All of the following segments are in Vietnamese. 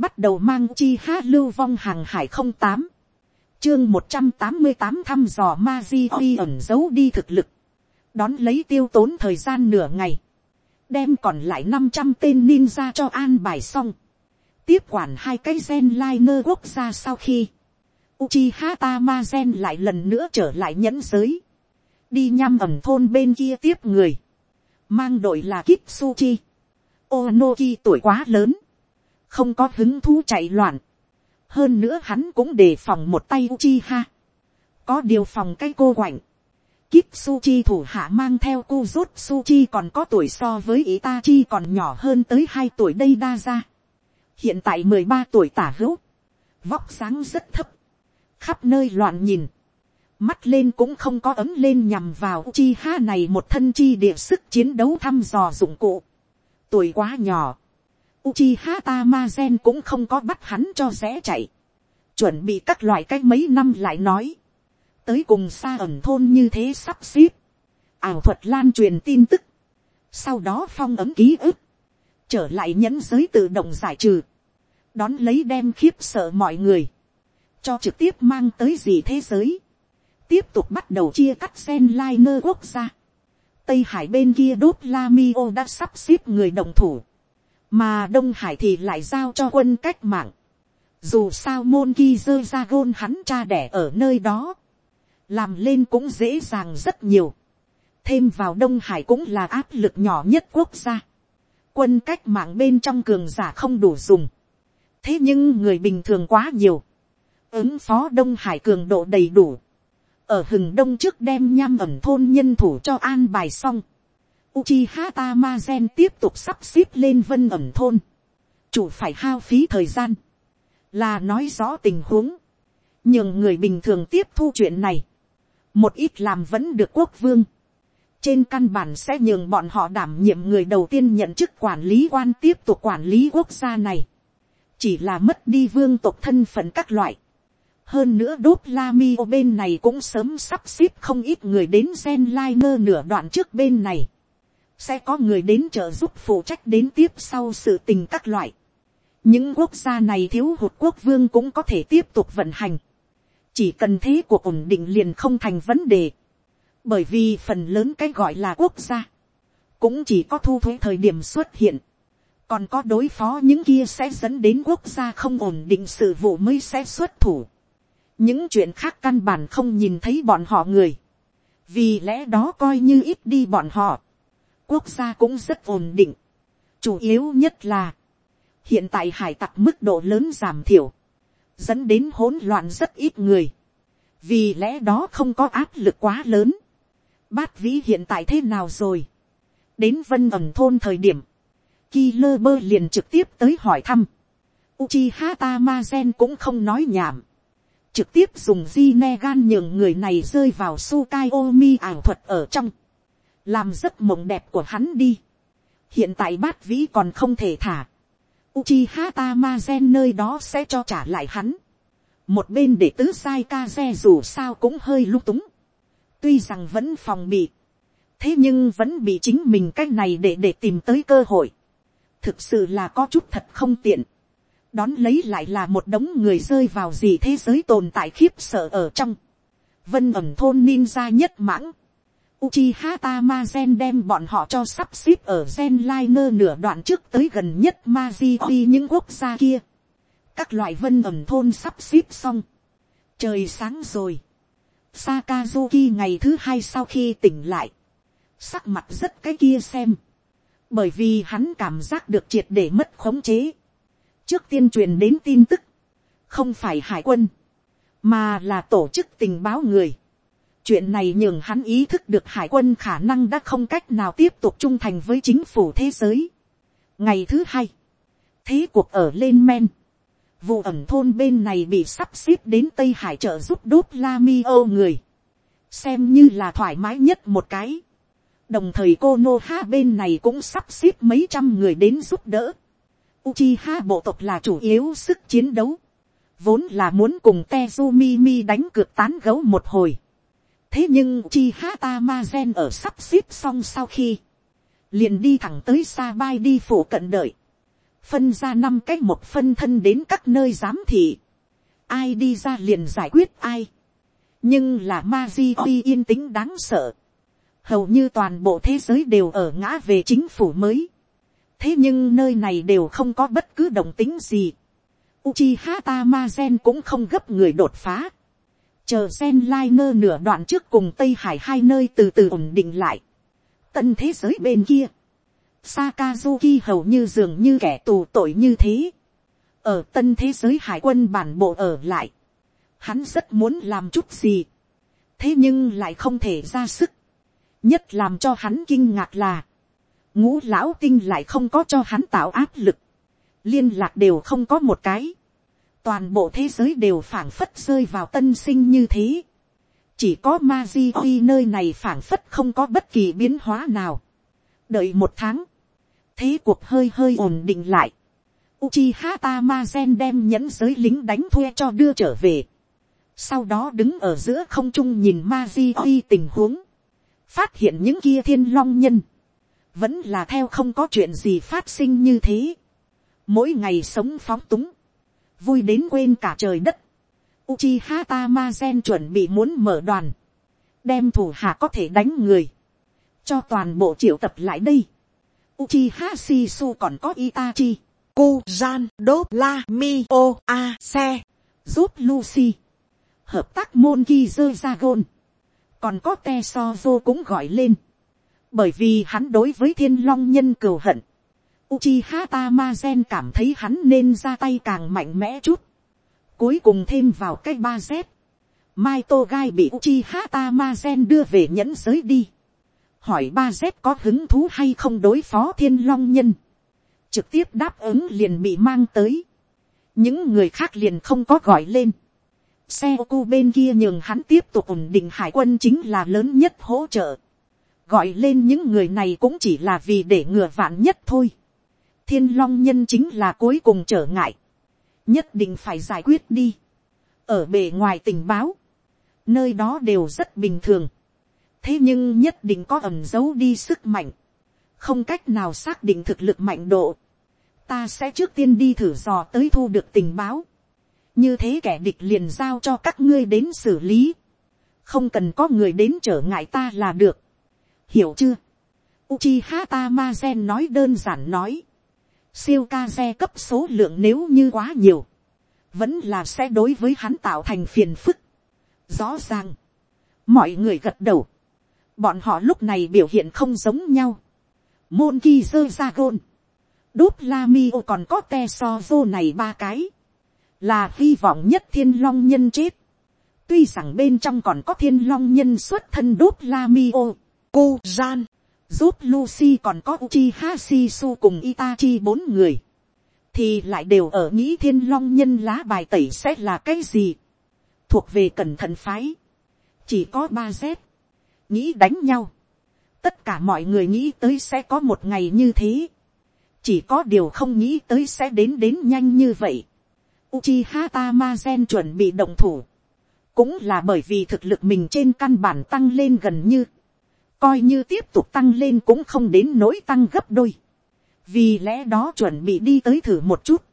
bắt đầu mang chi ha lưu vong hàng hải không tám, chương một trăm tám mươi tám thăm dò ma di huy ẩn giấu đi thực lực, đón lấy tiêu tốn thời gian nửa ngày, đem còn lại năm trăm tên ninja cho an bài xong, tiếp quản hai cái gen liner quốc gia sau khi, Uchiha Tamazen lại lần nữa trở lại nhẫn giới, đi nhăm ẩm thôn bên kia tiếp người, mang đội là Kitsuchi, Onoki tuổi quá lớn, không có hứng thú chạy loạn, hơn nữa hắn cũng đề phòng một tay Uchiha, có điều phòng cái cô quạnh, Kitsuchi thủ hạ mang theo Kuzutsuchi còn có tuổi so với Itachi còn nhỏ hơn tới hai tuổi đây đa ra. Hiện tại mười ba tuổi tả hữu. Vóc sáng rất thấp. Khắp nơi loạn nhìn. Mắt lên cũng không có ấm lên nhằm vào Uchiha này một thân chi địa sức chiến đấu thăm dò dụng cụ. Tuổi quá nhỏ. Uchiha Tamazen cũng không có bắt hắn cho rẽ chạy. Chuẩn bị các loại cách mấy năm lại nói. Tới cùng xa ẩn thôn như thế sắp xếp, ảo thuật lan truyền tin tức, sau đó phong ấm ký ức, trở lại nhẫn giới tự động giải trừ, đón lấy đem khiếp sợ mọi người, cho trực tiếp mang tới gì thế giới, tiếp tục bắt đầu chia cắt sen lai nơ quốc gia, tây hải bên kia đốt la mi ô đã sắp xếp người đồng thủ, mà đông hải thì lại giao cho quân cách mạng, dù sao môn ki dơ ra gôn hắn cha đẻ ở nơi đó, làm lên cũng dễ dàng rất nhiều. thêm vào đông hải cũng là áp lực nhỏ nhất quốc gia. quân cách mạng bên trong cường giả không đủ dùng. thế nhưng người bình thường quá nhiều. ứng phó đông hải cường độ đầy đủ. ở hừng đông trước đem nham ẩm thôn nhân thủ cho an bài xong. Uchiha Tamazen tiếp tục sắp xếp lên vân ẩm thôn. chủ phải hao phí thời gian. là nói rõ tình huống. nhưng người bình thường tiếp thu chuyện này một ít làm vẫn được quốc vương, trên căn bản sẽ nhường bọn họ đảm nhiệm người đầu tiên nhận chức quản lý quan tiếp tục quản lý quốc gia này, chỉ là mất đi vương tộc thân phận các loại. hơn nữa đốt la mi ô bên này cũng sớm sắp xếp không ít người đến gen lai ngơ nửa đoạn trước bên này, sẽ có người đến trợ giúp phụ trách đến tiếp sau sự tình các loại. những quốc gia này thiếu hụt quốc vương cũng có thể tiếp tục vận hành. Chỉ cần thế cuộc ổn định liền không thành vấn đề, bởi vì phần lớn cái gọi là quốc gia, cũng chỉ có thu thuế thời điểm xuất hiện, còn có đối phó những kia sẽ dẫn đến quốc gia không ổn định sự vụ mới sẽ xuất thủ. những chuyện khác căn bản không nhìn thấy bọn họ người, vì lẽ đó coi như ít đi bọn họ, quốc gia cũng rất ổn định. chủ yếu nhất là, hiện tại hải tặc mức độ lớn giảm thiểu, dẫn đến hỗn loạn rất ít người, vì lẽ đó không có áp lực quá lớn. Bát vĩ hiện tại thế nào rồi, đến vân ẩm thôn thời điểm, Ki lơ bơ liền trực tiếp tới hỏi thăm. Uchiha Tamazen cũng không nói nhảm. Trực tiếp dùng di gan nhường người này rơi vào Sukai Omi ảo thuật ở trong. Làm giấc mộng đẹp của hắn đi. Hiện tại bát vĩ còn không thể thả. Uchiha Tamazen nơi đó sẽ cho trả lại hắn. Một bên để tứ sai ca xe dù sao cũng hơi lung túng. Tuy rằng vẫn phòng bị. Thế nhưng vẫn bị chính mình cách này để để tìm tới cơ hội. Thực sự là có chút thật không tiện. Đón lấy lại là một đống người rơi vào gì thế giới tồn tại khiếp sợ ở trong. Vân ẩm thôn ninja nhất mãng Uchiha Tamazen đem bọn họ cho sắp xếp ở Zenliner nửa đoạn trước tới gần nhất Maji những quốc gia kia. Các loại vân ẩm thôn sắp xếp xong. Trời sáng rồi. Sakazuki ngày thứ hai sau khi tỉnh lại. Sắc mặt rất cái kia xem. Bởi vì hắn cảm giác được triệt để mất khống chế. Trước tiên truyền đến tin tức. Không phải hải quân. Mà là tổ chức tình báo người chuyện này nhường hắn ý thức được hải quân khả năng đã không cách nào tiếp tục trung thành với chính phủ thế giới. ngày thứ hai, thế cuộc ở lên men, vụ ẩm thôn bên này bị sắp xếp đến tây hải trợ giúp đốt la mi ô người, xem như là thoải mái nhất một cái. đồng thời cô nô ha bên này cũng sắp xếp mấy trăm người đến giúp đỡ. Uchiha bộ tộc là chủ yếu sức chiến đấu, vốn là muốn cùng Tezumimi đánh cược tán gấu một hồi thế nhưng chi hata ma gen ở sắp xếp xong sau khi, liền đi thẳng tới sa bay đi phủ cận đợi, phân ra năm cái một phân thân đến các nơi giám thị, ai đi ra liền giải quyết ai, nhưng là ma di oi yên tĩnh đáng sợ, hầu như toàn bộ thế giới đều ở ngã về chính phủ mới, thế nhưng nơi này đều không có bất cứ động tính gì, Uchiha Tamazen cũng không gấp người đột phá. Chờ Gen ngơ nửa đoạn trước cùng Tây Hải hai nơi từ từ ổn định lại. Tân thế giới bên kia. Sakazuki hầu như dường như kẻ tù tội như thế. Ở tân thế giới hải quân bản bộ ở lại. Hắn rất muốn làm chút gì. Thế nhưng lại không thể ra sức. Nhất làm cho hắn kinh ngạc là. Ngũ lão tinh lại không có cho hắn tạo áp lực liên lạc đều không có một cái, toàn bộ thế giới đều phảng phất rơi vào tân sinh như thế, chỉ có ma di huy nơi này phảng phất không có bất kỳ biến hóa nào, đợi một tháng, thế cuộc hơi hơi ổn định lại, Uchiha Tamazen đem nhẫn giới lính đánh thuê cho đưa trở về. Sau đó đứng ở giữa không trung nhìn Maji tình huống. Phát hiện những kia thiên long nhân. Vẫn là theo không có chuyện gì phát sinh như thế mỗi ngày sống phóng túng, vui đến quên cả trời đất. Uchiha Tamazen chuẩn bị muốn mở đoàn, đem thủ hạ có thể đánh người, cho toàn bộ triệu tập lại đây. Uchiha Shisu còn có Itachi, Kuzan, Dopla, Mio, Ase, giúp Lucy, hợp tác môn Kizer còn có Tesozo cũng gọi lên, bởi vì hắn đối với thiên long nhân cừu hận, Uchiha Tamazen cảm thấy hắn nên ra tay càng mạnh mẽ chút. Cuối cùng thêm vào cái ba z. Mai Tô Gai bị Uchiha Tamazen đưa về nhẫn giới đi. Hỏi ba z có hứng thú hay không đối phó thiên long nhân. Trực tiếp đáp ứng liền bị mang tới. Những người khác liền không có gọi lên. Xe cu bên kia nhường hắn tiếp tục ổn định hải quân chính là lớn nhất hỗ trợ. Gọi lên những người này cũng chỉ là vì để ngừa vạn nhất thôi thiên long nhân chính là cuối cùng trở ngại, nhất định phải giải quyết đi. ở bề ngoài tình báo, nơi đó đều rất bình thường, thế nhưng nhất định có ẩm giấu đi sức mạnh, không cách nào xác định thực lực mạnh độ, ta sẽ trước tiên đi thử dò tới thu được tình báo, như thế kẻ địch liền giao cho các ngươi đến xử lý, không cần có người đến trở ngại ta là được, hiểu chưa, Uchiha Tamazen nói đơn giản nói siêu ca xe cấp số lượng nếu như quá nhiều, vẫn là sẽ đối với hắn tạo thành phiền phức. Rõ ràng, mọi người gật đầu, bọn họ lúc này biểu hiện không giống nhau. Môn ki dơ ra gôn, đúp la mi ô còn có te so vô này ba cái, là hy vọng nhất thiên long nhân chết. tuy rằng bên trong còn có thiên long nhân xuất thân đúp la mi ô, cô gian, giúp Lucy còn có Uchiha Shisu cùng Itachi bốn người, thì lại đều ở nghĩ thiên long nhân lá bài tẩy sẽ là cái gì, thuộc về cẩn thận phái, chỉ có ba z, nghĩ đánh nhau, tất cả mọi người nghĩ tới sẽ có một ngày như thế, chỉ có điều không nghĩ tới sẽ đến đến nhanh như vậy. Uchiha Tamazen chuẩn bị động thủ, cũng là bởi vì thực lực mình trên căn bản tăng lên gần như coi như tiếp tục tăng lên cũng không đến nỗi tăng gấp đôi, vì lẽ đó chuẩn bị đi tới thử một chút,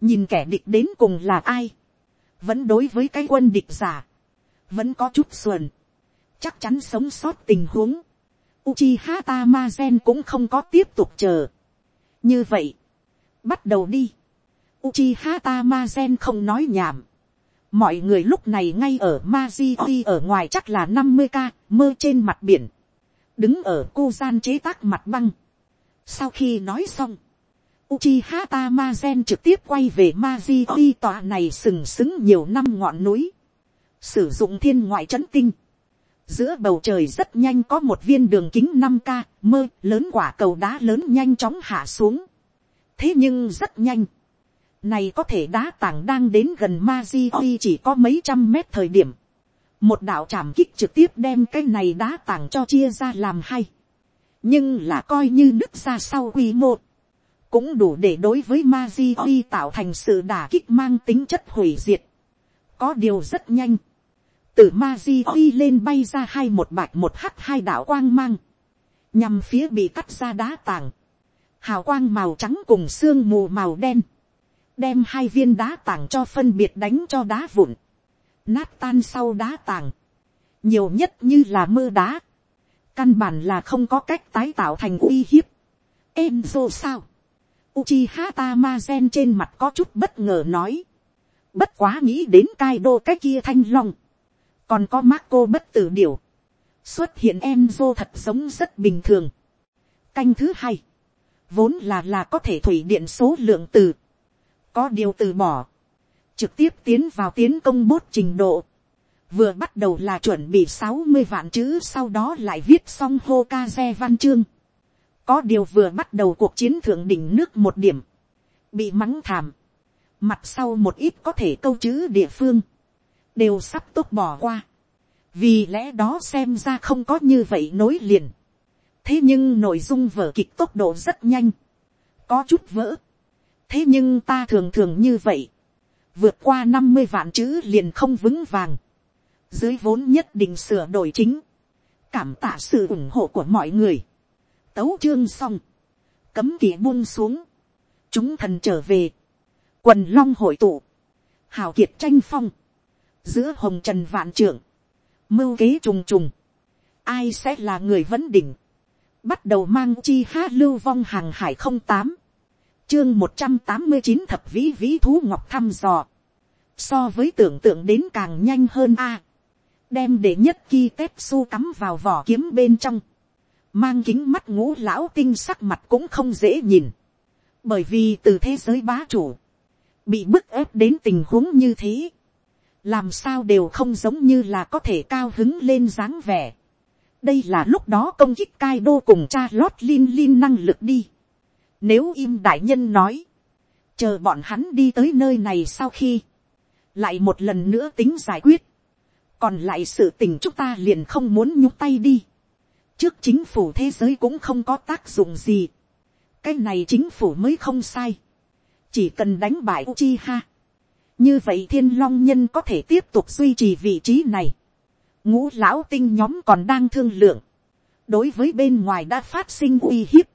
nhìn kẻ địch đến cùng là ai, vẫn đối với cái quân địch giả, vẫn có chút sườn, chắc chắn sống sót tình huống, Uchiha Tamazen cũng không có tiếp tục chờ. Như vậy, bắt đầu đi. Uchiha Tamazen không nói nhảm. Mọi người lúc này ngay ở Maji ở ngoài chắc là năm mươi ca, mơ trên mặt biển đứng ở cô gian chế tác mặt băng. Sau khi nói xong, Uchiha Tamazen trực tiếp quay về Maji tòa này sừng sững nhiều năm ngọn núi. Sử dụng thiên ngoại trấn tinh. Giữa bầu trời rất nhanh có một viên đường kính năm k mơ, lớn quả cầu đá lớn nhanh chóng hạ xuống. Thế nhưng rất nhanh. Này có thể đá tảng đang đến gần Maji chỉ có mấy trăm mét thời điểm một đạo trảm kích trực tiếp đem cái này đá tảng cho chia ra làm hay. nhưng là coi như nước ra sau quy mô, cũng đủ để đối với ma di huy tạo thành sự đả kích mang tính chất hủy diệt. có điều rất nhanh, từ ma di huy lên bay ra hai một bạch một hắt hai đạo quang mang, nhằm phía bị cắt ra đá tảng. hào quang màu trắng cùng sương mù màu đen, đem hai viên đá tảng cho phân biệt đánh cho đá vụn, nát tan sau đá tảng, nhiều nhất như là mưa đá, căn bản là không có cách tái tạo thành uy hiếp. em dô sao? Uchiha Tamazen trên mặt có chút bất ngờ nói. Bất quá nghĩ đến Kaido cái kia thanh long. Còn có Marco bất tử điều. Xuất hiện em dô thật sống rất bình thường. Canh thứ hai. Vốn là là có thể thủy điện số lượng từ. Có điều từ bỏ. Trực tiếp tiến vào tiến công bốt trình độ. Vừa bắt đầu là chuẩn bị sáu mươi vạn chữ, sau đó lại viết xong Hokage văn chương. Có điều vừa bắt đầu cuộc chiến thượng đỉnh nước một điểm. Bị mắng thảm. Mặt sau một ít có thể câu chữ địa phương. Đều sắp tốt bỏ qua. Vì lẽ đó xem ra không có như vậy nối liền. Thế nhưng nội dung vở kịch tốc độ rất nhanh. Có chút vỡ. Thế nhưng ta thường thường như vậy. Vượt qua năm mươi vạn chữ liền không vững vàng. Dưới vốn nhất định sửa đổi chính, cảm tạ sự ủng hộ của mọi người, tấu chương xong, cấm kỳ buông xuống, chúng thần trở về, quần long hội tụ, hào kiệt tranh phong, giữa hồng trần vạn trưởng, mưu kế trùng trùng, ai sẽ là người vấn đỉnh, bắt đầu mang chi hát lưu vong hàng hải không tám, chương một trăm tám mươi chín thập vĩ vĩ thú ngọc thăm dò, so với tưởng tượng đến càng nhanh hơn a, đem để nhất ki tép su cắm vào vỏ kiếm bên trong, mang kính mắt ngũ lão tinh sắc mặt cũng không dễ nhìn, bởi vì từ thế giới bá chủ, bị bức ép đến tình huống như thế, làm sao đều không giống như là có thể cao hứng lên dáng vẻ. đây là lúc đó công kích cai đô cùng cha lót lin lin năng lực đi nếu im đại nhân nói, chờ bọn hắn đi tới nơi này sau khi, lại một lần nữa tính giải quyết, còn lại sự tình chúng ta liền không muốn nhúc tay đi. trước chính phủ thế giới cũng không có tác dụng gì. cái này chính phủ mới không sai. chỉ cần đánh bại Uchiha. như vậy thiên long nhân có thể tiếp tục duy trì vị trí này. ngũ lão tinh nhóm còn đang thương lượng. đối với bên ngoài đã phát sinh uy hiếp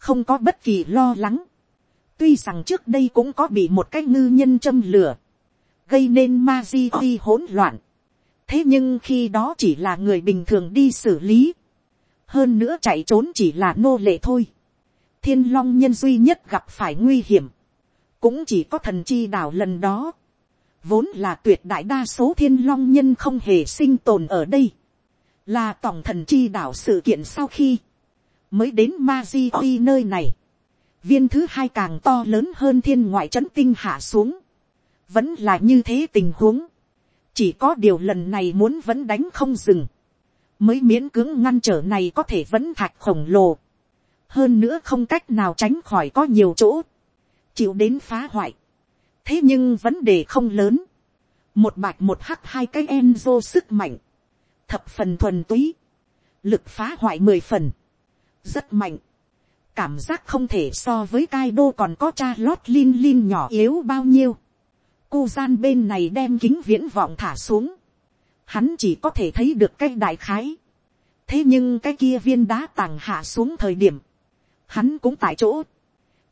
không có bất kỳ lo lắng. tuy rằng trước đây cũng có bị một cái ngư nhân châm lửa gây nên ma di hỗn loạn thế nhưng khi đó chỉ là người bình thường đi xử lý, hơn nữa chạy trốn chỉ là nô lệ thôi. thiên long nhân duy nhất gặp phải nguy hiểm, cũng chỉ có thần chi đảo lần đó, vốn là tuyệt đại đa số thiên long nhân không hề sinh tồn ở đây, là tổng thần chi đảo sự kiện sau khi, mới đến ma di nơi này, viên thứ hai càng to lớn hơn thiên ngoại trấn tinh hạ xuống, vẫn là như thế tình huống, chỉ có điều lần này muốn vẫn đánh không dừng, mới miễn cưỡng ngăn trở này có thể vẫn thạch khổng lồ, hơn nữa không cách nào tránh khỏi có nhiều chỗ, chịu đến phá hoại. thế nhưng vấn đề không lớn, một bạch một hắc hai cái enzo sức mạnh, thập phần thuần túy, lực phá hoại mười phần, rất mạnh, cảm giác không thể so với cai đô còn có cha lót lin lin nhỏ yếu bao nhiêu cô gian bên này đem kính viễn vọng thả xuống, hắn chỉ có thể thấy được cái đại khái. thế nhưng cái kia viên đá tàng hạ xuống thời điểm, hắn cũng tại chỗ,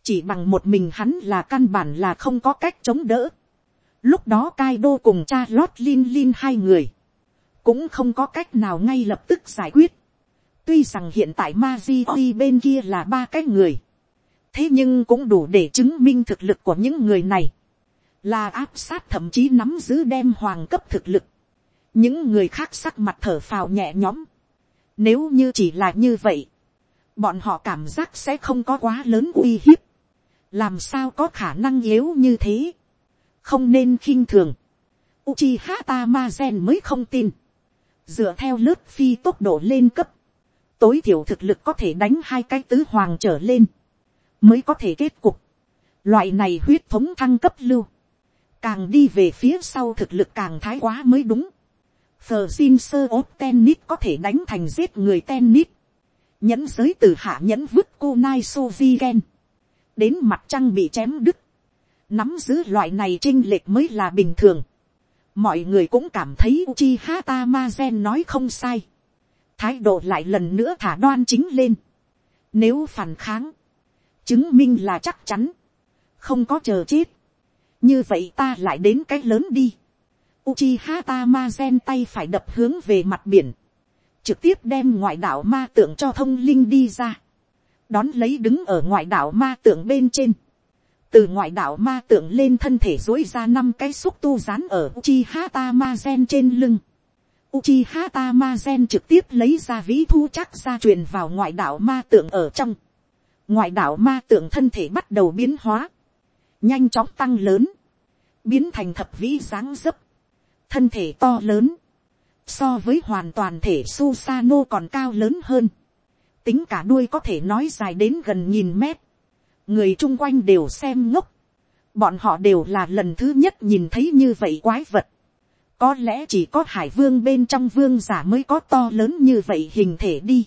chỉ bằng một mình hắn là căn bản là không có cách chống đỡ. lúc đó cai đô cùng cha lót lin lin hai người, cũng không có cách nào ngay lập tức giải quyết tuy rằng hiện tại ma di bên kia là ba cái người, thế nhưng cũng đủ để chứng minh thực lực của những người này là áp sát thậm chí nắm giữ đem hoàng cấp thực lực. những người khác sắc mặt thở phào nhẹ nhõm. nếu như chỉ là như vậy, bọn họ cảm giác sẽ không có quá lớn uy hiếp. làm sao có khả năng yếu như thế. không nên khinh thường. Uchiha Tamazen mới không tin. dựa theo lớp phi tốc độ lên cấp, tối thiểu thực lực có thể đánh hai cái tứ hoàng trở lên, mới có thể kết cục. Loại này huyết thống thăng cấp lưu, càng đi về phía sau thực lực càng thái quá mới đúng. Phờ xin sơ ốp tennis có thể đánh thành giết người tennis. Nhẫn giới từ hạ nhẫn vứt cô nai sovi gen. Đến mặt trăng bị chém đứt. Nắm giữ loại này trinh lệch mới là bình thường. Mọi người cũng cảm thấy Uchiha Tamazen nói không sai. Thái độ lại lần nữa thả đoan chính lên. Nếu phản kháng. chứng minh là chắc chắn, không có chờ chết, như vậy ta lại đến cái lớn đi, Uchiha Tamazen tay phải đập hướng về mặt biển, trực tiếp đem ngoại đạo ma tượng cho thông linh đi ra, đón lấy đứng ở ngoại đạo ma tượng bên trên, từ ngoại đạo ma tượng lên thân thể dối ra năm cái xúc tu rán ở Uchiha Tamazen trên lưng. Uchiha Tamazen trực tiếp lấy ra vĩ thu chắc ra truyền vào ngoại đạo ma tượng ở trong. Ngoại đạo ma tượng thân thể bắt đầu biến hóa. Nhanh chóng tăng lớn. Biến thành thập vĩ dáng dấp. Thân thể to lớn. So với hoàn toàn thể Susano còn cao lớn hơn. Tính cả đuôi có thể nói dài đến gần nghìn mét người chung quanh đều xem ngốc, bọn họ đều là lần thứ nhất nhìn thấy như vậy quái vật, có lẽ chỉ có hải vương bên trong vương giả mới có to lớn như vậy hình thể đi,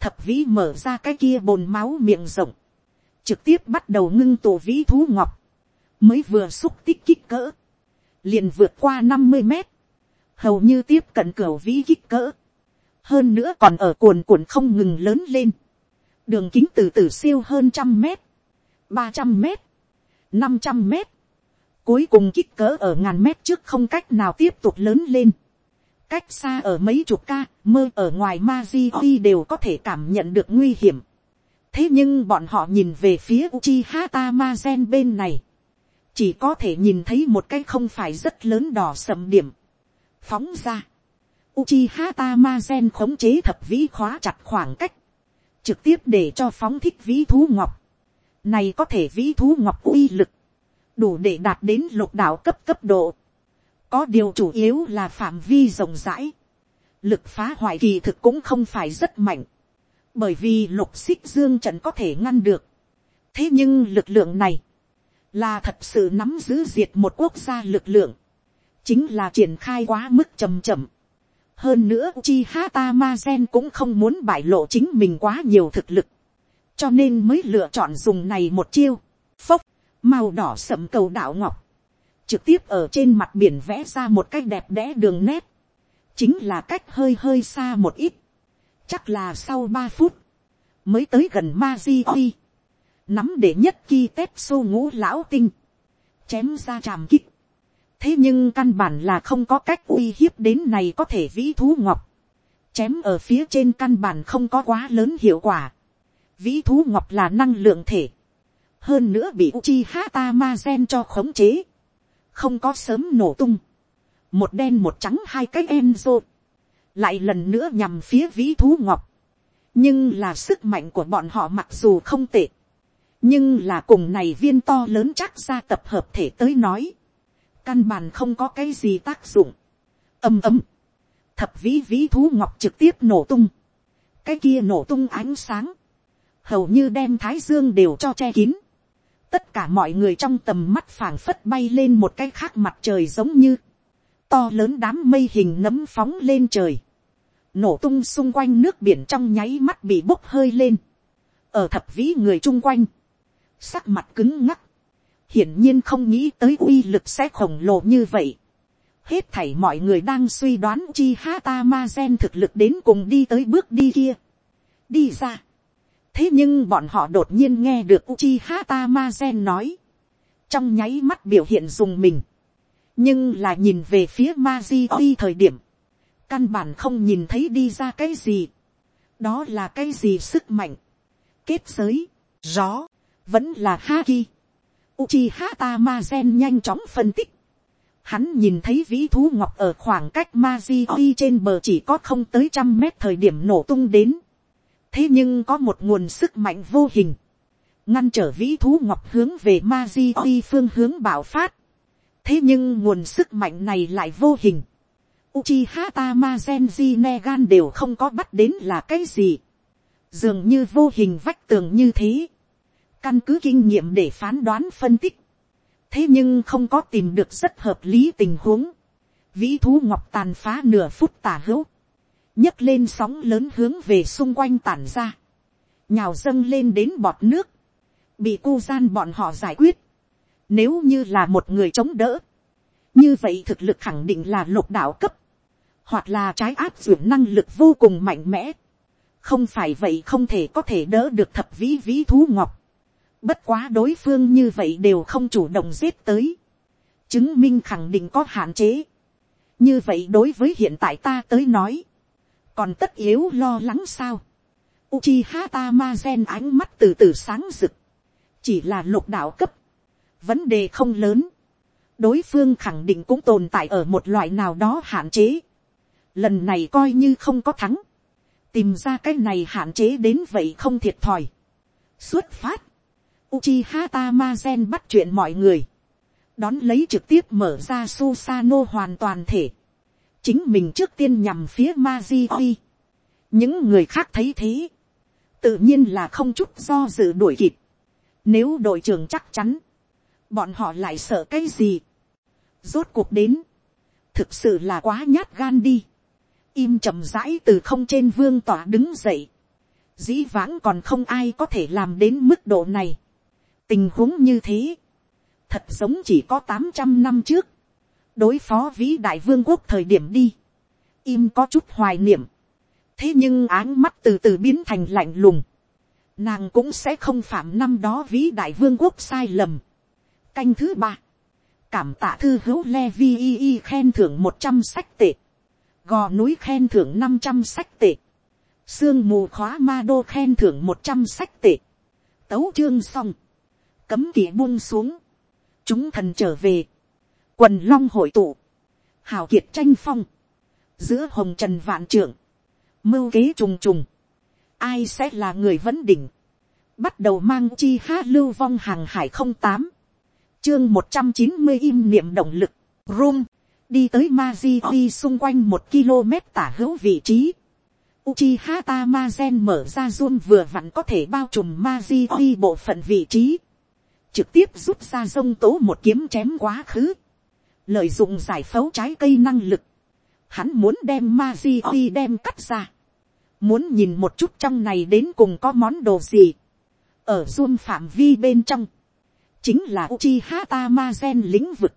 thập vĩ mở ra cái kia bồn máu miệng rộng, trực tiếp bắt đầu ngưng tổ vĩ thú ngọc, mới vừa xúc tích kích cỡ, liền vượt qua năm mươi mét, hầu như tiếp cận cửa vĩ kích cỡ, hơn nữa còn ở cuồn cuộn không ngừng lớn lên, đường kính từ từ siêu hơn trăm mét, ba trăm mét, năm trăm mét, cuối cùng kích cỡ ở ngàn mét trước không cách nào tiếp tục lớn lên, cách xa ở mấy chục ca, mơ ở ngoài ma di đều có thể cảm nhận được nguy hiểm. thế nhưng bọn họ nhìn về phía Uchiha Tamazen bên này, chỉ có thể nhìn thấy một cái không phải rất lớn đỏ sầm điểm, phóng ra. Uchiha Tamazen khống chế thập vĩ khóa chặt khoảng cách, trực tiếp để cho phóng thích vĩ thú ngọc, này có thể vĩ thú ngọc uy lực. Đủ để đạt đến lục đạo cấp cấp độ. Có điều chủ yếu là phạm vi rộng rãi. Lực phá hoại kỳ thực cũng không phải rất mạnh. Bởi vì lục xích dương trận có thể ngăn được. Thế nhưng lực lượng này. Là thật sự nắm giữ diệt một quốc gia lực lượng. Chính là triển khai quá mức chậm chậm hơn nữa chi hata ma gen cũng không muốn bại lộ chính mình quá nhiều thực lực cho nên mới lựa chọn dùng này một chiêu, phốc, màu đỏ sậm cầu đạo ngọc, trực tiếp ở trên mặt biển vẽ ra một cách đẹp đẽ đường nét, chính là cách hơi hơi xa một ít, chắc là sau ba phút, mới tới gần ma di oi, nắm để nhất ki tép xô ngũ lão tinh, chém ra tràm kích, thế nhưng căn bản là không có cách uy hiếp đến này có thể vĩ thú ngọc, chém ở phía trên căn bản không có quá lớn hiệu quả, vĩ thú ngọc là năng lượng thể, hơn nữa bị uchi hata ma gen cho khống chế, không có sớm nổ tung, một đen một trắng hai cái enzo, lại lần nữa nhằm phía vĩ thú ngọc, nhưng là sức mạnh của bọn họ mặc dù không tệ, nhưng là cùng này viên to lớn chắc ra tập hợp thể tới nói, căn bản không có cái gì tác dụng, ầm ầm, thập vĩ vĩ thú ngọc trực tiếp nổ tung, cái kia nổ tung ánh sáng, hầu như đem thái dương đều cho che kín tất cả mọi người trong tầm mắt phảng phất bay lên một cái khác mặt trời giống như. To lớn đám mây hình nấm phóng lên trời, nổ tung xung quanh nước biển trong nháy mắt bị bốc hơi lên, ở thập vĩ người chung quanh, sắc mặt cứng ngắc, hiển nhiên không nghĩ tới uy lực sẽ khổng lồ như vậy. hết thảy mọi người đang suy đoán chi hata ma gen thực lực đến cùng đi tới bước đi kia. đi ra, thế nhưng bọn họ đột nhiên nghe được Uchiha Tamazen nói, trong nháy mắt biểu hiện dùng mình, nhưng là nhìn về phía Maji thời điểm, căn bản không nhìn thấy đi ra cái gì, đó là cái gì sức mạnh, kết giới, gió, vẫn là Haki. Uchiha Tamazen nhanh chóng phân tích, hắn nhìn thấy vĩ thú ngọc ở khoảng cách Maji trên bờ chỉ có không tới trăm mét thời điểm nổ tung đến, thế nhưng có một nguồn sức mạnh vô hình, ngăn trở vĩ thú ngọc hướng về ma di oi phương hướng bảo phát. thế nhưng nguồn sức mạnh này lại vô hình. Uchiha Tamazen Negan đều không có bắt đến là cái gì. dường như vô hình vách tường như thế. căn cứ kinh nghiệm để phán đoán phân tích. thế nhưng không có tìm được rất hợp lý tình huống. vĩ thú ngọc tàn phá nửa phút tả hữu nhấc lên sóng lớn hướng về xung quanh tản ra, nhào dâng lên đến bọt nước, bị cu gian bọn họ giải quyết, nếu như là một người chống đỡ, như vậy thực lực khẳng định là lục đạo cấp, hoặc là trái áp dụng năng lực vô cùng mạnh mẽ, không phải vậy không thể có thể đỡ được thập vĩ vĩ thú ngọc, Bất quá đối phương như vậy đều không chủ động giết tới. Chứng minh khẳng định có hạn chế. Như vậy đối với hiện tại ta tới nói. Còn tất yếu lo lắng sao. Uchiha Tamazen ánh mắt từ từ sáng rực. Chỉ là lục đạo cấp. Vấn đề không lớn. Đối phương khẳng định cũng tồn tại ở một loại nào đó hạn chế. Lần này coi như không có thắng. Tìm ra cái này hạn chế đến vậy không thiệt thòi. Xuất phát. Uchiha Tamazen bắt chuyện mọi người. Đón lấy trực tiếp mở ra Susano hoàn toàn thể. Chính mình trước tiên nhằm phía Maji Những người khác thấy thế. Tự nhiên là không chút do dự đuổi kịp. Nếu đội trưởng chắc chắn. Bọn họ lại sợ cái gì. Rốt cuộc đến. Thực sự là quá nhát gan đi. Im chậm rãi từ không trên vương tỏa đứng dậy. Dĩ vãng còn không ai có thể làm đến mức độ này tình huống như thế, thật giống chỉ có tám trăm năm trước, đối phó vĩ đại vương quốc thời điểm đi, im có chút hoài niệm, thế nhưng áng mắt từ từ biến thành lạnh lùng, nàng cũng sẽ không phạm năm đó vĩ đại vương quốc sai lầm. canh thứ ba, cảm tạ thư hữu le vi y y khen thưởng một trăm sách tệ, gò núi khen thưởng năm trăm sách tệ, sương mù khóa ma đô khen thưởng một trăm sách tệ, tấu chương xong, cấm kỵ buông xuống, chúng thần trở về, quần long hội tụ, hào kiệt tranh phong, giữa hồng trần vạn trưởng, mưu kế trùng trùng, ai sẽ là người vấn đỉnh, bắt đầu mang chi hát lưu vong hàng hải không tám, chương một trăm chín mươi im niệm động lực, rum, đi tới ma di oi xung quanh một km tả hữu vị trí. Uchiha gen mở ra zoom vừa vặn có thể bao trùm ma di oi bộ phận vị trí trực tiếp rút ra sông tố một kiếm chém quá khứ, lợi dụng giải phẫu trái cây năng lực, hắn muốn đem ma di oi đem cắt ra, muốn nhìn một chút trong này đến cùng có món đồ gì, ở zoom phạm vi bên trong, chính là uchi hata ma gen lĩnh vực,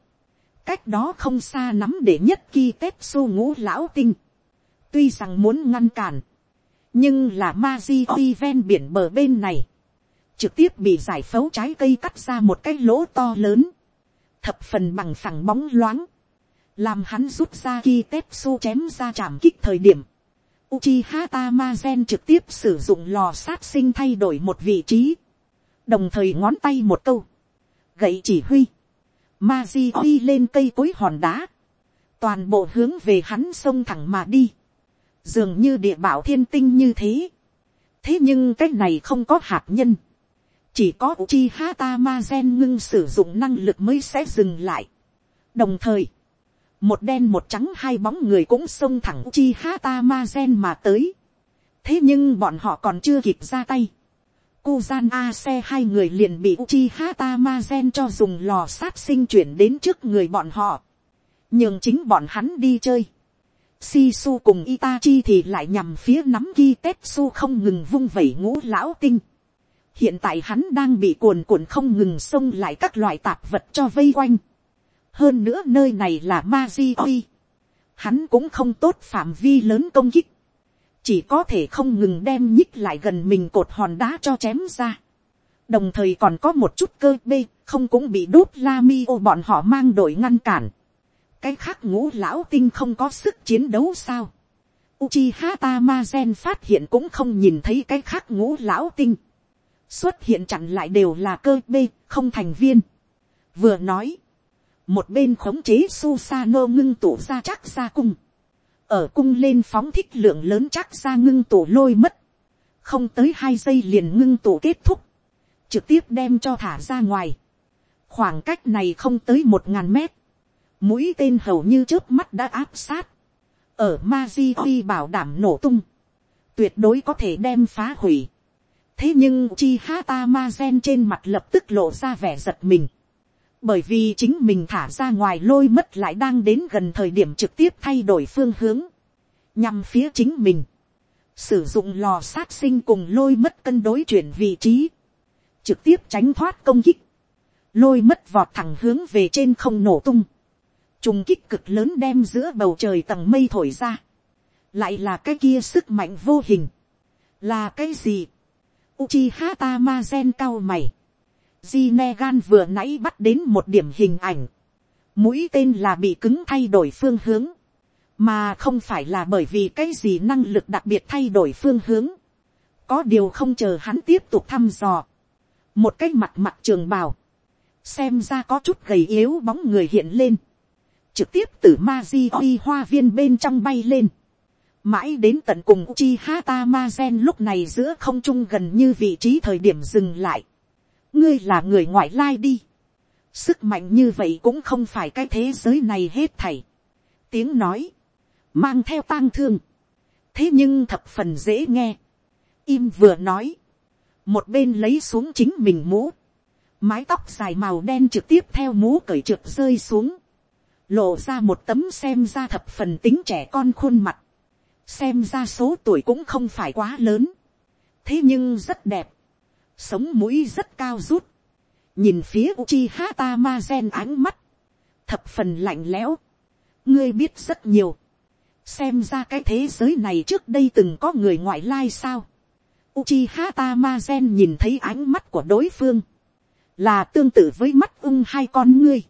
cách đó không xa nắm để nhất ki tết su ngũ lão tinh, tuy rằng muốn ngăn cản, nhưng là ma di oi ven biển bờ bên này, trực tiếp bị giải phẫu trái cây cắt ra một cái lỗ to lớn, thập phần bằng phẳng bóng loáng, làm hắn rút ra ki tép su chém ra chạm kích thời điểm, Uchiha Tamazen trực tiếp sử dụng lò sát sinh thay đổi một vị trí, đồng thời ngón tay một câu, gậy chỉ huy, Maji huy lên cây cối hòn đá, toàn bộ hướng về hắn sông thẳng mà đi, dường như địa bảo thiên tinh như thế, thế nhưng cái này không có hạt nhân, chỉ có Uchiha Tamazen ngưng sử dụng năng lực mới sẽ dừng lại. đồng thời, một đen một trắng hai bóng người cũng xông thẳng Uchiha Tamazen mà tới. thế nhưng bọn họ còn chưa kịp ra tay. Kuzan A xe hai người liền bị Uchiha Tamazen cho dùng lò sát sinh chuyển đến trước người bọn họ. Nhưng chính bọn hắn đi chơi. Sisu cùng Itachi thì lại nhằm phía nắm Kitetsu không ngừng vung vẩy ngũ lão tinh hiện tại hắn đang bị cuồn cuộn không ngừng xông lại các loại tạp vật cho vây quanh. hơn nữa nơi này là ma di oi. hắn cũng không tốt phạm vi lớn công kích. chỉ có thể không ngừng đem nhích lại gần mình cột hòn đá cho chém ra. đồng thời còn có một chút cơ bê, không cũng bị đốt la mi ô bọn họ mang đội ngăn cản. cái khác ngũ lão tinh không có sức chiến đấu sao. Uchiha Tamazen phát hiện cũng không nhìn thấy cái khác ngũ lão tinh xuất hiện chặn lại đều là cơ b không thành viên. vừa nói, một bên khống chế Susano ngưng tụ ra chắc ra cung, ở cung lên phóng thích lượng lớn chắc ra ngưng tụ lôi mất, không tới hai giây liền ngưng tụ kết thúc, trực tiếp đem cho thả ra ngoài, khoảng cách này không tới một ngàn mét, mũi tên hầu như trước mắt đã áp sát, ở ma di bảo đảm nổ tung, tuyệt đối có thể đem phá hủy, thế nhưng chi ha ta ma gen trên mặt lập tức lộ ra vẻ giật mình. bởi vì chính mình thả ra ngoài lôi mất lại đang đến gần thời điểm trực tiếp thay đổi phương hướng. nhằm phía chính mình. sử dụng lò sát sinh cùng lôi mất cân đối chuyển vị trí. trực tiếp tránh thoát công kích. lôi mất vọt thẳng hướng về trên không nổ tung. trùng kích cực lớn đem giữa bầu trời tầng mây thổi ra. lại là cái kia sức mạnh vô hình. là cái gì Uchiha Tamazen cao mày. Zinegan vừa nãy bắt đến một điểm hình ảnh. Mũi tên là bị cứng thay đổi phương hướng. Mà không phải là bởi vì cái gì năng lực đặc biệt thay đổi phương hướng. Có điều không chờ hắn tiếp tục thăm dò. Một cái mặt mặt trường bào. Xem ra có chút gầy yếu bóng người hiện lên. Trực tiếp từ ma di hoa viên bên trong bay lên mãi đến tận cùng chi hata ma gen lúc này giữa không trung gần như vị trí thời điểm dừng lại. ngươi là người ngoại lai đi. sức mạnh như vậy cũng không phải cái thế giới này hết thảy. tiếng nói, mang theo tang thương. thế nhưng thập phần dễ nghe. im vừa nói, một bên lấy xuống chính mình mũ. mái tóc dài màu đen trực tiếp theo mũ cởi trượt rơi xuống. lộ ra một tấm xem ra thập phần tính trẻ con khuôn mặt xem ra số tuổi cũng không phải quá lớn, thế nhưng rất đẹp, sống mũi rất cao rút, nhìn phía uchi hata ma gen ánh mắt, thập phần lạnh lẽo, ngươi biết rất nhiều, xem ra cái thế giới này trước đây từng có người ngoại lai sao, Uchiha Tamazen nhìn thấy ánh mắt của đối phương, là tương tự với mắt ưng hai con ngươi.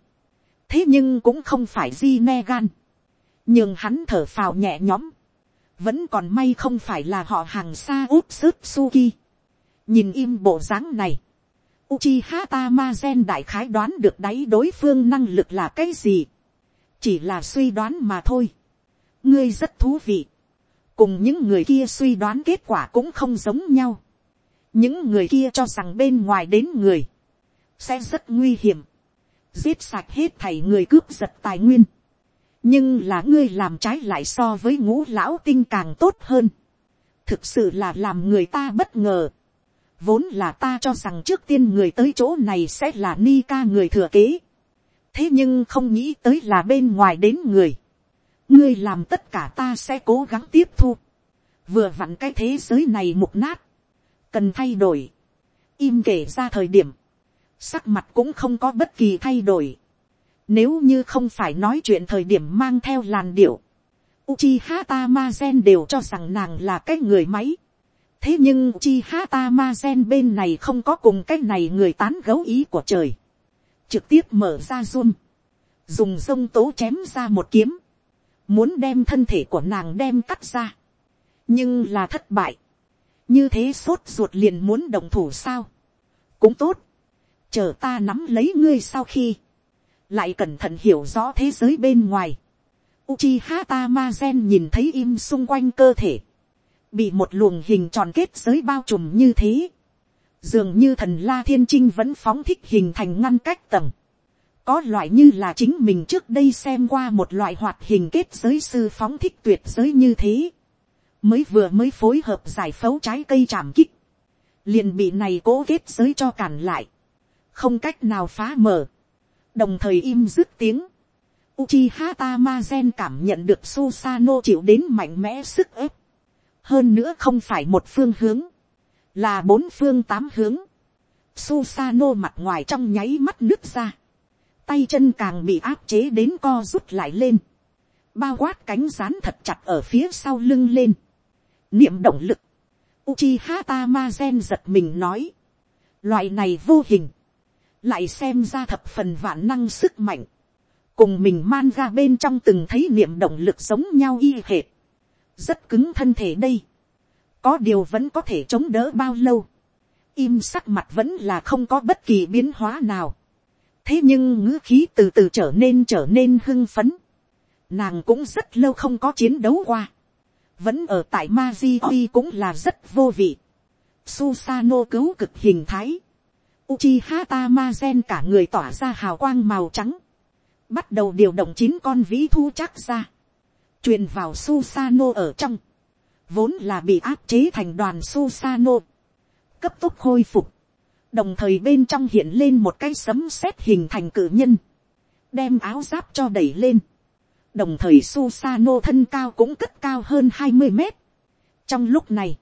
thế nhưng cũng không phải di ne gan, nhưng hắn thở phào nhẹ nhõm, vẫn còn may không phải là họ hàng xa út sức suki. nhìn im bộ dáng này, Uchiha Tamazen đại khái đoán được đáy đối phương năng lực là cái gì. Chỉ là suy đoán mà thôi. Ngươi rất thú vị. Cùng những người kia suy đoán kết quả cũng không giống nhau. Những người kia cho rằng bên ngoài đến người. Sẽ rất nguy hiểm. Giết sạch hết thảy người cướp giật tài nguyên nhưng là ngươi làm trái lại so với ngũ lão tinh càng tốt hơn. thực sự là làm người ta bất ngờ. vốn là ta cho rằng trước tiên người tới chỗ này sẽ là ni ca người thừa kế. thế nhưng không nghĩ tới là bên ngoài đến người. ngươi làm tất cả ta sẽ cố gắng tiếp thu. vừa vặn cái thế giới này mục nát. cần thay đổi. im kể ra thời điểm. sắc mặt cũng không có bất kỳ thay đổi nếu như không phải nói chuyện thời điểm mang theo làn điệu. Uchiha Tamazen đều cho rằng nàng là cái người máy. Thế nhưng Uchiha Tamazen bên này không có cùng cái này người tán gấu ý của trời. Trực tiếp mở ra zoom. Dùng sông tố chém ra một kiếm. Muốn đem thân thể của nàng đem cắt ra. Nhưng là thất bại. Như thế sốt ruột liền muốn đồng thủ sao. Cũng tốt. Chờ ta nắm lấy ngươi sau khi lại cẩn thận hiểu rõ thế giới bên ngoài. Uchiha Tamazen nhìn thấy im xung quanh cơ thể, bị một luồng hình tròn kết giới bao trùm như thế. Dường như thần La Thiên Trinh vẫn phóng thích hình thành ngăn cách tầng. Có loại như là chính mình trước đây xem qua một loại hoạt hình kết giới sư phóng thích tuyệt giới như thế. Mới vừa mới phối hợp giải phẫu trái cây chạm kích. Liền bị này cố kết giới cho cản lại. Không cách nào phá mở đồng thời im dứt tiếng. Uchiha Tamazen cảm nhận được Susano chịu đến mạnh mẽ sức ép. Hơn nữa không phải một phương hướng, là bốn phương tám hướng. Susano mặt ngoài trong nháy mắt nước ra. Tay chân càng bị áp chế đến co rút lại lên. Bao quát cánh rán thật chặt ở phía sau lưng lên. Niệm động lực. Uchiha Tamazen giật mình nói. Loại này vô hình lại xem ra thập phần vạn năng sức mạnh, cùng mình man ra bên trong từng thấy niệm động lực giống nhau y hệt, rất cứng thân thể đây, có điều vẫn có thể chống đỡ bao lâu, im sắc mặt vẫn là không có bất kỳ biến hóa nào, thế nhưng ngữ khí từ từ trở nên trở nên hưng phấn, nàng cũng rất lâu không có chiến đấu qua, vẫn ở tại ma di cũng là rất vô vị, Susano cứu cực hình thái, Uchiha Tamazen cả người tỏa ra hào quang màu trắng. Bắt đầu điều động chín con vĩ thu chắc ra. truyền vào Susano ở trong. Vốn là bị áp chế thành đoàn Susano. Cấp tốc khôi phục. Đồng thời bên trong hiện lên một cái sấm sét hình thành cử nhân. Đem áo giáp cho đẩy lên. Đồng thời Susano thân cao cũng cất cao hơn 20 mét. Trong lúc này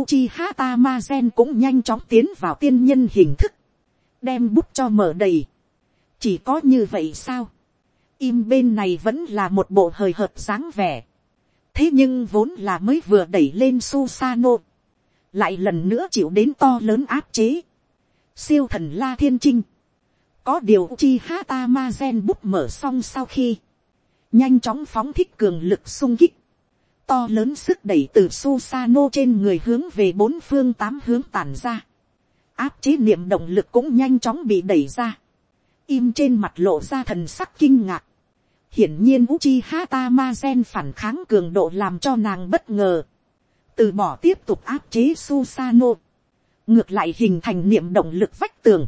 Uchiha Tamazen cũng nhanh chóng tiến vào tiên nhân hình thức. Đem bút cho mở đầy. Chỉ có như vậy sao? Im bên này vẫn là một bộ hời hợt dáng vẻ. Thế nhưng vốn là mới vừa đẩy lên Susano. Lại lần nữa chịu đến to lớn áp chế. siêu thần la thiên trinh, có điều Uchiha Tamazen bút mở xong sau khi, nhanh chóng phóng thích cường lực sung kích, to lớn sức đẩy từ Susano trên người hướng về bốn phương tám hướng tản ra. Áp chế niệm động lực cũng nhanh chóng bị đẩy ra. Im trên mặt lộ ra thần sắc kinh ngạc. Hiển nhiên Uchiha Tamazen phản kháng cường độ làm cho nàng bất ngờ. Từ bỏ tiếp tục áp chế Susano. Ngược lại hình thành niệm động lực vách tường.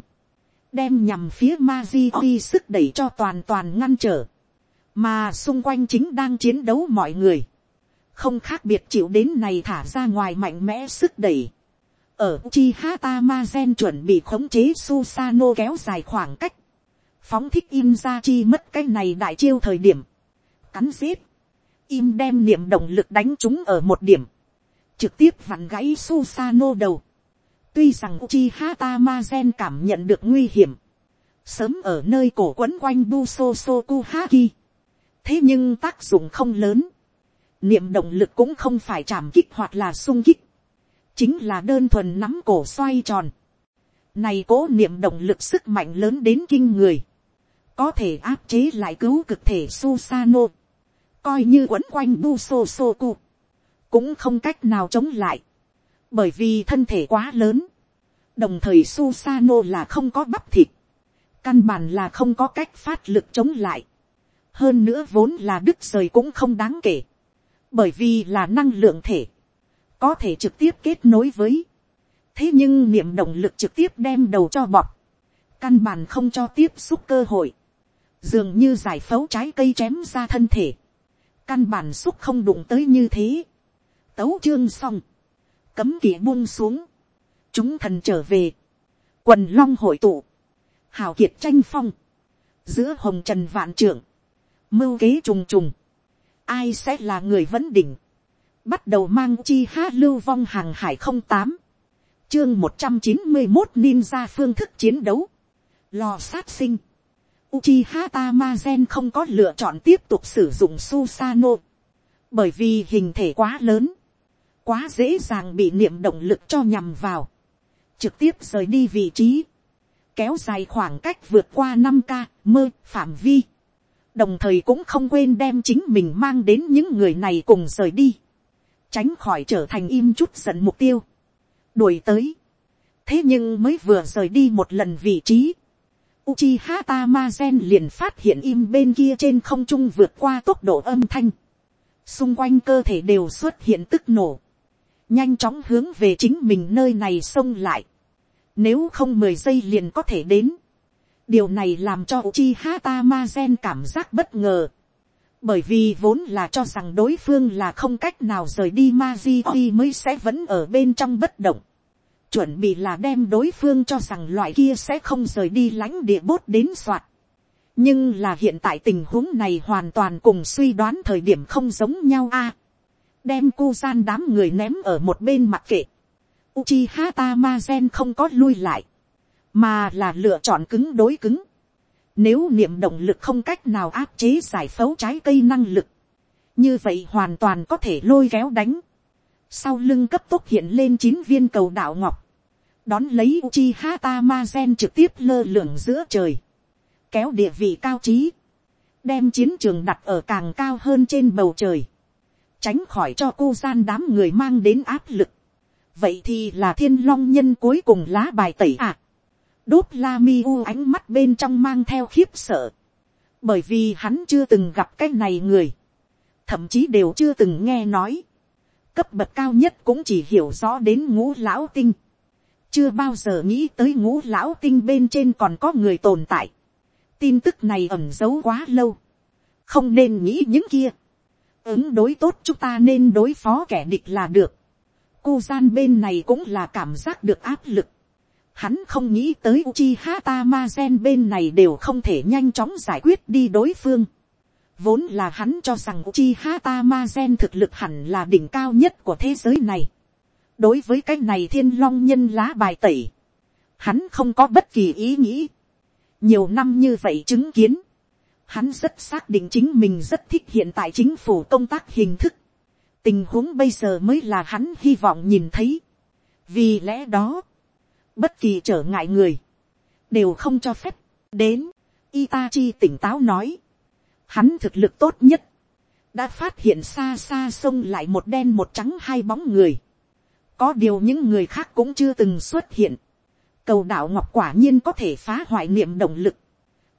Đem nhằm phía Maji sức đẩy cho toàn toàn ngăn trở. Mà xung quanh chính đang chiến đấu mọi người không khác biệt chịu đến này thả ra ngoài mạnh mẽ sức đẩy. ở chi hata ma gen chuẩn bị khống chế susano kéo dài khoảng cách, phóng thích im ra chi mất cái này đại chiêu thời điểm, cắn giết, im đem niệm động lực đánh chúng ở một điểm, trực tiếp vặn gãy susano đầu. tuy rằng chi hata ma gen cảm nhận được nguy hiểm, sớm ở nơi cổ quấn quanh buso haki, thế nhưng tác dụng không lớn, niệm động lực cũng không phải chạm kích hoặc là sung kích, chính là đơn thuần nắm cổ xoay tròn. Này cố niệm động lực sức mạnh lớn đến kinh người, có thể áp chế lại cứu cực thể Susano, coi như quấn quanh bu so so cu cũng không cách nào chống lại, bởi vì thân thể quá lớn, đồng thời Susano là không có bắp thịt, căn bản là không có cách phát lực chống lại, hơn nữa vốn là đứt rời cũng không đáng kể, bởi vì là năng lượng thể, có thể trực tiếp kết nối với, thế nhưng niệm động lực trực tiếp đem đầu cho bọt, căn bản không cho tiếp xúc cơ hội, dường như giải phẫu trái cây chém ra thân thể, căn bản xúc không đụng tới như thế, tấu chương xong, cấm kỵ buông xuống, chúng thần trở về, quần long hội tụ, hào kiệt tranh phong, giữa hồng trần vạn trưởng, mưu kế trùng trùng, ai sẽ là người vấn đỉnh, bắt đầu mang chi ha lưu vong hàng hải không tám, chương một trăm chín mươi một ninja phương thức chiến đấu, lò sát sinh, Uchiha Tamazen không có lựa chọn tiếp tục sử dụng Susano. Bởi vì hình thể quá lớn. Quá dễ dàng bị niệm động lực cho nhằm vào. Trực tiếp rời đi vị trí. Kéo dài khoảng cách vượt qua năm k mơ, phạm vi đồng thời cũng không quên đem chính mình mang đến những người này cùng rời đi, tránh khỏi trở thành im chút giận mục tiêu, đuổi tới. thế nhưng mới vừa rời đi một lần vị trí, Uchiha Mazen liền phát hiện im bên kia trên không trung vượt qua tốc độ âm thanh. Xung quanh cơ thể đều xuất hiện tức nổ. Nhanh chóng hướng về chính mình nơi này xông lại. Nếu không mười giây liền có thể đến điều này làm cho Uchiha Tamazen cảm giác bất ngờ. Bởi vì vốn là cho rằng đối phương là không cách nào rời đi Maji mới sẽ vẫn ở bên trong bất động. Chuẩn bị là đem đối phương cho rằng loại kia sẽ không rời đi lãnh địa bốt đến soạt. Nhưng là hiện tại tình huống này hoàn toàn cùng suy đoán thời điểm không giống nhau a. đem cu gian đám người ném ở một bên mặc kệ. Uchiha Tamazen không có lui lại mà là lựa chọn cứng đối cứng. Nếu niệm động lực không cách nào áp chế giải phẫu trái cây năng lực, như vậy hoàn toàn có thể lôi kéo đánh. Sau lưng cấp tốc hiện lên chín viên cầu đạo ngọc, đón lấy Uchiha Tamazen trực tiếp lơ lửng giữa trời, kéo địa vị cao trí, đem chiến trường đặt ở càng cao hơn trên bầu trời, tránh khỏi cho cô gian đám người mang đến áp lực. vậy thì là thiên long nhân cuối cùng lá bài tẩy ạ. À Đốt la mi u ánh mắt bên trong mang theo khiếp sợ. Bởi vì hắn chưa từng gặp cái này người. Thậm chí đều chưa từng nghe nói. Cấp bậc cao nhất cũng chỉ hiểu rõ đến ngũ lão tinh. Chưa bao giờ nghĩ tới ngũ lão tinh bên trên còn có người tồn tại. Tin tức này ẩn giấu quá lâu. Không nên nghĩ những kia. Ứng đối tốt chúng ta nên đối phó kẻ địch là được. Cô gian bên này cũng là cảm giác được áp lực Hắn không nghĩ tới Uchiha Tamazen bên này đều không thể nhanh chóng giải quyết đi đối phương. Vốn là hắn cho rằng Uchiha Tamazen thực lực hẳn là đỉnh cao nhất của thế giới này. Đối với cái này thiên long nhân lá bài tẩy. Hắn không có bất kỳ ý nghĩ. Nhiều năm như vậy chứng kiến. Hắn rất xác định chính mình rất thích hiện tại chính phủ công tác hình thức. Tình huống bây giờ mới là hắn hy vọng nhìn thấy. Vì lẽ đó bất kỳ trở ngại người, đều không cho phép, đến, Itachi tỉnh táo nói, hắn thực lực tốt nhất, đã phát hiện xa xa sông lại một đen một trắng hai bóng người, có điều những người khác cũng chưa từng xuất hiện, cầu đạo ngọc quả nhiên có thể phá hoại niệm động lực,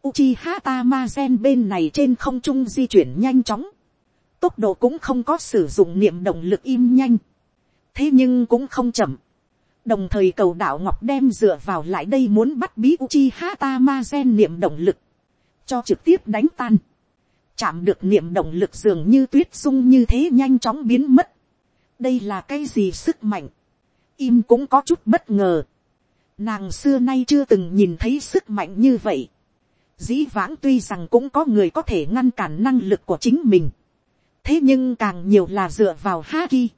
Uchiha Tamazen bên này trên không trung di chuyển nhanh chóng, tốc độ cũng không có sử dụng niệm động lực im nhanh, thế nhưng cũng không chậm, đồng thời cầu đạo ngọc đem dựa vào lại đây muốn bắt bí uchi hata ma gen niệm động lực, cho trực tiếp đánh tan, chạm được niệm động lực dường như tuyết sung như thế nhanh chóng biến mất, đây là cái gì sức mạnh, im cũng có chút bất ngờ, nàng xưa nay chưa từng nhìn thấy sức mạnh như vậy, dĩ vãng tuy rằng cũng có người có thể ngăn cản năng lực của chính mình, thế nhưng càng nhiều là dựa vào Haki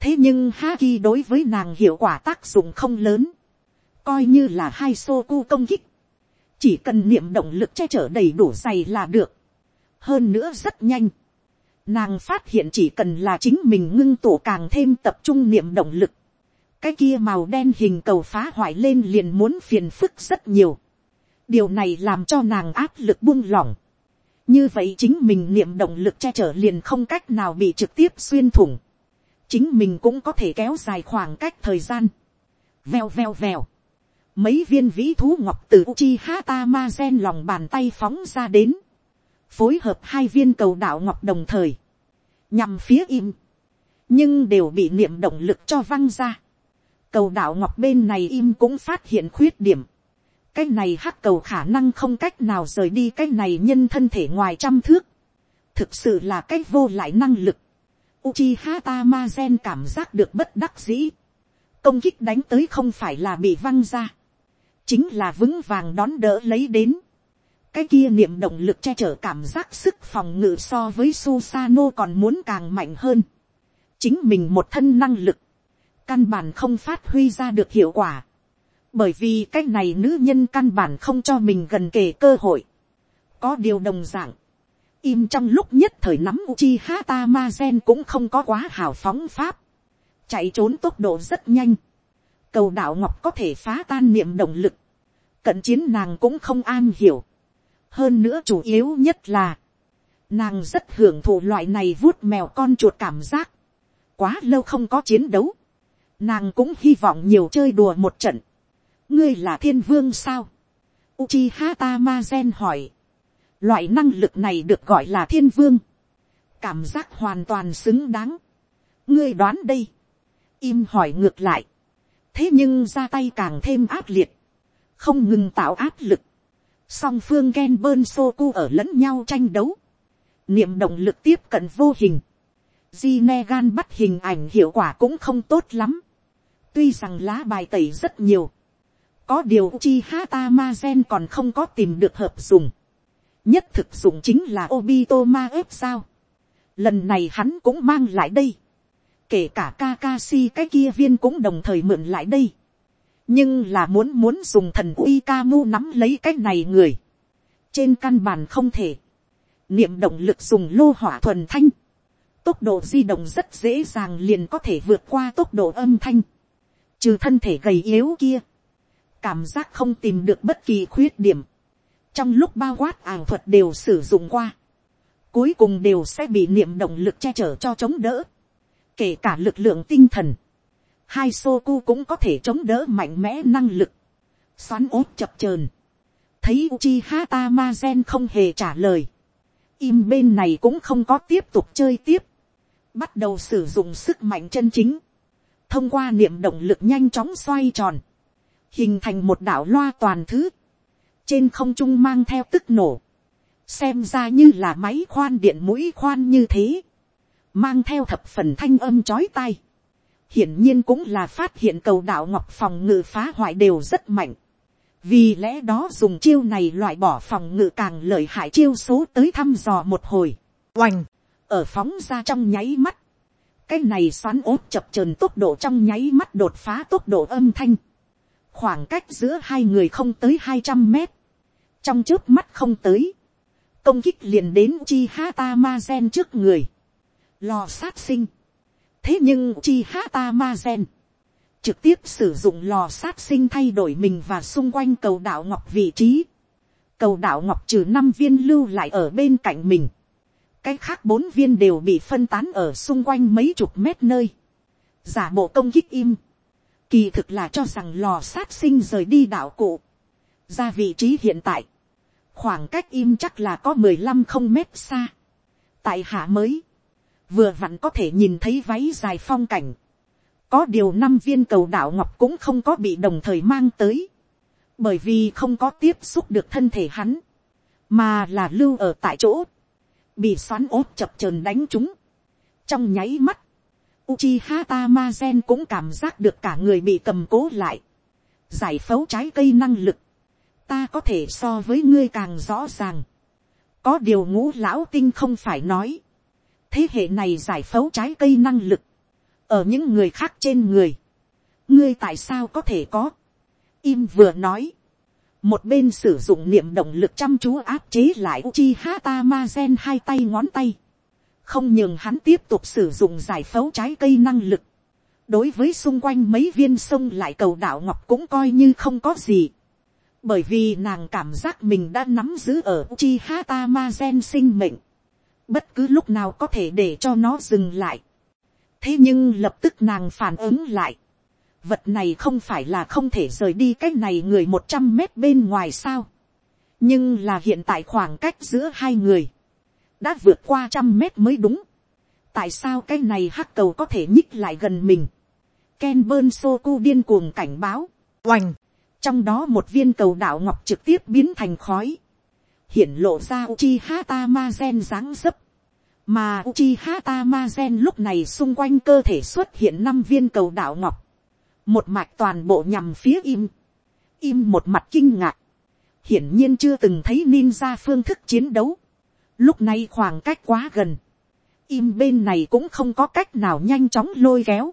thế nhưng Haki đối với nàng hiệu quả tác dụng không lớn, coi như là hai xô cu công kích, chỉ cần niệm động lực che chở đầy đủ dày là được, hơn nữa rất nhanh, nàng phát hiện chỉ cần là chính mình ngưng tụ càng thêm tập trung niệm động lực, cái kia màu đen hình cầu phá hoại lên liền muốn phiền phức rất nhiều, điều này làm cho nàng áp lực buông lỏng, như vậy chính mình niệm động lực che chở liền không cách nào bị trực tiếp xuyên thủng, chính mình cũng có thể kéo dài khoảng cách thời gian, Vèo vèo vèo, mấy viên vĩ thú ngọc từ uchi Tamazen gen lòng bàn tay phóng ra đến, phối hợp hai viên cầu đạo ngọc đồng thời, nhằm phía im, nhưng đều bị niệm động lực cho văng ra. cầu đạo ngọc bên này im cũng phát hiện khuyết điểm, cái này hắc cầu khả năng không cách nào rời đi cái này nhân thân thể ngoài trăm thước. thực sự là cái vô lại năng lực. Uchiha Tamazen cảm giác được bất đắc dĩ. công kích đánh tới không phải là bị văng ra. chính là vững vàng đón đỡ lấy đến. cái kia niệm động lực che chở cảm giác sức phòng ngự so với Susano còn muốn càng mạnh hơn. chính mình một thân năng lực. căn bản không phát huy ra được hiệu quả bởi vì cái này nữ nhân căn bản không cho mình gần kề cơ hội. có điều đồng dạng im trong lúc nhất thời nắm uchi hata ma gen cũng không có quá hào phóng pháp, chạy trốn tốc độ rất nhanh, cầu đạo ngọc có thể phá tan niệm động lực, cận chiến nàng cũng không an hiểu, hơn nữa chủ yếu nhất là, nàng rất hưởng thụ loại này vuốt mèo con chuột cảm giác, quá lâu không có chiến đấu, nàng cũng hy vọng nhiều chơi đùa một trận, ngươi là thiên vương sao. Uchiha Tamazen hỏi. Loại năng lực này được gọi là thiên vương. Cảm giác hoàn toàn xứng đáng. Ngươi đoán đây. Im hỏi ngược lại. Thế nhưng ra tay càng thêm ác liệt. Không ngừng tạo áp lực. Song phương Gen Bơn Soku ở lẫn nhau tranh đấu. Niệm động lực tiếp cận vô hình. Jinegan bắt hình ảnh hiệu quả cũng không tốt lắm. Tuy rằng lá bài tẩy rất nhiều có điều chi hata ma gen còn không có tìm được hợp dùng nhất thực dụng chính là obito ma ếp sao. lần này hắn cũng mang lại đây. kể cả Kakashi cái kia viên cũng đồng thời mượn lại đây. nhưng là muốn muốn dùng thần uy ca mu nắm lấy cái này người. trên căn bản không thể. niệm động lực dùng lô hỏa thuần thanh. tốc độ di động rất dễ dàng liền có thể vượt qua tốc độ âm thanh. trừ thân thể gầy yếu kia cảm giác không tìm được bất kỳ khuyết điểm, trong lúc bao quát ảo thuật đều sử dụng qua, cuối cùng đều sẽ bị niệm động lực che chở cho chống đỡ, kể cả lực lượng tinh thần, hai sô cu cũng có thể chống đỡ mạnh mẽ năng lực, xoắn ốt chập chờn, thấy Uchi Hata Ma Gen không hề trả lời, im bên này cũng không có tiếp tục chơi tiếp, bắt đầu sử dụng sức mạnh chân chính, thông qua niệm động lực nhanh chóng xoay tròn, hình thành một đảo loa toàn thứ, trên không trung mang theo tức nổ, xem ra như là máy khoan điện mũi khoan như thế, mang theo thập phần thanh âm chói tai, hiển nhiên cũng là phát hiện cầu đạo ngọc phòng ngự phá hoại đều rất mạnh, vì lẽ đó dùng chiêu này loại bỏ phòng ngự càng lợi hại chiêu số tới thăm dò một hồi, oành, ở phóng ra trong nháy mắt, cái này xoắn ốp chập trờn tốc độ trong nháy mắt đột phá tốc độ âm thanh, khoảng cách giữa hai người không tới hai trăm mét, trong trước mắt không tới, công kích liền đến chi hata ma gen trước người, lò sát sinh, thế nhưng chi hata ma gen, trực tiếp sử dụng lò sát sinh thay đổi mình và xung quanh cầu đạo ngọc vị trí. cầu đạo ngọc trừ năm viên lưu lại ở bên cạnh mình. cái khác bốn viên đều bị phân tán ở xung quanh mấy chục mét nơi. giả bộ công kích im kỳ thực là cho rằng lò sát sinh rời đi đạo cụ. ra vị trí hiện tại. khoảng cách im chắc là có mười lăm không mét xa. tại hạ mới, vừa vặn có thể nhìn thấy váy dài phong cảnh có điều năm viên cầu đạo ngọc cũng không có bị đồng thời mang tới. Bởi vì không có tiếp xúc được thân thể hắn. Mà là lưu ở tại chỗ. Bị xoắn ốt chập trờn đánh chúng. Trong nháy mắt. Uchiha Tamazen cũng cảm giác được cả người bị cầm cố lại. Giải phẫu trái cây năng lực. Ta có thể so với ngươi càng rõ ràng. Có điều ngũ lão tinh không phải nói. Thế hệ này giải phẫu trái cây năng lực ở những người khác trên người, ngươi tại sao có thể có, im vừa nói, một bên sử dụng niệm động lực chăm chú áp chế lại Uchiha Tamazen hai tay ngón tay, không nhường hắn tiếp tục sử dụng giải phẫu trái cây năng lực, đối với xung quanh mấy viên sông lại cầu đảo ngọc cũng coi như không có gì, bởi vì nàng cảm giác mình đã nắm giữ ở chi hata ma gen sinh mệnh, bất cứ lúc nào có thể để cho nó dừng lại, thế nhưng lập tức nàng phản ứng lại. vật này không phải là không thể rời đi cái này người một trăm mét bên ngoài sao. nhưng là hiện tại khoảng cách giữa hai người, đã vượt qua trăm mét mới đúng. tại sao cái này hắc cầu có thể nhích lại gần mình. Ken bơn sô cu điên cuồng cảnh báo, oành, trong đó một viên cầu đạo ngọc trực tiếp biến thành khói, hiển lộ ra uchi hata ma gen dáng dấp, mà Uchiha Tamazen lúc này xung quanh cơ thể xuất hiện năm viên cầu đạo ngọc. Một mạch toàn bộ nhằm phía im. Im một mặt kinh ngạc. Hiển nhiên chưa từng thấy ninja phương thức chiến đấu. Lúc này khoảng cách quá gần. Im bên này cũng không có cách nào nhanh chóng lôi kéo.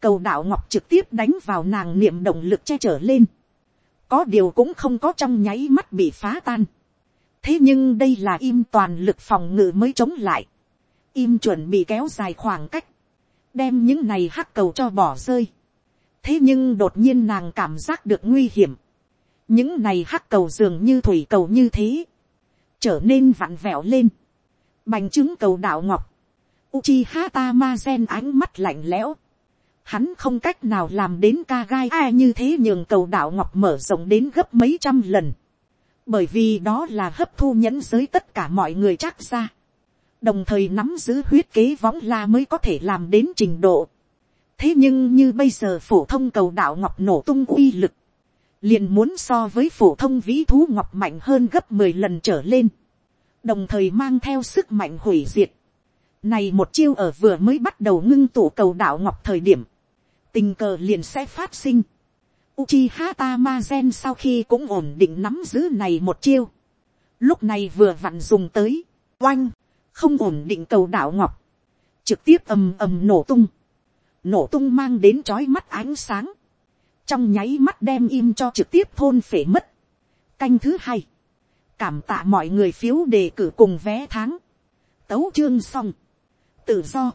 Cầu đạo ngọc trực tiếp đánh vào nàng niệm động lực che trở lên. Có điều cũng không có trong nháy mắt bị phá tan. Thế nhưng đây là im toàn lực phòng ngự mới chống lại im chuẩn bị kéo dài khoảng cách, đem những này hắc cầu cho bỏ rơi. thế nhưng đột nhiên nàng cảm giác được nguy hiểm. những này hắc cầu dường như thủy cầu như thế, trở nên vặn vẹo lên. bành trướng cầu đạo ngọc, Uchiha Tamazen ánh mắt lạnh lẽo. Hắn không cách nào làm đến ca gai ai như thế nhường cầu đạo ngọc mở rộng đến gấp mấy trăm lần. Bởi vì đó là hấp thu nhẫn giới tất cả mọi người chắc ra đồng thời nắm giữ huyết kế võng la mới có thể làm đến trình độ. thế nhưng như bây giờ phổ thông cầu đạo ngọc nổ tung uy lực, liền muốn so với phổ thông vĩ thú ngọc mạnh hơn gấp mười lần trở lên, đồng thời mang theo sức mạnh hủy diệt. này một chiêu ở vừa mới bắt đầu ngưng tụ cầu đạo ngọc thời điểm, tình cờ liền sẽ phát sinh. Uchiha Tamazen sau khi cũng ổn định nắm giữ này một chiêu. Lúc này vừa vặn dùng tới. Oanh không ổn định cầu đạo ngọc, trực tiếp ầm ầm nổ tung, nổ tung mang đến trói mắt ánh sáng, trong nháy mắt đem im cho trực tiếp thôn phể mất. Canh thứ hai, cảm tạ mọi người phiếu đề cử cùng vé tháng, tấu chương xong, tự do,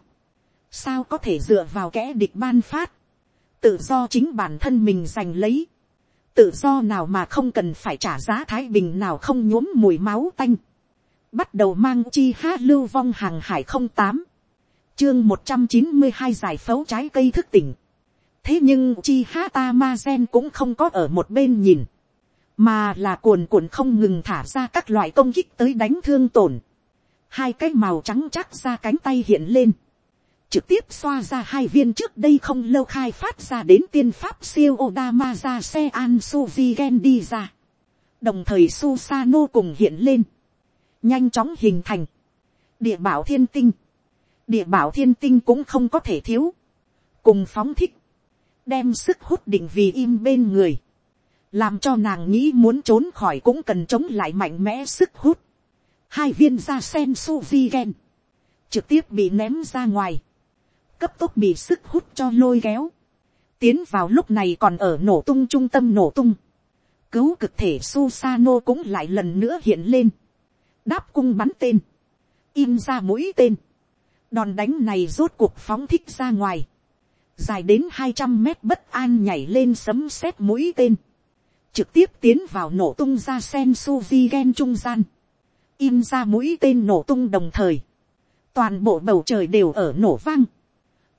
sao có thể dựa vào kẽ địch ban phát, tự do chính bản thân mình giành lấy, tự do nào mà không cần phải trả giá thái bình nào không nhuốm mùi máu tanh, bắt đầu mang chi hát lưu vong hàng hải không tám, chương một trăm chín mươi hai giải phẫu trái cây thức tỉnh thế nhưng chi ha ta ma gen cũng không có ở một bên nhìn, mà là cuồn cuộn không ngừng thả ra các loại công kích tới đánh thương tổn. hai cái màu trắng chắc ra cánh tay hiện lên, trực tiếp xoa ra hai viên trước đây không lâu khai phát ra đến tiên pháp siêu Odama ra xe an suvi gen đi ra. đồng thời Susano cùng hiện lên. Nhanh chóng hình thành, địa bảo thiên tinh, địa bảo thiên tinh cũng không có thể thiếu, cùng phóng thích, đem sức hút định vì im bên người, làm cho nàng nghĩ muốn trốn khỏi cũng cần chống lại mạnh mẽ sức hút, hai viên da sen su vi gen, trực tiếp bị ném ra ngoài, cấp tốc bị sức hút cho lôi kéo, tiến vào lúc này còn ở nổ tung trung tâm nổ tung, cứu cực thể Susano cũng lại lần nữa hiện lên, đáp cung bắn tên, im ra mũi tên, đòn đánh này rốt cuộc phóng thích ra ngoài, dài đến hai trăm mét bất an nhảy lên sấm sét mũi tên, trực tiếp tiến vào nổ tung ra sen suvi gen trung gian, in ra mũi tên nổ tung đồng thời, toàn bộ bầu trời đều ở nổ vang,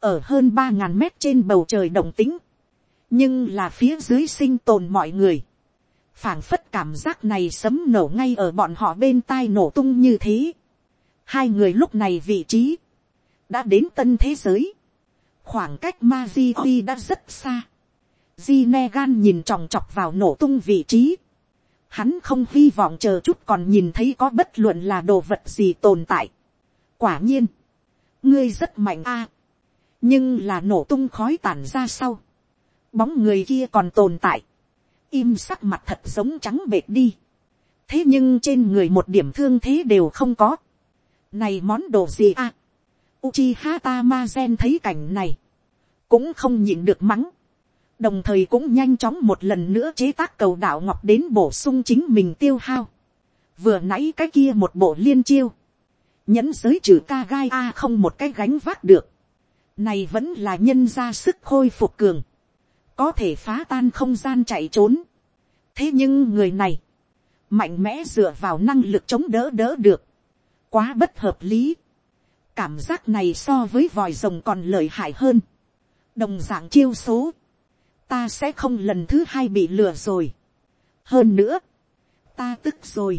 ở hơn ba ngàn mét trên bầu trời đồng tính, nhưng là phía dưới sinh tồn mọi người, phảng phất cảm giác này sấm nổ ngay ở bọn họ bên tai nổ tung như thế. Hai người lúc này vị trí, đã đến tân thế giới, khoảng cách ma di quy đã rất xa. di ne gan nhìn tròng trọc vào nổ tung vị trí, hắn không hy vọng chờ chút còn nhìn thấy có bất luận là đồ vật gì tồn tại. quả nhiên, ngươi rất mạnh a, nhưng là nổ tung khói tản ra sau, bóng người kia còn tồn tại, im sắc mặt thật giống trắng bệt đi, thế nhưng trên người một điểm thương thế đều không có, này món đồ gì a, Uchiha Tamazen thấy cảnh này, cũng không nhịn được mắng, đồng thời cũng nhanh chóng một lần nữa chế tác cầu đạo ngọc đến bổ sung chính mình tiêu hao. vừa nãy cái kia một bộ liên chiêu, nhẫn giới trừ ca gai a không một cái gánh vác được, này vẫn là nhân ra sức khôi phục cường, có thể phá tan không gian chạy trốn. thế nhưng người này, mạnh mẽ dựa vào năng lực chống đỡ đỡ được, quá bất hợp lý cảm giác này so với vòi rồng còn lợi hại hơn. đồng d ạ n g chiêu số, ta sẽ không lần thứ hai bị lừa rồi. hơn nữa, ta tức rồi.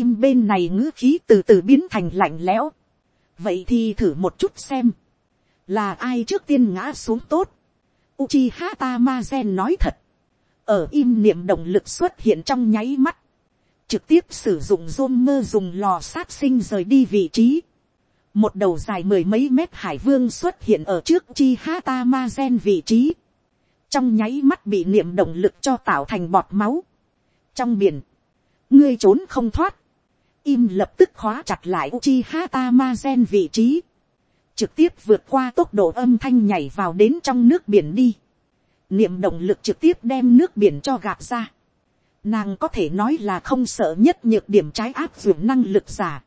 im bên này ngữ khí từ từ biến thành lạnh lẽo. vậy thì thử một chút xem. là ai trước tiên ngã xuống tốt. Uchiha Tamazen nói thật. ở im niệm động lực xuất hiện trong nháy mắt trực tiếp sử dụng rôn mơ dùng lò sát sinh rời đi vị trí. Một đầu dài mười mấy mét hải vương xuất hiện ở trước chi hata ma gen vị trí. Trong nháy mắt bị niệm động lực cho tạo thành bọt máu. Trong biển, ngươi trốn không thoát. Im lập tức khóa chặt lại Uchiha Tamazen vị trí. Trực tiếp vượt qua tốc độ âm thanh nhảy vào đến trong nước biển đi. Niệm động lực trực tiếp đem nước biển cho gạt ra Nàng có thể nói là không sợ nhất nhược điểm trái áp dụng năng lực giả.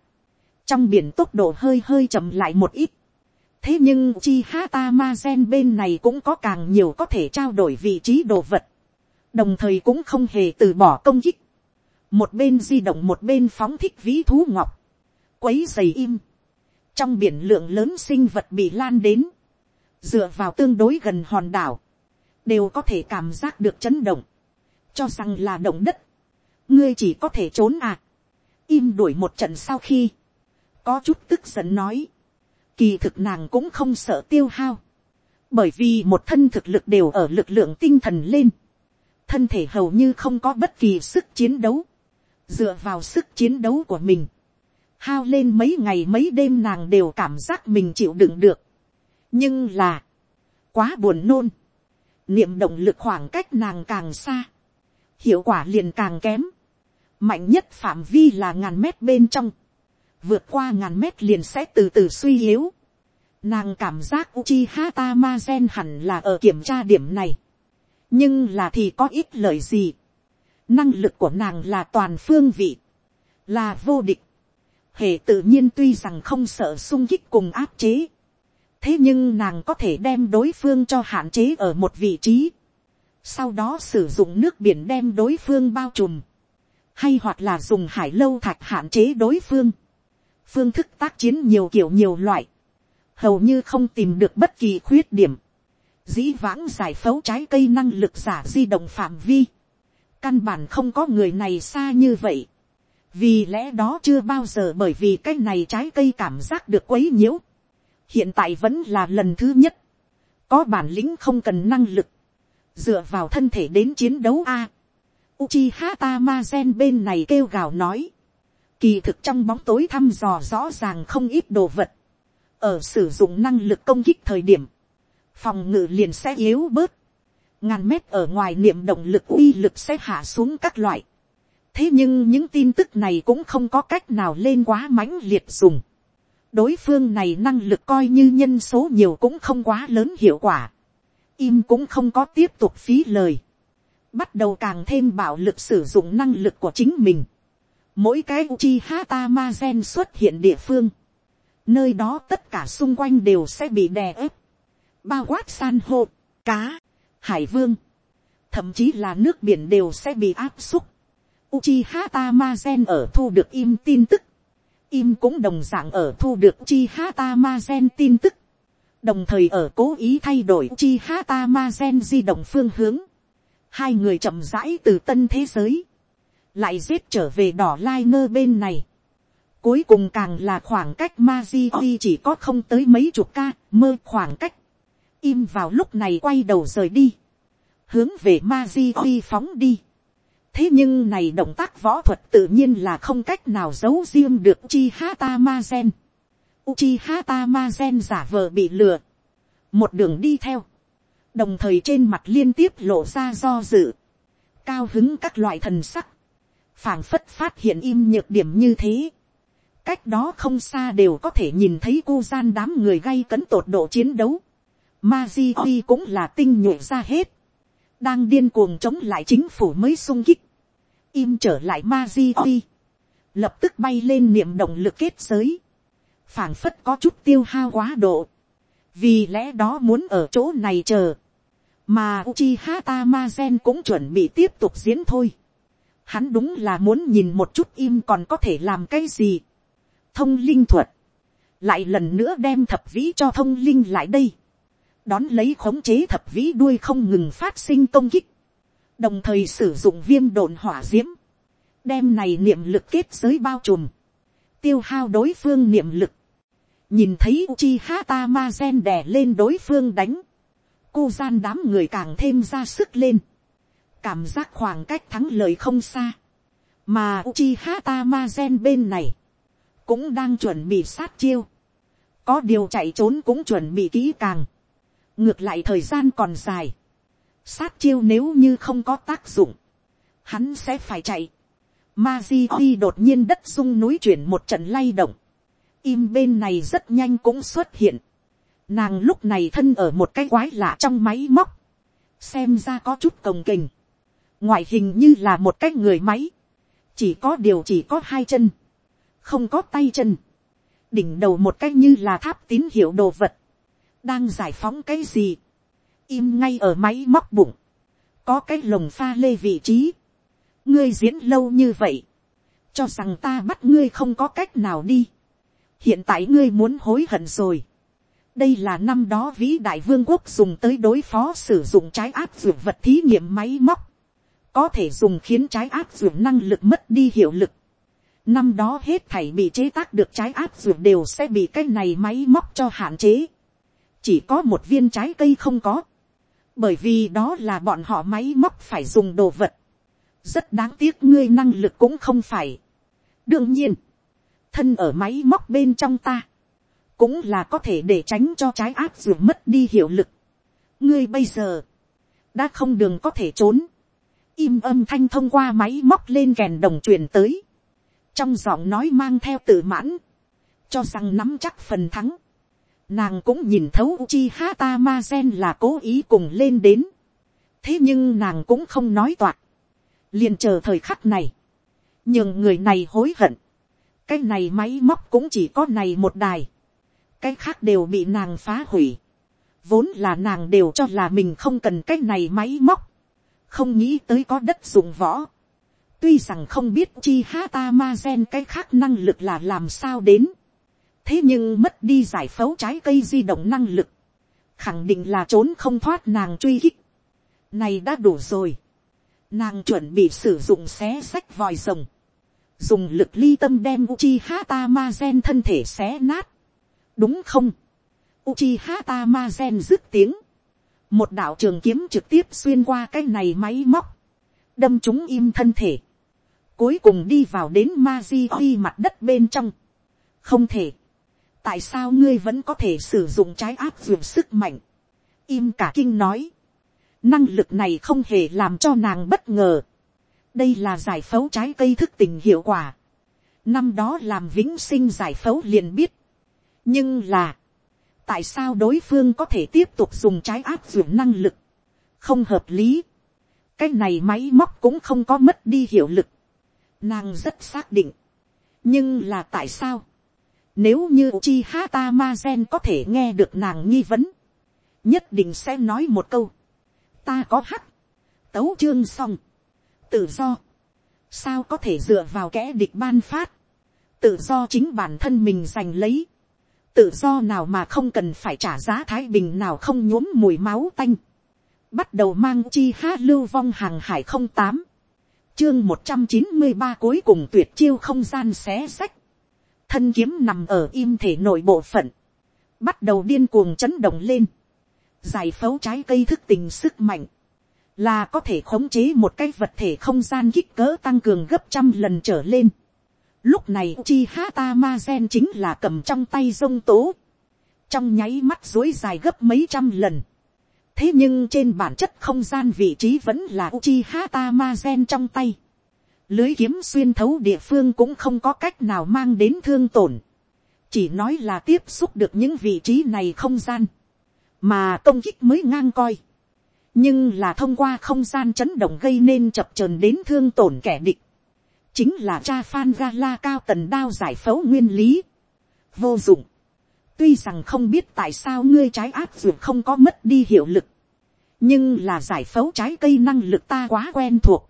Trong biển tốc độ hơi hơi chậm lại một ít. Thế nhưng chi hata ma gen bên này cũng có càng nhiều có thể trao đổi vị trí đồ vật. Đồng thời cũng không hề từ bỏ công kích. Một bên di động một bên phóng thích ví thú ngọc. Quấy dày im. Trong biển lượng lớn sinh vật bị lan đến. Dựa vào tương đối gần hòn đảo. Đều có thể cảm giác được chấn động cho rằng là động đất, ngươi chỉ có thể trốn à. im đuổi một trận sau khi, có chút tức giận nói, kỳ thực nàng cũng không sợ tiêu hao, bởi vì một thân thực lực đều ở lực lượng tinh thần lên, thân thể hầu như không có bất kỳ sức chiến đấu, dựa vào sức chiến đấu của mình, hao lên mấy ngày mấy đêm nàng đều cảm giác mình chịu đựng được, nhưng là, quá buồn nôn, niệm động lực khoảng cách nàng càng xa, hiệu quả liền càng kém. Mạnh nhất phạm vi là ngàn mét bên trong. Vượt qua ngàn mét liền sẽ từ từ suy yếu. Nàng cảm giác Uchiha Tamazen hẳn là ở kiểm tra điểm này. Nhưng là thì có ít lời gì. Năng lực của nàng là toàn phương vị. Là vô địch. Hệ tự nhiên tuy rằng không sợ sung kích cùng áp chế. Thế nhưng nàng có thể đem đối phương cho hạn chế ở một vị trí sau đó sử dụng nước biển đem đối phương bao trùm, hay hoặc là dùng hải lâu thạch hạn chế đối phương, phương thức tác chiến nhiều kiểu nhiều loại, hầu như không tìm được bất kỳ khuyết điểm, dĩ vãng giải phẫu trái cây năng lực giả di động phạm vi, căn bản không có người này xa như vậy, vì lẽ đó chưa bao giờ bởi vì cái này trái cây cảm giác được quấy nhiễu, hiện tại vẫn là lần thứ nhất, có bản lĩnh không cần năng lực, dựa vào thân thể đến chiến đấu a. Uchiha Tamazen bên này kêu gào nói, kỳ thực trong bóng tối thăm dò rõ ràng không ít đồ vật, ở sử dụng năng lực công kích thời điểm, phòng ngự liền sẽ yếu bớt, ngàn mét ở ngoài niệm động lực uy lực sẽ hạ xuống các loại. thế nhưng những tin tức này cũng không có cách nào lên quá mãnh liệt dùng. đối phương này năng lực coi như nhân số nhiều cũng không quá lớn hiệu quả im cũng không có tiếp tục phí lời, bắt đầu càng thêm bạo lực sử dụng năng lực của chính mình. Mỗi cái Uchiha hata ma gen xuất hiện địa phương, nơi đó tất cả xung quanh đều sẽ bị đè ép. bao quát san hô, cá, hải vương, thậm chí là nước biển đều sẽ bị áp xúc. Uchiha Tamazen ở thu được im tin tức, im cũng đồng dạng ở thu được Uchiha Tamazen tin tức, đồng thời ở cố ý thay đổi Uchiha Tamazen di động phương hướng. Hai người chậm rãi từ tân thế giới, lại giết trở về đỏ lai nơ bên này. Cuối cùng càng là khoảng cách Maji chỉ có không tới mấy chục ca, mơ khoảng cách. Im vào lúc này quay đầu rời đi. Hướng về Maji phóng đi. Thế nhưng này động tác võ thuật tự nhiên là không cách nào giấu riêng được chi hata ma gen. Uchiha Tamazen giả vờ bị lừa. Một đường đi theo. Đồng thời trên mặt liên tiếp lộ ra do dự. Cao hứng các loại thần sắc phảng phất phát hiện im nhược điểm như thế cách đó không xa đều có thể nhìn thấy cô gian đám người gây cấn tột độ chiến đấu. Ma Di Huy cũng là tinh nhuệ ra hết. Đang điên cuồng chống lại chính phủ mới sung kích. Im trở lại Ma Di Huy. Lập tức bay lên niệm động lực kết giới. phảng phất có chút tiêu hao quá độ. Vì lẽ đó muốn ở chỗ này chờ. Mà Uchiha Tamazen cũng chuẩn bị tiếp tục diễn thôi. Hắn đúng là muốn nhìn một chút im còn có thể làm cái gì. Thông linh thuật, lại lần nữa đem thập vĩ cho thông linh lại đây, đón lấy khống chế thập vĩ đuôi không ngừng phát sinh công kích, đồng thời sử dụng viêm đồn hỏa d i ễ m đem này niệm lực kết giới bao trùm, tiêu hao đối phương niệm lực, nhìn thấy uchi hata ma gen đè lên đối phương đánh, cô gian đám người càng thêm ra sức lên, cảm giác khoảng cách thắng lợi không xa, mà Uchiha hata bên này, cũng đang chuẩn bị sát chiêu, có điều chạy trốn cũng chuẩn bị kỹ càng, ngược lại thời gian còn dài, sát chiêu nếu như không có tác dụng, hắn sẽ phải chạy, ma di đột nhiên đất sung núi chuyển một trận lay động, im bên này rất nhanh cũng xuất hiện, nàng lúc này thân ở một cái quái lạ trong máy móc, xem ra có chút cồng kềnh, ngoại hình như là một cái người máy, chỉ có điều chỉ có hai chân, không có tay chân, đỉnh đầu một cái như là tháp tín hiệu đồ vật, đang giải phóng cái gì, im ngay ở máy móc bụng, có cái lồng pha lê vị trí, ngươi diễn lâu như vậy, cho rằng ta bắt ngươi không có cách nào đi, hiện tại ngươi muốn hối hận rồi, đây là năm đó vĩ đại vương quốc dùng tới đối phó sử dụng trái áp dụng vật thí nghiệm máy móc, có thể dùng khiến trái áp dụng năng lực mất đi hiệu lực, Năm đó hết thảy bị chế tác được trái áp dược đều sẽ bị cái này máy móc cho hạn chế. Chỉ có một viên trái cây không có. Bởi vì đó là bọn họ máy móc phải dùng đồ vật. Rất đáng tiếc ngươi năng lực cũng không phải. Đương nhiên, thân ở máy móc bên trong ta. Cũng là có thể để tránh cho trái áp dược mất đi hiệu lực. Ngươi bây giờ, đã không đường có thể trốn. Im âm thanh thông qua máy móc lên kèn đồng truyền tới trong giọng nói mang theo tự mãn, cho rằng nắm chắc phần thắng. Nàng cũng nhìn thấu Uchiha Hata Ma Gen là cố ý cùng lên đến. Thế nhưng nàng cũng không nói toạc. liền chờ thời khắc này. Nhưng người này hối hận. Cái này máy móc cũng chỉ có này một đài. Cái khác đều bị nàng phá hủy. Vốn là nàng đều cho là mình không cần cái này máy móc. Không nghĩ tới có đất dụng võ. Tuy rằng không biết chi hata ma gen cái khác năng lực là làm sao đến, thế nhưng mất đi giải phẫu trái cây di động năng lực, khẳng định là trốn không thoát nàng truy hích. này đã đủ rồi, nàng chuẩn bị sử dụng xé sách vòi rồng, dùng lực ly tâm đem Uchiha Tamazen thân thể xé nát. đúng không, Uchiha Tamazen dứt tiếng, một đạo trường kiếm trực tiếp xuyên qua cái này máy móc, đâm chúng im thân thể, cuối cùng đi vào đến ma di huy mặt đất bên trong. không thể. tại sao ngươi vẫn có thể sử dụng trái áp dụng sức mạnh. im cả kinh nói. năng lực này không hề làm cho nàng bất ngờ. đây là giải phẫu trái cây thức tình hiệu quả. năm đó làm vĩnh sinh giải phẫu liền biết. nhưng là, tại sao đối phương có thể tiếp tục dùng trái áp dụng năng lực. không hợp lý. cái này máy móc cũng không có mất đi hiệu lực Nàng rất xác định. Nhưng là tại sao? Nếu như chi hata masen có thể nghe được nàng nghi vấn. nhất định sẽ nói một câu, ta có hắc, tấu chương xong, tự do, sao có thể dựa vào kẻ địch ban phát, tự do chính bản thân mình giành lấy, tự do nào mà không cần phải trả giá thái bình nào không nhuốm mùi máu tanh, bắt đầu mang chi hát lưu vong hàng hải không tám, chương một trăm chín mươi ba cuối cùng tuyệt chiêu không gian xé sách, thân kiếm nằm ở im thể nội bộ phận, bắt đầu điên cuồng chấn động lên, giải phẫu trái cây thức tình sức mạnh, là có thể khống chế một cái vật thể không gian kích cỡ tăng cường gấp trăm lần trở lên. Lúc này chi hata ma gen chính là cầm trong tay rông tố, trong nháy mắt dối dài gấp mấy trăm lần. thế nhưng trên bản chất không gian vị trí vẫn là Uchiha Tamazen trong tay. Lưới kiếm xuyên thấu địa phương cũng không có cách nào mang đến thương tổn. Chỉ nói là tiếp xúc được những vị trí này không gian. Mà công kích mới ngang coi. Nhưng là thông qua không gian chấn động gây nên chập chờn đến thương tổn kẻ địch. Chính là cha Phan Gala cao tần đao giải phẫu nguyên lý. Vô dụng. Tuy rằng không biết tại sao ngươi trái áp dụng không có mất đi hiệu lực. Nhưng là giải phẫu trái cây năng lực ta quá quen thuộc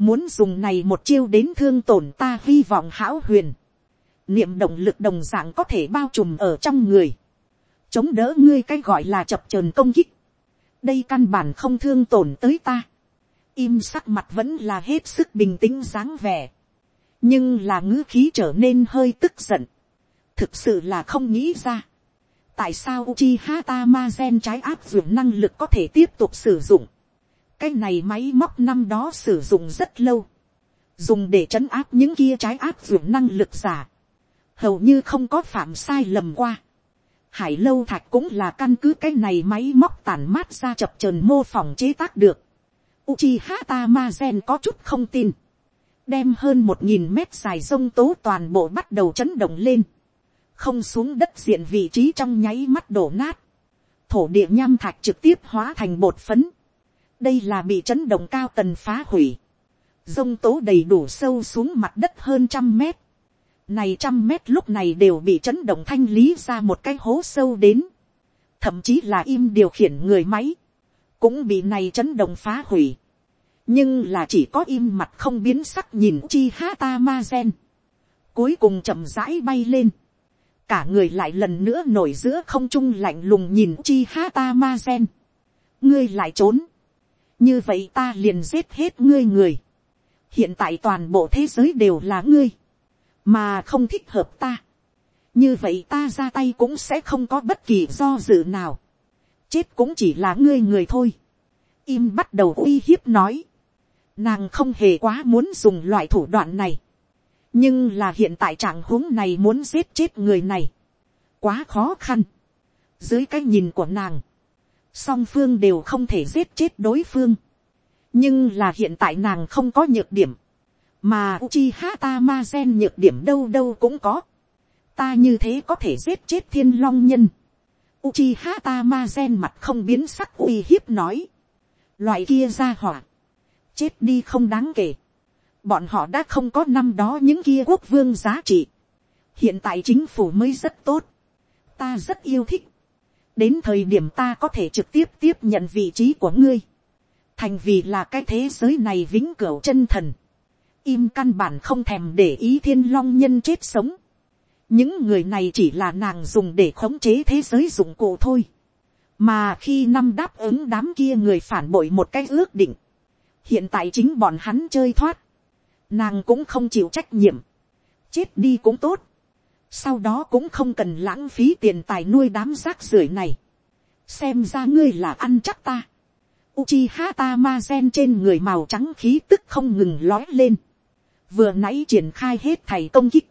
Muốn dùng này một chiêu đến thương tổn ta hy vọng hão huyền. Niệm động lực đồng dạng có thể bao trùm ở trong người. Chống đỡ ngươi cái gọi là chập chờn công kích. Đây căn bản không thương tổn tới ta. Im sắc mặt vẫn là hết sức bình tĩnh dáng vẻ. Nhưng là ngữ khí trở nên hơi tức giận. Thực sự là không nghĩ ra. Tại sao Uchiha Tamazen trái áp dụng năng lực có thể tiếp tục sử dụng cái này máy móc năm đó sử dụng rất lâu, dùng để trấn áp những kia trái áp dụng năng lực giả, hầu như không có phạm sai lầm qua. Hải lâu thạch cũng là căn cứ cái này máy móc tàn mát ra chập trờn mô phỏng chế tác được. Uchiha Tamazen có chút không tin. Đem hơn một nghìn mét dài sông tố toàn bộ bắt đầu chấn động lên. Không xuống đất diện vị trí trong nháy mắt đổ nát. Thổ địa nham thạch trực tiếp hóa thành bột phấn đây là bị chấn động cao tần phá hủy, dông tố đầy đủ sâu xuống mặt đất hơn trăm mét, này trăm mét lúc này đều bị chấn động thanh lý ra một cái hố sâu đến, thậm chí là im điều khiển người máy, cũng bị này chấn động phá hủy, nhưng là chỉ có im mặt không biến sắc nhìn chi hata ma gen, cuối cùng chậm rãi bay lên, cả người lại lần nữa nổi giữa không trung lạnh lùng nhìn chi hata ma gen, ngươi lại trốn, như vậy ta liền giết hết ngươi người. hiện tại toàn bộ thế giới đều là ngươi, mà không thích hợp ta. như vậy ta ra tay cũng sẽ không có bất kỳ do dự nào chết cũng chỉ là ngươi người thôi. im bắt đầu uy hiếp nói. nàng không hề quá muốn dùng loại thủ đoạn này. nhưng là hiện tại trạng huống này muốn giết chết người này. quá khó khăn. dưới cái nhìn của nàng, song phương đều không thể giết chết đối phương. nhưng là hiện tại nàng không có nhược điểm, mà Uchiha Tamazen nhược điểm đâu đâu cũng có. ta như thế có thể giết chết thiên long nhân. Uchiha Tamazen mặt không biến sắc uy hiếp nói. loại kia ra hỏa, chết đi không đáng kể. bọn họ đã không có năm đó những kia quốc vương giá trị. hiện tại chính phủ mới rất tốt. ta rất yêu thích đến thời điểm ta có thể trực tiếp tiếp nhận vị trí của ngươi, thành vì là cái thế giới này vĩnh cửu chân thần, im căn bản không thèm để ý thiên long nhân chết sống, những người này chỉ là nàng dùng để khống chế thế giới dụng cụ thôi, mà khi năm đáp ứng đám kia người phản bội một cái ước định, hiện tại chính bọn hắn chơi thoát, nàng cũng không chịu trách nhiệm, chết đi cũng tốt, sau đó cũng không cần lãng phí tiền tài nuôi đám rác rưởi này, xem ra ngươi là ăn chắc ta. Uchiha Tamazen trên người màu trắng khí tức không ngừng lói lên, vừa nãy triển khai hết thầy công kích,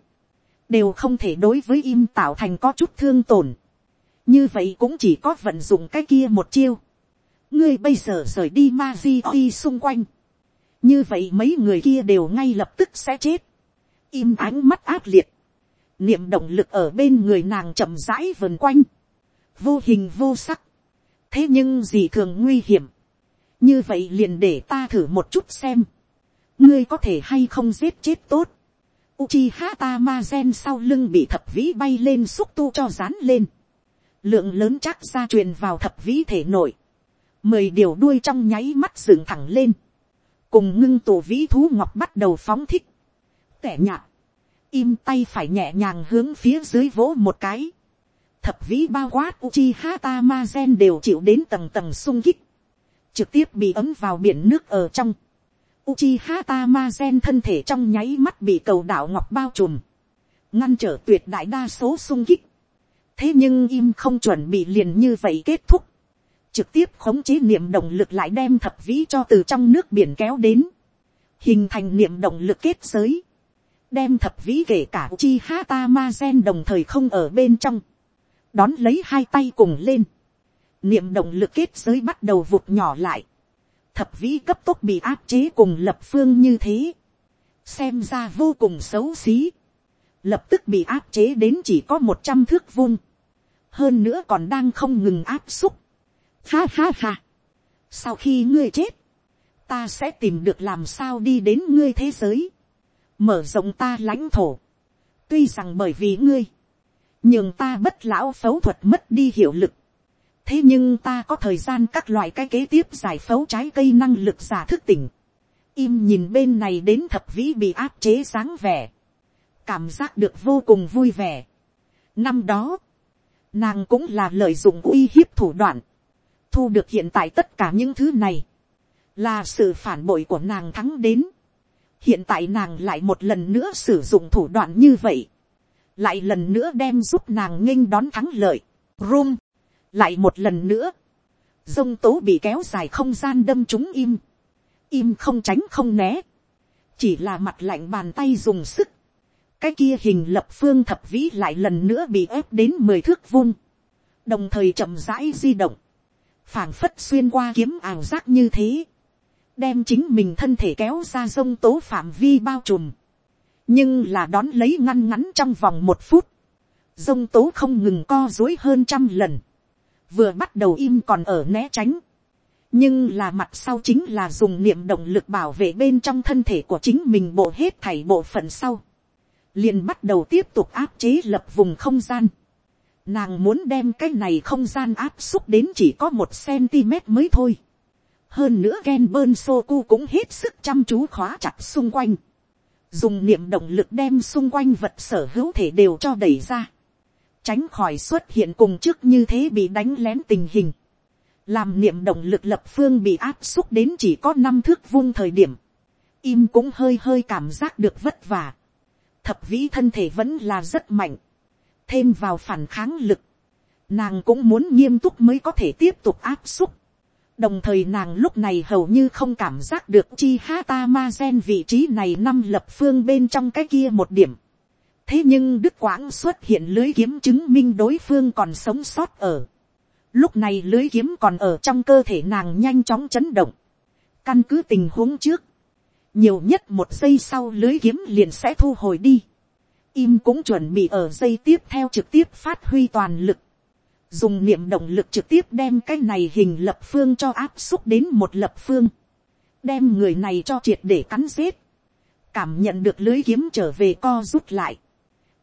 đều không thể đối với im tạo thành có chút thương tổn, như vậy cũng chỉ có vận dụng cái kia một chiêu, ngươi bây giờ rời đi ma di xung quanh, như vậy mấy người kia đều ngay lập tức sẽ chết, im ánh mắt ác liệt, niệm động lực ở bên người nàng chậm rãi vần quanh, vô hình vô sắc, thế nhưng gì thường nguy hiểm, như vậy liền để ta thử một chút xem, ngươi có thể hay không giết chết tốt, Uchiha Tamazen sau lưng bị thập vĩ bay lên xúc tu cho dán lên. lượng lớn chắc ra truyền vào thập vĩ thể nội, mười điều đuôi trong nháy mắt dựng thẳng lên, cùng ngưng tổ vĩ thú ngọc bắt đầu phóng thích, tẻ nhạt, im tay phải nhẹ nhàng hướng phía dưới vỗ một cái, thập vĩ bao quát Uchiha Tamazen đều chịu đến tầng tầng sung kích, trực tiếp bị ấm vào biển nước ở trong, Uchiha Tamazen thân thể trong nháy mắt bị cầu đảo ngọc bao trùm. Ngăn trở tuyệt đại đa số sung kích. Thế nhưng im không chuẩn bị liền như vậy kết thúc. Trực tiếp khống chế niệm động lực lại đem thập vĩ cho từ trong nước biển kéo đến. Hình thành niệm động lực kết giới. Đem thập vĩ kể cả Uchiha Tamazen đồng thời không ở bên trong. Đón lấy hai tay cùng lên. Niệm động lực kết giới bắt đầu vụt nhỏ lại thập vĩ cấp tốc bị áp chế cùng lập phương như thế, xem ra vô cùng xấu xí, lập tức bị áp chế đến chỉ có một trăm thước vuông, hơn nữa còn đang không ngừng áp xúc. Ha ha ha, sau khi ngươi chết, ta sẽ tìm được làm sao đi đến ngươi thế giới, mở rộng ta lãnh thổ, tuy rằng bởi vì ngươi, nhưng ta bất lão phẫu thuật mất đi hiệu lực, thế nhưng ta có thời gian các loại cái kế tiếp giải phẫu trái cây năng lực giả thức tỉnh. im nhìn bên này đến thập vĩ bị áp chế sáng vẻ. cảm giác được vô cùng vui vẻ. năm đó, nàng cũng là lợi dụng uy hiếp thủ đoạn. thu được hiện tại tất cả những thứ này. là sự phản bội của nàng thắng đến. hiện tại nàng lại một lần nữa sử dụng thủ đoạn như vậy. lại lần nữa đem giúp nàng nghênh đón thắng lợi. Rum lại một lần nữa, dông tố bị kéo dài không gian đâm chúng im, im không tránh không né, chỉ là mặt lạnh bàn tay dùng sức, cái kia hình lập phương thập vĩ lại lần nữa bị ép đến mười thước vung, đồng thời chậm rãi di động, phảng phất xuyên qua kiếm ảo giác như thế, đem chính mình thân thể kéo ra dông tố phạm vi bao trùm, nhưng là đón lấy ngăn ngắn trong vòng một phút, dông tố không ngừng co dối hơn trăm lần, vừa bắt đầu im còn ở né tránh, nhưng là mặt sau chính là dùng niệm động lực bảo vệ bên trong thân thể của chính mình bộ hết thảy bộ phận sau, liền bắt đầu tiếp tục áp chế lập vùng không gian. Nàng muốn đem cái này không gian áp xúc đến chỉ có một cm mới thôi. hơn nữa ghen bơn sô cu cũng hết sức chăm chú khóa chặt xung quanh. dùng niệm động lực đem xung quanh vật sở hữu thể đều cho đẩy ra tránh khỏi xuất hiện cùng trước như thế bị đánh lén tình hình, làm niệm động lực lập phương bị áp xúc đến chỉ có năm thước vung thời điểm, im cũng hơi hơi cảm giác được vất vả, thập vĩ thân thể vẫn là rất mạnh, thêm vào phản kháng lực, nàng cũng muốn nghiêm túc mới có thể tiếp tục áp xúc, đồng thời nàng lúc này hầu như không cảm giác được chi ha ta ma gen vị trí này năm lập phương bên trong cái kia một điểm, thế nhưng đức quãng xuất hiện lưới kiếm chứng minh đối phương còn sống sót ở. lúc này lưới kiếm còn ở trong cơ thể nàng nhanh chóng chấn động. căn cứ tình huống trước, nhiều nhất một giây sau lưới kiếm liền sẽ thu hồi đi. im cũng chuẩn bị ở giây tiếp theo trực tiếp phát huy toàn lực. dùng niệm động lực trực tiếp đem cái này hình lập phương cho áp xúc đến một lập phương. đem người này cho triệt để cắn giết. cảm nhận được lưới kiếm trở về co rút lại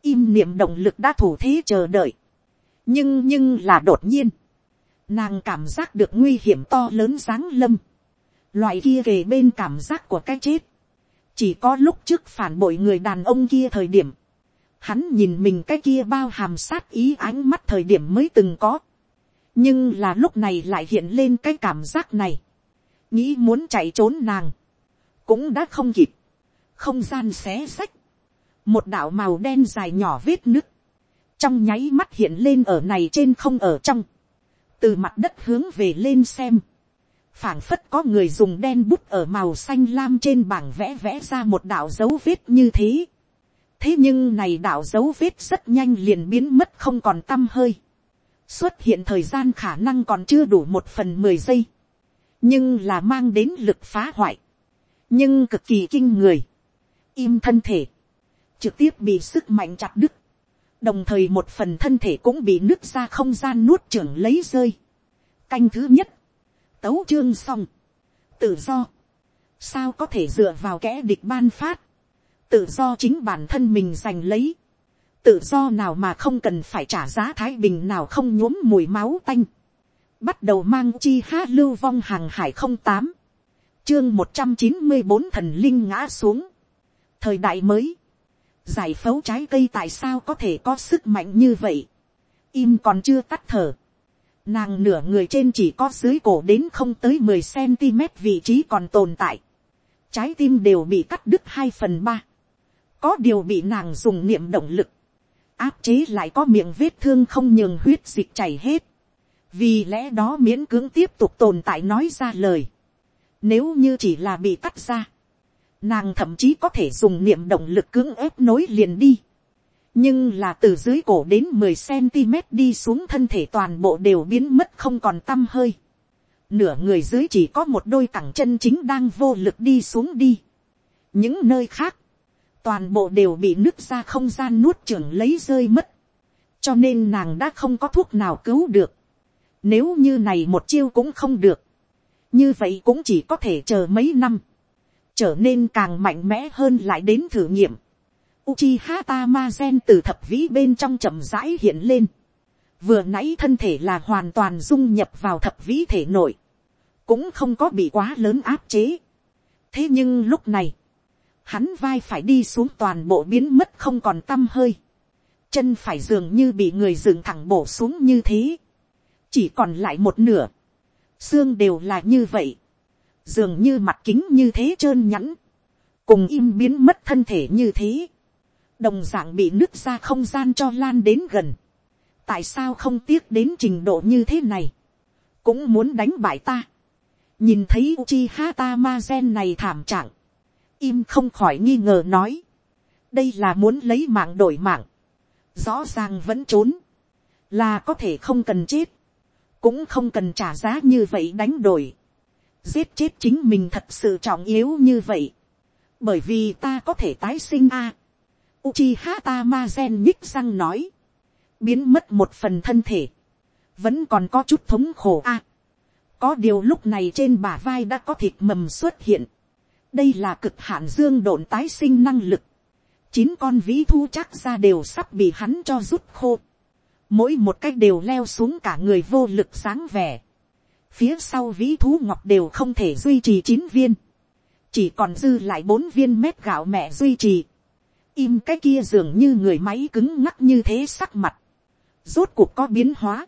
im niệm động lực đã thủ thế chờ đợi. nhưng nhưng là đột nhiên, nàng cảm giác được nguy hiểm to lớn giáng lâm. loại kia kề bên cảm giác của cái chết. chỉ có lúc trước phản bội người đàn ông kia thời điểm, hắn nhìn mình cái kia bao hàm sát ý ánh mắt thời điểm mới từng có. nhưng là lúc này lại hiện lên cái cảm giác này. nghĩ muốn chạy trốn nàng, cũng đã không kịp. không gian xé sách, một đạo màu đen dài nhỏ vết nứt, trong nháy mắt hiện lên ở này trên không ở trong, từ mặt đất hướng về lên xem, phảng phất có người dùng đen bút ở màu xanh lam trên bảng vẽ vẽ ra một đạo dấu vết như thế. thế nhưng này đạo dấu vết rất nhanh liền biến mất không còn t â m hơi. xuất hiện thời gian khả năng còn chưa đủ một phần mười giây, nhưng là mang đến lực phá hoại, nhưng cực kỳ kinh người, im thân thể, trực tiếp bị sức mạnh chặt đứt, đồng thời một phần thân thể cũng bị nứt ra không gian nuốt trưởng lấy rơi. canh thứ nhất, tấu chương xong, tự do, sao có thể dựa vào kẻ địch ban phát, tự do chính bản thân mình giành lấy, tự do nào mà không cần phải trả giá thái bình nào không nhuốm mùi máu tanh, bắt đầu mang chi ha lưu vong hàng hải không tám, chương một trăm chín mươi bốn thần linh ngã xuống, thời đại mới, giải phẫu trái cây tại sao có thể có sức mạnh như vậy, im còn chưa tắt thở, nàng nửa người trên chỉ có dưới cổ đến không tới mười cm vị trí còn tồn tại, trái tim đều bị cắt đứt hai phần ba, có điều bị nàng dùng niệm động lực, áp chế lại có miệng vết thương không nhường huyết dịch chảy hết, vì lẽ đó miễn cưỡng tiếp tục tồn tại nói ra lời, nếu như chỉ là bị cắt ra, nàng thậm chí có thể dùng niệm động lực cưỡng ép nối liền đi, nhưng là từ dưới cổ đến mười cm đi xuống thân thể toàn bộ đều biến mất không còn tăm hơi. Nửa người dưới chỉ có một đôi cẳng chân chính đang vô lực đi xuống đi. những nơi khác, toàn bộ đều bị nước ra không gian nuốt trưởng lấy rơi mất. cho nên nàng đã không có thuốc nào cứu được. nếu như này một chiêu cũng không được, như vậy cũng chỉ có thể chờ mấy năm, trở nên càng mạnh mẽ hơn lại đến thử nghiệm Uchiha Tamazen từ thập vĩ bên trong chậm rãi hiện lên. Vừa nãy thân thể là hoàn toàn dung nhập vào thập vĩ thể nội. Cũng không có bị quá lớn áp chế. Thế nhưng lúc này, hắn vai phải đi xuống toàn bộ biến mất không còn tâm hơi. Chân phải dường như bị người dựng thẳng bổ xuống như thế. Chỉ còn lại một nửa. Xương đều là như vậy. Dường như mặt kính như thế trơn nhẵn. Cùng im biến mất thân thể như thế. Đồng dạng bị nứt ra không gian cho lan đến gần. tại sao không tiếc đến trình độ như thế này, cũng muốn đánh bại ta. nhìn thấy Uchiha Tamazen này thảm trạng, im không khỏi nghi ngờ nói, đây là muốn lấy mạng đổi mạng, rõ ràng vẫn trốn, là có thể không cần chết, cũng không cần trả giá như vậy đánh đổi, giết chết chính mình thật sự trọng yếu như vậy, bởi vì ta có thể tái sinh a. Uchiha Tamazen nhích răng nói. Biến mất một phần thân thể. Vẫn còn có chút thống khổ a. có điều lúc này trên bả vai đã có thịt mầm xuất hiện. Đây là cực hạn dương độn tái sinh năng lực. Chín con vĩ thu chắc ra đều sắp bị hắn cho rút khô. Mỗi một cách đều leo xuống cả người vô lực sáng vẻ. Phía sau vĩ thú ngọc đều không thể duy trì chín viên. Chỉ còn dư lại bốn viên mét gạo mẹ duy trì. Im cái kia dường như người máy cứng ngắc như thế sắc mặt, rốt cuộc có biến hóa,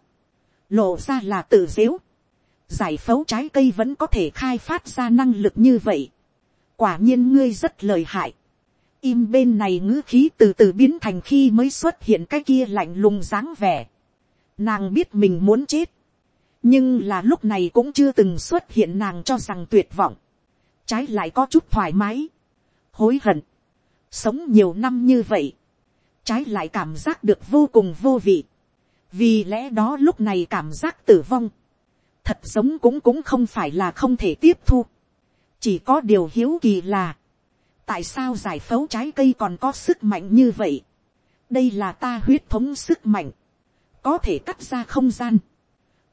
lộ ra là tự dếu, giải phẫu trái cây vẫn có thể khai phát ra năng lực như vậy, quả nhiên ngươi rất lời hại, im bên này ngữ khí từ từ biến thành khi mới xuất hiện cái kia lạnh lùng dáng vẻ, nàng biết mình muốn chết, nhưng là lúc này cũng chưa từng xuất hiện nàng cho rằng tuyệt vọng, trái lại có chút thoải mái, hối hận, sống nhiều năm như vậy, trái lại cảm giác được vô cùng vô vị, vì lẽ đó lúc này cảm giác tử vong, thật sống cũng cũng không phải là không thể tiếp thu, chỉ có điều hiếu kỳ là, tại sao giải phẫu trái cây còn có sức mạnh như vậy, đây là ta huyết thống sức mạnh, có thể cắt ra không gian,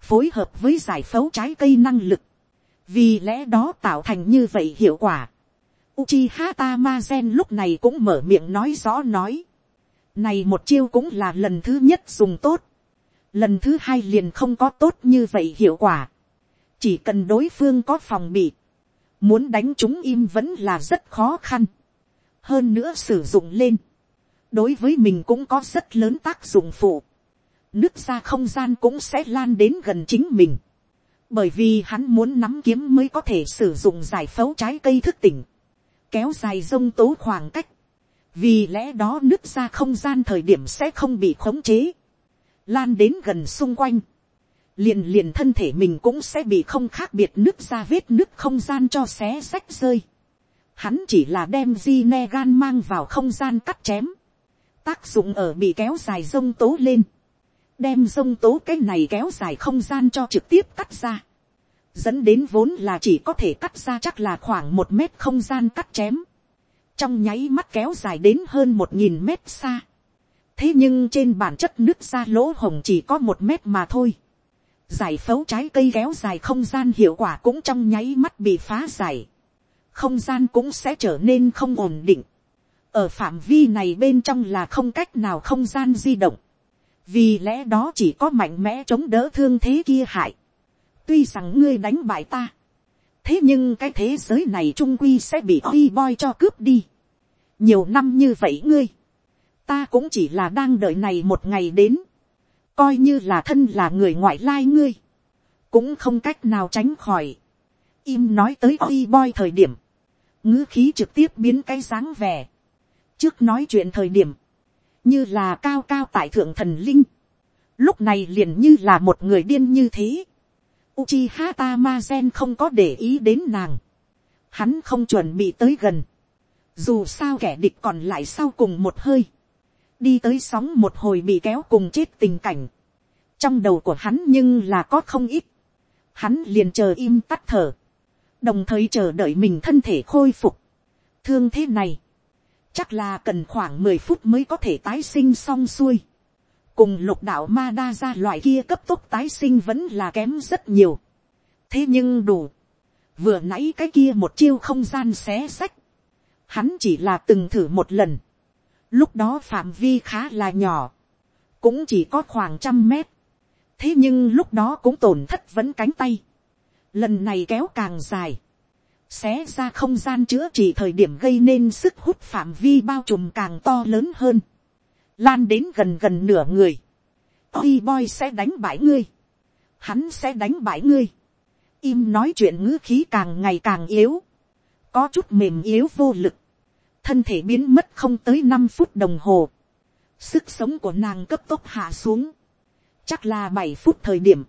phối hợp với giải phẫu trái cây năng lực, vì lẽ đó tạo thành như vậy hiệu quả. Uchiha Tamazen lúc này cũng mở miệng nói rõ nói. Này một chiêu cũng là lần thứ nhất dùng tốt. Lần thứ hai liền không có tốt như vậy hiệu quả. Chỉ cần đối phương có phòng bị. Muốn đánh chúng im vẫn là rất khó khăn. Hơn nữa sử dụng lên. Đối với mình cũng có rất lớn tác dụng phụ. Nước ra không gian cũng sẽ lan đến gần chính mình. Bởi vì hắn muốn nắm kiếm mới có thể sử dụng giải phẫu trái cây thức tỉnh kéo dài rông tố khoảng cách, vì lẽ đó nước ra không gian thời điểm sẽ không bị khống chế, lan đến gần xung quanh, liền liền thân thể mình cũng sẽ bị không khác biệt nước ra vết nước không gian cho xé sách rơi. Hắn chỉ là đem di ne gan mang vào không gian cắt chém, tác dụng ở bị kéo dài rông tố lên, đem sông tố cái này kéo dài không gian cho trực tiếp cắt ra dẫn đến vốn là chỉ có thể cắt ra chắc là khoảng một mét không gian cắt chém, trong nháy mắt kéo dài đến hơn một nghìn mét xa. thế nhưng trên bản chất nước ra lỗ hồng chỉ có một mét mà thôi. giải phẫu trái cây kéo dài không gian hiệu quả cũng trong nháy mắt bị phá giải. không gian cũng sẽ trở nên không ổn định. ở phạm vi này bên trong là không cách nào không gian di động, vì lẽ đó chỉ có mạnh mẽ chống đỡ thương thế kia hại. tuy rằng ngươi đánh bại ta, thế nhưng cái thế giới này trung quy sẽ bị oi boy cho cướp đi. nhiều năm như vậy ngươi, ta cũng chỉ là đang đợi này một ngày đến, coi như là thân là người ngoại lai ngươi, cũng không cách nào tránh khỏi. im nói tới oi boy thời điểm, ngữ khí trực tiếp biến cái dáng vẻ. trước nói chuyện thời điểm, như là cao cao tại thượng thần linh, lúc này liền như là một người điên như thế. Uchiha Tamazen không có để ý đến nàng, hắn không chuẩn bị tới gần, dù sao kẻ địch còn lại sau cùng một hơi, đi tới sóng một hồi bị kéo cùng chết tình cảnh, trong đầu của hắn nhưng là có không ít, hắn liền chờ im tắt thở, đồng thời chờ đợi mình thân thể khôi phục. Thương thế này, chắc là cần khoảng mười phút mới có thể tái sinh xong xuôi. Cùng lục đạo ma đa ra loại kia cấp tốc tái sinh vẫn là kém rất nhiều. Thế nhưng đủ. Vừa nãy cái kia một chiêu không gian xé sách. Hắn chỉ là từng thử một lần. Lúc đó phạm vi khá là nhỏ. Cũng chỉ có khoảng trăm mét. Thế nhưng lúc đó cũng tổn thất vẫn cánh tay lần này kéo càng dài, xé ra không gian chữa trị thời điểm gây nên sức hút phạm vi bao trùm càng to lớn hơn, lan đến gần gần nửa người, oi boy sẽ đánh bãi ngươi, hắn sẽ đánh bãi ngươi, im nói chuyện ngữ khí càng ngày càng yếu, có chút mềm yếu vô lực, thân thể biến mất không tới năm phút đồng hồ, sức sống của nàng cấp tốc hạ xuống, chắc là bảy phút thời điểm,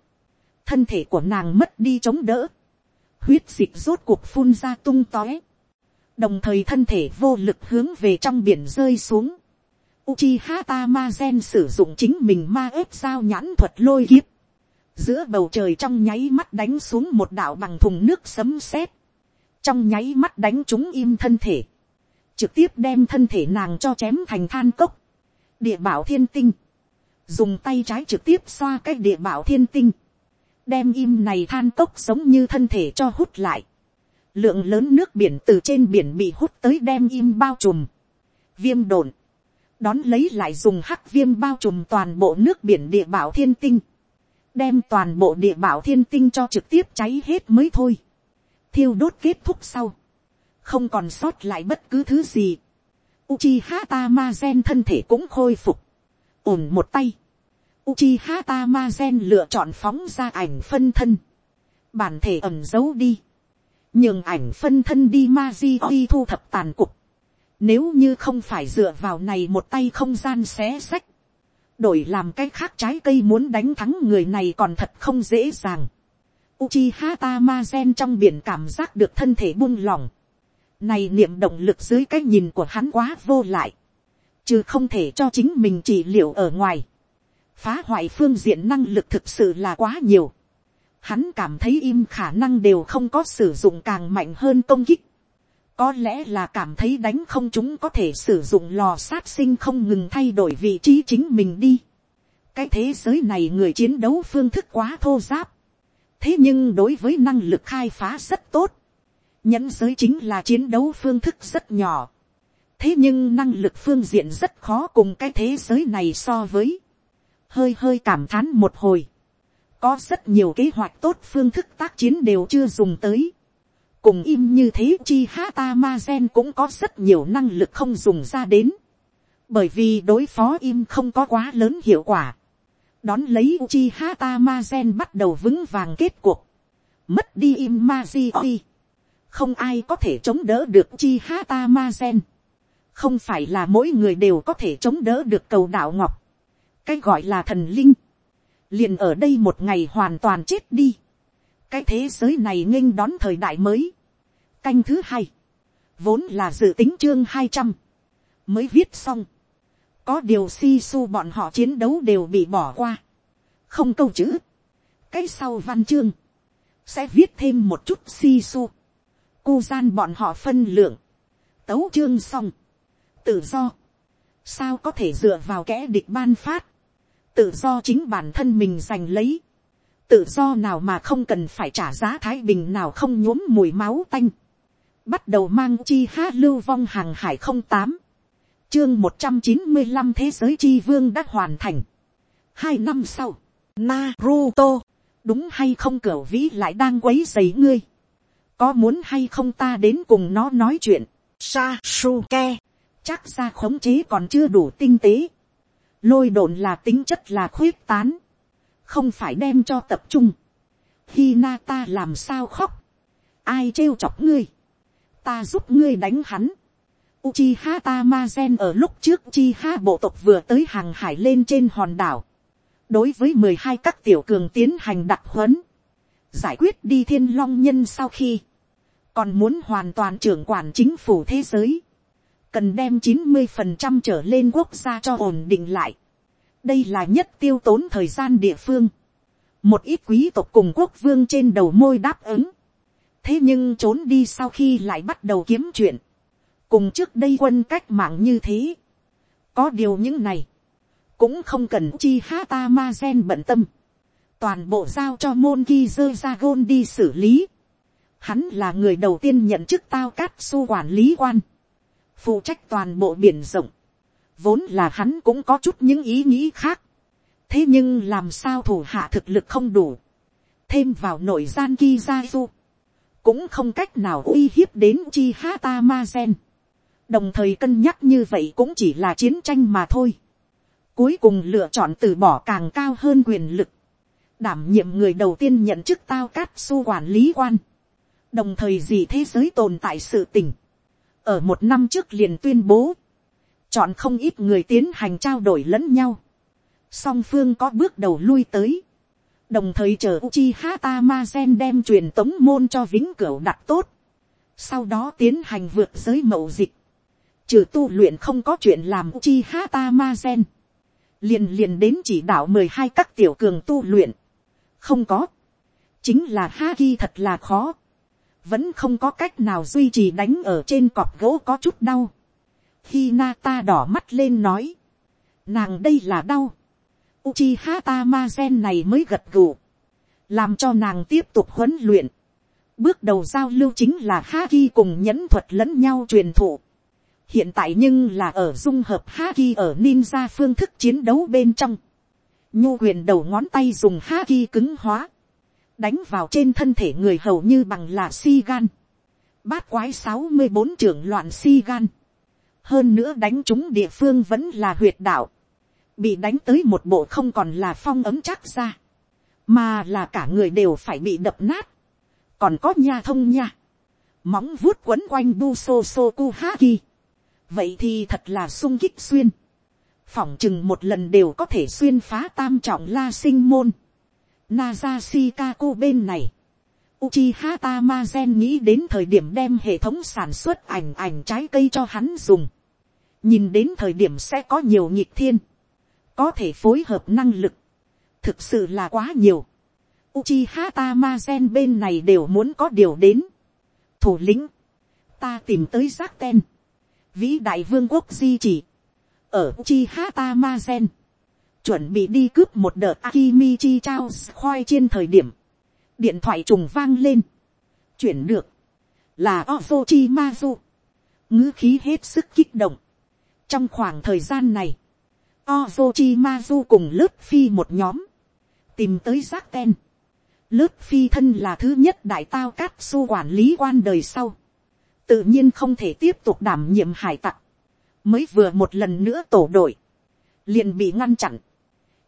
thân thể của nàng mất đi chống đỡ, huyết dịch rốt cuộc phun ra tung tóe, đồng thời thân thể vô lực hướng về trong biển rơi xuống. Uchiha Tamazen sử dụng chính mình ma ếp sao nhãn thuật lôi kiếp. Giữa bầu trời trong nháy mắt đánh xuống một đạo bằng thùng nước sấm sét. Trong nháy mắt đánh chúng im thân thể. Trực tiếp đem thân thể nàng cho chém thành than cốc. Địa bảo thiên tinh. Dùng tay trái trực tiếp xoa cái địa bảo thiên tinh đem im này than cốc giống như thân thể cho hút lại. Lượng lớn nước biển từ trên biển bị hút tới đem im bao trùm. Viêm đồn. Đón lấy lại dùng hắc viêm bao trùm toàn bộ nước biển địa bảo thiên tinh. Đem toàn bộ địa bảo thiên tinh cho trực tiếp cháy hết mới thôi. Thiêu đốt kết thúc sau. Không còn sót lại bất cứ thứ gì. Uchiha Tamazen thân thể cũng khôi phục. Ổn một tay Uchiha Tamazen lựa chọn phóng ra ảnh phân thân. Bản thể ẩn giấu đi. Nhưng ảnh phân thân đi Maji thu thập tàn cục. Nếu như không phải dựa vào này một tay không gian xé sách. Đổi làm cái khác trái cây muốn đánh thắng người này còn thật không dễ dàng. Uchiha Tamazen trong biển cảm giác được thân thể buông lỏng. Này niệm động lực dưới cái nhìn của hắn quá vô lại. Chứ không thể cho chính mình trị liệu ở ngoài phá hoại phương diện năng lực thực sự là quá nhiều. Hắn cảm thấy im khả năng đều không có sử dụng càng mạnh hơn công kích. Có lẽ là cảm thấy đánh không chúng có thể sử dụng lò sát sinh không ngừng thay đổi vị trí chính mình đi. Cái thế giới này người chiến đấu phương thức quá thô giáp. Thế nhưng đối với năng lực khai phá rất tốt. Nhẫn giới chính là chiến đấu phương thức rất nhỏ. Thế nhưng năng lực phương diện rất khó cùng cái thế giới này so với hơi hơi cảm thán một hồi. Có rất nhiều kế hoạch tốt phương thức tác chiến đều chưa dùng tới. Cùng im như thế, chi hata ma gen cũng có rất nhiều năng lực không dùng ra đến. Bởi vì đối phó im không có quá lớn hiệu quả. Đón lấy chi hata Tamazen bắt đầu vững vàng kết cuộc. Mất đi im Majioi. Không ai có thể chống đỡ được chi hata Tamazen. Không phải là mỗi người đều có thể chống đỡ được cầu đạo ngọc cái gọi là thần linh, liền ở đây một ngày hoàn toàn chết đi. cái thế giới này nghênh đón thời đại mới. canh thứ hai, vốn là dự tính chương hai trăm, mới viết xong. có điều si su bọn họ chiến đấu đều bị bỏ qua. không câu chữ. cái sau văn chương, sẽ viết thêm một chút si su. cu gian bọn họ phân lượng. tấu chương xong. tự do. sao có thể dựa vào kẻ địch ban phát tự do chính bản thân mình giành lấy, tự do nào mà không cần phải trả giá thái bình nào không nhuốm mùi máu tanh, bắt đầu mang chi hát lưu vong hàng hải không tám, chương một trăm chín mươi 195 thế giới chi vương đã hoàn thành. hai năm sau, Naruto, đúng hay không cửa vĩ lại đang quấy dày ngươi. có muốn hay không ta đến cùng nó nói chuyện. Sasuke, chắc ra khống chế còn chưa đủ tinh tế lôi đồn là tính chất là khuyết tán, không phải đem cho tập trung. khi na ta làm sao khóc, ai trêu chọc ngươi, ta giúp ngươi đánh hắn. Uchiha Tamazen ở lúc trước Uchiha bộ tộc vừa tới hàng hải lên trên hòn đảo. Đối với mười hai các tiểu cường tiến hành đặc huấn. Giải quyết đi thiên long nhân sau khi. Còn muốn hoàn toàn trưởng quản chính phủ thế giới. Cần đem chín mươi phần trăm trở lên quốc gia cho ổn định lại. Đây là nhất tiêu tốn thời gian địa phương. Một ít quý tộc cùng quốc vương trên đầu môi đáp ứng. Thế nhưng trốn đi sau khi lại bắt đầu kiếm chuyện cùng trước đây quân cách mạng như thế. có điều những này, cũng không cần chi hata ma gen bận tâm, toàn bộ giao cho môn ghi dơ ra gôn đi xử lý. Hắn là người đầu tiên nhận chức tao cát su quản lý quan, phụ trách toàn bộ biển rộng, vốn là hắn cũng có chút những ý nghĩ khác, thế nhưng làm sao thủ hạ thực lực không đủ, thêm vào nội gian ki ra du, cũng không cách nào uy hiếp đến chi hata ma gen đồng thời cân nhắc như vậy cũng chỉ là chiến tranh mà thôi. cuối cùng lựa chọn từ bỏ càng cao hơn quyền lực, đảm nhiệm người đầu tiên nhận chức tao cát su quản lý quan, đồng thời gì thế giới tồn tại sự tình ở một năm trước liền tuyên bố, chọn không ít người tiến hành trao đổi lẫn nhau, song phương có bước đầu lui tới, đồng thời chờ Uchi Hata Mazen đem truyền tống môn cho vĩnh cửu đặt tốt, sau đó tiến hành vượt giới mậu dịch, trừ tu luyện không có chuyện làm Uchi hata ma gen, liền liền đến chỉ đạo mười hai các tiểu cường tu luyện, không có, chính là ha ki thật là khó, vẫn không có cách nào duy trì đánh ở trên cọp gỗ có chút đau, khi ta đỏ mắt lên nói, nàng đây là đau, Uchiha Tamazen này mới gật gù, làm cho nàng tiếp tục huấn luyện. Bước đầu giao lưu chính là Haki cùng nhẫn thuật lẫn nhau truyền thụ hiện tại nhưng là ở dung hợp haki ở ninja phương thức chiến đấu bên trong. nhu quyền đầu ngón tay dùng haki cứng hóa, đánh vào trên thân thể người hầu như bằng là si gan. bát quái sáu mươi bốn trưởng loạn si gan. hơn nữa đánh chúng địa phương vẫn là huyệt đạo. bị đánh tới một bộ không còn là phong ấm chắc ra, mà là cả người đều phải bị đập nát. còn có nha thông nha, móng vuốt quấn quanh bu sô sô ku haki vậy thì thật là sung kích xuyên, phỏng chừng một lần đều có thể xuyên phá tam trọng la sinh môn, Naza Shikaku bên này, Uchiha Tamazen nghĩ đến thời điểm đem hệ thống sản xuất ảnh ảnh trái cây cho hắn dùng. Nhìn đến thời điểm sẽ có nhiều nhịp thiên. Có thể phối hợp năng lực. Thực sự là quá nhiều. Uchiha Tamazen bên này đều muốn có điều đến. Thủ lĩnh. Ta tìm tới giác ten vĩ đại vương quốc di chỉ, ở Uchiha Tamazen chuẩn bị đi cướp một đợt Akimichi Charles khoai trên thời điểm, điện thoại trùng vang lên, chuyển được, là ozo ngữ khí hết sức kích động. trong khoảng thời gian này, ozo cùng lớp phi một nhóm, tìm tới giác ten, lớp phi thân là thứ nhất đại tao cát su quản lý quan đời sau, tự nhiên không thể tiếp tục đảm nhiệm hải tặc, mới vừa một lần nữa tổ đội, liền bị ngăn chặn,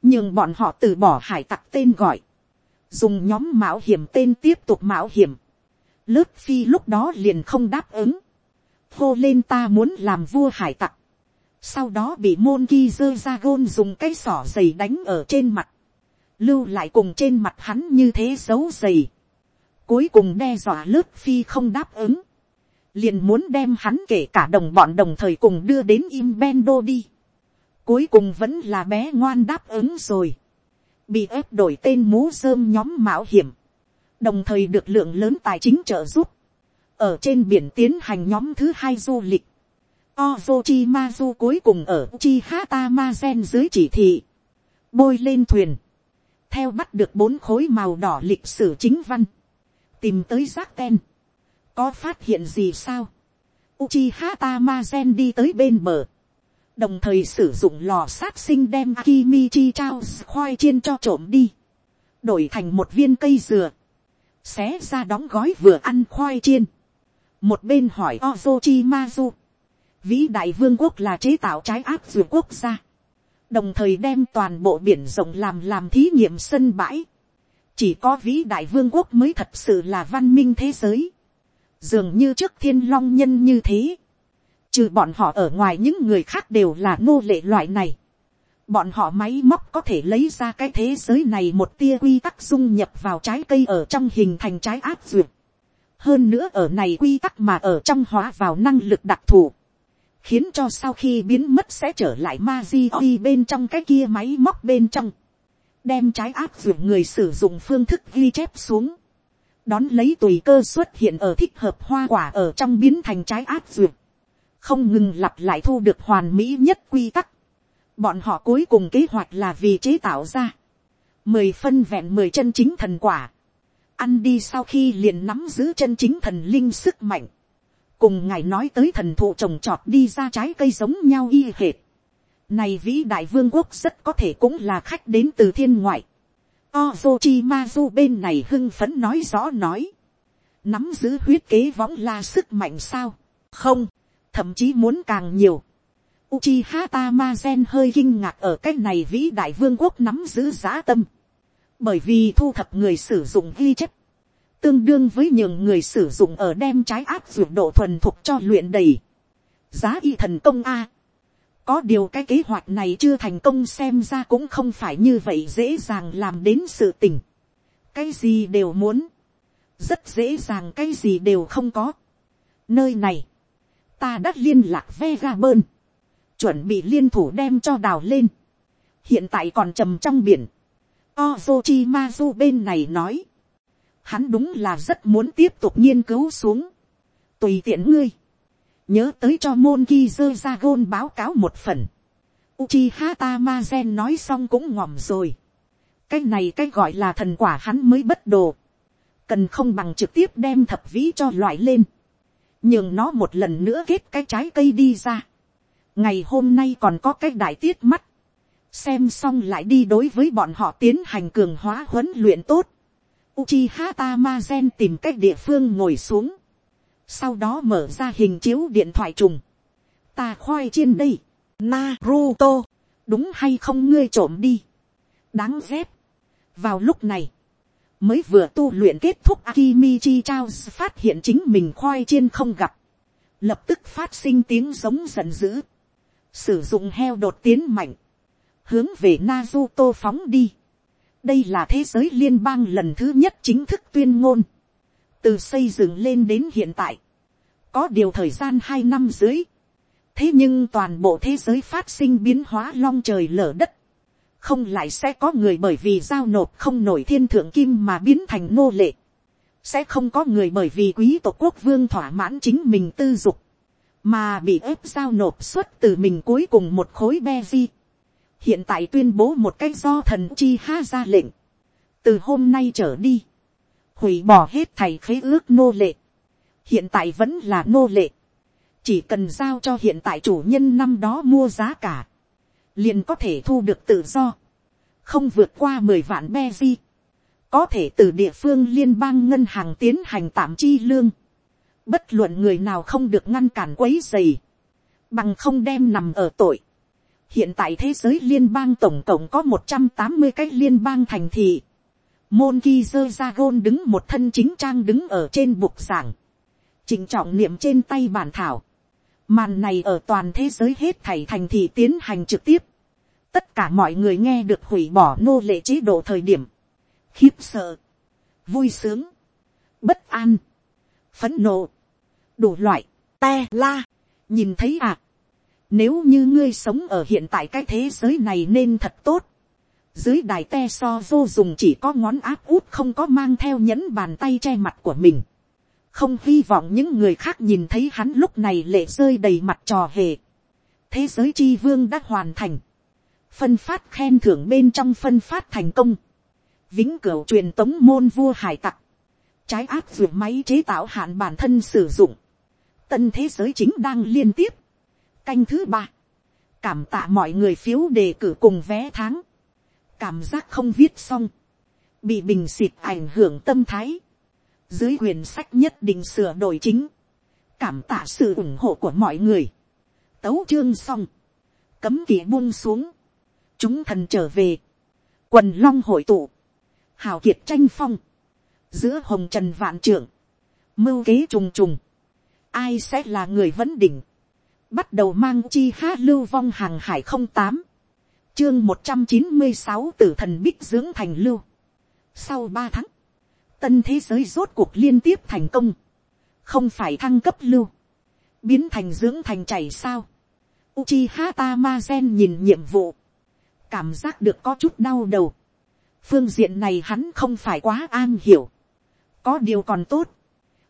nhưng bọn họ từ bỏ hải tặc tên gọi, dùng nhóm mạo hiểm tên tiếp tục mạo hiểm, lớp phi lúc đó liền không đáp ứng, hô lên ta muốn làm vua hải tặc, sau đó bị môn ki dơ ra gôn dùng cái sỏ giày đánh ở trên mặt, lưu lại cùng trên mặt hắn như thế xấu giày, cuối cùng đe dọa lớp phi không đáp ứng, liền muốn đem hắn kể cả đồng bọn đồng thời cùng đưa đến im bendo đi cuối cùng vẫn là bé ngoan đáp ứng rồi. bị ép đổi tên mú rơm nhóm mạo hiểm. đồng thời được lượng lớn tài chính trợ giúp. ở trên biển tiến hành nhóm thứ hai du lịch. Ozochi Mazu cuối cùng ở Chihata Mazen dưới chỉ thị. Bôi lên thuyền. Theo bắt được bốn khối màu đỏ lịch sử chính văn. Tìm tới giác ten có phát hiện gì sao. Uchiha Tamazen đi tới bên bờ đồng thời sử dụng lò sát sinh đem Akimichi Charles khoai chiên cho trộm đi, đổi thành một viên cây dừa, xé ra đóng gói vừa ăn khoai chiên, một bên hỏi Ozochimazu, vĩ đại vương quốc là chế tạo trái áp dừa quốc gia, đồng thời đem toàn bộ biển rộng làm làm thí nghiệm sân bãi, chỉ có vĩ đại vương quốc mới thật sự là văn minh thế giới, dường như trước thiên long nhân như thế, trừ bọn họ ở ngoài những người khác đều là nô lệ loại này, bọn họ máy móc có thể lấy ra cái thế giới này một tia quy tắc dung nhập vào trái cây ở trong hình thành trái áp duyệt. hơn nữa ở này quy tắc mà ở trong hóa vào năng lực đặc thù, khiến cho sau khi biến mất sẽ trở lại ma di bên trong cái kia máy móc bên trong, đem trái áp duyệt người sử dụng phương thức ghi chép xuống, đón lấy tùy cơ xuất hiện ở thích hợp hoa quả ở trong biến thành trái áp duyệt, không ngừng lặp lại thu được hoàn mỹ nhất quy tắc, bọn họ cuối cùng kế hoạch là vì chế tạo ra mười phân vẹn mười chân chính thần quả, ăn đi sau khi liền nắm giữ chân chính thần linh sức mạnh, cùng ngài nói tới thần thụ trồng trọt đi ra trái cây giống nhau y hệt. Này vĩ đại vương quốc rất có thể cũng là khách đến từ thiên ngoại. Ozochimazu bên này hưng phấn nói rõ nói. Nắm giữ huyết kế võng la sức mạnh sao? Không, thậm chí muốn càng nhiều. Uchiha Tamazen hơi kinh ngạc ở cách này vĩ đại vương quốc nắm giữ giá tâm. Bởi vì thu thập người sử dụng ghi chép. Tương đương với nhường người sử dụng ở đem trái áp dụng độ thuần thục cho luyện đầy. Giá y thần công A. Có điều cái kế hoạch này chưa thành công xem ra cũng không phải như vậy dễ dàng làm đến sự tình. Cái gì đều muốn. Rất dễ dàng cái gì đều không có. Nơi này. Ta đã liên lạc Vega bơn. Chuẩn bị liên thủ đem cho đào lên, hiện tại còn trầm trong biển, Ozochimazu bên này nói, hắn đúng là rất muốn tiếp tục nghiên cứu xuống, tùy tiện ngươi, nhớ tới cho môn ki dơ ra gôn báo cáo một phần, Uchiha Tamazen nói xong cũng ngòm rồi, cái này cái gọi là thần quả hắn mới bất đồ, cần không bằng trực tiếp đem thập vĩ cho loại lên, nhường nó một lần nữa kết cái trái cây đi ra, ngày hôm nay còn có cái đại tiết mắt, xem xong lại đi đối với bọn họ tiến hành cường hóa huấn luyện tốt. Uchiha Tamazen tìm cách địa phương ngồi xuống, sau đó mở ra hình chiếu điện thoại trùng. Ta khoai trên đây, Naruto, đúng hay không ngươi trộm đi, đáng ghét. vào lúc này, mới vừa tu luyện kết thúc Akimichi Charles phát hiện chính mình khoai chiên không gặp, lập tức phát sinh tiếng giống giận dữ. Sử dụng heo đột tiến mạnh, hướng về Naruto phóng đi. đây là thế giới liên bang lần thứ nhất chính thức tuyên ngôn, từ xây dựng lên đến hiện tại, có điều thời gian hai năm dưới, thế nhưng toàn bộ thế giới phát sinh biến hóa long trời lở đất, không lại sẽ có người bởi vì giao nộp không nổi thiên thượng kim mà biến thành nô lệ, sẽ không có người bởi vì quý tộc quốc vương thỏa mãn chính mình tư dục, mà bị ép giao nộp xuất từ mình cuối cùng một khối be di. hiện tại tuyên bố một cách do thần chi ha ra lệnh, từ hôm nay trở đi, hủy bỏ hết thầy khế ước nô lệ, hiện tại vẫn là nô lệ, chỉ cần giao cho hiện tại chủ nhân năm đó mua giá cả, liền có thể thu được tự do, không vượt qua mười vạn be di, có thể từ địa phương liên bang ngân hàng tiến hành tạm chi lương, bất luận người nào không được ngăn cản quấy dày, bằng không đem nằm ở tội. hiện tại thế giới liên bang tổng cộng có một trăm tám mươi cái liên bang thành thị. môn ki dơ ra gôn đứng một thân chính trang đứng ở trên bục giảng, chỉnh trọng niệm trên tay bản thảo. màn này ở toàn thế giới hết thảy thành thị tiến hành trực tiếp tất cả mọi người nghe được hủy bỏ nô lệ chế độ thời điểm, khiếp sợ, vui sướng, bất an, phấn nộ, đủ loại, te la, nhìn thấy à. Nếu như ngươi sống ở hiện tại cái thế giới này nên thật tốt. Dưới đài te so vô dùng chỉ có ngón áp út không có mang theo nhẫn bàn tay che mặt của mình. Không hy vọng những người khác nhìn thấy hắn lúc này lệ rơi đầy mặt trò hề. Thế giới chi vương đã hoàn thành. Phân phát khen thưởng bên trong phân phát thành công. Vĩnh cửu truyền tống môn vua hải tặc. Trái áp dụng máy chế tạo hạn bản thân sử dụng. Tân thế giới chính đang liên tiếp. canh thứ ba, cảm tạ mọi người phiếu đề cử cùng vé tháng, cảm giác không viết xong, bị bình xịt ảnh hưởng tâm thái, dưới quyền sách nhất định sửa đổi chính, cảm tạ sự ủng hộ của mọi người, tấu chương xong, cấm kỳ buông xuống, chúng thần trở về, quần long hội tụ, hào kiệt tranh phong, giữa hồng trần vạn trưởng, mưu kế trùng trùng, ai sẽ là người vấn đỉnh, bắt đầu mang chi hát lưu vong hàng hải không tám, chương một trăm chín mươi sáu tử thần bích dưỡng thành lưu. Sau ba tháng, tân thế giới rốt cuộc liên tiếp thành công, không phải thăng cấp lưu, biến thành dưỡng thành chảy sao. Uchiha Tamazen nhìn nhiệm vụ, cảm giác được có chút đau đầu. phương diện này hắn không phải quá an hiểu, có điều còn tốt,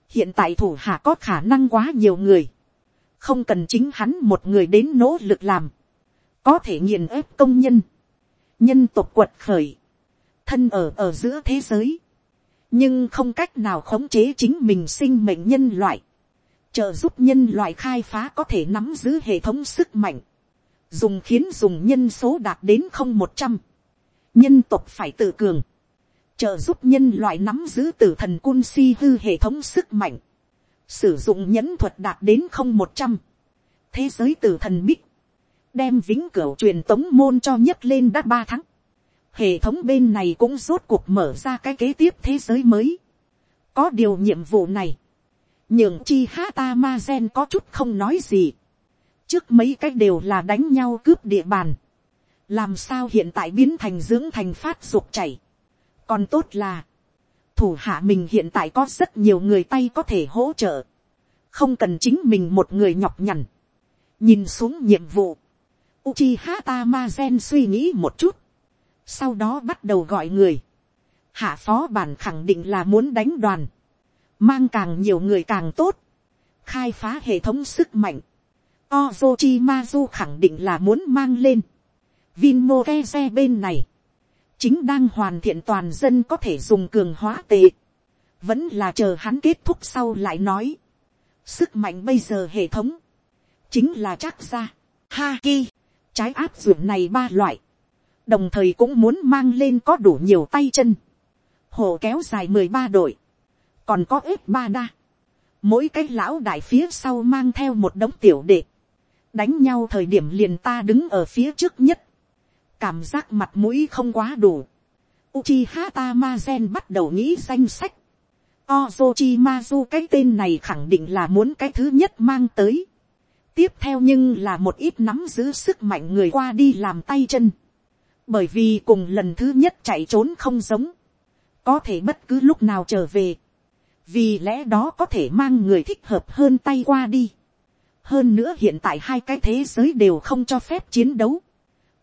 hiện tại thủ hạ có khả năng quá nhiều người, không cần chính hắn một người đến nỗ lực làm, có thể nghiền ép công nhân, nhân tộc quật khởi, thân ở ở giữa thế giới, nhưng không cách nào khống chế chính mình sinh mệnh nhân loại, trợ giúp nhân loại khai phá có thể nắm giữ hệ thống sức mạnh, dùng khiến dùng nhân số đạt đến không một trăm, nhân tộc phải tự cường, trợ giúp nhân loại nắm giữ tử thần cun si hư hệ thống sức mạnh, sử dụng nhẫn thuật đạt đến không một trăm, thế giới tử thần bích, đem vĩnh cửu truyền tống môn cho nhấc lên đã ba tháng, hệ thống bên này cũng rốt cuộc mở ra cái kế tiếp thế giới mới, có điều nhiệm vụ này, nhường chi ha ta ma gen có chút không nói gì, trước mấy cái đều là đánh nhau cướp địa bàn, làm sao hiện tại biến thành dưỡng thành phát dục chảy, còn tốt là, thủ hạ mình hiện tại có rất nhiều người tay có thể hỗ trợ, không cần chính mình một người nhọc nhằn, nhìn xuống nhiệm vụ, Uchiha Tamazen suy nghĩ một chút, sau đó bắt đầu gọi người, hạ phó bản khẳng định là muốn đánh đoàn, mang càng nhiều người càng tốt, khai phá hệ thống sức mạnh, Ozochimazu khẳng định là muốn mang lên, Vinmo Keze bên này, chính đang hoàn thiện toàn dân có thể dùng cường hóa tệ, vẫn là chờ hắn kết thúc sau lại nói, sức mạnh bây giờ hệ thống, chính là chắc ra, Haki, trái áp dụng này ba loại, đồng thời cũng muốn mang lên có đủ nhiều tay chân, hồ kéo dài mười ba đội, còn có ếp ba đa, mỗi cái lão đại phía sau mang theo một đống tiểu đệ, đánh nhau thời điểm liền ta đứng ở phía trước nhất, cảm giác mặt mũi không quá đủ. Uchiha Tamazen bắt đầu nghĩ danh sách. Ozochimazu cái tên này khẳng định là muốn cái thứ nhất mang tới. Tiếp theo nhưng là một ít nắm giữ sức mạnh người qua đi làm tay chân. Bởi vì cùng lần thứ nhất chạy trốn không giống. Có thể bất cứ lúc nào trở về. Vì lẽ đó có thể mang người thích hợp hơn tay qua đi. Hơn nữa hiện tại hai cái thế giới đều không cho phép chiến đấu.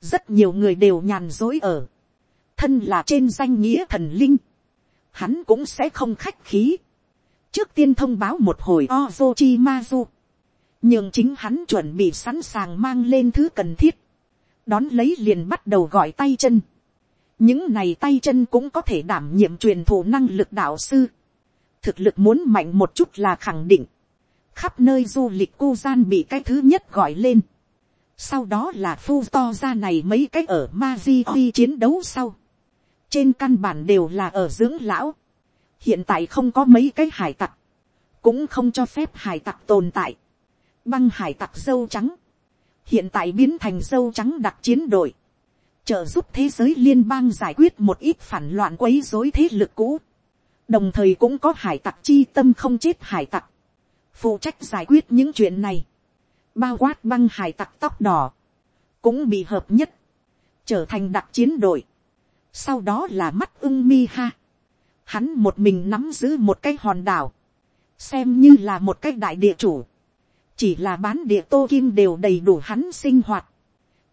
Rất nhiều người đều nhàn dối ở, thân là trên danh nghĩa thần linh, hắn cũng sẽ không khách khí, trước tiên thông báo một hồi ozochi mazu, nhưng chính hắn chuẩn bị sẵn sàng mang lên thứ cần thiết, đón lấy liền bắt đầu gọi tay chân, những này tay chân cũng có thể đảm nhiệm truyền thụ năng lực đạo sư, thực lực muốn mạnh một chút là khẳng định, khắp nơi du lịch cô gian bị cái thứ nhất gọi lên, sau đó là phu to ra này mấy cái ở ma di khi chiến đấu sau. trên căn bản đều là ở dưỡng lão. hiện tại không có mấy cái hải tặc. cũng không cho phép hải tặc tồn tại. băng hải tặc dâu trắng. hiện tại biến thành dâu trắng đặc chiến đội. trợ giúp thế giới liên bang giải quyết một ít phản loạn quấy rối thế lực cũ. đồng thời cũng có hải tặc chi tâm không chết hải tặc phụ trách giải quyết những chuyện này bao quát băng hải tặc tóc đỏ, cũng bị hợp nhất, trở thành đặc chiến đội. Sau đó là mắt ưng mi ha. Hắn một mình nắm giữ một cái hòn đảo, xem như là một cái đại địa chủ. Chỉ là bán địa tô kim đều đầy đủ hắn sinh hoạt.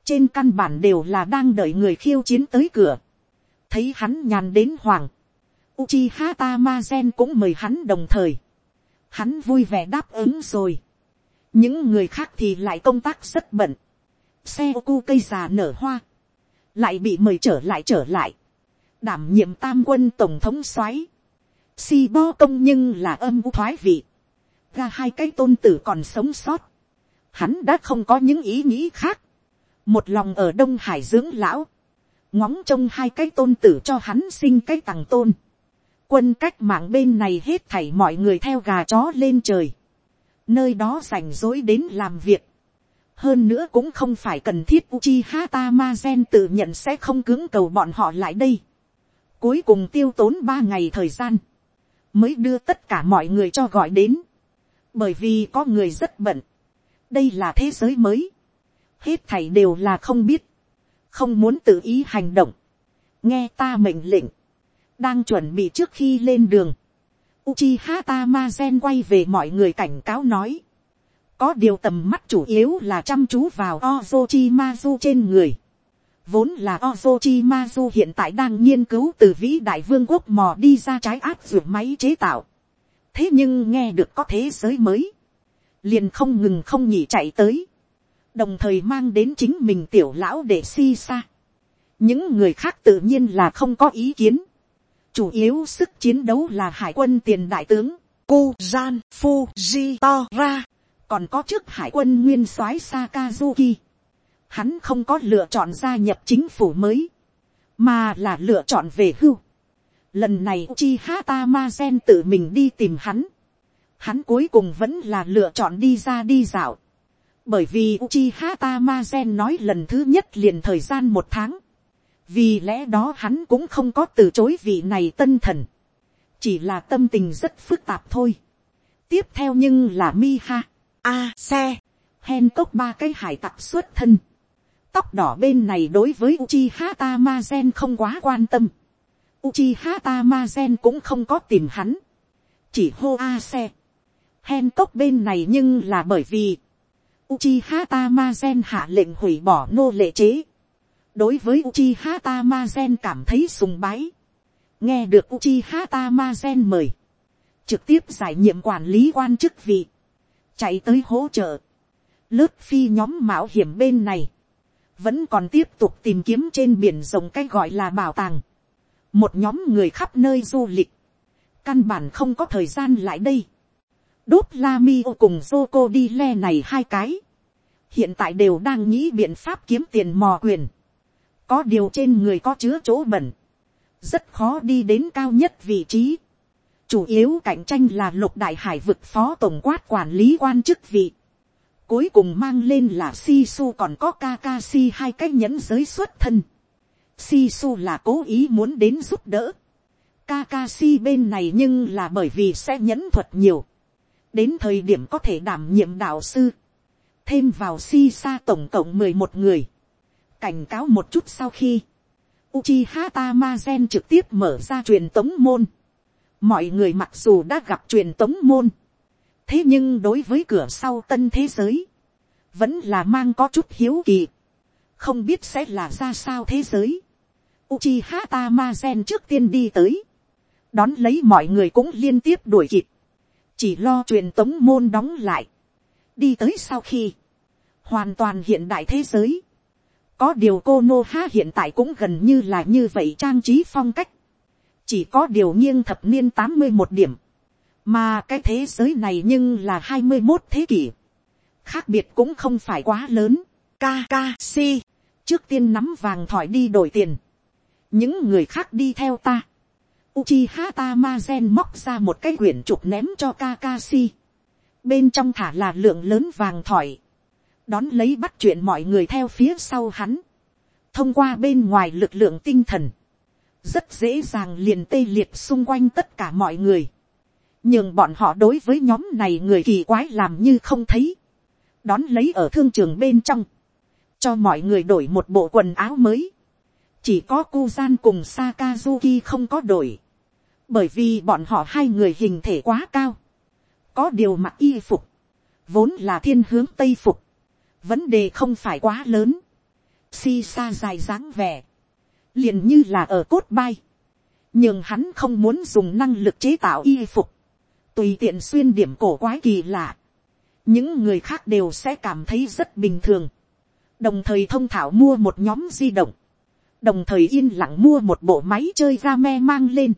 Trên căn bản đều là đang đợi người khiêu chiến tới cửa. Thấy hắn nhàn đến hoàng. Uchiha Tamazen cũng mời hắn đồng thời. Hắn vui vẻ đáp ứng rồi. Những người khác thì lại công tác rất bận, xe ô cu cây già nở hoa, lại bị mời trở lại trở lại, đảm nhiệm tam quân tổng thống soái, si bo công nhưng là âm u thoái vị, ra hai cái tôn tử còn sống sót, hắn đã không có những ý nghĩ khác, một lòng ở đông hải dưỡng lão, ngóng trông hai cái tôn tử cho hắn sinh cái tằng tôn, quân cách mạng bên này hết thảy mọi người theo gà chó lên trời, nơi đó rảnh rỗi đến làm việc, hơn nữa cũng không phải cần thiết Uchiha Tamazen tự nhận sẽ không cứng cầu bọn họ lại đây. Cuối cùng tiêu tốn ba ngày thời gian, mới đưa tất cả mọi người cho gọi đến. Bởi vì có người rất bận. Đây là thế giới mới. Hết thảy đều là không biết. Không muốn tự ý hành động. Nghe ta mệnh lệnh. Đang chuẩn bị trước khi lên đường. Uchiha Tamazen quay về mọi người cảnh cáo nói. Có điều tầm mắt chủ yếu là chăm chú vào Ozochimazu trên người. Vốn là Ozochimazu hiện tại đang nghiên cứu từ vĩ đại vương quốc mò đi ra trái áp dụng máy chế tạo. Thế nhưng nghe được có thế giới mới. Liền không ngừng không nhỉ chạy tới. Đồng thời mang đến chính mình tiểu lão để si xa. Những người khác tự nhiên là không có ý kiến. Chủ yếu sức chiến đấu là hải quân tiền đại tướng. Kuzan Fujitora còn có trước hải quân nguyên soái Sakazuki, hắn không có lựa chọn gia nhập chính phủ mới, mà là lựa chọn về hưu. Lần này Uchiha Tamazen tự mình đi tìm hắn, hắn cuối cùng vẫn là lựa chọn đi ra đi dạo, bởi vì Uchiha Tamazen nói lần thứ nhất liền thời gian một tháng, vì lẽ đó hắn cũng không có từ chối vị này tân thần, chỉ là tâm tình rất phức tạp thôi. tiếp theo nhưng là mi ha a xe, hen cốc ba cái hải tặc xuất thân. Tóc đỏ bên này đối với Uchiha Tamazen không quá quan tâm. Uchiha Tamazen cũng không có tìm hắn. Chỉ hô a xe. Hen cốc bên này nhưng là bởi vì Uchiha Tamazen hạ lệnh hủy bỏ nô lệ chế. Đối với Uchiha Tamazen cảm thấy sùng bái. Nghe được Uchiha Tamazen mời. Trực tiếp giải nhiệm quản lý quan chức vị chạy tới hỗ trợ. Lớp phi nhóm mạo hiểm bên này, vẫn còn tiếp tục tìm kiếm trên biển rồng cái gọi là bảo tàng. Một nhóm người khắp nơi du lịch, căn bản không có thời gian lại đây. Đốt la mi cùng Joko đi le này hai cái. Hiện tại đều đang nghĩ biện pháp kiếm tiền mò quyền. Có điều trên người có chứa chỗ bẩn. Rất khó đi đến cao nhất vị trí chủ yếu cạnh tranh là lục đại hải vực phó tổng quát quản lý quan chức vị. Cuối cùng mang lên là si su còn có Kakashi hai cái nhẫn giới xuất thân. si su là cố ý muốn đến giúp đỡ. Kakashi bên này nhưng là bởi vì sẽ nhẫn thuật nhiều. Đến thời điểm có thể đảm nhiệm đạo sư. Thêm vào si sa tổng cộng mười một người. Cảnh cáo một chút sau khi. Uchiha Tamazen trực tiếp mở ra truyền tống môn. Mọi người mặc dù đã gặp truyền tống môn, thế nhưng đối với cửa sau tân thế giới, vẫn là mang có chút hiếu kỳ, không biết sẽ là ra sao thế giới. Uchiha Tamazen trước tiên đi tới, đón lấy mọi người cũng liên tiếp đuổi kịp, chỉ lo truyền tống môn đóng lại, đi tới sau khi, hoàn toàn hiện đại thế giới, có điều cô nô ha hiện tại cũng gần như là như vậy trang trí phong cách, chỉ có điều nghiêng thập niên tám mươi một điểm, mà cái thế giới này nhưng là hai mươi một thế kỷ, khác biệt cũng không phải quá lớn, Kakashi, trước tiên nắm vàng thỏi đi đổi tiền, những người khác đi theo ta, Uchiha Tamazen móc ra một cái quyển trục ném cho Kakashi, bên trong thả là lượng lớn vàng thỏi, đón lấy bắt chuyện mọi người theo phía sau hắn, thông qua bên ngoài lực lượng tinh thần, rất dễ dàng liền tê liệt xung quanh tất cả mọi người, nhưng bọn họ đối với nhóm này người kỳ quái làm như không thấy, đón lấy ở thương trường bên trong, cho mọi người đổi một bộ quần áo mới, chỉ có Kuzan cùng Sakazuki không có đổi, bởi vì bọn họ hai người hình thể quá cao, có điều mặc y phục, vốn là thiên hướng tây phục, vấn đề không phải quá lớn, si sa dài dáng vẻ, liền như là ở cốt bay, nhưng hắn không muốn dùng năng lực chế tạo y phục, tùy tiện xuyên điểm cổ quái kỳ lạ, những người khác đều sẽ cảm thấy rất bình thường, đồng thời thông thảo mua một nhóm di động, đồng thời yên lặng mua một bộ máy chơi ga me mang lên,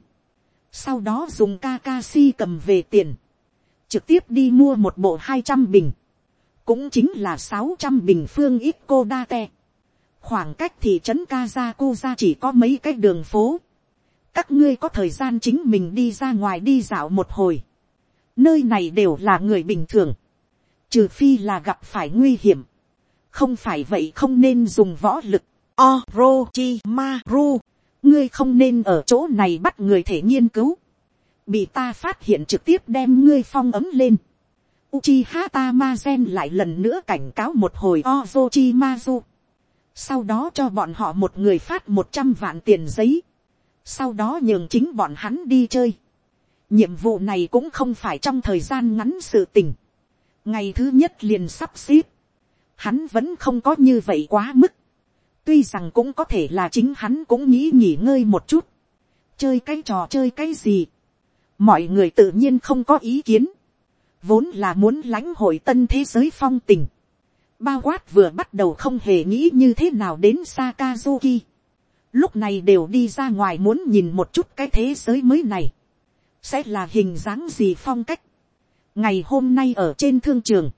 sau đó dùng Kakashi cầm về tiền, trực tiếp đi mua một bộ hai trăm bình, cũng chính là sáu trăm bình phương ít cô đa te, khoảng cách thị trấn Kazakuza chỉ có mấy cái đường phố. Các ngươi có thời gian chính mình đi ra ngoài đi dạo một hồi. Nơi này đều là người bình thường. Trừ phi là gặp phải nguy hiểm. Không phải vậy không nên dùng võ lực. Orochimaru. Ngươi không nên ở chỗ này bắt người thể nghiên cứu. Bị ta phát hiện trực tiếp đem ngươi phong ấm lên. Uchiha Tamazen lại lần nữa cảnh cáo một hồi Orochimaru sau đó cho bọn họ một người phát một trăm vạn tiền giấy, sau đó nhường chính bọn hắn đi chơi. nhiệm vụ này cũng không phải trong thời gian ngắn sự tình, ngày thứ nhất liền sắp xếp, hắn vẫn không có như vậy quá mức, tuy rằng cũng có thể là chính hắn cũng nghĩ nghỉ ngơi một chút, chơi cái trò chơi cái gì, mọi người tự nhiên không có ý kiến, vốn là muốn lãnh hội tân thế giới phong tình, bao quát vừa bắt đầu không hề nghĩ như thế nào đến Sakazuki. Lúc này đều đi ra ngoài muốn nhìn một chút cái thế giới mới này. Sẽ là hình dáng gì phong cách. Ngày hôm nay ở trên thương trường.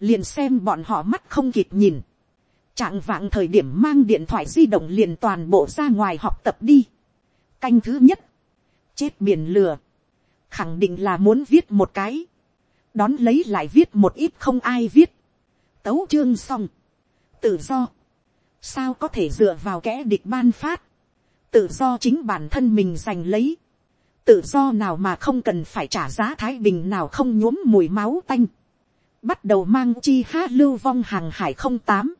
Liền xem bọn họ mắt không kịp nhìn. Trạng vạng thời điểm mang điện thoại di động liền toàn bộ ra ngoài học tập đi. Canh thứ nhất. Chết biển lừa. Khẳng định là muốn viết một cái. Đón lấy lại viết một ít không ai viết. Tấu chương xong, tự do, sao có thể dựa vào kẻ địch ban phát, tự do chính bản thân mình giành lấy, tự do nào mà không cần phải trả giá thái bình nào không nhuốm mùi máu tanh, bắt đầu mang chi hát lưu vong hàng hải không tám,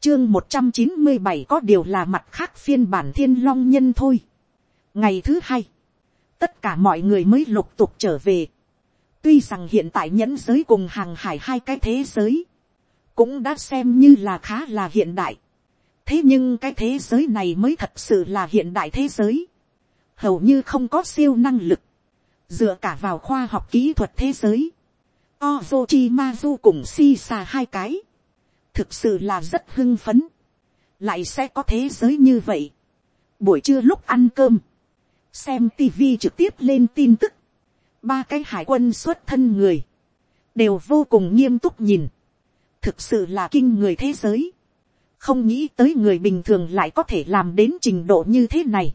chương một trăm chín mươi bảy có điều là mặt khác phiên bản thiên long nhân thôi. ngày thứ hai, tất cả mọi người mới lục tục trở về tuy rằng hiện tại nhẫn giới cùng hàng hải hai cái thế giới, cũng đã xem như là khá là hiện đại. thế nhưng cái thế giới này mới thật sự là hiện đại thế giới. hầu như không có siêu năng lực. dựa cả vào khoa học kỹ thuật thế giới. Ozochimazu cùng Sisa hai cái. thực sự là rất hưng phấn. lại sẽ có thế giới như vậy. buổi trưa lúc ăn cơm. xem tv trực tiếp lên tin tức ba cái hải quân xuất thân người. đều vô cùng nghiêm túc nhìn thực sự là kinh người thế giới. không nghĩ tới người bình thường lại có thể làm đến trình độ như thế này.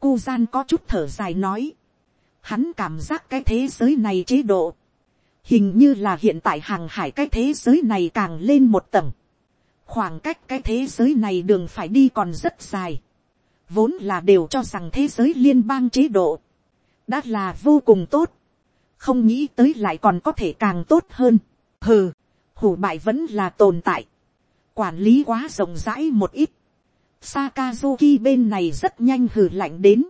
Cu gian có chút thở dài nói. Hắn cảm giác cái thế giới này chế độ. Hình như là hiện tại hàng hải cái thế giới này càng lên một tầng. Khoảng cách cái thế giới này đường phải đi còn rất dài. Vốn là đều cho rằng thế giới liên bang chế độ. Đã là vô cùng tốt. Không nghĩ tới lại còn có thể càng tốt hơn. Hừ hủ bại vẫn là tồn tại, quản lý quá rộng rãi một ít, Sakazuki bên này rất nhanh hừ lạnh đến,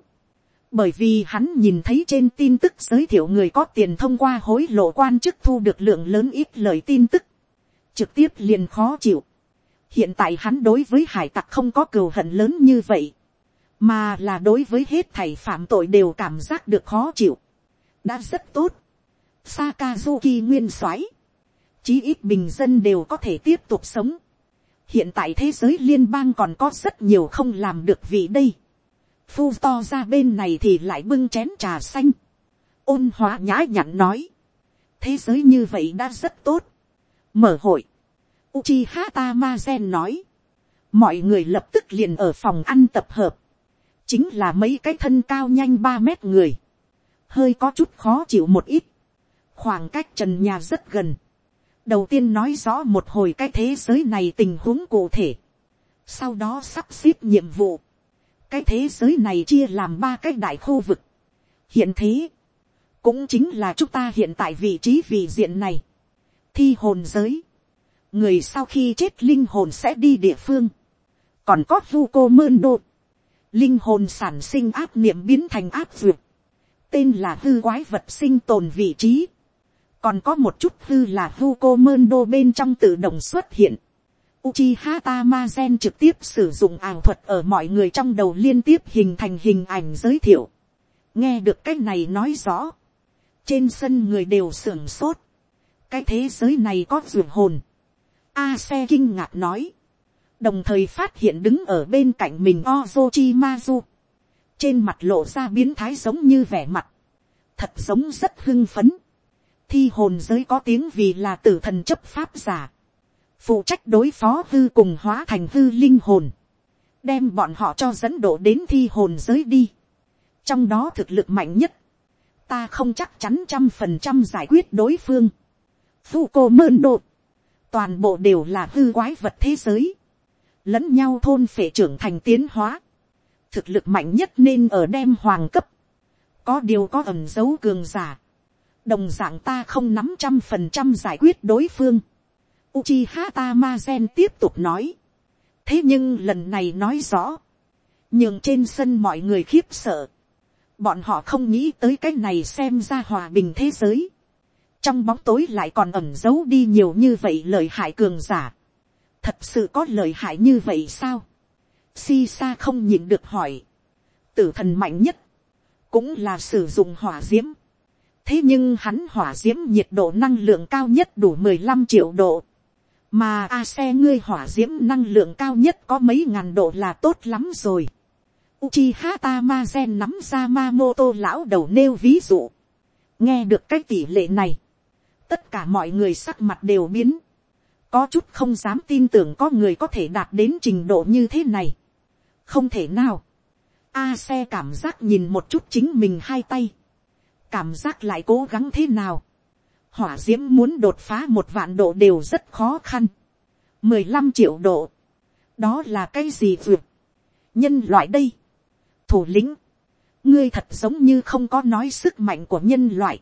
bởi vì hắn nhìn thấy trên tin tức giới thiệu người có tiền thông qua hối lộ quan chức thu được lượng lớn ít lời tin tức, trực tiếp liền khó chịu. hiện tại hắn đối với hải tặc không có cừu hận lớn như vậy, mà là đối với hết thầy phạm tội đều cảm giác được khó chịu, đã rất tốt. Sakazuki nguyên soái chí ít bình dân đều có thể tiếp tục sống. hiện tại thế giới liên bang còn có rất nhiều không làm được vì đây. phu to ra bên này thì lại bưng chén trà xanh. ôn hóa nhã nhặn nói. thế giới như vậy đã rất tốt. mở hội. Uchiha gen nói. mọi người lập tức liền ở phòng ăn tập hợp chính là mấy cái thân cao nhanh ba mét người. hơi có chút khó chịu một ít. khoảng cách trần nhà rất gần đầu tiên nói rõ một hồi cái thế giới này tình huống cụ thể. Sau đó sắp xếp nhiệm vụ. Cái thế giới này chia làm ba cái đại khu vực. Hiện thế. Cũng chính là chúng ta hiện tại vị trí vị diện này. Thi hồn giới. Người sau khi chết linh hồn sẽ đi địa phương. Còn có vu cô mơn đột, Linh hồn sản sinh áp niệm biến thành áp vượt. Tên là hư quái vật sinh tồn vị trí còn có một chút hư là hư cô mơn đô bên trong tự động xuất hiện. Uchiha Tamazen trực tiếp sử dụng ảo thuật ở mọi người trong đầu liên tiếp hình thành hình ảnh giới thiệu. nghe được cái này nói rõ. trên sân người đều sưởng sốt. cái thế giới này có ruột hồn. A xe kinh ngạc nói đồng thời phát hiện đứng ở bên cạnh mình Ozochimazu. trên mặt lộ ra biến thái giống như vẻ mặt. thật giống rất hưng phấn. Thi hồn giới có tiếng vì là tử thần chấp pháp giả. phụ trách đối phó hư cùng hóa thành hư linh hồn, đem bọn họ cho dẫn độ đến thi hồn giới đi, trong đó thực lực mạnh nhất, ta không chắc chắn trăm phần trăm giải quyết đối phương, phu cô mơn độ, toàn bộ đều là hư quái vật thế giới, lẫn nhau thôn phệ trưởng thành tiến hóa, thực lực mạnh nhất nên ở đem hoàng cấp, có điều có ẩm dấu cường giả, đồng d ạ n g ta không nắm trăm phần trăm giải quyết đối phương, Uchiha Tamazen tiếp tục nói, thế nhưng lần này nói rõ, nhường trên sân mọi người khiếp sợ, bọn họ không nghĩ tới cái này xem ra hòa bình thế giới, trong bóng tối lại còn ẩm giấu đi nhiều như vậy lời hại cường giả, thật sự có lời hại như vậy sao, si sa không nhịn được hỏi, tử thần mạnh nhất, cũng là sử dụng hỏa d i ễ m thế nhưng hắn hỏa d i ễ m nhiệt độ năng lượng cao nhất đủ mười lăm triệu độ, mà a xe ngươi hỏa d i ễ m năng lượng cao nhất có mấy ngàn độ là tốt lắm rồi. Uchiha Tamazen nắm ra Mamoto lão đầu nêu ví dụ. nghe được cái tỷ lệ này, tất cả mọi người sắc mặt đều biến, có chút không dám tin tưởng có người có thể đạt đến trình độ như thế này. không thể nào, A xe cảm giác nhìn một chút chính mình hai tay. Cảm giác lại cố gắng thế nào. Hỏa diễm muốn đột phá một vạn độ đều rất khó khăn. mười lăm triệu độ. Đó là cái gì vượt. Nhân loại đây. Thủ lĩnh. Ngươi thật giống như không có nói sức mạnh của nhân loại.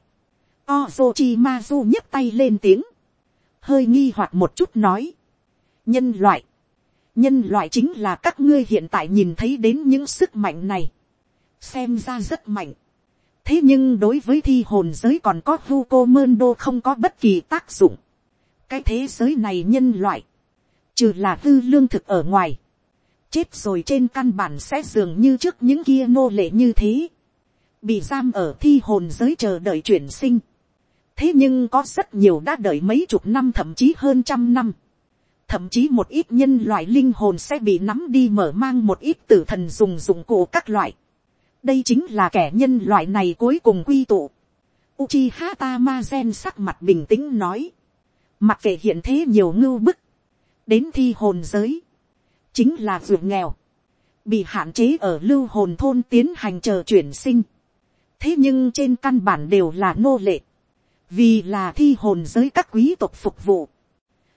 Ozochimazu nhấc tay lên tiếng. Hơi nghi hoặc một chút nói. Nhân loại nhân loại chính là các ngươi hiện tại nhìn thấy đến những sức mạnh này, xem ra rất mạnh. thế nhưng đối với thi hồn giới còn có vu cô mơn đô không có bất kỳ tác dụng. cái thế giới này nhân loại, trừ là tư lương thực ở ngoài, chết rồi trên căn bản sẽ dường như trước những kia nô lệ như thế, bị giam ở thi hồn giới chờ đợi chuyển sinh thế nhưng có rất nhiều đã đợi mấy chục năm, thậm chí hơn trăm năm thậm chí một ít nhân loại linh hồn sẽ bị nắm đi mở mang một ít tử thần dùng dụng cụ các loại. đây chính là kẻ nhân loại này cuối cùng quy tụ. Uchiha Tamazen sắc mặt bình tĩnh nói. Mặc kệ hiện thế nhiều ngưu bức. Đến thi hồn giới. Chính là vượt nghèo. Bị hạn chế ở lưu hồn thôn tiến hành chờ chuyển sinh. Thế nhưng trên căn bản đều là nô lệ. Vì là thi hồn giới các quý tộc phục vụ.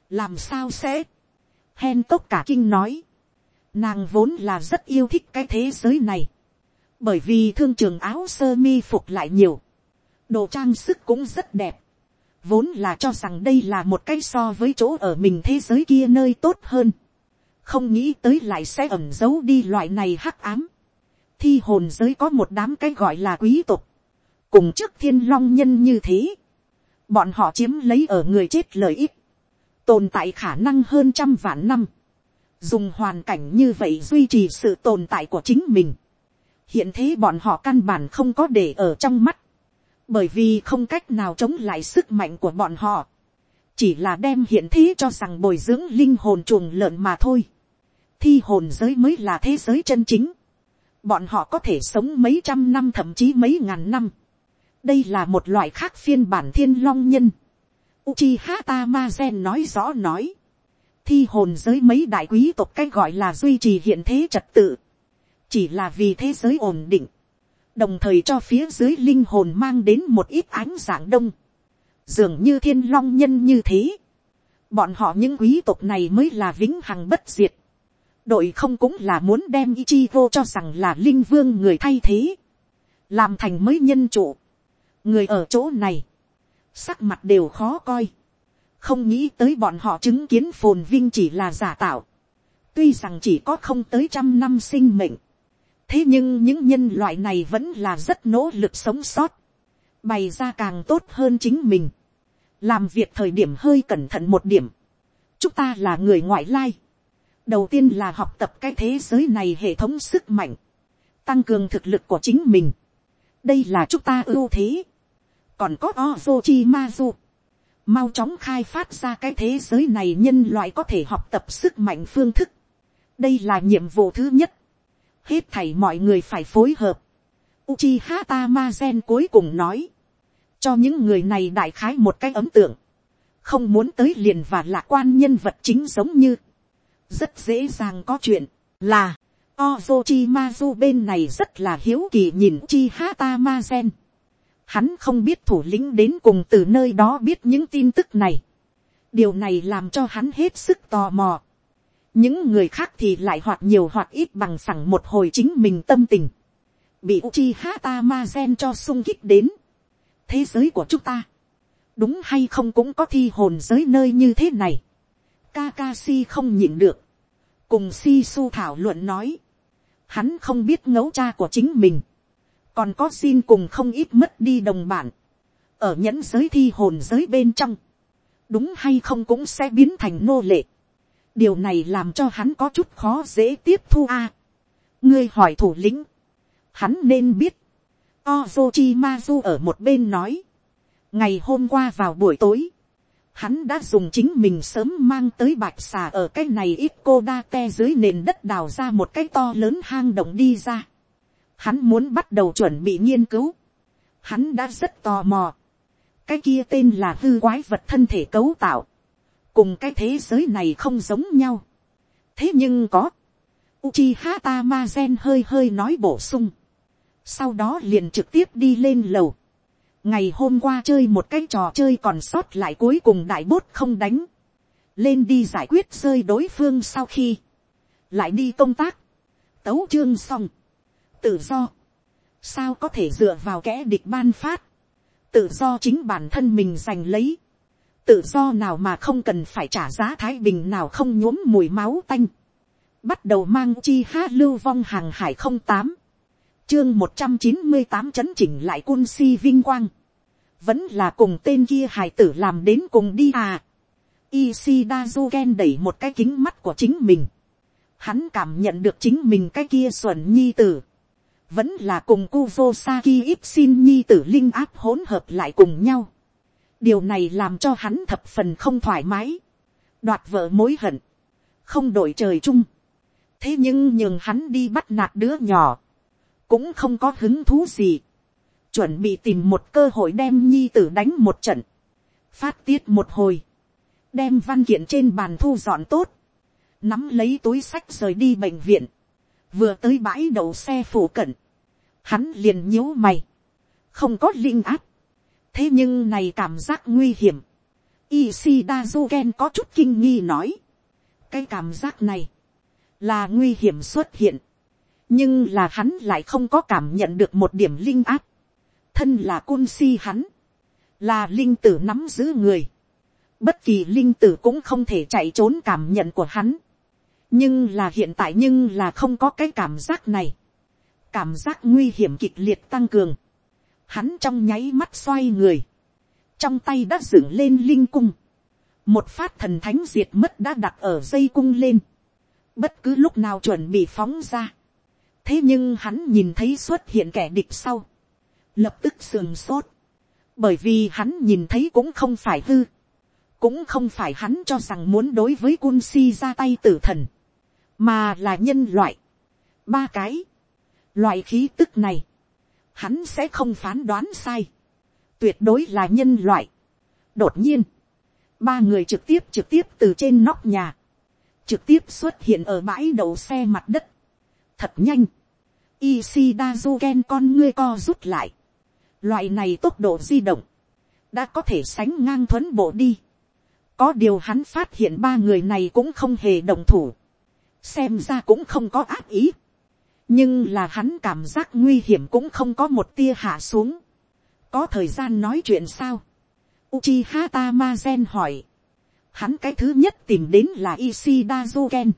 Làm sao sẽ, hen cốc cả kinh nói, nàng vốn là rất yêu thích cái thế giới này, bởi vì thương trường áo sơ mi phục lại nhiều, đồ trang sức cũng rất đẹp, vốn là cho rằng đây là một cái so với chỗ ở mình thế giới kia nơi tốt hơn, không nghĩ tới lại sẽ ẩm giấu đi loại này hắc ám, thi hồn giới có một đám cái gọi là quý tộc, cùng trước thiên long nhân như thế, bọn họ chiếm lấy ở người chết lợi ích, tồn tại khả năng hơn trăm vạn năm, dùng hoàn cảnh như vậy duy trì sự tồn tại của chính mình. hiện thế bọn họ căn bản không có để ở trong mắt, bởi vì không cách nào chống lại sức mạnh của bọn họ, chỉ là đem hiện thế cho rằng bồi dưỡng linh hồn chuồng lợn mà thôi. thi hồn giới mới là thế giới chân chính, bọn họ có thể sống mấy trăm năm thậm chí mấy ngàn năm đây là một loại khác phiên bản thiên long nhân Uchiha Tamazen nói rõ nói. Thi hồn giới mấy đại quý tộc cách gọi là duy trì hiện thế trật tự. Chỉ là vì thế giới ổn định. Đồng thời cho phía dưới linh hồn mang đến một ít ánh sáng đông. Dường như thiên long nhân như thế. Bọn họ những quý tộc này mới là vĩnh hằng bất diệt. Đội không cũng là muốn đem Ichigo cho rằng là linh vương người thay thế. Làm thành mới nhân chủ. Người ở chỗ này. Sắc mặt đều khó coi, không nghĩ tới bọn họ chứng kiến phồn vinh chỉ là giả tạo, tuy rằng chỉ có không tới trăm năm sinh mệnh, thế nhưng những nhân loại này vẫn là rất nỗ lực sống sót, bày ra càng tốt hơn chính mình, làm việc thời điểm hơi cẩn thận một điểm, chúng ta là người ngoại lai, đầu tiên là học tập cái thế giới này hệ thống sức mạnh, tăng cường thực lực của chính mình, đây là chúng ta ưu thế, còn có Ozochimazu. Mau chóng khai phát ra cái thế giới này nhân loại có thể học tập sức mạnh phương thức. Đây là nhiệm vụ thứ nhất. Hết thảy mọi người phải phối hợp. Uchiha Tamazen cuối cùng nói. Cho những người này đại khái một cái ấm tượng. không muốn tới liền và lạc quan nhân vật chính giống như, rất dễ dàng có chuyện, là, Ozochimazu bên này rất là hiếu kỳ nhìn chi hata. Hắn không biết thủ lĩnh đến cùng từ nơi đó biết những tin tức này. Điều này làm cho hắn hết sức tò mò. Những người khác thì lại hoặc nhiều hoặc ít bằng phẳng một hồi chính mình tâm tình. Bị Uchiha Tamazen cho sung kích đến. Thế giới của chúng ta. Đúng hay không cũng có thi hồn giới nơi như thế này. Kakashi không nhịn được. Cùng Shisu thảo luận nói. Hắn không biết ngấu cha của chính mình. Còn có xin cùng không ít mất đi đồng bản. Ở nhẫn giới thi hồn giới bên trong. Đúng hay không cũng sẽ biến thành nô lệ điều này làm cho hắn có chút khó dễ tiếp thu a. ngươi hỏi thủ lĩnh, hắn nên biết, Ozochimazu ở một bên nói, ngày hôm qua vào buổi tối, hắn đã dùng chính mình sớm mang tới bạch xà ở cái này ít cô đa te dưới nền đất đào ra một cái to lớn hang động đi ra. Hắn muốn bắt đầu chuẩn bị nghiên cứu. Hắn đã rất tò mò. Cái kia tên là hư quái vật thân thể cấu tạo cùng cái thế giới này không giống nhau. thế nhưng có, Uchiha Tamazen hơi hơi nói bổ sung. Sau đó liền trực tiếp đi lên lầu. Ngày hôm qua chơi một cái trò chơi còn sót lại cuối cùng đại bốt không đánh. Lên đi giải quyết rơi đối phương sau khi. Lại đi công tác. Tấu chương xong. Tự do. Sao có thể dựa vào kẻ địch ban phát. Tự do chính bản thân mình giành lấy tự do nào mà không cần phải trả giá thái bình nào không nhuốm mùi máu tanh. Bắt đầu mang chi ha lưu vong hàng hải không tám Chương một trăm chín mươi tám chấn chỉnh lại cun si vinh quang. Vẫn là cùng tên kia hải tử làm đến cùng đi à. Ishida Zuken đẩy một cái kính mắt của chính mình. Hắn cảm nhận được chính mình cái kia xuẩn nhi tử. Vẫn là cùng Kuzosaki Ipsin nhi tử linh áp hỗn hợp lại cùng nhau điều này làm cho hắn thập phần không thoải mái, đoạt vợ mối hận, không đổi trời chung, thế nhưng nhường hắn đi bắt nạt đứa nhỏ, cũng không có hứng thú gì, chuẩn bị tìm một cơ hội đem nhi tử đánh một trận, phát tiết một hồi, đem văn kiện trên bàn thu dọn tốt, nắm lấy túi sách rời đi bệnh viện, vừa tới bãi đậu xe phủ cận, hắn liền nhíu mày, không có linh áp, thế nhưng này cảm giác nguy hiểm, Ishida Zuken có chút kinh nghi nói, cái cảm giác này, là nguy hiểm xuất hiện, nhưng là hắn lại không có cảm nhận được một điểm linh áp, thân là côn si hắn, là linh tử nắm giữ người, bất kỳ linh tử cũng không thể chạy trốn cảm nhận của hắn, nhưng là hiện tại nhưng là không có cái cảm giác này, cảm giác nguy hiểm kịch liệt tăng cường, hắn trong nháy mắt xoay người, trong tay đã dựng lên linh cung, một phát thần thánh diệt mất đã đặt ở dây cung lên, bất cứ lúc nào chuẩn bị phóng ra, thế nhưng hắn nhìn thấy xuất hiện kẻ địch sau, lập tức sườn sốt, bởi vì hắn nhìn thấy cũng không phải hư, cũng không phải hắn cho rằng muốn đối với quân si ra tay tử thần, mà là nhân loại. ba cái, loại khí tức này, hắn sẽ không phán đoán sai, tuyệt đối là nhân loại. đột nhiên, ba người trực tiếp trực tiếp từ trên nóc nhà, trực tiếp xuất hiện ở bãi đậu xe mặt đất. thật nhanh, Ishida Zuken con ngươi co rút lại. Loại này tốc độ di động, đã có thể sánh ngang thuấn bộ đi. Có điều hắn phát hiện ba người này cũng không hề đồng thủ. Xem ra cũng không có áp ý nhưng là hắn cảm giác nguy hiểm cũng không có một tia hạ xuống. có thời gian nói chuyện sao. Uchiha Tamazen hỏi. hắn cái thứ nhất tìm đến là Ishida Zuken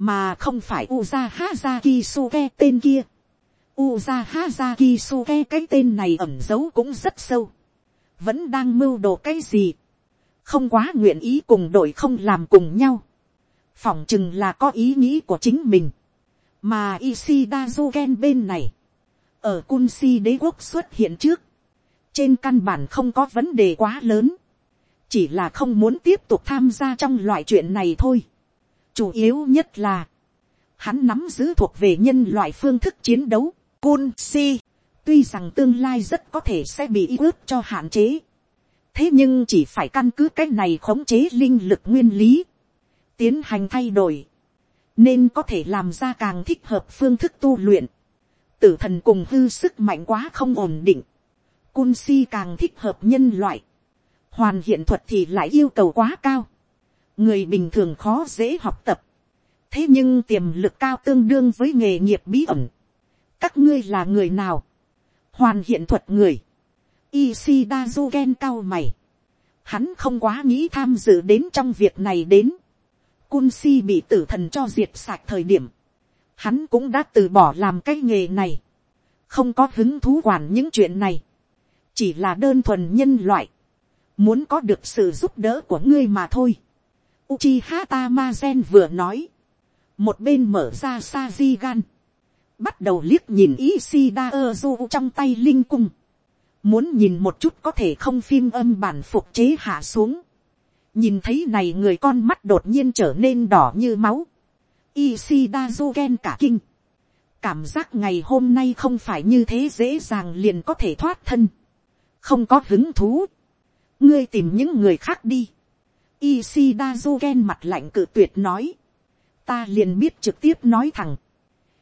mà không phải Uzaha Zakisuke tên kia. Uzaha Zakisuke cái tên này ẩn giấu cũng rất sâu. vẫn đang mưu đồ cái gì. không quá nguyện ý cùng đội không làm cùng nhau. phỏng chừng là có ý nghĩ của chính mình mà Ishida Zuken bên này, ở Kunsi đế quốc xuất hiện trước, trên căn bản không có vấn đề quá lớn, chỉ là không muốn tiếp tục tham gia trong loại chuyện này thôi chủ yếu nhất là, hắn nắm giữ thuộc về nhân loại phương thức chiến đấu, Kunsi, tuy rằng tương lai rất có thể sẽ bị ướp cho hạn chế, thế nhưng chỉ phải căn cứ cái này khống chế linh lực nguyên lý, tiến hành thay đổi, nên có thể làm ra càng thích hợp phương thức tu luyện. Tử thần cùng hư sức mạnh quá không ổn định, cun si càng thích hợp nhân loại, hoàn hiện thuật thì lại yêu cầu quá cao, người bình thường khó dễ học tập, thế nhưng tiềm lực cao tương đương với nghề nghiệp bí ẩn. các ngươi là người nào, hoàn hiện thuật người, Isida Zuken cao mày, hắn không quá nghĩ tham dự đến trong việc này đến, Cun si bị tử thần cho diệt sạch thời điểm, hắn cũng đã từ bỏ làm cái nghề này, không có hứng thú quản những chuyện này, chỉ là đơn thuần nhân loại, muốn có được sự giúp đỡ của ngươi mà thôi. Uchiha Tamazen vừa nói, một bên mở ra Sajigan, bắt đầu liếc nhìn Ishida Ozu trong tay linh cung, muốn nhìn một chút có thể không phim âm bản phục chế hạ xuống, nhìn thấy này người con mắt đột nhiên trở nên đỏ như máu, Ishida Zuken cả kinh, cảm giác ngày hôm nay không phải như thế dễ dàng liền có thể thoát thân, không có hứng thú, ngươi tìm những người khác đi, Isida Zuken mặt lạnh cự tuyệt nói, ta liền biết trực tiếp nói thẳng,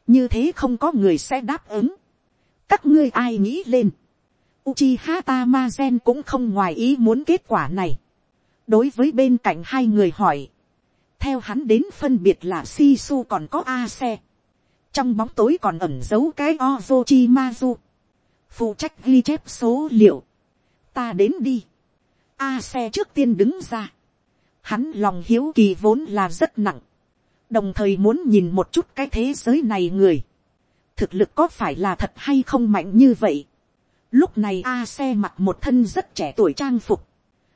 như thế không có người sẽ đáp ứng, các ngươi ai nghĩ lên, Uchiha Tamazen cũng không ngoài ý muốn kết quả này, đối với bên cạnh hai người hỏi, theo hắn đến phân biệt là Shisu còn có A xe, trong bóng tối còn ẩn giấu cái Ozochimazu, phụ trách ghi chép số liệu, ta đến đi, A xe trước tiên đứng ra, hắn lòng hiếu kỳ vốn là rất nặng, đồng thời muốn nhìn một chút cái thế giới này người, thực lực có phải là thật hay không mạnh như vậy. Lúc này A xe mặc một thân rất trẻ tuổi trang phục,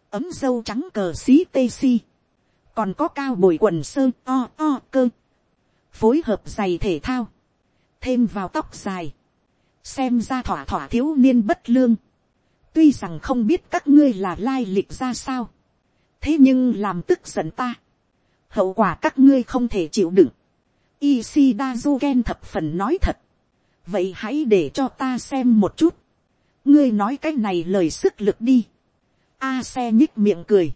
ấm dâu trắng cờ xí tê si, còn có cao bồi quần sơ o o cơ, phối hợp giày thể thao, thêm vào tóc dài, xem ra thỏa thỏa thiếu niên bất lương, tuy rằng không biết các ngươi là lai lịch ra sao, thế nhưng làm tức giận ta, hậu quả các ngươi không thể chịu đựng, Ishida Zuken thập phần nói thật, vậy hãy để cho ta xem một chút, ngươi nói cái này lời sức lực đi, A xe nhích miệng cười.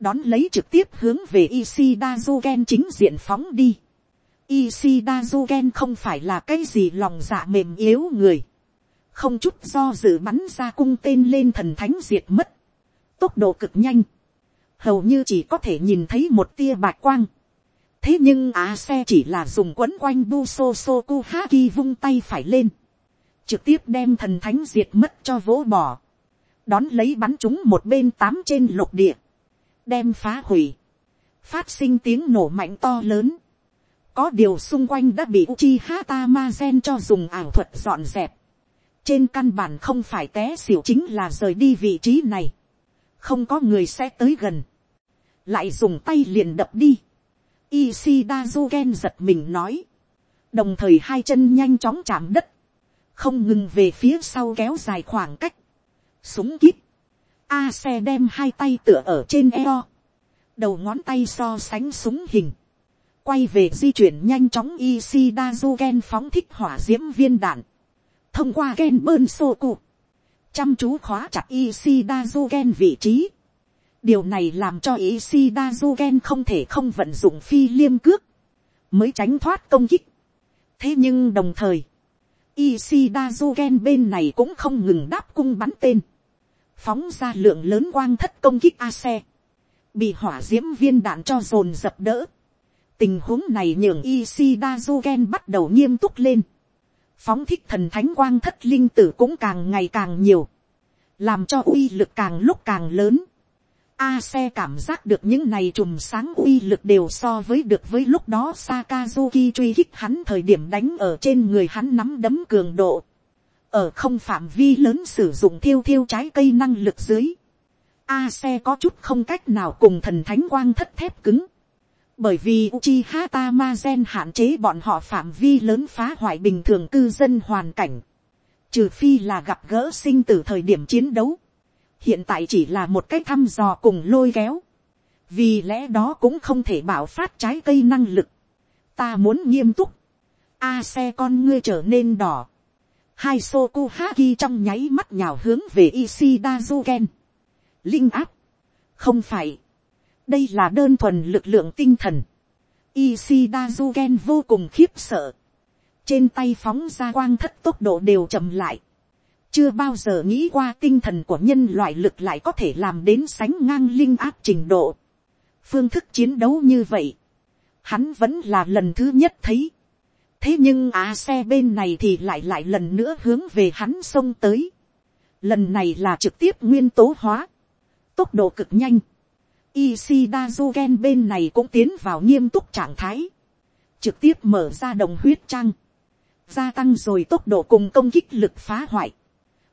Đón lấy trực tiếp hướng về Ishida Zuken chính diện phóng đi. Ishida Zuken không phải là cái gì lòng dạ mềm yếu người. Không chút do dự bắn ra cung tên lên thần thánh diệt mất. Tốc độ cực nhanh. Hầu như chỉ có thể nhìn thấy một tia bạch quang. Thế nhưng A xe chỉ là dùng quấn quanh Buso ki vung tay phải lên. Trực tiếp đem thần thánh diệt mất cho vỗ bỏ. Đón lấy bắn chúng một bên tám trên lục địa, đem phá hủy, phát sinh tiếng nổ mạnh to lớn, có điều xung quanh đã bị Uchiha Tamazen cho dùng ảo thuật dọn dẹp, trên căn bản không phải té xỉu chính là rời đi vị trí này, không có người sẽ tới gần, lại dùng tay liền đập đi, Isida Zuken giật mình nói, đồng thời hai chân nhanh chóng chạm đất, không ngừng về phía sau kéo dài khoảng cách, súng kíp, a xe đem hai tay tựa ở trên eo, đầu ngón tay so sánh súng hình, quay về di chuyển nhanh chóng Isida Zuken phóng thích hỏa d i ễ m viên đạn, thông qua gen bơn sô cụ, chăm chú khóa chặt Ishida Zuken vị trí. điều này làm cho Ishida Zuken không thể không vận dụng phi liêm cước, mới tránh thoát công kích. thế nhưng đồng thời, Ishida Zuken bên này cũng không ngừng đáp cung bắn tên phóng ra lượng lớn quang thất công kích a xe, bị hỏa diễm viên đạn cho dồn dập đỡ. tình huống này nhường Ishida Zuken bắt đầu nghiêm túc lên phóng thích thần thánh quang thất linh tử cũng càng ngày càng nhiều, làm cho uy lực càng lúc càng lớn. A xe cảm giác được những này trùm sáng uy lực đều so với được với lúc đó Sakazuki truy hích hắn thời điểm đánh ở trên người hắn nắm đấm cường độ. Ở không phạm vi lớn sử dụng thiêu thiêu trái cây năng lực dưới, a xe có chút không cách nào cùng thần thánh quang thất thép cứng, bởi vì Uchiha Tamazen hạn chế bọn họ phạm vi lớn phá hoại bình thường cư dân hoàn cảnh, trừ phi là gặp gỡ sinh từ thời điểm chiến đấu, hiện tại chỉ là một cách thăm dò cùng lôi kéo, vì lẽ đó cũng không thể bảo phát trái cây năng lực, ta muốn nghiêm túc, a xe con ngươi trở nên đỏ, hai Sokuhaki trong nháy mắt nhào hướng về Ishida Zuken. linh áp, không phải, đây là đơn thuần lực lượng tinh thần, Ishida Zuken vô cùng khiếp sợ, trên tay phóng ra quang thất tốc độ đều chậm lại, chưa bao giờ nghĩ qua tinh thần của nhân loại lực lại có thể làm đến sánh ngang linh áp trình độ. phương thức chiến đấu như vậy, hắn vẫn là lần thứ nhất thấy. thế nhưng á xe bên này thì lại lại lần nữa hướng về hắn xông tới. lần này là trực tiếp nguyên tố hóa, tốc độ cực nhanh. Ishida Zogen bên này cũng tiến vào nghiêm túc trạng thái, trực tiếp mở ra đồng huyết trang, gia tăng rồi tốc độ cùng công kích lực phá hoại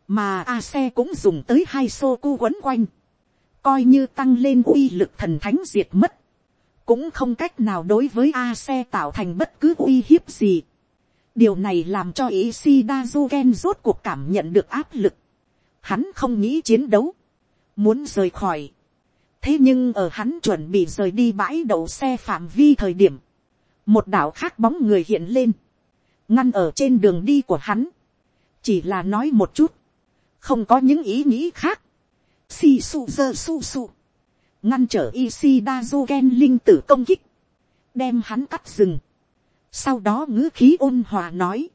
mà a xe cũng dùng tới hai xô cu quấn quanh, coi như tăng lên uy lực thần thánh diệt mất, cũng không cách nào đối với a xe tạo thành bất cứ uy hiếp gì. điều này làm cho ý Zogen rốt cuộc cảm nhận được áp lực. hắn không nghĩ chiến đấu, muốn rời khỏi thế nhưng ở hắn chuẩn bị rời đi bãi đậu xe phạm vi thời điểm, một đảo khác bóng người hiện lên, ngăn ở trên đường đi của hắn, chỉ là nói một chút, không có những ý nghĩ khác. Si su dơ su su, ngăn trở Ishida Zogen linh tử công kích, đem hắn cắt rừng. Sau đó ngữ khí ôn hòa nói,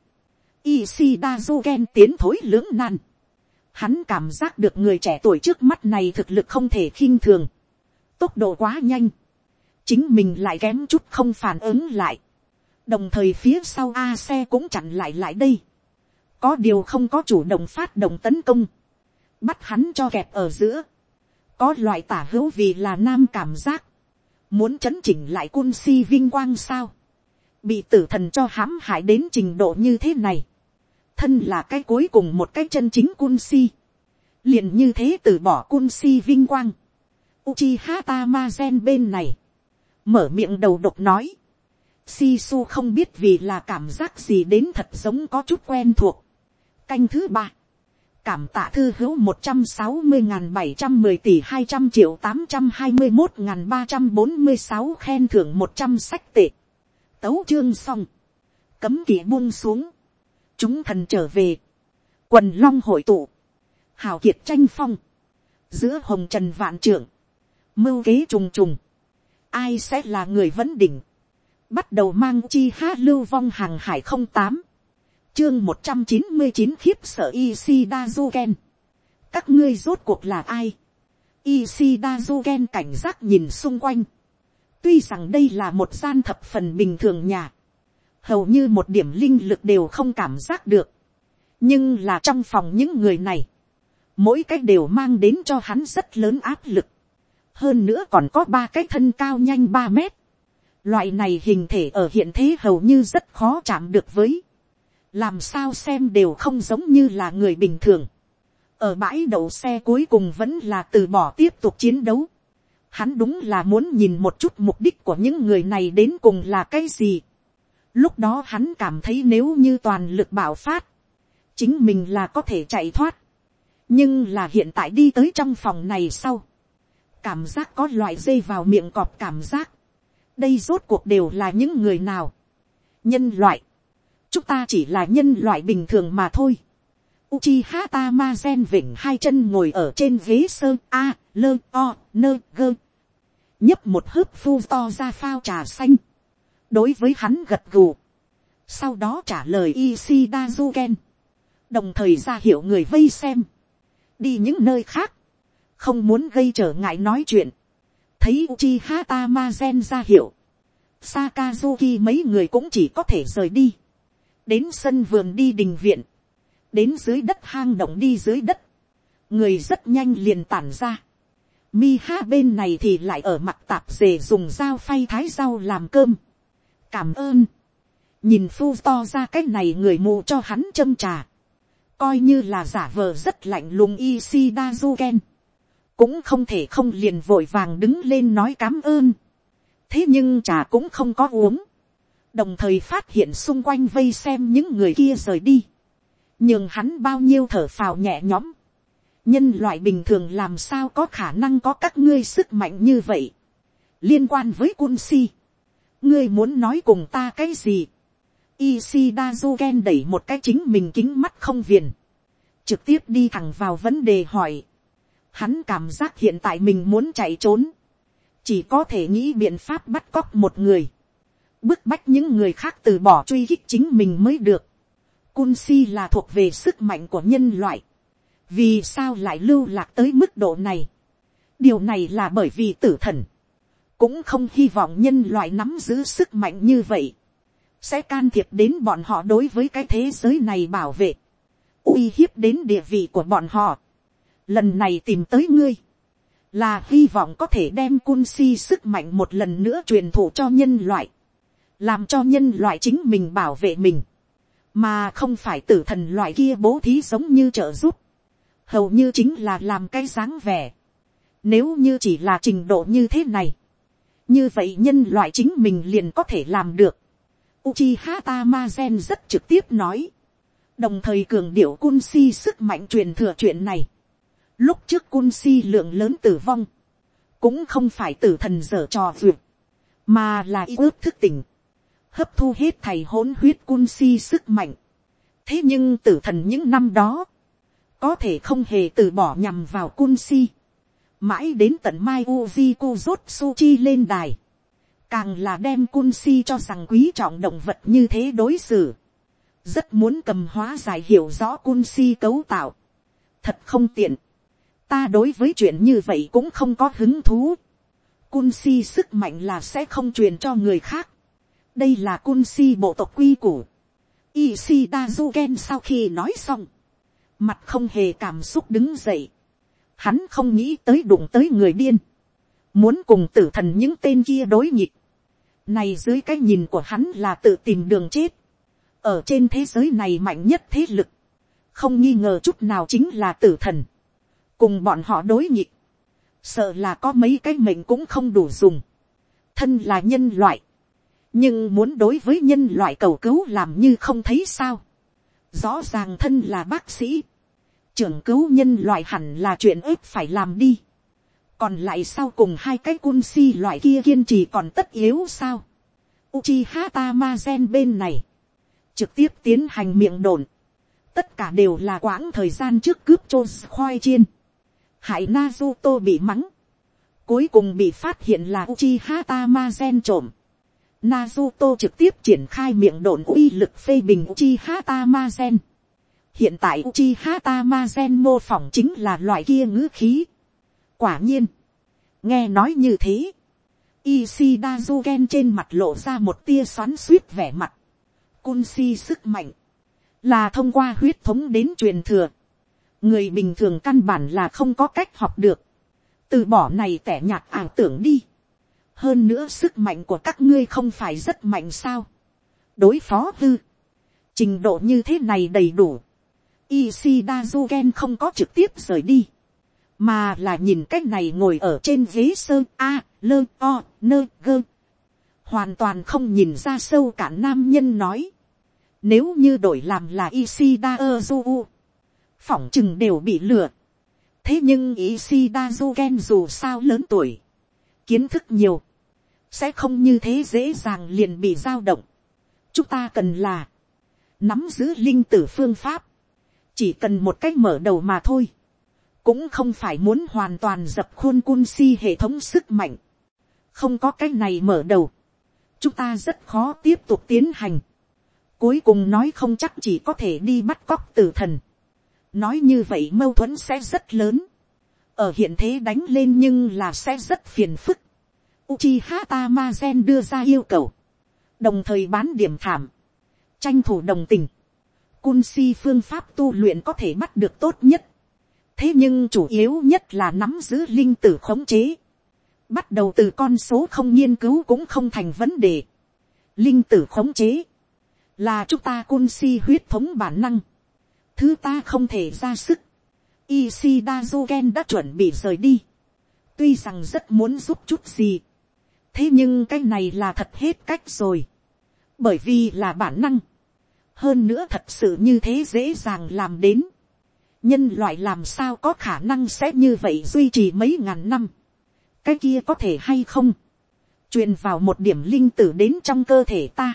Ishida Zogen tiến thối lưỡng nan. Hắn cảm giác được người trẻ tuổi trước mắt này thực lực không thể khinh thường. Tốc độ quá nhanh. Chính mình lại kém chút không phản ứng lại. Đồng thời phía sau A xe cũng chặn lại lại đây. Có điều không có chủ động phát động tấn công, bắt hắn cho kẹp ở giữa, có loại tả hữu vì là nam cảm giác, muốn chấn chỉnh lại cun si vinh quang sao, bị tử thần cho hãm hại đến trình độ như thế này, thân là cái cuối cùng một cái chân chính cun si, liền như thế từ bỏ cun si vinh quang, Uchiha hata bên này, mở miệng đầu độc nói, Sisu không biết vì là cảm giác gì đến thật giống có chút quen thuộc, Canh thứ ba. Cảm tạ thư hữu một trăm sáu mươi bảy trăm mười tỷ hai trăm triệu tám trăm hai mươi một ba trăm bốn mươi sáu khen thưởng một trăm sách tệ. Tấu chương xong. Cấm kỵ buông xuống. Chúng thần trở về. Quần long hội tụ. Hào kiệt tranh phong. Giữa hồng trần vạn trưởng. Mưu kế trùng trùng. Ai sẽ là người vấn đỉnh. Bắt đầu mang chi hát lưu vong hàng hải không tám chương một trăm chín mươi chín khiếp sợ Ishida Zuken. các ngươi rốt cuộc là ai. Ishida Zuken cảnh giác nhìn xung quanh. tuy rằng đây là một gian thập phần bình thường nhà. hầu như một điểm linh lực đều không cảm giác được. nhưng là trong phòng những người này. mỗi cách đều mang đến cho hắn rất lớn áp lực hơn nữa còn có ba cái thân cao nhanh ba mét. loại này hình thể ở hiện thế hầu như rất khó chạm được với làm sao xem đều không giống như là người bình thường. ở bãi đậu xe cuối cùng vẫn là từ bỏ tiếp tục chiến đấu. hắn đúng là muốn nhìn một chút mục đích của những người này đến cùng là cái gì. lúc đó hắn cảm thấy nếu như toàn lực bạo phát, chính mình là có thể chạy thoát. nhưng là hiện tại đi tới trong phòng này sau, cảm giác có loại dây vào miệng cọp cảm giác. đây rốt cuộc đều là những người nào. nhân loại, chúng ta chỉ là nhân loại bình thường mà thôi. Uchiha Gen vỉnh hai chân ngồi ở trên ghế sơ a, lơ o, nơ gơ. nhấp một hớp phu to ra phao trà xanh. đối với hắn gật gù. sau đó trả lời Ishida Zuken. đồng thời ra hiệu người vây xem. đi những nơi khác không muốn gây trở ngại nói chuyện. thấy Uchiha Tamazen ra hiệu. Sakazuki mấy người cũng chỉ có thể rời đi đến sân vườn đi đình viện, đến dưới đất hang động đi dưới đất, người rất nhanh liền tản ra. Mi ha bên này thì lại ở mặt tạp dề dùng dao phay thái rau làm cơm. cảm ơn. nhìn phu to ra cái này người mù cho hắn châm trà. coi như là giả vờ rất lạnh lùng Ishida Zuken cũng không thể không liền vội vàng đứng lên nói cám ơn. thế nhưng trà cũng không có uống. Đồng thời phát hiện xung quanh vây xem những người kia rời đi, nhưng hắn bao nhiêu thở phào nhẹ nhõm, nhân loại bình thường làm sao có khả năng có các ngươi sức mạnh như vậy, liên quan với quân si, ngươi muốn nói cùng ta cái gì, Isida Zuken đẩy một cái chính mình kính mắt không viền, trực tiếp đi thẳng vào vấn đề hỏi, Hắn cảm giác hiện tại mình muốn chạy trốn. Chỉ có thể nghĩ biện pháp bắt cóc một người. Bức bách những người khác từ bỏ truy kích chính mình mới được. Cun si là thuộc về sức mạnh của nhân loại. Vì sao lại lưu lạc tới mức độ này? Điều này là bởi vì tử thần. Cũng không hy vọng nhân loại nắm giữ sức mạnh như vậy. Sẽ can thiệp đến bọn họ đối với cái thế giới này bảo vệ. uy hiếp đến địa vị của bọn họ lần này tìm tới ngươi, là hy vọng có thể đem cun si sức mạnh một lần nữa truyền thụ cho nhân loại, làm cho nhân loại chính mình bảo vệ mình, mà không phải tử thần loại kia bố thí giống như trợ giúp, hầu như chính là làm cái dáng vẻ. Nếu như chỉ là trình độ như thế này, như vậy nhân loại chính mình liền có thể làm được. Uchiha Tamazen rất trực tiếp nói, đồng thời cường điệu cun si sức mạnh truyền thừa chuyện này. Lúc trước cun si lượng lớn tử vong. Cũng không phải tử thần dở trò vượt. Mà là ý ước thức tỉnh. Hấp thu hết thầy hỗn huyết cun si sức mạnh. Thế nhưng tử thần những năm đó. Có thể không hề từ bỏ nhằm vào cun si. Mãi đến tận mai Uzi chi lên đài. Càng là đem cun si cho rằng quý trọng động vật như thế đối xử. Rất muốn cầm hóa giải hiểu rõ cun si cấu tạo. Thật không tiện ta đối với chuyện như vậy cũng không có hứng thú. Cun si sức mạnh là sẽ không truyền cho người khác. đây là cun si bộ tộc quy củ. Ishida Zuken sau khi nói xong, mặt không hề cảm xúc đứng dậy. Hắn không nghĩ tới đụng tới người điên. Muốn cùng tử thần những tên kia đối nghịch. Này dưới cái nhìn của hắn là tự tìm đường chết. Ở trên thế giới này mạnh nhất thế lực. Không nghi ngờ chút nào chính là tử thần cùng bọn họ đối nghịch, sợ là có mấy cái mệnh cũng không đủ dùng, thân là nhân loại, nhưng muốn đối với nhân loại cầu cứu làm như không thấy sao, rõ ràng thân là bác sĩ, trưởng cứu nhân loại hẳn là chuyện ếp phải làm đi, còn lại sau cùng hai cái cun si loại kia kiên trì còn tất yếu sao, Uchiha Tamazen bên này, trực tiếp tiến hành miệng đồn, tất cả đều là quãng thời gian trước cướp chôn khoai chiên, hại Nazuto bị mắng, cuối cùng bị phát hiện là Uchiha Tamazen trộm. Nazuto trực tiếp triển khai miệng đồn uy lực phê bình Uchiha Tamazen. Hiện tại Uchiha Tamazen mô phỏng chính là loại kia ngữ khí. Quả nhiên, nghe nói như thế, Ishida Zuken trên mặt lộ ra một tia xoắn suýt vẻ mặt. Kunsi sức mạnh, là thông qua huyết thống đến truyền thừa người bình thường căn bản là không có cách học được, từ bỏ này tẻ nhạt ảo tưởng đi, hơn nữa sức mạnh của các ngươi không phải rất mạnh sao, đối phó hư, trình độ như thế này đầy đủ, Isida Zuken không có trực tiếp rời đi, mà là nhìn cách này ngồi ở trên ghế sơ a, lơ o, nơ gơ, hoàn toàn không nhìn ra sâu cả nam nhân nói, nếu như đổi làm là Isida Ozu, phỏng chừng đều bị lừa. thế nhưng Isida Zuken dù sao lớn tuổi, kiến thức nhiều, sẽ không như thế dễ dàng liền bị dao động. chúng ta cần là, nắm giữ linh tử phương pháp, chỉ cần một cách mở đầu mà thôi, cũng không phải muốn hoàn toàn dập khuôn cun si hệ thống sức mạnh, không có cách này mở đầu, chúng ta rất khó tiếp tục tiến hành, cuối cùng nói không chắc chỉ có thể đi bắt cóc tử thần, nói như vậy mâu thuẫn sẽ rất lớn, ở hiện thế đánh lên nhưng là sẽ rất phiền phức. Uchiha Tamazen đưa ra yêu cầu, đồng thời bán điểm thảm, tranh thủ đồng tình, cun si phương pháp tu luyện có thể bắt được tốt nhất, thế nhưng chủ yếu nhất là nắm giữ linh tử khống chế, bắt đầu từ con số không nghiên cứu cũng không thành vấn đề, linh tử khống chế, là chúng ta cun si huyết thống bản năng, thứ ta không thể ra sức. Isida Zuken đã chuẩn bị rời đi. Tuy rằng rất muốn giúp chút gì. Thế nhưng cái này là thật hết cách rồi. Bởi vì là bản năng. Hơn nữa thật sự như thế dễ dàng làm đến. Nhân loại làm sao có khả năng sẽ như vậy duy trì mấy ngàn năm. Cái kia có thể hay không. truyền vào một điểm linh tử đến trong cơ thể ta.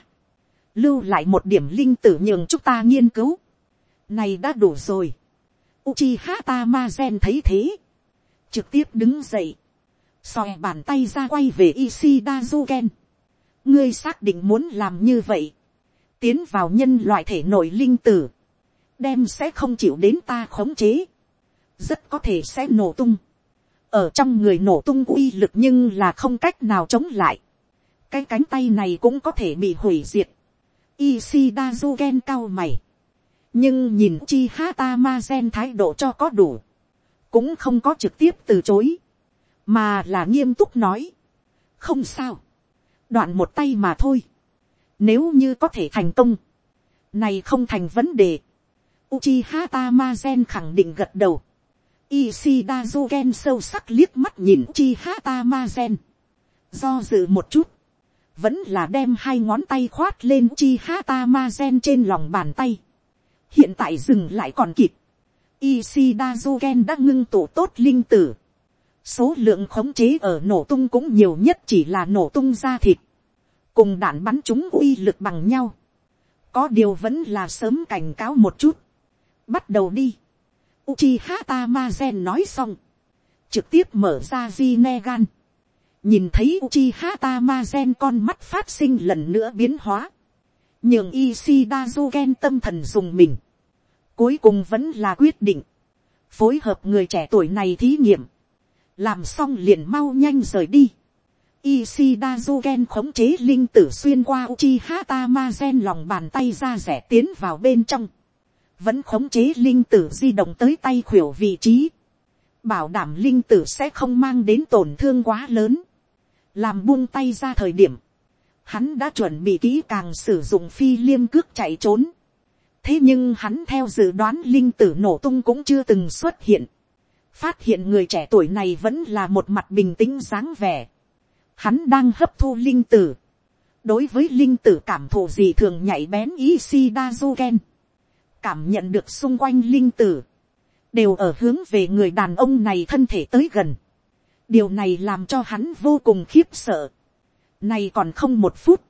Lưu lại một điểm linh tử nhường chúng ta nghiên cứu này đã đủ rồi. Uchiha Tamazen thấy thế. trực tiếp đứng dậy, xòe bàn tay ra quay về Ishida Zuken. ngươi xác định muốn làm như vậy, tiến vào nhân loại thể nội linh tử, đem sẽ không chịu đến ta khống chế, rất có thể sẽ nổ tung, ở trong người nổ tung uy lực nhưng là không cách nào chống lại, cái cánh tay này cũng có thể bị hủy diệt, Ishida Zuken cao mày, nhưng nhìn chi hata ma gen thái độ cho có đủ, cũng không có trực tiếp từ chối, mà là nghiêm túc nói, không sao, đoạn một tay mà thôi, nếu như có thể thành công, này không thành vấn đề, uchi hata masen khẳng định gật đầu. Ishida Zuken sâu sắc liếc mắt nhìn chi hata masen Do dự một chút. Vẫn là đem hai ngón tay khoát lên chi hata masen trên lòng bàn tay. Hiện tại dừng lại còn kịp. Isida Zuken đã ngưng tụ tốt linh tử. Số lượng khống chế ở nổ tung cũng nhiều nhất chỉ là nổ tung ra thịt. Cùng đạn bắn chúng uy lực bằng nhau. Có điều vẫn là sớm cảnh cáo một chút bắt đầu đi. Uchiha Tamazen nói xong, trực tiếp mở ra Zinegan. nhìn thấy Uchiha Tamazen con mắt phát sinh lần nữa biến hóa, nhường Ishida Zuken tâm thần dùng mình cuối cùng vẫn là quyết định, phối hợp người trẻ tuổi này thí nghiệm, làm xong liền mau nhanh rời đi. Isida Zogen khống chế linh tử xuyên qua Uchiha Tamazen lòng bàn tay ra rẻ tiến vào bên trong. Vẫn khống chế linh tử di động tới tay khuỷu vị trí, bảo đảm linh tử sẽ không mang đến tổn thương quá lớn, làm buông tay ra thời điểm, hắn đã chuẩn bị kỹ càng sử dụng phi liêm cước chạy trốn, thế nhưng hắn theo dự đoán linh tử nổ tung cũng chưa từng xuất hiện, phát hiện người trẻ tuổi này vẫn là một mặt bình tĩnh dáng vẻ, hắn đang hấp thu linh tử, đối với linh tử cảm thụ gì thường nhạy bén ý si cảm nhận được xung quanh linh tử, đều ở hướng về người đàn ông này thân thể tới gần. điều này làm cho hắn vô cùng khiếp sợ. này còn không một phút,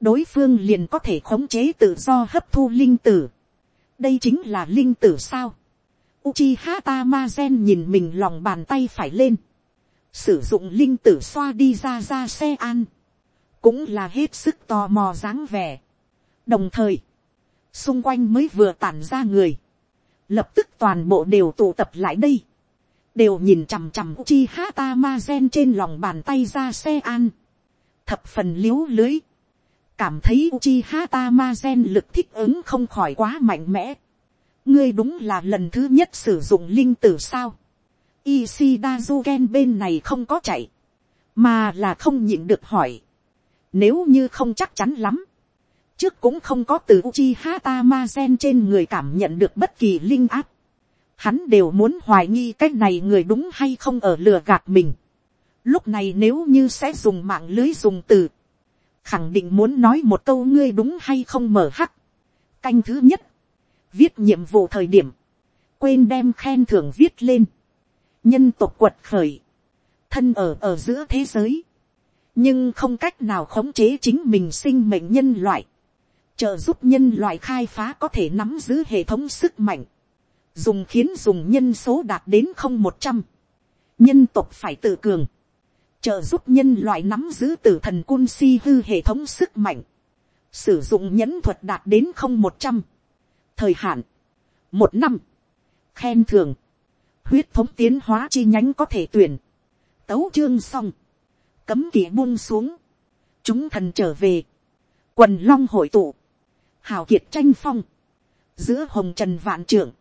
đối phương liền có thể khống chế tự do hấp thu linh tử. đây chính là linh tử sao. Uchiha Tamazen nhìn mình lòng bàn tay phải lên. Sử dụng linh tử xoa đi ra ra xe an. Cũng là hết sức tò mò dáng vẻ. Đồng thời, xung quanh mới vừa tản ra người, lập tức toàn bộ đều tụ tập lại đây, đều nhìn chằm chằm Uchi Hata trên lòng bàn tay ra xe an, thập phần l i ế u lưới, cảm thấy Uchiha Tamazen lực thích ứng không khỏi quá mạnh mẽ, ngươi đúng là lần thứ nhất sử dụng linh tử sao, Ishida Zuken bên này không có chạy, mà là không nhịn được hỏi, nếu như không chắc chắn lắm, trước cũng không có từ Uchiha Tamazen trên người cảm nhận được bất kỳ linh áp. Hắn đều muốn hoài nghi cách này người đúng hay không ở lừa gạt mình. Lúc này nếu như sẽ dùng mạng lưới dùng từ. Khẳng định muốn nói một câu ngươi đúng hay không mở hắc. Canh thứ nhất. Viết nhiệm vụ thời điểm. Quên đem khen thưởng viết lên. Nhân tộc quật khởi. Thân ở ở giữa thế giới. Nhưng không cách nào khống chế chính mình sinh mệnh nhân loại trợ giúp nhân loại khai phá có thể nắm giữ hệ thống sức mạnh, dùng khiến dùng nhân số đạt đến không một trăm, nhân tộc phải tự cường, trợ giúp nhân loại nắm giữ từ thần cun si hư hệ thống sức mạnh, sử dụng nhẫn thuật đạt đến không một trăm, thời hạn, một năm, khen thường, huyết thống tiến hóa chi nhánh có thể tuyển, tấu chương xong, cấm kỵ buông xuống, chúng thần trở về, quần long hội tụ, hào kiệt tranh phong, giữa hồng trần vạn trưởng,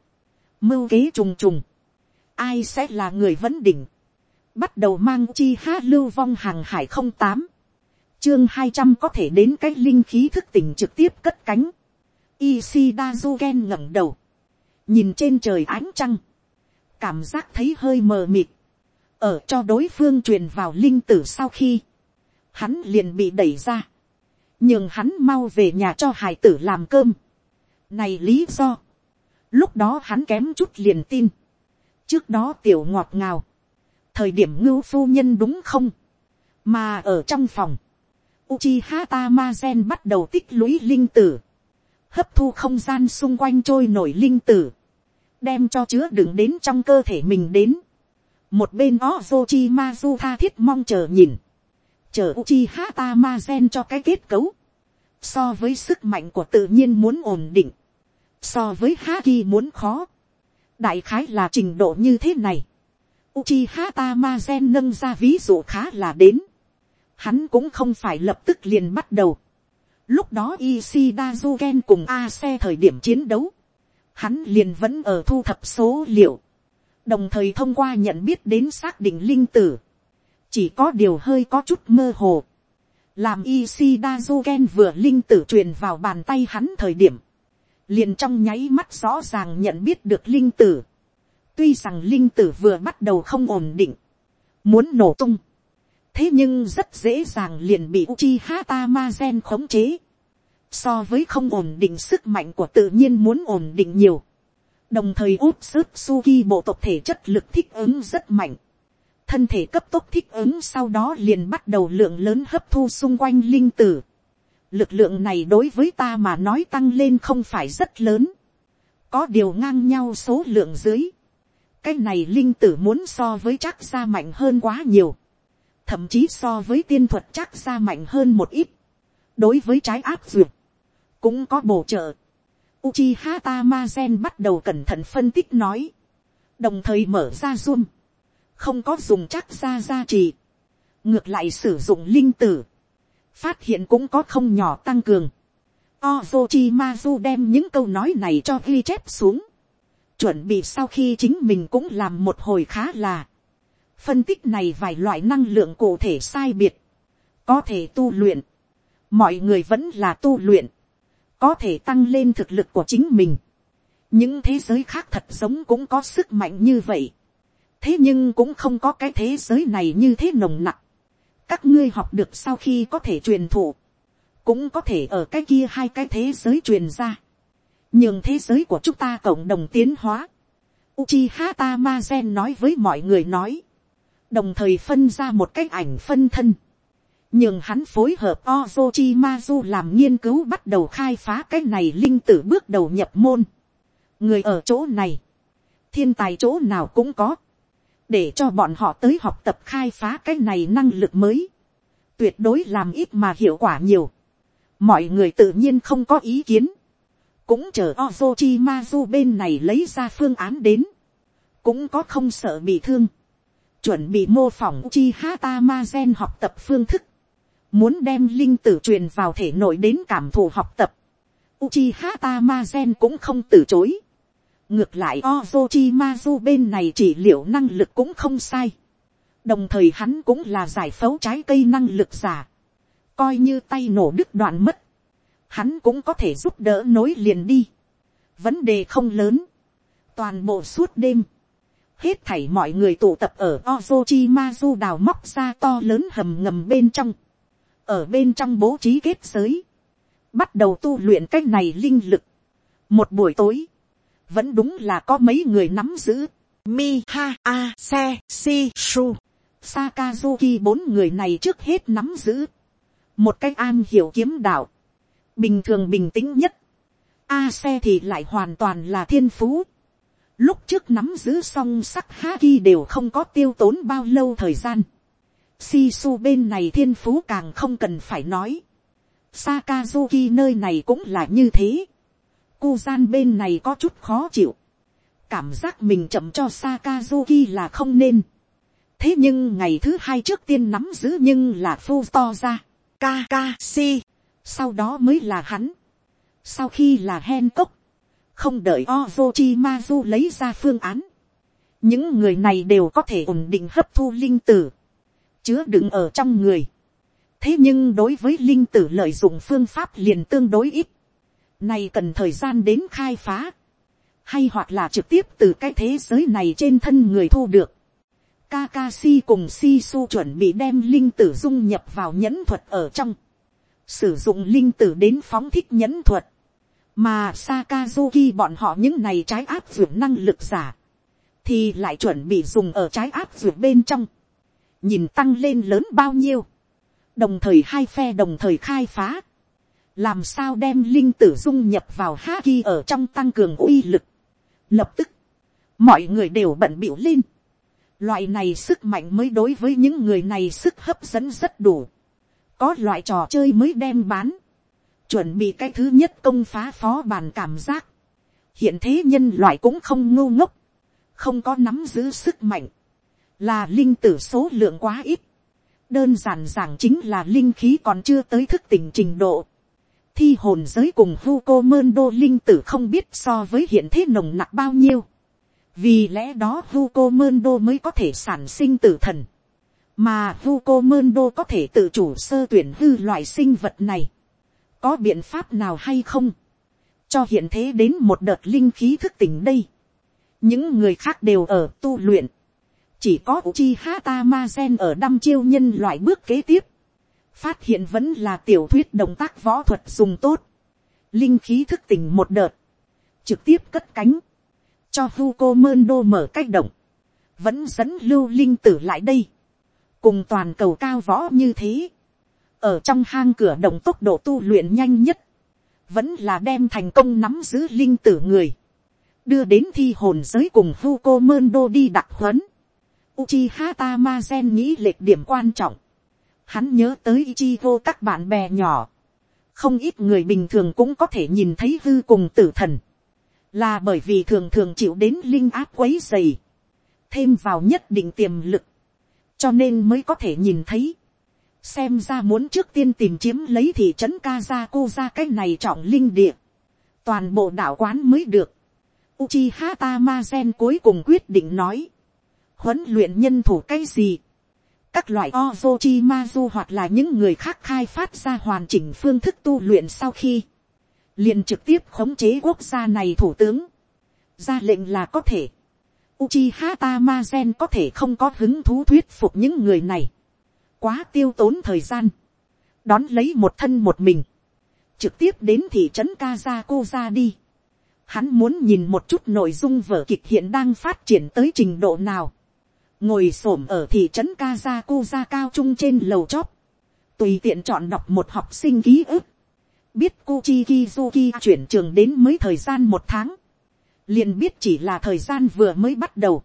mưu kế trùng trùng, ai sẽ là người vấn đỉnh, bắt đầu mang chi hát lưu vong hàng hải không tám, chương hai trăm có thể đến cái linh khí thức tỉnh trực tiếp cất cánh, isida Zuken ngẩng đầu, nhìn trên trời ánh trăng, cảm giác thấy hơi mờ mịt, ở cho đối phương truyền vào linh tử sau khi, hắn liền bị đẩy ra, nhưng hắn mau về nhà cho hải tử làm cơm. này lý do, lúc đó hắn kém chút liền tin, trước đó tiểu ngọt ngào, thời điểm ngưu phu nhân đúng không, mà ở trong phòng, Uchiha Tamazen bắt đầu tích lũy linh tử, hấp thu không gian xung quanh trôi nổi linh tử, đem cho chứa đựng đến trong cơ thể mình đến. một bên Ozochi Mazu tha thiết mong chờ nhìn, chờ Uchi Hata Ma Gen cho cái kết cấu, so với sức mạnh của tự nhiên muốn ổn định, so với Haki muốn khó, đại khái là trình độ như thế này. Uchiha Tamazen nâng ra ví dụ khá là đến. Hắn cũng không phải lập tức liền bắt đầu. Lúc đó Ishida Zuken cùng Ase thời điểm chiến đấu. Hắn liền vẫn ở thu thập số liệu. Đồng thời thông qua nhận biết đến xác định linh tử. Chỉ có điều hơi có chút mơ hồ. Làm Ishida Zuken vừa linh tử truyền vào bàn tay hắn thời điểm liền trong nháy mắt rõ ràng nhận biết được linh tử tuy rằng linh tử vừa bắt đầu không ổn định, muốn nổ tung, thế nhưng rất dễ dàng liền bị uchi hata ma gen khống chế. so với không ổn định sức mạnh của tự nhiên muốn ổn định nhiều. đồng thời út sức suki bộ tộc thể chất lực thích ứng rất mạnh. thân thể cấp tốc thích ứng sau đó liền bắt đầu lượng lớn hấp thu xung quanh linh tử lực lượng này đối với ta mà nói tăng lên không phải rất lớn, có điều ngang nhau số lượng dưới, cái này linh tử muốn so với chắc ra mạnh hơn quá nhiều, thậm chí so với tiên thuật chắc ra mạnh hơn một ít, đối với trái áp duyệt, cũng có bổ trợ. Uchiha Tamazen bắt đầu cẩn thận phân tích nói, đồng thời mở ra zoom, không có dùng chắc ra gia trì, ngược lại sử dụng linh tử, phát hiện cũng có không nhỏ tăng cường. Ozochimazu đem những câu nói này cho ghi chép xuống. Chuẩn bị sau khi chính mình cũng làm một hồi khá là. Phân tích này vài loại năng lượng cụ thể sai biệt. Có thể tu luyện. Mọi người vẫn là tu luyện. Có thể tăng lên thực lực của chính mình. Những thế giới khác thật giống cũng có sức mạnh như vậy. Thế nhưng cũng không có cái thế giới này như thế nồng nặc các ngươi học được sau khi có thể truyền thụ, cũng có thể ở cái kia hai cái thế giới truyền ra, nhường thế giới của chúng ta cộng đồng tiến hóa. Uchiha Tamazen nói với mọi người nói, đồng thời phân ra một cái ảnh phân thân, nhường hắn phối hợp Ozochimazu làm nghiên cứu bắt đầu khai phá cái này linh tử bước đầu nhập môn. người ở chỗ này, thiên tài chỗ nào cũng có, để cho bọn họ tới học tập khai phá cái này năng lực mới, tuyệt đối làm ít mà hiệu quả nhiều, mọi người tự nhiên không có ý kiến, cũng chờ Ozochi Mazu bên này lấy ra phương án đến, cũng có không sợ bị thương, chuẩn bị mô phỏng Uchiha Hata học tập phương thức, muốn đem linh tử truyền vào thể nội đến cảm thụ học tập, Uchiha Tamazen cũng không từ chối. Ngược lại Ozochimazu bên này chỉ liệu năng lực cũng không sai. Đồng thời hắn cũng là giải phẫu trái cây năng lực giả. Coi như tay nổ đứt đoạn mất. Hắn cũng có thể giúp đỡ nối liền đi. Vấn đề không lớn. Toàn bộ suốt đêm. Hết thảy mọi người tụ tập ở Ozochimazu đào móc ra to lớn hầm ngầm bên trong. Ở bên trong bố trí kết giới. Bắt đầu tu luyện cách này linh lực. Một buổi tối vẫn đúng là có mấy người nắm giữ. Mi ha a se si su. Sakazuki bốn người này trước hết nắm giữ. Một cách an hiểu kiếm đạo. Bình thường bình tĩnh nhất. A xe thì lại hoàn toàn là thiên phú. Lúc trước nắm giữ song sắc Haki đều không có tiêu tốn bao lâu thời gian. Sisu bên này thiên phú càng không cần phải nói. Sakazuki nơi này cũng là như thế Cu gian bên này có chút khó chịu. Cảm giác mình chậm cho Sakazuki là không nên. Thế nhưng ngày thứ hai trước tiên nắm giữ nhưng là Futo ra. Kakashi. Sau đó mới là hắn. Sau khi là Hancock. Không đợi Ozochimazu lấy ra phương án. Những người này đều có thể ổn định hấp thu linh tử. Chứa đựng ở trong người. Thế nhưng đối với linh tử lợi dụng phương pháp liền tương đối ít này cần thời gian đến khai phá. Hay hoặc là trực tiếp từ cái thế giới này trên thân người thu được. Kakashi cùng Shisu chuẩn bị đem linh tử dung nhập vào nhẫn thuật ở trong. Sử dụng linh tử đến phóng thích nhẫn thuật. Mà Sakazuki bọn họ những này trái áp dụng năng lực giả. Thì lại chuẩn bị dùng ở trái áp dụng bên trong. Nhìn tăng lên lớn bao nhiêu. Đồng thời hai phe đồng thời khai phá làm sao đem linh tử dung nhập vào Haki ở trong tăng cường uy lực. Lập tức, mọi người đều bận biểu lên. Loại này sức mạnh mới đối với những người này sức hấp dẫn rất đủ. Có loại trò chơi mới đem bán. Chuẩn bị cái thứ nhất công phá phó bàn cảm giác. Hiện thế nhân loại cũng không ngu ngốc. Không có nắm giữ sức mạnh. Là linh tử số lượng quá ít. Đơn giản giảng chính là linh khí còn chưa tới thức tỉnh trình độ thi hồn giới cùng vu cô mơn đô linh tử không biết so với hiện thế nồng nặc bao nhiêu. vì lẽ đó vu cô mơn đô mới có thể sản sinh tử thần mà vu cô mơn đô có thể tự chủ sơ tuyển hư loại sinh vật này. có biện pháp nào hay không. cho hiện thế đến một đợt linh khí thức tỉnh đây. những người khác đều ở tu luyện. chỉ có Uchi Hata Ma Gen ở đăm chiêu nhân loại bước kế tiếp phát hiện vẫn là tiểu thuyết động tác võ thuật dùng tốt, linh khí thức tỉnh một đợt, trực tiếp cất cánh, cho vu cô mơn đô mở cách động, vẫn dẫn lưu linh tử lại đây, cùng toàn cầu cao võ như thế, ở trong hang cửa đồng tốc độ tu luyện nhanh nhất, vẫn là đem thành công nắm giữ linh tử người, đưa đến thi hồn giới cùng vu cô mơn đô đi đặc huấn, Uchiha Tamazen nghĩ lệch điểm quan trọng hắn nhớ tới Ichi vô các bạn bè nhỏ. Không ít người bình thường cũng có thể nhìn thấy hư cùng tử thần. Là bởi vì thường thường chịu đến linh áp quấy dày. Thêm vào nhất định tiềm lực. Cho nên mới có thể nhìn thấy. Xem ra muốn trước tiên tìm chiếm lấy thị trấn ka ra cái này trọng linh địa. Toàn bộ đạo quán mới được. Uchiha Tamazen cuối cùng quyết định nói. Huấn luyện nhân thủ cái gì? các loại Ozochimazu hoặc là những người khác khai phát ra hoàn chỉnh phương thức tu luyện sau khi liền trực tiếp khống chế quốc gia này thủ tướng ra lệnh là có thể Uchiha Tamazen có thể không có hứng thú thuyết phục những người này. Quá tiêu tốn thời gian. Đón lấy một thân một mình. Trực tiếp đến thị trấn Kazakura đi. Hắn muốn nhìn một chút nội dung vở kịch hiện đang phát triển tới trình độ nào. Ngồi xổm ở thị trấn Kazakuza cao trung trên lầu chóp, tùy tiện chọn đọc một học sinh ký ức, biết Kuchikizuki chuyển trường đến mới thời gian một tháng, liền biết chỉ là thời gian vừa mới bắt đầu,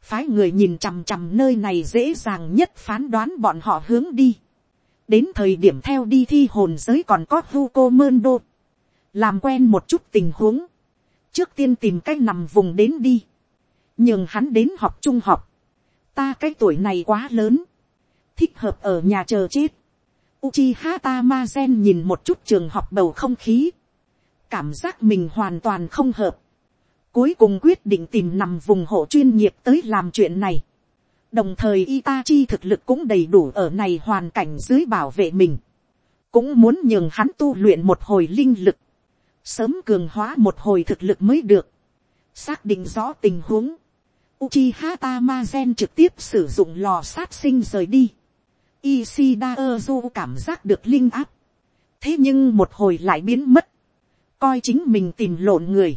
phái người nhìn chằm chằm nơi này dễ dàng nhất phán đoán bọn họ hướng đi, đến thời điểm theo đi thi hồn giới còn có thu cô mơn đô. Làm quen một chút tình huống, trước tiên tìm cách nằm vùng đến đi, nhưng hắn đến học trung học, ta cái tuổi này quá lớn, thích hợp ở nhà chờ chết. Uchiha Tamazen nhìn một chút trường học bầu không khí, cảm giác mình hoàn toàn không hợp. Cuối cùng quyết định tìm nằm vùng hộ chuyên nghiệp tới làm chuyện này. Đồng thời Itachi thực lực cũng đầy đủ ở này hoàn cảnh dưới bảo vệ mình. Cũng muốn nhường hắn tu luyện một hồi linh lực. Sớm cường hóa một hồi thực lực mới được. Xác định rõ tình huống. Uchiha Tamazen trực tiếp sử dụng lò sát sinh rời đi. Ishida Ozu cảm giác được linh áp. Thế nhưng một hồi lại biến mất. Coi chính mình tìm lộn người.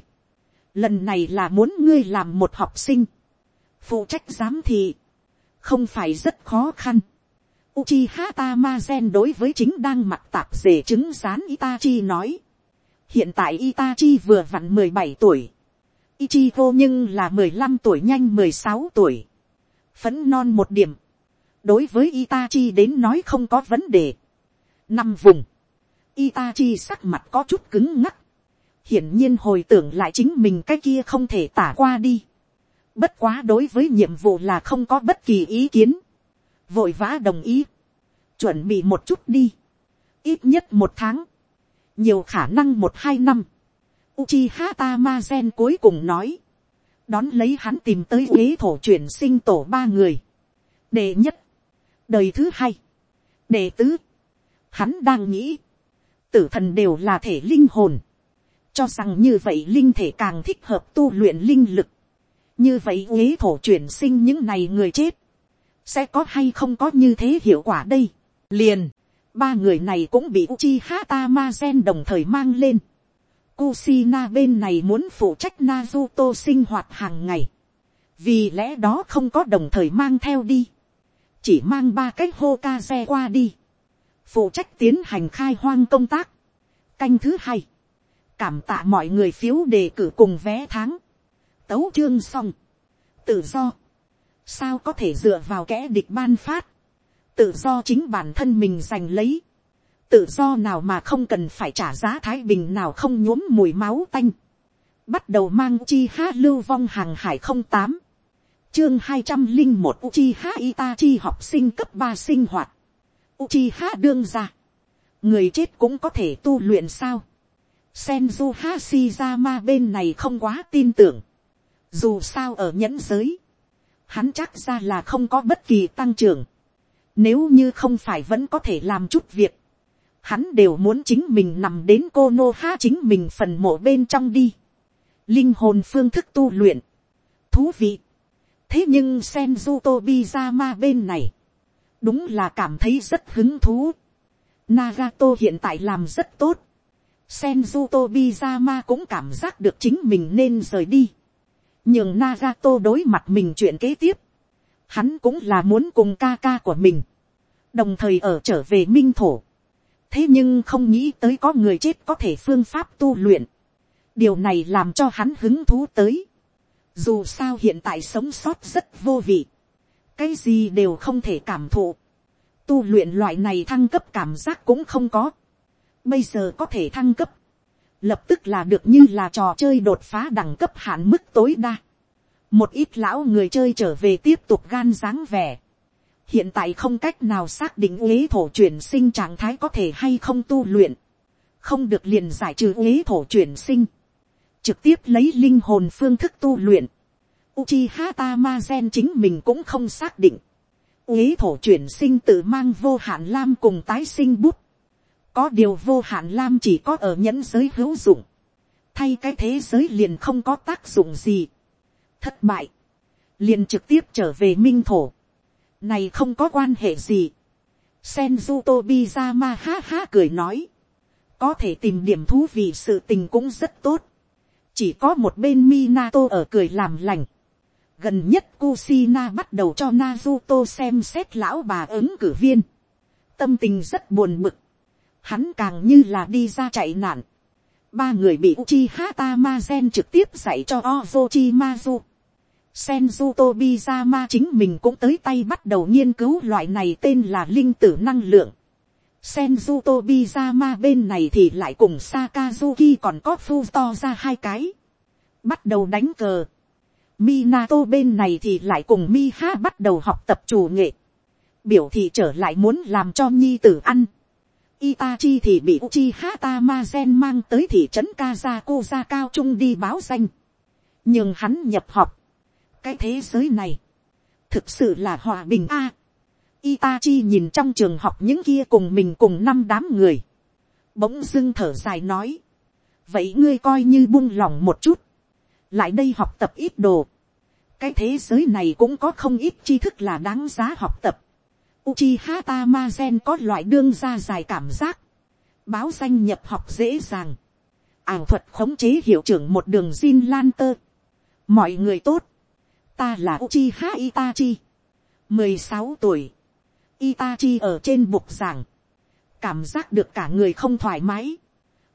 Lần này là muốn ngươi làm một học sinh. Phụ trách giám thị. Không phải rất khó khăn. Uchiha Tamazen đối với chính đang mặt tạp dề trứng rán Itachi nói. Hiện tại Itachi vừa vặn 17 tuổi Ichigo nhưng là mười lăm tuổi nhanh mười sáu tuổi. Phấn non một điểm. Đối với Itachi đến nói không có vấn đề. Năm vùng. Itachi sắc mặt có chút cứng ngắc. Hiển nhiên hồi tưởng lại chính mình cái kia không thể tả qua đi. Bất quá đối với nhiệm vụ là không có bất kỳ ý kiến. Vội vã đồng ý. Chuẩn bị một chút đi. Ít nhất một tháng. Nhiều khả năng một hai năm Uchiha Tamazen cuối cùng nói. Đón lấy hắn tìm tới ghế thổ chuyển sinh tổ ba người. Đệ nhất. Đời thứ hai. Đệ tứ. Hắn đang nghĩ. Tử thần đều là thể linh hồn. Cho rằng như vậy linh thể càng thích hợp tu luyện linh lực. Như vậy ghế thổ chuyển sinh những này người chết. Sẽ có hay không có như thế hiệu quả đây. Liền. Ba người này cũng bị uchi hata ma gen đồng thời mang lên Kusina bên này muốn phụ trách Naruto sinh hoạt hàng ngày. Vì lẽ đó không có đồng thời mang theo đi. Chỉ mang ba cái Hokage qua đi. Phụ trách tiến hành khai hoang công tác. Canh thứ hai. Cảm tạ mọi người phiếu đề cử cùng vé tháng. Tấu chương xong. Tự do. sao có thể dựa vào kẽ địch ban phát, tự do chính bản thân mình giành lấy, tự do nào mà không cần phải trả giá thái bình nào không nhuốm mùi máu tanh, bắt đầu mang chi ha lưu vong hàng hải không tám, chương hai trăm linh một Uchiha Itachi học sinh cấp ba sinh hoạt. Uchiha đương ra. Người chết cũng có thể tu luyện sao. Senju Hashirama bên này không quá tin tưởng. Dù sao ở nhẫn giới. Hắn chắc ra là không có bất kỳ tăng trưởng. Nếu như không phải vẫn có thể làm chút việc. Hắn đều muốn chính mình nằm đến cô nô ha chính mình phần mộ bên trong đi. Linh hồn phương thức tu luyện. Thú vị thế nhưng Senju Tobizama bên này, đúng là cảm thấy rất hứng thú. Nagato hiện tại làm rất tốt. Senju Tobizama cũng cảm giác được chính mình nên rời đi. Nhưng Nagato đối mặt mình chuyện kế tiếp. Hắn cũng là muốn cùng ca ca của mình. Đồng thời ở trở về minh thổ. Thế nhưng không nghĩ tới có người chết có thể phương pháp tu luyện. Điều này làm cho hắn hứng thú tới dù sao hiện tại sống sót rất vô vị, cái gì đều không thể cảm thụ, tu luyện loại này thăng cấp cảm giác cũng không có, bây giờ có thể thăng cấp, lập tức là được như là trò chơi đột phá đẳng cấp hạn mức tối đa, một ít lão người chơi trở về tiếp tục gan dáng vẻ, hiện tại không cách nào xác định uế thổ chuyển sinh trạng thái có thể hay không tu luyện, không được liền giải trừ uế thổ chuyển sinh, trực tiếp lấy linh hồn phương thức tu luyện. Uchiha Tamazen chính mình cũng không xác định. Uế thổ chuyển sinh tự mang vô hạn lam cùng tái sinh bút. Có điều vô hạn lam chỉ có ở nhẫn giới hữu dụng. Thay cái thế giới liền không có tác dụng gì. Thất bại. Liền trực tiếp trở về minh thổ. Này không có quan hệ gì. Senju Tobizama ha ha cười nói. Có thể tìm điểm thú vị sự tình cũng rất tốt chỉ có một bên Minato ở cười làm lành. Gần nhất Kusina bắt đầu cho Nazuto xem xét lão bà ứng cử viên. Tâm tình rất buồn bực. Hắn càng như là đi ra chạy nạn. Ba người bị Uchiha Tamazen trực tiếp dạy cho Orochimaru. Senju Tobizama chính mình cũng tới tay bắt đầu nghiên cứu loại này tên là linh tử năng lượng. Senju Tobizama bên này thì lại cùng Sakazuki còn có Futo ra hai cái. Bắt đầu đánh cờ. Minato bên này thì lại cùng Miha bắt đầu học tập chủ nghệ. Biểu thị trở lại muốn làm cho nhi tử ăn. Itachi thì bị Uchiha Tamazen mang tới thị trấn Kazako cao trung đi báo danh. Nhưng hắn nhập học. Cái thế giới này. Thực sự là hòa bình a Itachi nhìn trong trường học những kia cùng mình cùng năm đám người. Bỗng dưng thở dài nói. Vậy ngươi coi như buông lòng một chút. Lại đây học tập ít đồ. Cái thế giới này cũng có không ít tri thức là đáng giá học tập. Uchiha Tamazen có loại đương ra dài cảm giác. Báo danh nhập học dễ dàng. Ảo thuật khống chế hiệu trưởng một đường Jin Lanter. Mọi người tốt. Ta là Uchiha Itachi. mười sáu tuổi Itachi ở trên bục giảng. Cảm giác được cả người không thoải mái.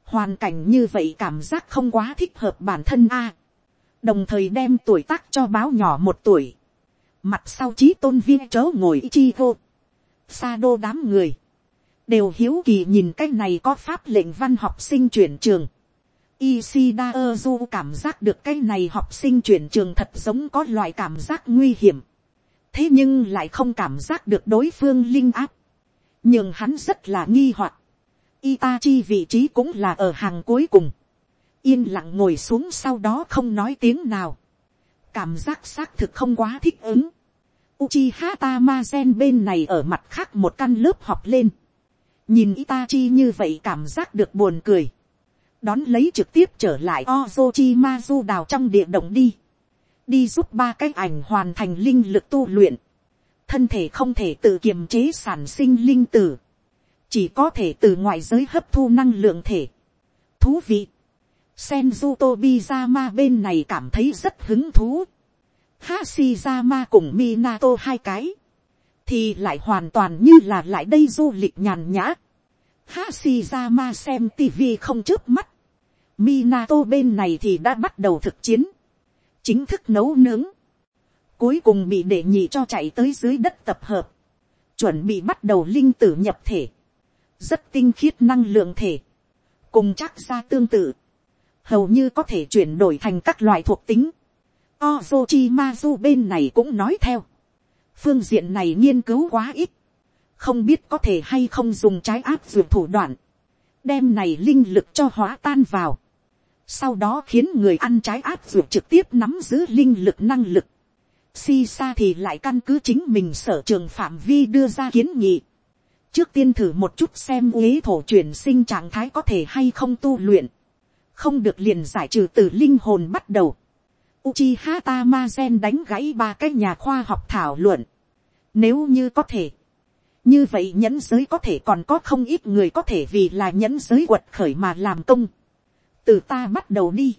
Hoàn cảnh như vậy cảm giác không quá thích hợp bản thân a. đồng thời đem tuổi tác cho báo nhỏ một tuổi. Mặt sau trí tôn viên chớ ngồi Ichigo. Sado đám người. Đều hiếu kỳ nhìn cái này có pháp lệnh văn học sinh chuyển trường. Isida Ozu cảm giác được cái này học sinh chuyển trường thật giống có loại cảm giác nguy hiểm. Thế nhưng lại không cảm giác được đối phương linh áp, nhưng hắn rất là nghi hoặc, Itachi vị trí cũng là ở hàng cuối cùng, yên lặng ngồi xuống sau đó không nói tiếng nào, cảm giác xác thực không quá thích ứng, Uchiha Tamazen bên này ở mặt khác một căn lớp học lên, nhìn Itachi như vậy cảm giác được buồn cười, đón lấy trực tiếp trở lại Ozochimazu đào trong địa động đi. Đi giúp ba cái ảnh hoàn thành linh lực tu luyện, thân thể không thể tự kiềm chế sản sinh linh tử, chỉ có thể từ ngoại giới hấp thu năng lượng thể. Thú vị, Senju Tobizama bên này cảm thấy rất hứng thú. Hashizama cùng Minato hai cái, thì lại hoàn toàn như là lại đây du lịch nhàn nhã. Hashizama xem tivi không trước mắt. Minato bên này thì đã bắt đầu thực chiến chính thức nấu nướng. cuối cùng bị đệ nhị cho chạy tới dưới đất tập hợp, chuẩn bị bắt đầu linh tử nhập thể, rất tinh khiết năng lượng thể, cùng chắc ra tương tự, hầu như có thể chuyển đổi thành các loại thuộc tính. Ozochimazu bên này cũng nói theo, phương diện này nghiên cứu quá ít, không biết có thể hay không dùng trái áp dược thủ đoạn, đem này linh lực cho hóa tan vào, sau đó khiến người ăn trái áp dược trực tiếp nắm giữ linh lực năng lực, si sa thì lại căn cứ chính mình sở trường phạm vi đưa ra kiến nghị, trước tiên thử một chút xem uế thổ chuyển sinh trạng thái có thể hay không tu luyện, không được liền giải trừ từ linh hồn bắt đầu. Uchiha Tamazen đánh gãy ba cái nhà khoa học thảo luận. Nếu như có thể, như vậy nhẫn giới có thể còn có không ít người có thể vì là nhẫn giới quật khởi mà làm công. từ ta bắt đầu đi.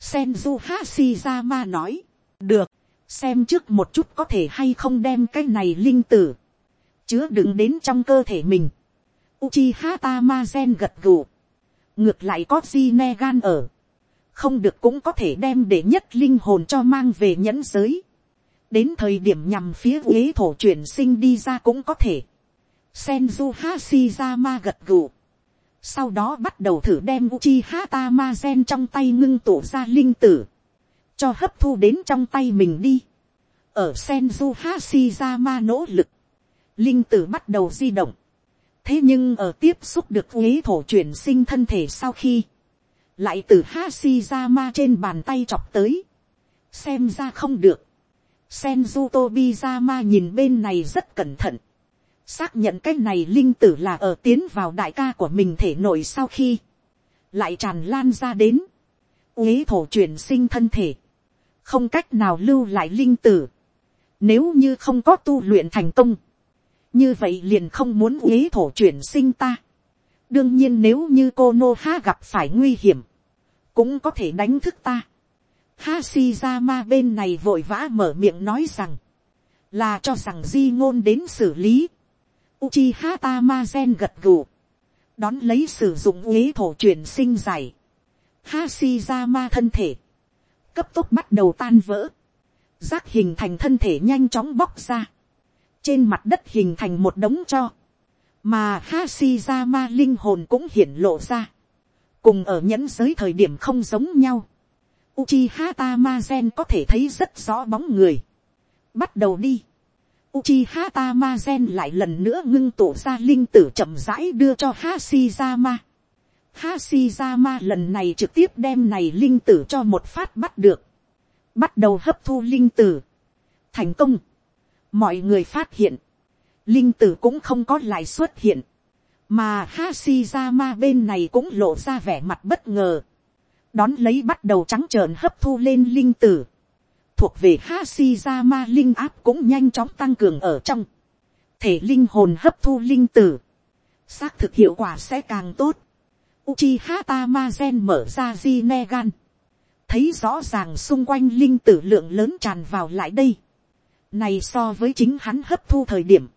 Senju Hashirama nói, được, xem trước một chút có thể hay không đem cái này linh tử, chứa đựng đến trong cơ thể mình. Uchiha Tamazen gật gù, ngược lại có Zinegan ne gan ở, không được cũng có thể đem để nhất linh hồn cho mang về nhẫn giới đến thời điểm nhằm phía ghế thổ chuyển sinh đi ra cũng có thể. Senju ma gật gù. Sau đó bắt đầu thử đem Uchiha Tamazen trong tay ngưng tụ ra linh tử. Cho hấp thu đến trong tay mình đi. Ở Senju ma nỗ lực. Linh tử bắt đầu di động. Thế nhưng ở tiếp xúc được ghế thổ chuyển sinh thân thể sau khi. Lại từ Hashirama trên bàn tay chọc tới. Xem ra không được Senju Tobizama nhìn bên này rất cẩn thận. Xác nhận cái này linh tử là ở tiến vào đại ca của mình thể nội sau khi. Lại tràn lan ra đến. Uế thổ chuyển sinh thân thể. Không cách nào lưu lại linh tử. Nếu như không có tu luyện thành công. Như vậy liền không muốn uế thổ chuyển sinh ta. Đương nhiên nếu như cô Nô Ha gặp phải nguy hiểm. Cũng có thể đánh thức ta Hashirama bên này vội vã mở miệng nói rằng, là cho rằng di ngôn đến xử lý. Uchiha Tamazen gật gù, đón lấy sử dụng uế thổ chuyển sinh giải. ma thân thể, cấp tốc bắt đầu tan vỡ, rác hình thành thân thể nhanh chóng bóc ra, trên mặt đất hình thành một đống cho, mà Hashirama linh hồn cũng hiển lộ ra, cùng ở nhẫn giới thời điểm không giống nhau Uchiha Tamazen có thể thấy rất rõ bóng người. Bắt đầu đi. Uchiha Tamazen lại lần nữa ngưng tụ ra linh tử chậm rãi đưa cho Hashirama. Hashirama lần này trực tiếp đem này linh tử cho một phát bắt được. Bắt đầu hấp thu linh tử. Thành công. Mọi người phát hiện. Linh tử cũng không có lại xuất hiện. Mà Hashirama bên này cũng lộ ra vẻ mặt bất ngờ đón lấy bắt đầu trắng trợn hấp thu lên linh tử. Thuộc về Hashirama, linh áp cũng nhanh chóng tăng cường ở trong. Thể linh hồn hấp thu linh tử. Xác thực hiệu quả sẽ càng tốt. Uchiha Tamazen mở ra Zinegan. Thấy rõ ràng xung quanh linh tử lượng lớn tràn vào lại đây. Này so với chính hắn hấp thu thời điểm.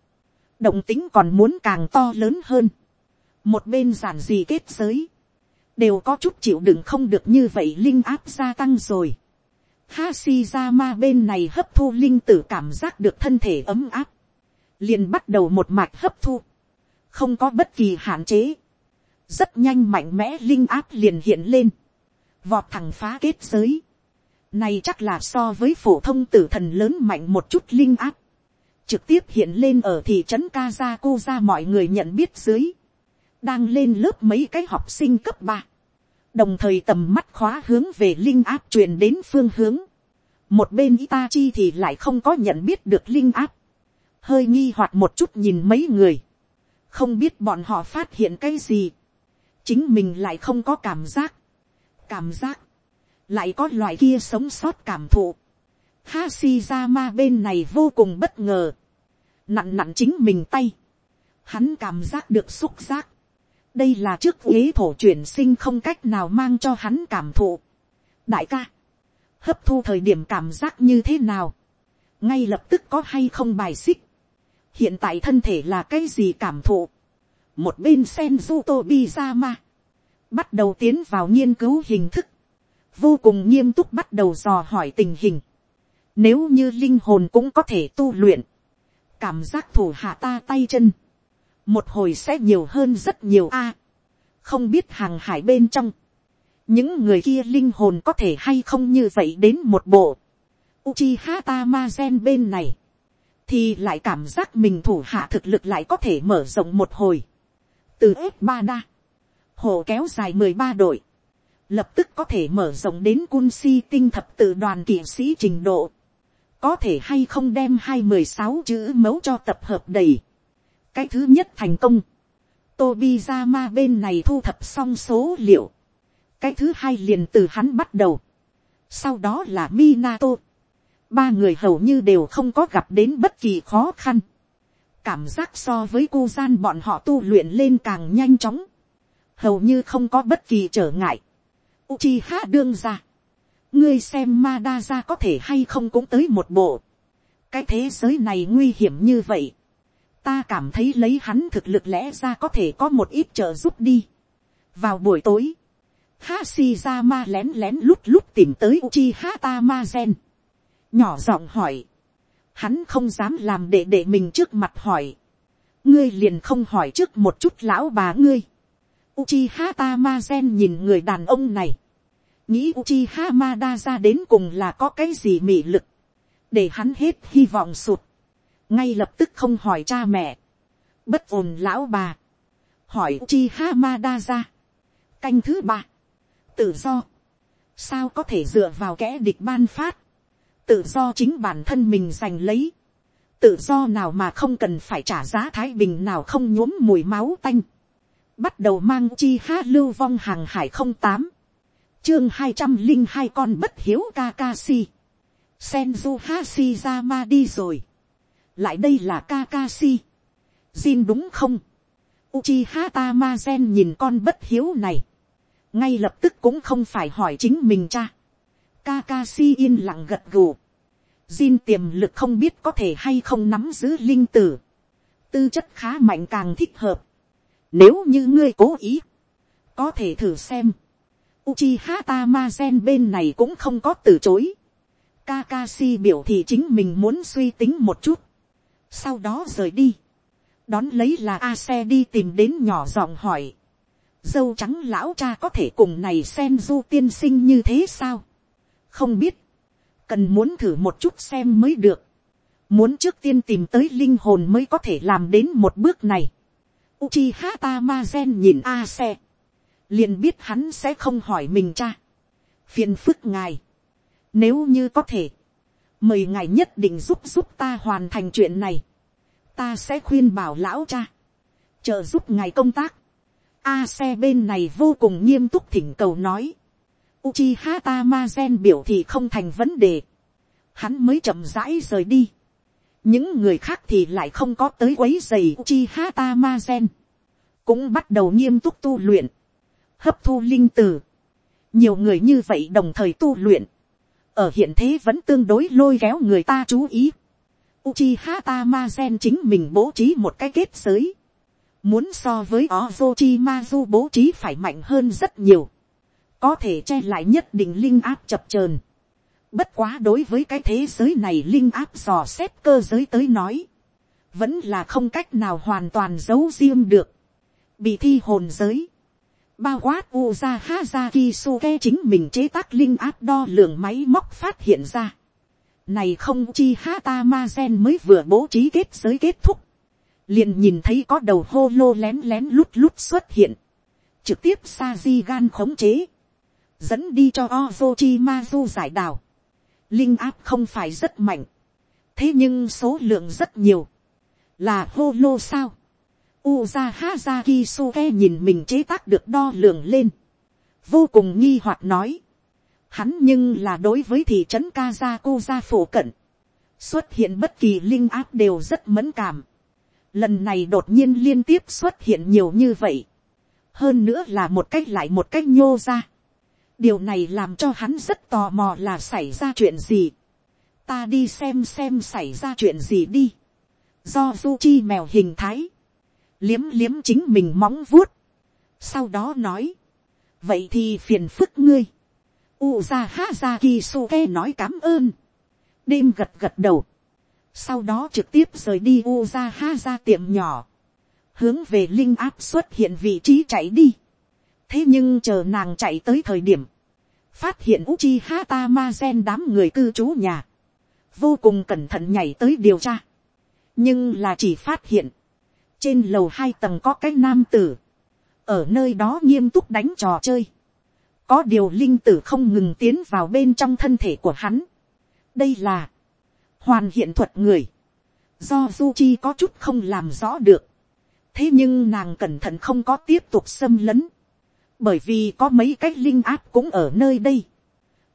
Động tính còn muốn càng to lớn hơn. Một bên giản dị kết giới. Đều có chút chịu đựng không được như vậy linh áp gia tăng rồi. Hashirama bên này hấp thu linh tử cảm giác được thân thể ấm áp, liền bắt đầu một mạch hấp thu, không có bất kỳ hạn chế, rất nhanh mạnh mẽ linh áp liền hiện lên, vọt thẳng phá kết giới, này chắc là so với phổ thông tử thần lớn mạnh một chút linh áp, trực tiếp hiện lên ở thị trấn Kazakuza mọi người nhận biết dưới. Đang lên lớp mấy cái học sinh cấp ba, đồng thời tầm mắt khóa hướng về linh áp truyền đến phương hướng, một bên Itachi thì lại không có nhận biết được linh áp, hơi nghi hoặc một chút nhìn mấy người, không biết bọn họ phát hiện cái gì, chính mình lại không có cảm giác, cảm giác, lại có loại kia sống sót cảm thụ, Hashirama bên này vô cùng bất ngờ, nặn nặn chính mình tay, hắn cảm giác được xúc giác, đây là trước ghế thổ chuyển sinh không cách nào mang cho hắn cảm thụ. đại ca, hấp thu thời điểm cảm giác như thế nào, ngay lập tức có hay không bài xích, hiện tại thân thể là cái gì cảm thụ, một bên sen Bizama, bắt đầu tiến vào nghiên cứu hình thức, vô cùng nghiêm túc bắt đầu dò hỏi tình hình. Nếu như linh hồn cũng có thể tu luyện. Cảm giác thủ hạ ta tay chân. Một hồi sẽ nhiều hơn rất nhiều a. không biết hàng hải bên trong. Những người kia linh hồn có thể hay không như vậy đến một bộ. Uchiha Tamazen bên này. Thì lại cảm giác mình thủ hạ thực lực lại có thể mở rộng một hồi. Từ F3 đa. Hồ kéo dài mười ba đội. Lập tức có thể mở rộng đến kunsi tinh thập tự đoàn kỵ sĩ trình độ có thể hay không đem hai mười sáu chữ mấu cho tập hợp đầy. cái thứ nhất thành công, Tobi Zama bên này thu thập xong số liệu, cái thứ hai liền từ hắn bắt đầu, sau đó là Minato, ba người hầu như đều không có gặp đến bất kỳ khó khăn, cảm giác so với cô gian bọn họ tu luyện lên càng nhanh chóng, hầu như không có bất kỳ trở ngại. Uchiha đương ra, ngươi xem ma đa ra có thể hay không cũng tới một bộ. cái thế giới này nguy hiểm như vậy. ta cảm thấy lấy hắn thực lực lẽ ra có thể có một ít trợ giúp đi. vào buổi tối, Hashi ra ma lén lén lút lút tìm tới Uchi Hata ma gen. nhỏ giọng hỏi. hắn không dám làm để để mình trước mặt hỏi. ngươi liền không hỏi trước một chút lão bà ngươi. Uchiha gen nhìn người đàn ông này nghĩ Uchiha Hamada ra đến cùng là có cái gì mị lực, để hắn hết hy vọng sụt, ngay lập tức không hỏi cha mẹ, bất ổn lão bà, hỏi Uchiha Hamada ra, canh thứ ba, tự do, sao có thể dựa vào kẻ địch ban phát, tự do chính bản thân mình giành lấy, tự do nào mà không cần phải trả giá thái bình nào không nhuốm mùi máu tanh, bắt đầu mang chi ha lưu vong hàng hải không tám, chương hai trăm linh hai con bất hiếu Kakashi. Senju Hashirama đi rồi. Lại đây là Kakashi. Jin đúng không? Uchiha Tamazen nhìn con bất hiếu này. Ngay lập tức cũng không phải hỏi chính mình cha. Kakashi yên lặng gật gù. Jin tiềm lực không biết có thể hay không nắm giữ linh tử. Tư chất khá mạnh càng thích hợp. Nếu như ngươi cố ý. Có thể thử xem Uchiha Tamazen bên này cũng không có từ chối. Kakashi biểu thị chính mình muốn suy tính một chút. Sau đó rời đi. Đón lấy là Ase đi tìm đến nhỏ giọng hỏi. Dâu trắng lão cha có thể cùng này Senju tiên sinh như thế sao? Không biết. Cần muốn thử một chút xem mới được. Muốn trước tiên tìm tới linh hồn mới có thể làm đến một bước này. Uchiha Tamazen nhìn Ase liền biết hắn sẽ không hỏi mình cha. phiền phức ngài, nếu như có thể, mời ngài nhất định giúp giúp ta hoàn thành chuyện này, ta sẽ khuyên bảo lão cha, trợ giúp ngài công tác. A xe bên này vô cùng nghiêm túc thỉnh cầu nói. Uchiha Tamazen biểu thì không thành vấn đề. Hắn mới chậm rãi rời đi. Những người khác thì lại không có tới quấy giày Uchiha Tamazen. Cũng bắt đầu nghiêm túc tu luyện hấp thu linh tử. nhiều người như vậy đồng thời tu luyện, ở hiện thế vẫn tương đối lôi kéo người ta chú ý. Uchiha Tamazen chính mình bố trí một cái kết giới. Muốn so với Ozochimazu bố trí phải mạnh hơn rất nhiều. Có thể che lại nhất định linh áp chập chờn. Bất quá đối với cái thế giới này linh áp dò xét cơ giới tới nói. Vẫn là không cách nào hoàn toàn giấu riêng được. Bị thi hồn giới bao quát Uza haza kisuke chính mình chế tác linh áp đo lường máy móc phát hiện ra. Này không chi Hata Mazen mới vừa bố trí kết giới kết thúc. Liền nhìn thấy có đầu hô lô lén lén lút lút xuất hiện. Trực tiếp Saji gan khống chế. Dẫn đi cho Ozochimazu giải đào. Linh áp không phải rất mạnh. Thế nhưng số lượng rất nhiều. Là hô lô sao? Uza Haza, Suke nhìn mình chế tác được đo lường lên. Vô cùng nghi hoặc nói. Hắn nhưng là đối với thị trấn Kazakuza phổ cận. Xuất hiện bất kỳ linh áp đều rất mẫn cảm. Lần này đột nhiên liên tiếp xuất hiện nhiều như vậy. Hơn nữa là một cách lại một cách nhô ra. Điều này làm cho hắn rất tò mò là xảy ra chuyện gì. Ta đi xem xem xảy ra chuyện gì đi. Do du chi mèo hình thái liếm liếm chính mình móng vuốt, sau đó nói, vậy thì phiền phức ngươi, Uza Hazaki Suke nói cám ơn, đêm gật gật đầu, sau đó trực tiếp rời đi u ra ha ra tiệm nhỏ, hướng về linh áp xuất hiện vị trí chạy đi. thế nhưng chờ nàng chạy tới thời điểm, phát hiện Uchi Hata Ma Gen đám người cư trú nhà, vô cùng cẩn thận nhảy tới điều tra, nhưng là chỉ phát hiện, trên lầu hai tầng có cái nam tử, ở nơi đó nghiêm túc đánh trò chơi, có điều linh tử không ngừng tiến vào bên trong thân thể của hắn. đây là, hoàn hiện thuật người, do du chi có chút không làm rõ được, thế nhưng nàng cẩn thận không có tiếp tục xâm lấn, bởi vì có mấy cái linh áp cũng ở nơi đây,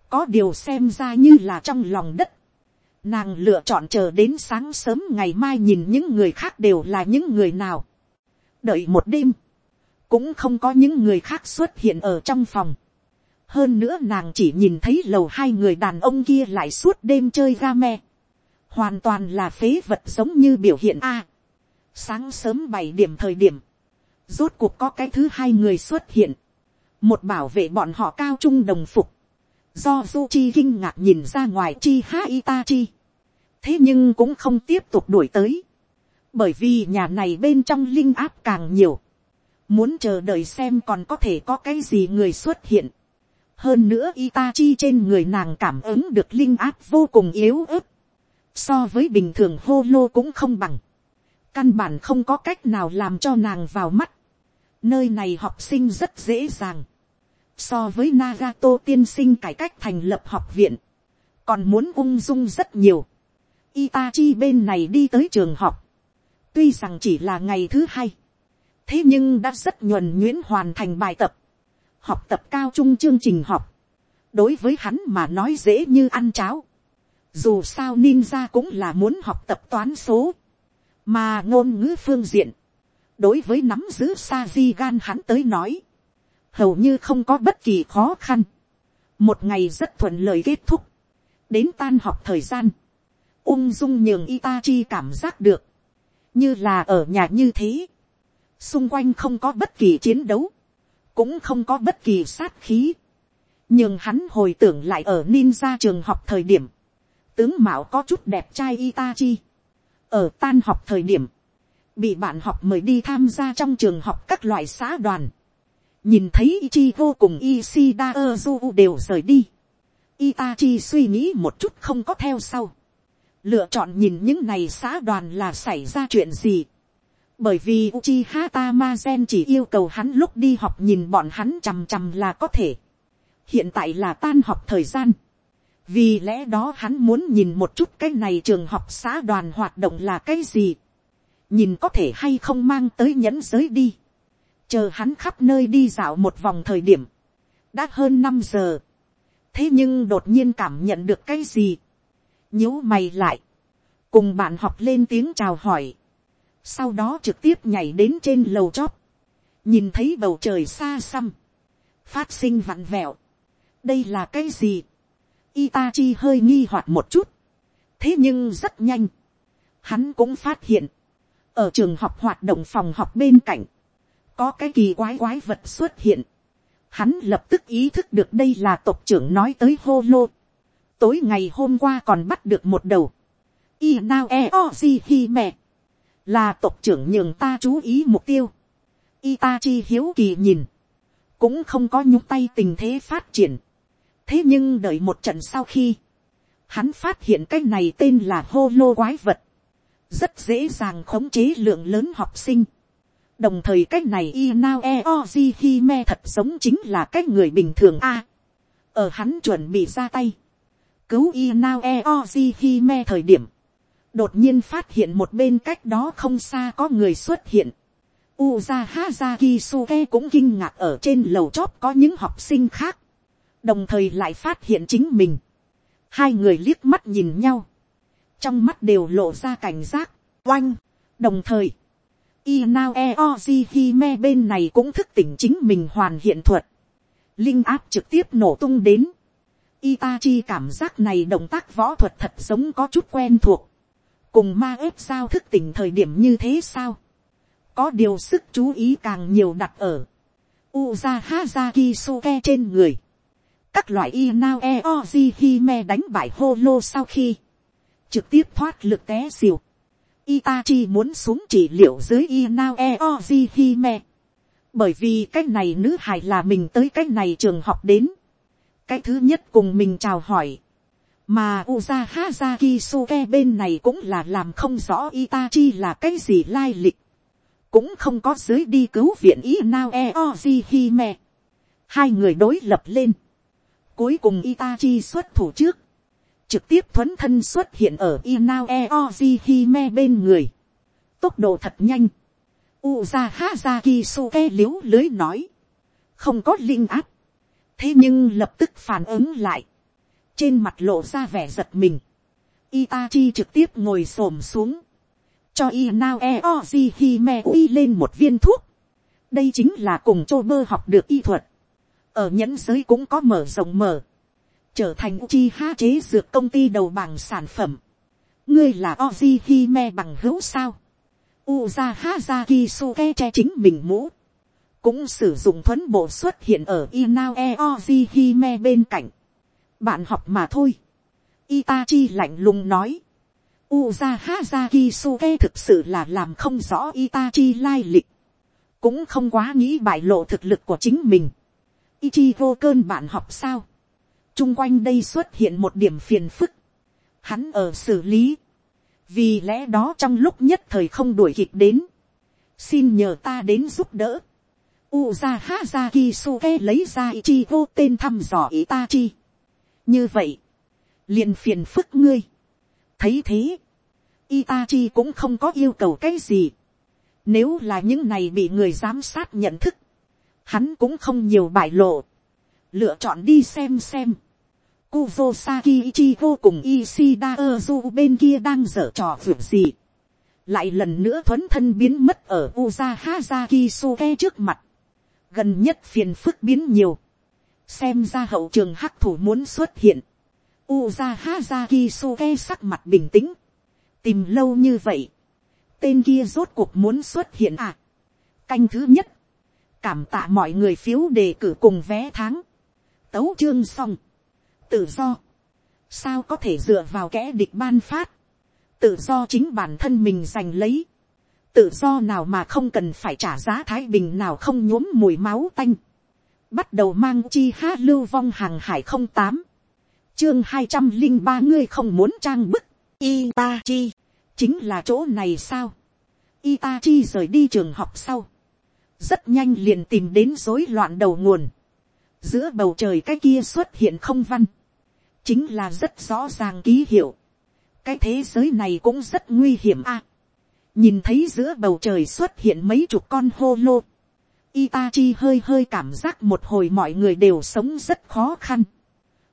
có điều xem ra như là trong lòng đất, nàng lựa chọn chờ đến sáng sớm ngày mai nhìn những người khác đều là những người nào, đợi một đêm, cũng không có những người khác xuất hiện ở trong phòng, hơn nữa nàng chỉ nhìn thấy lầu hai người đàn ông kia lại suốt đêm chơi ga me, hoàn toàn là phế vật giống như biểu hiện a. sáng sớm bảy điểm thời điểm, rốt cuộc có cái thứ hai người xuất hiện, một bảo vệ bọn họ cao trung đồng phục, do du chi kinh ngạc nhìn ra ngoài chi ha itachi, thế nhưng cũng không tiếp tục đuổi tới, bởi vì nhà này bên trong linh áp càng nhiều, muốn chờ đợi xem còn có thể có cái gì người xuất hiện, hơn nữa Itachi trên người nàng cảm ứng được linh áp vô cùng yếu ớt, so với bình thường hô lô cũng không bằng, căn bản không có cách nào làm cho nàng vào mắt, nơi này học sinh rất dễ dàng, so với Nagato tiên sinh cải cách thành lập học viện, còn muốn ung dung rất nhiều. Itachi bên này đi tới trường học, tuy rằng chỉ là ngày thứ hai, thế nhưng đã rất nhuần nhuyễn hoàn thành bài tập, học tập cao trung chương trình học, đối với hắn mà nói dễ như ăn cháo. Dù sao ninja cũng là muốn học tập toán số, mà ngôn ngữ phương diện, đối với nắm giữ sa di gan hắn tới nói, hầu như không có bất kỳ khó khăn. một ngày rất thuận lợi kết thúc, đến tan học thời gian, ung dung nhường Itachi cảm giác được, như là ở nhà như thế, xung quanh không có bất kỳ chiến đấu, cũng không có bất kỳ sát khí, nhưng hắn hồi tưởng lại ở ninja trường học thời điểm, tướng mạo có chút đẹp trai Itachi, ở tan học thời điểm, bị bạn học mời đi tham gia trong trường học các loại xã đoàn, nhìn thấy Ichigo cùng Ishida Ozu đều rời đi, Itachi suy nghĩ một chút không có theo sau, lựa chọn nhìn những này xã đoàn là xảy ra chuyện gì, bởi vì Uchiha Tamazen chỉ yêu cầu hắn lúc đi học nhìn bọn hắn chằm chằm là có thể. Hiện tại là tan học thời gian. Vì lẽ đó hắn muốn nhìn một chút cái này trường học xã đoàn hoạt động là cái gì. Nhìn có thể hay không mang tới nhẫn giới đi. Chờ hắn khắp nơi đi dạo một vòng thời điểm. Đã hơn năm giờ. Thế nhưng đột nhiên cảm nhận được cái gì. nhíu mày lại. Cùng bạn học lên tiếng chào hỏi. Sau đó trực tiếp nhảy đến trên lầu chót, nhìn thấy bầu trời xa xăm, phát sinh vặn vẹo, đây là cái gì, Itachi hơi nghi hoặc một chút, thế nhưng rất nhanh, hắn cũng phát hiện, ở trường học hoạt động phòng học bên cạnh, có cái kỳ quái quái vật xuất hiện, hắn lập tức ý thức được đây là tộc trưởng nói tới hô lô, tối ngày hôm qua còn bắt được một đầu, y nao e o si hi mẹ, là tộc trưởng nhường ta chú ý mục tiêu. Ta chi hiếu kỳ nhìn, cũng không có nhúc tay tình thế phát triển. thế nhưng đợi một trận sau khi, hắn phát hiện cái này tên là hô lô quái vật, rất dễ dàng khống chế lượng lớn học sinh đồng thời cái này inao eoji hi me thật giống chính là cái người bình thường a. ở hắn chuẩn bị ra tay, cứu inao eoji hi me thời điểm, đột nhiên phát hiện một bên cách đó không xa có người xuất hiện. Uza Hazaki Suke cũng kinh ngạc ở trên lầu chóp có những học sinh khác. Đồng thời lại phát hiện chính mình. Hai người liếc mắt nhìn nhau. Trong mắt đều lộ ra cảnh giác, oanh. Đồng thời, Inao Eoji Hime bên này cũng thức tỉnh chính mình hoàn hiện thuật. Linh áp trực tiếp nổ tung đến. Itachi cảm giác này động tác võ thuật thật giống có chút quen thuộc cùng ma ếp sao thức tỉnh thời điểm như thế sao, có điều sức chú ý càng nhiều đặt ở Uza Hazaki Suke trên người. Các loại Inao Eoji Hime đánh bại Holo sau khi trực tiếp thoát lực té xìu. Itachi muốn xuống chỉ liệu dưới Inao Eoji Hime. Bởi vì cái này nữ hài là mình tới cái này trường học đến. Cái thứ nhất cùng mình chào hỏi. Mà Uza Hazaki Suke bên này cũng là làm không rõ Itachi là cái gì lai lịch. Cũng không có dưới đi cứu viện Inao Eoji Hime. Hai người đối lập lên. Cuối cùng Itachi xuất thủ trước trực tiếp thuấn thân xuất hiện ở Inao Eoji Hime bên người. Tốc độ thật nhanh. Uza Hazaki Suke liếu lưới nói. Không có linh áp. Thế nhưng lập tức phản ứng lại. Trên mặt lộ ra vẻ giật mình. Itachi trực tiếp ngồi xổm xuống. Cho Inao Eoji Hime uy lên một viên thuốc. Đây chính là cùng chô bơ học được y thuật. Ở nhẫn giới cũng có mở rộng mở trở thành Uchiha chế dược công ty đầu bảng sản phẩm. ngươi là Oji Hime bằng hữu sao. Uzaha Zaki che chính mình mũ. cũng sử dụng thuấn bộ xuất hiện ở Inao Oji Hime bên cạnh. bạn học mà thôi. Itachi lạnh lùng nói. Uzaha Zaki thực sự là làm không rõ Itachi lai lịch. cũng không quá nghĩ bại lộ thực lực của chính mình. Ichigo cơn bạn học sao chung quanh đây xuất hiện một điểm phiền phức, hắn ở xử lý, vì lẽ đó trong lúc nhất thời không đuổi kịp đến, xin nhờ ta đến giúp đỡ, Uza Hazaki Suke lấy ra vô tên thăm dò Itachi. Như vậy, liền phiền phức ngươi. Thấy thế, Itachi cũng không có yêu cầu cái gì. Nếu là những này bị người giám sát nhận thức, hắn cũng không nhiều bại lộ lựa chọn đi xem xem. Kuzosaki Ichigo cùng Ishida Ozu bên kia đang dở trò vượt gì. Lại lần nữa thuấn thân biến mất ở Uza Hazaki Suke trước mặt. Gần nhất phiền phức biến nhiều. Xem ra hậu trường hắc thủ muốn xuất hiện. Uza Hazaki Suke sắc mặt bình tĩnh. Tìm lâu như vậy. Tên kia rốt cuộc muốn xuất hiện à. Canh thứ nhất. Cảm tạ mọi người phiếu đề cử cùng vé tháng tấu chương xong. Tự do. Sao có thể dựa vào kẻ địch ban phát. Tự do chính bản thân mình giành lấy. Tự do nào mà không cần phải trả giá thái bình nào không nhuốm mùi máu tanh. Bắt đầu mang chi hát lưu vong hàng hải không tám Chương hai trăm linh ba ngươi không muốn trang bức. Itachi. Chính là chỗ này sao? Itachi rời đi trường học sau. Rất nhanh liền tìm đến rối loạn đầu nguồn giữa bầu trời cái kia xuất hiện không văn, chính là rất rõ ràng ký hiệu. cái thế giới này cũng rất nguy hiểm a. nhìn thấy giữa bầu trời xuất hiện mấy chục con hô lô. Itachi hơi hơi cảm giác một hồi mọi người đều sống rất khó khăn.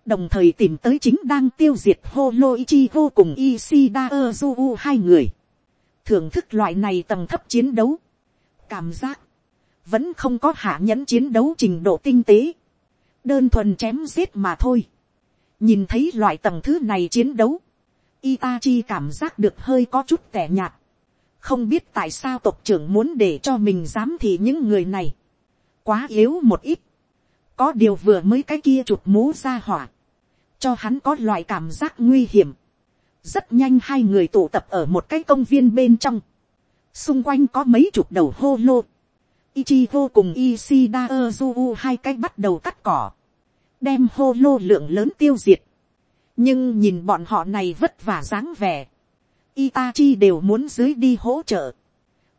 đồng thời tìm tới chính đang tiêu diệt hô lô Ichi vô cùng Ishida Ozu hai người. thưởng thức loại này tầng thấp chiến đấu. cảm giác vẫn không có hạ nhẫn chiến đấu trình độ tinh tế đơn thuần chém giết mà thôi nhìn thấy loại tầng thứ này chiến đấu, Itachi cảm giác được hơi có chút tẻ nhạt. không biết tại sao tộc trưởng muốn để cho mình dám thì những người này. quá yếu một ít. có điều vừa mới cái kia chụp mũ ra hỏa. cho hắn có loại cảm giác nguy hiểm. rất nhanh hai người tụ tập ở một cái công viên bên trong. xung quanh có mấy chục đầu hô lô Ichigo cùng Ishida Ozu hai cái bắt đầu cắt cỏ. Đem hô lô lượng lớn tiêu diệt. Nhưng nhìn bọn họ này vất vả dáng vẻ. Itachi đều muốn dưới đi hỗ trợ.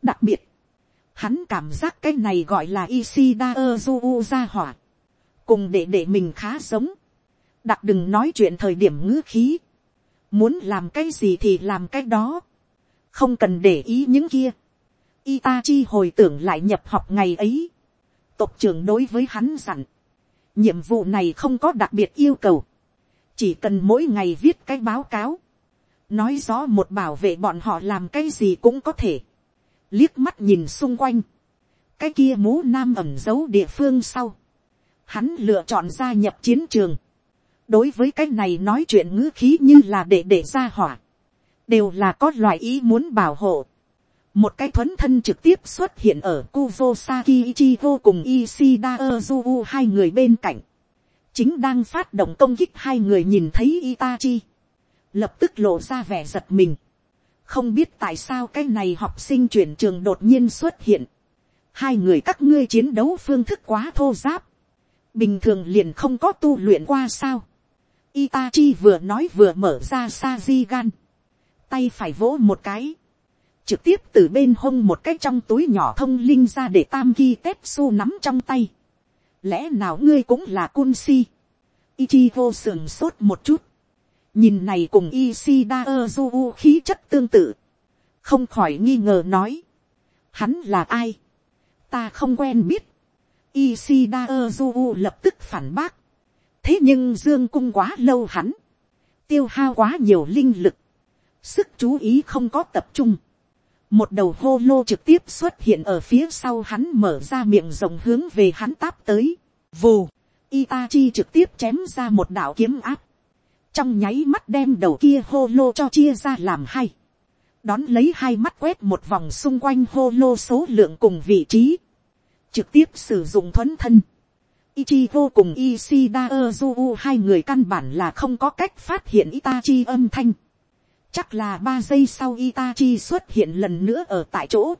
Đặc biệt. Hắn cảm giác cái này gọi là Isida Ozu ra hỏa. Cùng để để mình khá giống. Đặc đừng nói chuyện thời điểm ngữ khí. Muốn làm cái gì thì làm cái đó. Không cần để ý những kia Itachi hồi tưởng lại nhập học ngày ấy. Tộc trưởng đối với hắn dặn. Nhiệm vụ này không có đặc biệt yêu cầu. Chỉ cần mỗi ngày viết cái báo cáo. Nói rõ một bảo vệ bọn họ làm cái gì cũng có thể. Liếc mắt nhìn xung quanh. Cái kia mũ nam ẩm giấu địa phương sau. Hắn lựa chọn gia nhập chiến trường. Đối với cái này nói chuyện ngữ khí như là để để ra hỏa. Đều là có loại ý muốn bảo hộ một cái thuấn thân trực tiếp xuất hiện ở Kuzosaki Ichigo cùng Ishida Ozu hai người bên cạnh. Chính đang phát động công kích hai người nhìn thấy Itachi. lập tức lộ ra vẻ giật mình, không biết tại sao cái này học sinh chuyển trường đột nhiên xuất hiện, hai người các ngươi chiến đấu phương thức quá thô giáp, bình thường liền không có tu luyện qua sao, Itachi vừa nói vừa mở ra Sajigan. gan, tay phải vỗ một cái, trực tiếp từ bên hông một cái trong túi nhỏ thông linh ra để tam ki tetsu nắm trong tay. lẽ nào ngươi cũng là cun si. Ichigo sườn sốt một chút. nhìn này cùng Ishida Ozu khí chất tương tự. không khỏi nghi ngờ nói. hắn là ai. ta không quen biết. Ishida Ozu lập tức phản bác. thế nhưng dương cung quá lâu hắn. tiêu hao quá nhiều linh lực. sức chú ý không có tập trung một đầu hô lô trực tiếp xuất hiện ở phía sau hắn mở ra miệng rồng hướng về hắn táp tới. Vù, Itachi trực tiếp chém ra một đạo kiếm áp. Trong nháy mắt đem đầu kia hô lô cho chia ra làm hai. Đón lấy hai mắt quét một vòng xung quanh hô lô số lượng cùng vị trí. Trực tiếp sử dụng thuấn thân. Ichigo cùng Ishida Ozu hai người căn bản là không có cách phát hiện Itachi âm thanh Chắc là ba giây sau Itachi xuất hiện lần nữa ở tại chỗ.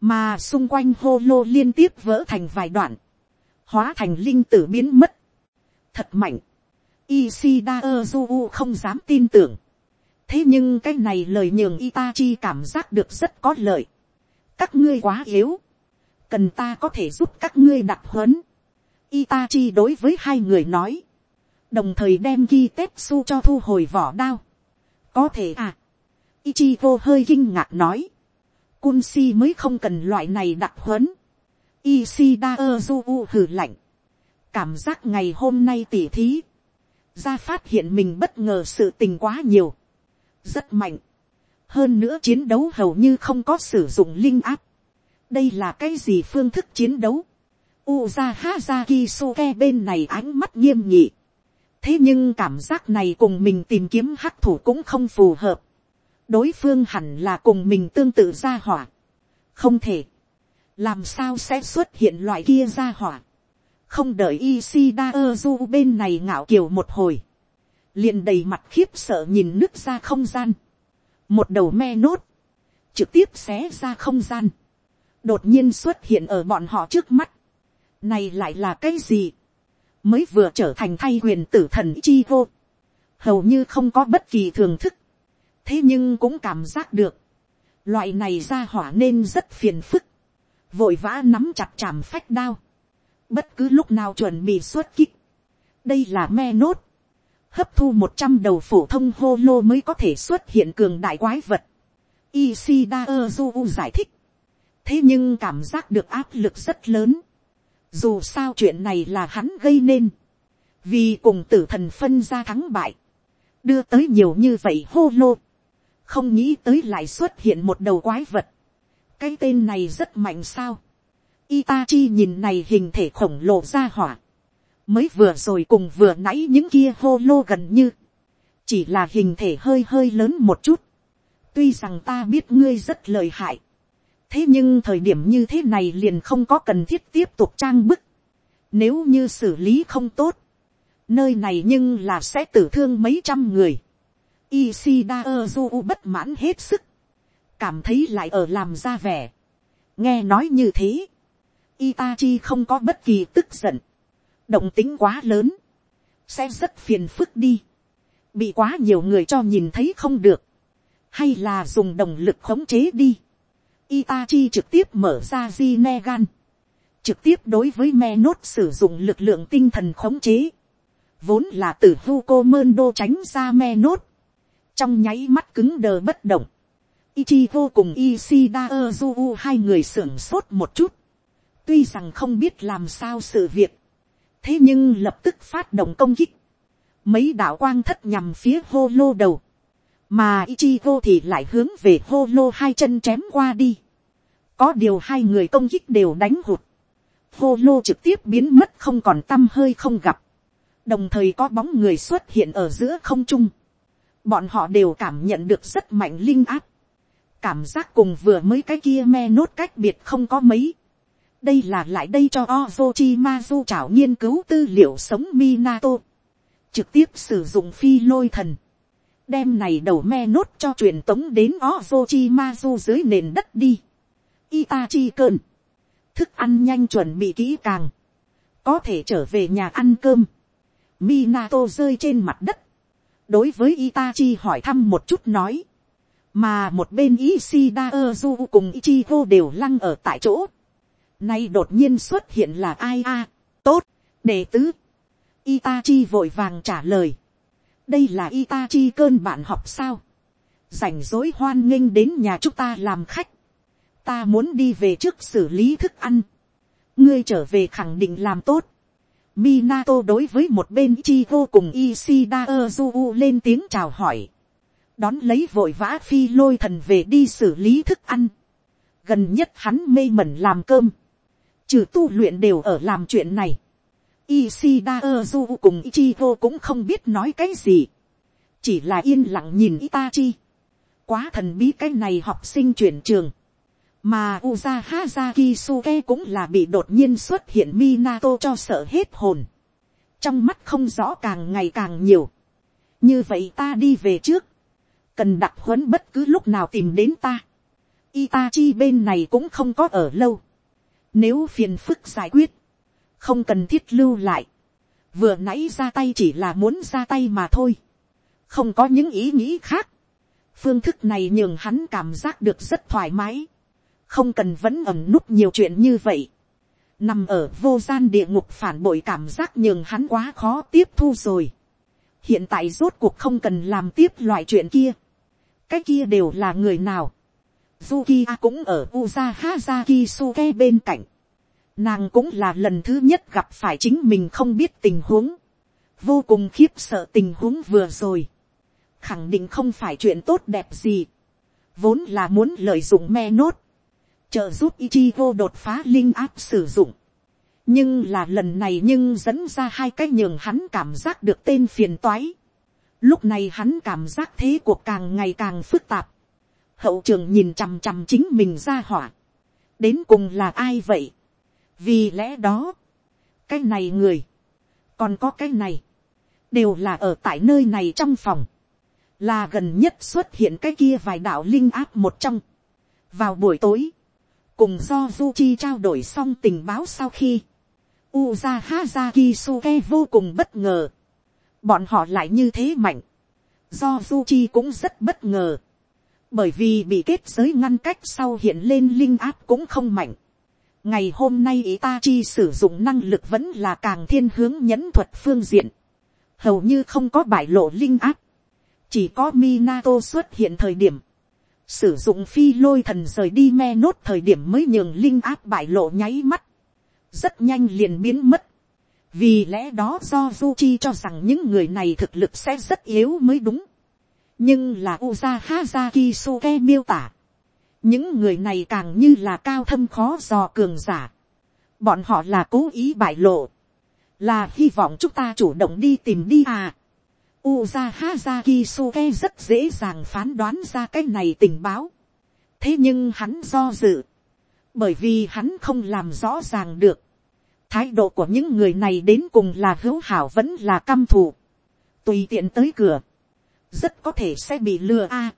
Mà xung quanh hô lô liên tiếp vỡ thành vài đoạn. Hóa thành linh tử biến mất. Thật mạnh. Ishida Ozu không dám tin tưởng. Thế nhưng cái này lời nhường Itachi cảm giác được rất có lợi. Các ngươi quá yếu. Cần ta có thể giúp các ngươi đặt huấn. Itachi đối với hai người nói. Đồng thời đem Kitetsu cho thu hồi vỏ đao có thể à. Ichigo hơi kinh ngạc nói. Kunsi mới không cần loại này đặc huấn. Ishida Ozu hử lạnh. Cảm giác ngày hôm nay tỉ thí. Ra phát hiện mình bất ngờ sự tình quá nhiều. Rất mạnh. Hơn nữa chiến đấu hầu như không có sử dụng linh áp. Đây là cái gì phương thức chiến đấu? Uzaha Zakisuke bên này ánh mắt nghiêm nghị thế nhưng cảm giác này cùng mình tìm kiếm hắc thủ cũng không phù hợp. đối phương hẳn là cùng mình tương tự ra hỏa. không thể. làm sao sẽ xuất hiện loại kia ra hỏa. không đợi Ishida Ozu bên này ngạo kiều một hồi. liền đầy mặt khiếp sợ nhìn nước ra không gian. một đầu me nốt. trực tiếp xé ra không gian. đột nhiên xuất hiện ở bọn họ trước mắt. này lại là cái gì mới vừa trở thành thay quyền tử thần chi vô, hầu như không có bất kỳ thường thức, thế nhưng cũng cảm giác được, loại này ra hỏa nên rất phiền phức, vội vã nắm chặt chàm phách đao, bất cứ lúc nào chuẩn bị xuất kích, đây là me nốt, hấp thu một trăm đầu phổ thông hô lô mới có thể xuất hiện cường đại quái vật, Isida Ozu giải thích, thế nhưng cảm giác được áp lực rất lớn, dù sao chuyện này là hắn gây nên. Vì cùng tử thần phân ra thắng bại. Đưa tới nhiều như vậy hô lô. Không nghĩ tới lại xuất hiện một đầu quái vật. Cái tên này rất mạnh sao. Itachi nhìn này hình thể khổng lồ ra hỏa. Mới vừa rồi cùng vừa nãy những kia hô lô gần như. Chỉ là hình thể hơi hơi lớn một chút. Tuy rằng ta biết ngươi rất lợi hại thế nhưng thời điểm như thế này liền không có cần thiết tiếp tục trang bức. nếu như xử lý không tốt, nơi này nhưng là sẽ tử thương mấy trăm người. Isida Ozu bất mãn hết sức, cảm thấy lại ở làm ra vẻ. nghe nói như thế, Itachi không có bất kỳ tức giận, động tính quá lớn, sẽ rất phiền phức đi, bị quá nhiều người cho nhìn thấy không được, hay là dùng động lực khống chế đi Itachi trực tiếp mở ra Zinegan. Trực tiếp đối với me nốt sử dụng lực lượng tinh thần khống chế. Vốn là từ Hugo Mendo tránh ra me nốt. Trong nháy mắt cứng đờ bất động. Ichigo cùng Ishida Ozu hai người sưởng sốt một chút. Tuy rằng không biết làm sao sự việc. Thế nhưng lập tức phát động công kích. Mấy đạo quang thất nhằm phía hô lô đầu mà Ichigo thì lại hướng về hô lô hai chân chém qua đi. Có điều hai người công kích đều đánh hụt. Hô lô trực tiếp biến mất không còn tâm hơi không gặp. Đồng thời có bóng người xuất hiện ở giữa không trung. Bọn họ đều cảm nhận được rất mạnh linh áp. Cảm giác cùng vừa mới cái kia me nốt cách biệt không có mấy. Đây là lại đây cho Ozochimazu trảo nghiên cứu tư liệu sống Minato. Trực tiếp sử dụng phi lôi thần đem này đầu me nốt cho truyền tống đến Ozochi dưới nền đất đi. Itachi cơn. Thức ăn nhanh chuẩn bị kỹ càng. Có thể trở về nhà ăn cơm. Minato rơi trên mặt đất. Đối với Itachi hỏi thăm một chút nói. Mà một bên Ishida Ozu cùng Ichigo đều lăng ở tại chỗ. Nay đột nhiên xuất hiện là ai a Tốt, đệ tứ. Itachi vội vàng trả lời. Đây là Itachi cơn bạn học sao. Rảnh rối hoan nghênh đến nhà chúng ta làm khách. Ta muốn đi về trước xử lý thức ăn. Ngươi trở về khẳng định làm tốt. Minato đối với một bên chi vô cùng Ishida Ozu lên tiếng chào hỏi. Đón lấy vội vã phi lôi thần về đi xử lý thức ăn. Gần nhất hắn mê mẩn làm cơm. Trừ tu luyện đều ở làm chuyện này. Isida Ozu cùng Ichigo cũng không biết nói cái gì. Chỉ là yên lặng nhìn Itachi. Quá thần bí cái này học sinh chuyển trường. Mà Uza Hazaki Suke cũng là bị đột nhiên xuất hiện Minato cho sợ hết hồn. Trong mắt không rõ càng ngày càng nhiều. Như vậy ta đi về trước. Cần đặc huấn bất cứ lúc nào tìm đến ta. Itachi bên này cũng không có ở lâu. Nếu phiền phức giải quyết. Không cần thiết lưu lại. Vừa nãy ra tay chỉ là muốn ra tay mà thôi. Không có những ý nghĩ khác. Phương thức này nhường hắn cảm giác được rất thoải mái không cần vẫn ẩm núp nhiều chuyện như vậy. nằm ở vô gian địa ngục phản bội cảm giác nhường hắn quá khó tiếp thu rồi. hiện tại rốt cuộc không cần làm tiếp loại chuyện kia. cái kia đều là người nào. Zukiya cũng ở Uza Hazaki Suke bên cạnh. Nàng cũng là lần thứ nhất gặp phải chính mình không biết tình huống. Vô cùng khiếp sợ tình huống vừa rồi. Khẳng định không phải chuyện tốt đẹp gì. Vốn là muốn lợi dụng me nốt trợ giúp Ichigo đột phá linh áp sử dụng. Nhưng là lần này nhưng dẫn ra hai cái nhường hắn cảm giác được tên phiền toái. Lúc này hắn cảm giác thế cuộc càng ngày càng phức tạp. Hậu trường nhìn chằm chằm chính mình ra hỏa. Đến cùng là ai vậy? Vì lẽ đó, cái này người, còn có cái này, đều là ở tại nơi này trong phòng. Là gần nhất xuất hiện cái kia vài đạo linh áp một trong. Vào buổi tối, cùng do du chi trao đổi xong tình báo sau khi, Uza haza kisuke vô cùng bất ngờ. Bọn họ lại như thế mạnh. Do du Chi cũng rất bất ngờ. Bởi vì bị kết giới ngăn cách sau hiện lên linh áp cũng không mạnh. Ngày hôm nay ý ta chi sử dụng năng lực vẫn là càng thiên hướng nhẫn thuật phương diện. Hầu như không có bại lộ linh áp. Chỉ có Minato xuất hiện thời điểm sử dụng phi lôi thần rời đi me nốt thời điểm mới nhường linh áp bại lộ nháy mắt, rất nhanh liền biến mất. vì lẽ đó do du chi cho rằng những người này thực lực sẽ rất yếu mới đúng. nhưng là uza hazaki suke miêu tả những người này càng như là cao thâm khó dò cường giả. bọn họ là cố ý bại lộ. là hy vọng chúng ta chủ động đi tìm đi à. Uza Hazaki Suke rất dễ dàng phán đoán ra cái này tình báo. Thế nhưng hắn do dự. Bởi vì hắn không làm rõ ràng được. Thái độ của những người này đến cùng là hữu hảo vẫn là căm thù. Tùy tiện tới cửa. Rất có thể sẽ bị lừa a.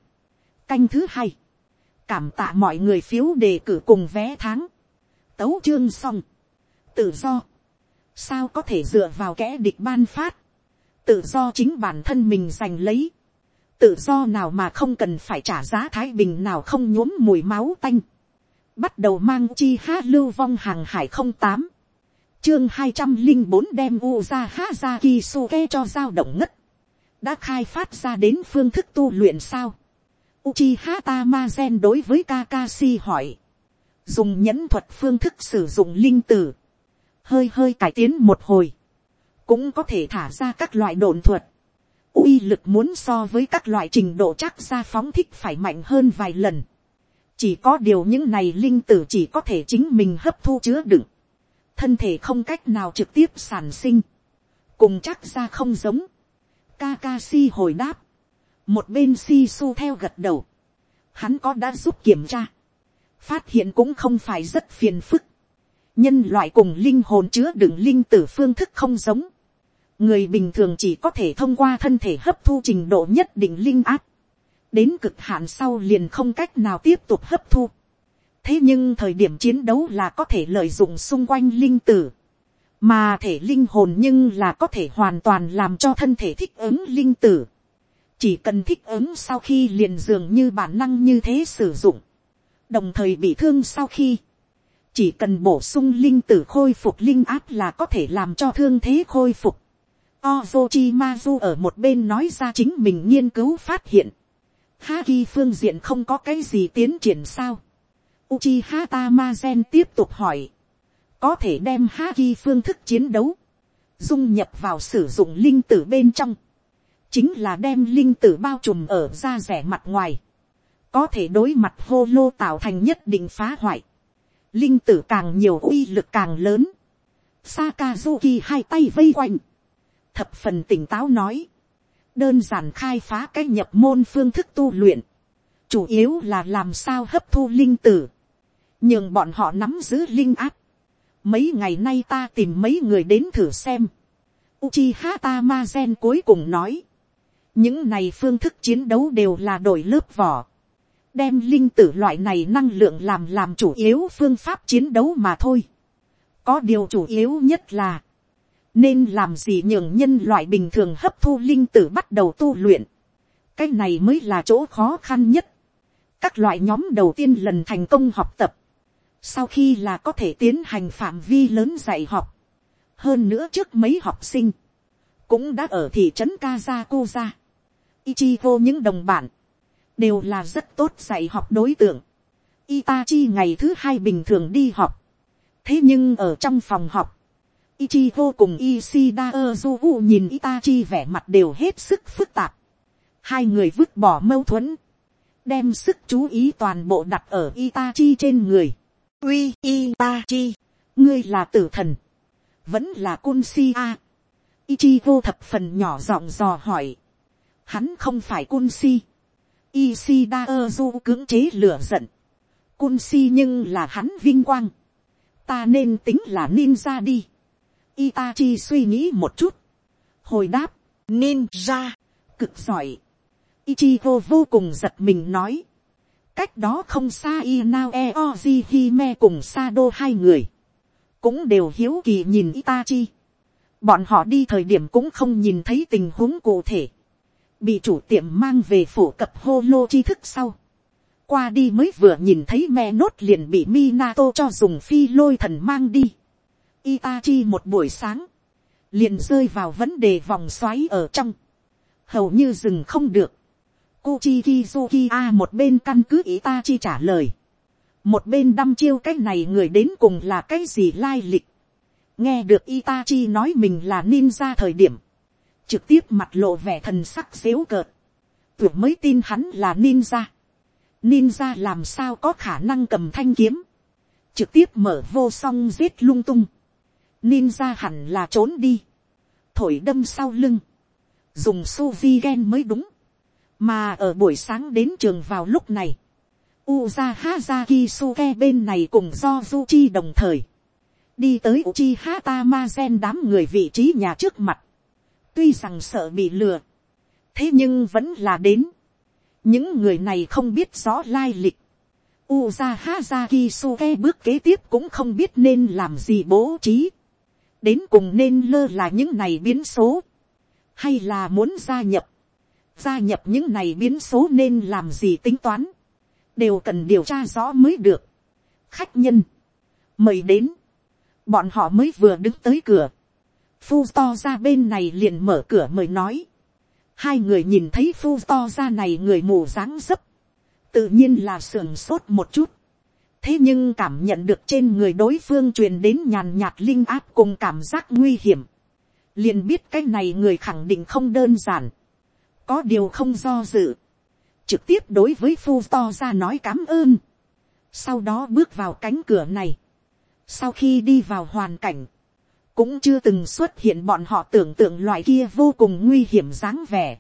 canh thứ hai. Cảm tạ mọi người phiếu đề cử cùng vé tháng. Tấu chương xong. Tự do. Sao có thể dựa vào kẻ địch ban phát tự do chính bản thân mình giành lấy, tự do nào mà không cần phải trả giá thái bình nào không nhuốm mùi máu tanh, bắt đầu mang chi ha lưu vong hàng hải không tám, chương hai trăm linh bốn đem u ra ha ra kisuke cho dao động ngất, đã khai phát ra đến phương thức tu luyện sao, Uchiha Tamazen đối với Kakashi hỏi. Dùng nhẫn thuật phương thức sử dụng linh tử. Hơi hơi cải tiến một hồi cũng có thể thả ra các loại đồn thuật. uy lực muốn so với các loại trình độ chắc ra phóng thích phải mạnh hơn vài lần. chỉ có điều những này linh tử chỉ có thể chính mình hấp thu chứa đựng. thân thể không cách nào trực tiếp sản sinh. cùng chắc ra không giống. Kakashi hồi đáp một bên si su theo gật đầu. hắn có đã giúp kiểm tra. phát hiện cũng không phải rất phiền phức nhân loại cùng linh hồn chứa đựng linh tử phương thức không giống người bình thường chỉ có thể thông qua thân thể hấp thu trình độ nhất định linh áp, đến cực hạn sau liền không cách nào tiếp tục hấp thu. thế nhưng thời điểm chiến đấu là có thể lợi dụng xung quanh linh tử, mà thể linh hồn nhưng là có thể hoàn toàn làm cho thân thể thích ứng linh tử chỉ cần thích ứng sau khi liền dường như bản năng như thế sử dụng, đồng thời bị thương sau khi, chỉ cần bổ sung linh tử khôi phục linh áp là có thể làm cho thương thế khôi phục. Ozochimazu ở một bên nói ra chính mình nghiên cứu phát hiện. Haki phương diện không có cái gì tiến triển sao. Uchiha Tamazen tiếp tục hỏi. Có thể đem Haki phương thức chiến đấu. Dung nhập vào sử dụng linh tử bên trong. Chính là đem linh tử bao trùm ở da rẻ mặt ngoài. Có thể đối mặt hô lô tạo thành nhất định phá hoại. Linh tử càng nhiều uy lực càng lớn. Sakazuki hai tay vây quanh thập phần tỉnh táo nói, đơn giản khai phá cái nhập môn phương thức tu luyện, chủ yếu là làm sao hấp thu linh tử, nhưng bọn họ nắm giữ linh áp. Mấy ngày nay ta tìm mấy người đến thử xem. Uchiha Tamazen cuối cùng nói, những này phương thức chiến đấu đều là đổi lớp vỏ, đem linh tử loại này năng lượng làm làm chủ yếu phương pháp chiến đấu mà thôi. có điều chủ yếu nhất là, nên làm gì nhường nhân loại bình thường hấp thu linh tử bắt đầu tu luyện. cái này mới là chỗ khó khăn nhất. các loại nhóm đầu tiên lần thành công học tập. sau khi là có thể tiến hành phạm vi lớn dạy học. hơn nữa trước mấy học sinh, cũng đã ở thị trấn Kazakuza. Ichigo những đồng bản, đều là rất tốt dạy học đối tượng. Itachi ngày thứ hai bình thường đi học. thế nhưng ở trong phòng học, Ichigo cùng Ishida Ozu nhìn Itachi vẻ mặt đều hết sức phức tạp. Hai người vứt bỏ mâu thuẫn. Đem sức chú ý toàn bộ đặt ở Itachi trên người. Uy Itachi. Ngươi là tử thần. Vẫn là cun si a. Ichigo thập phần nhỏ giọng dò hỏi. Hắn không phải cun si. Ishida Ozu cưỡng chế lửa giận. Cun si nhưng là hắn vinh quang. Ta nên tính là ninja đi Itachi suy nghĩ một chút. Hồi đáp, ninja, cực giỏi. Ichigo vô cùng giật mình nói. Cách đó không xa Inao Eoji Hime cùng Sado hai người. Cũng đều hiếu kỳ nhìn Itachi. Bọn họ đi thời điểm cũng không nhìn thấy tình huống cụ thể. Bị chủ tiệm mang về phủ cập hô lô tri thức sau. Qua đi mới vừa nhìn thấy me nốt liền bị Minato cho dùng phi lôi thần mang đi. Itachi một buổi sáng, liền rơi vào vấn đề vòng xoáy ở trong, hầu như dừng không được. Kuchikizuki A một bên căn cứ Itachi trả lời, một bên đăm chiêu cái này người đến cùng là cái gì lai lịch. nghe được Itachi nói mình là ninja thời điểm, trực tiếp mặt lộ vẻ thần sắc xếu cợt, tưởng mới tin hắn là ninja. Ninja làm sao có khả năng cầm thanh kiếm, trực tiếp mở vô song giết lung tung. Ninja hẳn là trốn đi, thổi đâm sau lưng, dùng su vi gen mới đúng, mà ở buổi sáng đến trường vào lúc này, Uza Hazaki Suke bên này cùng do Zuchi đồng thời, đi tới Uchiha Tamazen đám người vị trí nhà trước mặt, tuy rằng sợ bị lừa, thế nhưng vẫn là đến, những người này không biết rõ lai lịch, Uza Hazaki Suke bước kế tiếp cũng không biết nên làm gì bố trí. Đến cùng nên lơ là những này biến số, hay là muốn gia nhập, gia nhập những này biến số nên làm gì tính toán, đều cần điều tra rõ mới được. khách nhân, mời đến, bọn họ mới vừa đứng tới cửa, phu to ra bên này liền mở cửa mời nói, hai người nhìn thấy phu to ra này người mù dáng dấp, tự nhiên là sườn sốt một chút, thế nhưng cảm nhận được trên người đối phương truyền đến nhàn nhạt linh áp cùng cảm giác nguy hiểm, liền biết cái này người khẳng định không đơn giản, có điều không do dự, trực tiếp đối với phu to ra nói cảm ơn, sau đó bước vào cánh cửa này, sau khi đi vào hoàn cảnh, cũng chưa từng xuất hiện bọn họ tưởng tượng loại kia vô cùng nguy hiểm dáng vẻ,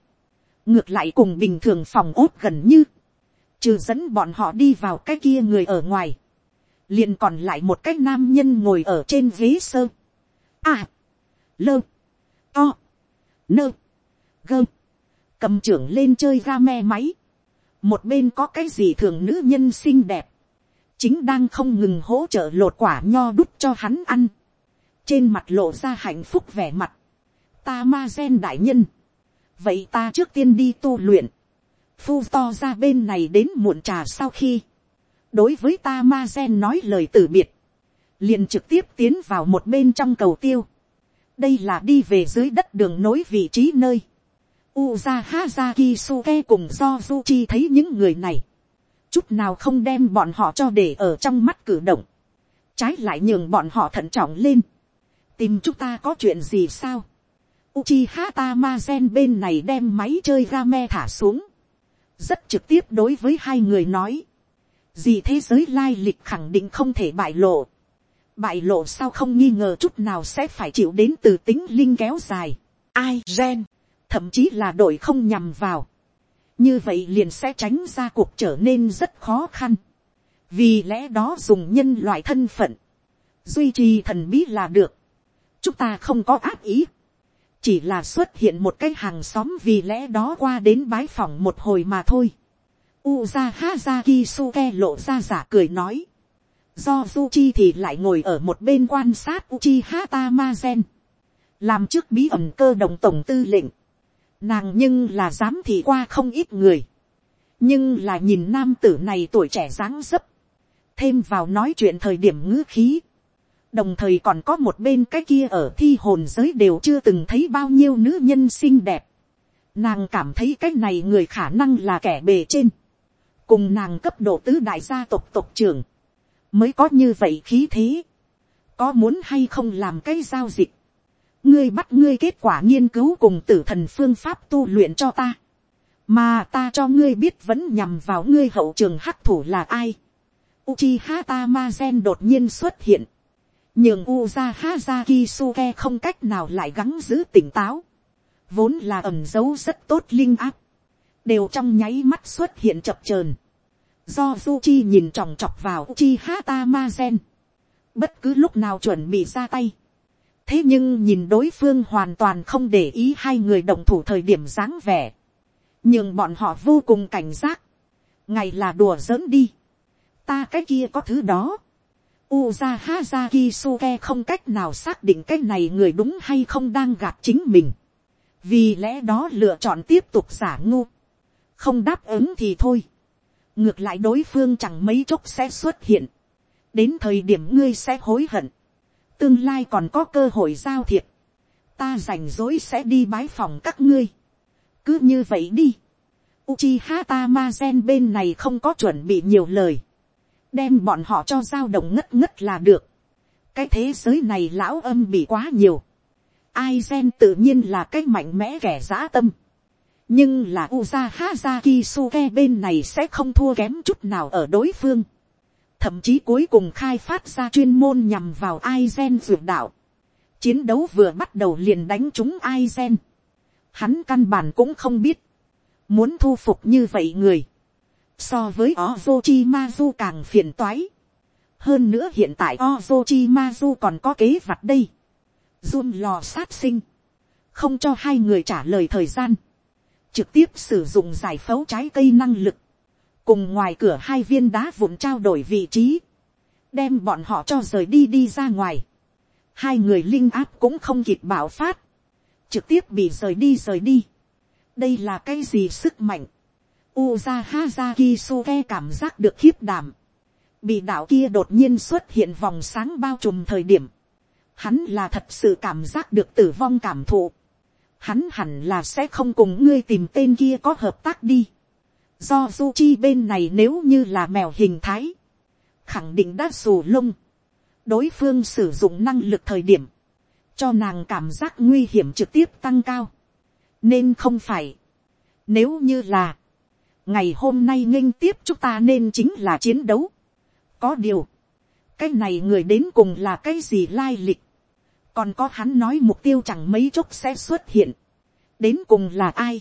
ngược lại cùng bình thường phòng ốt gần như, trừ dẫn bọn họ đi vào cái kia người ở ngoài, liền còn lại một cái nam nhân ngồi ở trên ghế sơ, à, lơ, to, nơ, gơ, cầm trưởng lên chơi ga me máy, một bên có cái gì thường nữ nhân xinh đẹp, chính đang không ngừng hỗ trợ lột quả nho đút cho hắn ăn, trên mặt lộ ra hạnh phúc vẻ mặt, ta ma gen đại nhân, vậy ta trước tiên đi tu luyện, phu to ra bên này đến muộn trà sau khi, đối với ta ma gen nói lời từ biệt, liền trực tiếp tiến vào một bên trong cầu tiêu, đây là đi về dưới đất đường nối vị trí nơi, Uza Hazaki Suke cùng do Juchi thấy những người này. Chút nào không đem bọn họ cho để ở trong mắt cử động. Trái lại nhường bọn họ thận trọng lên. Tìm chúng ta có chuyện gì sao? Uchiha Tamazen bên này đem máy chơi game thả xuống. Rất trực tiếp đối với hai người nói. Gì thế giới lai lịch khẳng định không thể bại lộ. Bại lộ sao không nghi ngờ chút nào sẽ phải chịu đến từ tính linh kéo dài. Ai gen thậm chí là đội không nhằm vào, như vậy liền sẽ tránh ra cuộc trở nên rất khó khăn, vì lẽ đó dùng nhân loại thân phận, duy trì thần bí là được, chúng ta không có ác ý, chỉ là xuất hiện một cái hàng xóm vì lẽ đó qua đến bái phòng một hồi mà thôi. Uza Hazaki Suke lộ ra giả cười nói. Do Zuchi thì lại ngồi ở một bên quan sát Uchiha Tamazen. Làm trước bí ẩn cơ đồng tổng tư lệnh. Nàng nhưng là dám thị qua không ít người. Nhưng là nhìn nam tử này tuổi trẻ dáng dấp. Thêm vào nói chuyện thời điểm ngữ khí. Đồng thời còn có một bên cái kia ở thi hồn giới đều chưa từng thấy bao nhiêu nữ nhân xinh đẹp. Nàng cảm thấy cái này người khả năng là kẻ bề trên. Cùng nàng cấp độ tứ đại gia tộc tộc trưởng. Mới có như vậy khí thế. Có muốn hay không làm cái giao dịch ngươi bắt ngươi kết quả nghiên cứu cùng tử thần phương pháp tu luyện cho ta, mà ta cho ngươi biết vẫn nhằm vào ngươi hậu trường hắc thủ là ai. Uchiha Tamazen đột nhiên xuất hiện, nhường Uza Hazaki Suke không cách nào lại gắng giữ tỉnh táo, vốn là ẩm dấu rất tốt linh áp, đều trong nháy mắt xuất hiện chập chờn. Do Zuchi nhìn trọng trọc vào Uchiha Tamazen, bất cứ lúc nào chuẩn bị ra tay, thế nhưng nhìn đối phương hoàn toàn không để ý hai người đồng thủ thời điểm dáng vẻ, nhưng bọn họ vô cùng cảnh giác, ngày là đùa giỡn đi, ta cái kia có thứ đó, Uza Hazaki Suke không cách nào xác định cái này người đúng hay không đang gạt chính mình. Vì lẽ đó lựa chọn tiếp tục giả ngu. Không đáp ứng thì thôi. Ngược lại đối phương chẳng mấy chốc sẽ xuất hiện. Đến thời điểm ngươi sẽ hối hận tương lai còn có cơ hội giao thiệp, ta rảnh rỗi sẽ đi bái phòng các ngươi. cứ như vậy đi. Uchiha Tamazen bên này không có chuẩn bị nhiều lời, đem bọn họ cho giao động ngất ngất là được. cái thế giới này lão âm bị quá nhiều. Aizen tự nhiên là cái mạnh mẽ kẻ dã tâm. nhưng là Uza Haza Suke bên này sẽ không thua kém chút nào ở đối phương thậm chí cuối cùng khai phát ra chuyên môn nhằm vào Aizen dược đạo. Chiến đấu vừa bắt đầu liền đánh trúng Aizen. Hắn căn bản cũng không biết. Muốn thu phục như vậy người. So với Ozochimazu càng phiền toái. Hơn nữa hiện tại Ozochimazu còn có kế vặt đây. Jun lò sát sinh. Không cho hai người trả lời thời gian. Trực tiếp sử dụng giải phẫu trái cây năng lực cùng ngoài cửa hai viên đá vụn trao đổi vị trí, đem bọn họ cho rời đi đi ra ngoài. Hai người linh áp cũng không kịp bảo phát, trực tiếp bị rời đi rời đi. đây là cái gì sức mạnh. Uza Hazaki Suke cảm giác được khiếp đảm. Bị đạo kia đột nhiên xuất hiện vòng sáng bao trùm thời điểm. Hắn là thật sự cảm giác được tử vong cảm thụ. Hắn hẳn là sẽ không cùng ngươi tìm tên kia có hợp tác đi Do du chi bên này nếu như là mèo hình thái. Khẳng định đã xù lông. Đối phương sử dụng năng lực thời điểm. Cho nàng cảm giác nguy hiểm trực tiếp tăng cao. Nên không phải. Nếu như là. Ngày hôm nay nghênh tiếp chúng ta nên chính là chiến đấu. Có điều. Cái này người đến cùng là cái gì lai lịch. Còn có hắn nói mục tiêu chẳng mấy chốc sẽ xuất hiện. Đến cùng là ai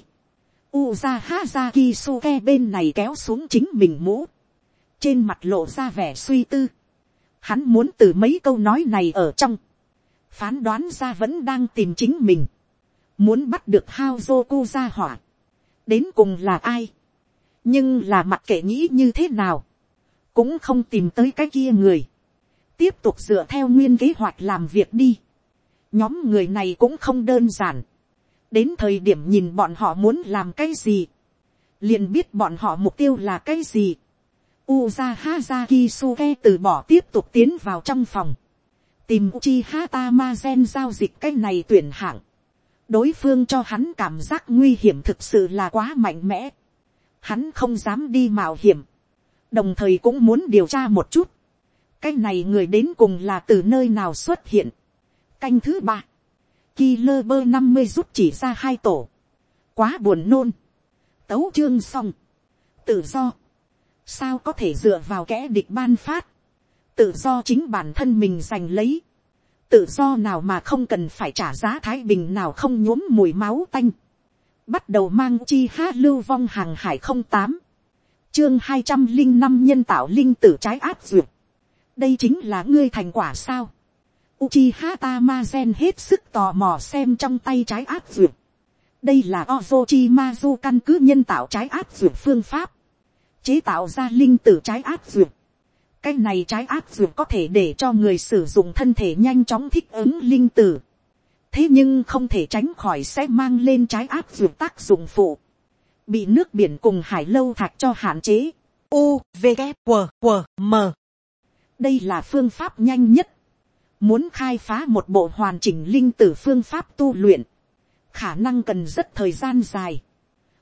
Uza Haza Kisuke bên này kéo xuống chính mình mũ. Trên mặt lộ ra vẻ suy tư. Hắn muốn từ mấy câu nói này ở trong. Phán đoán ra vẫn đang tìm chính mình. muốn bắt được hao Zoku ra hỏa, đến cùng là ai, nhưng là mặc kệ nghĩ như thế nào, cũng không tìm tới cái kia người, tiếp tục dựa theo nguyên kế hoạch làm việc đi, nhóm người này cũng không đơn giản, đến thời điểm nhìn bọn họ muốn làm cái gì, liền biết bọn họ mục tiêu là cái gì. Uza Haza Kisuke từ bỏ tiếp tục tiến vào trong phòng, tìm Uchi Hata Mazen giao dịch cái này tuyển hạng. đối phương cho hắn cảm giác nguy hiểm thực sự là quá mạnh mẽ hắn không dám đi mạo hiểm, đồng thời cũng muốn điều tra một chút. cái này người đến cùng là từ nơi nào xuất hiện. canh thứ ba, Killer bơ năm mươi rút chỉ ra hai tổ. quá buồn nôn. tấu chương xong. tự do. sao có thể dựa vào kẻ địch ban phát. tự do chính bản thân mình giành lấy tự do nào mà không cần phải trả giá thái bình nào không nhuốm mùi máu tanh bắt đầu mang chi hát lưu vong hàng hải không tám, chương hai trăm linh năm nhân tạo linh tử trái áp duyệt. đây chính là ngươi thành quả sao. Uchiha Tamazen hết sức tò mò xem trong tay trái áp duyệt. đây là Ozochimazu căn cứ nhân tạo trái áp duyệt phương pháp, chế tạo ra linh tử trái áp duyệt cái này trái áp duyệt có thể để cho người sử dụng thân thể nhanh chóng thích ứng linh tử thế nhưng không thể tránh khỏi sẽ mang lên trái áp dụng tác dụng phụ. bị nước biển cùng hải lâu thạch cho hạn chế. U, V, K, W, W, M. đây là phương pháp nhanh nhất. muốn khai phá một bộ hoàn chỉnh linh tử phương pháp tu luyện. khả năng cần rất thời gian dài.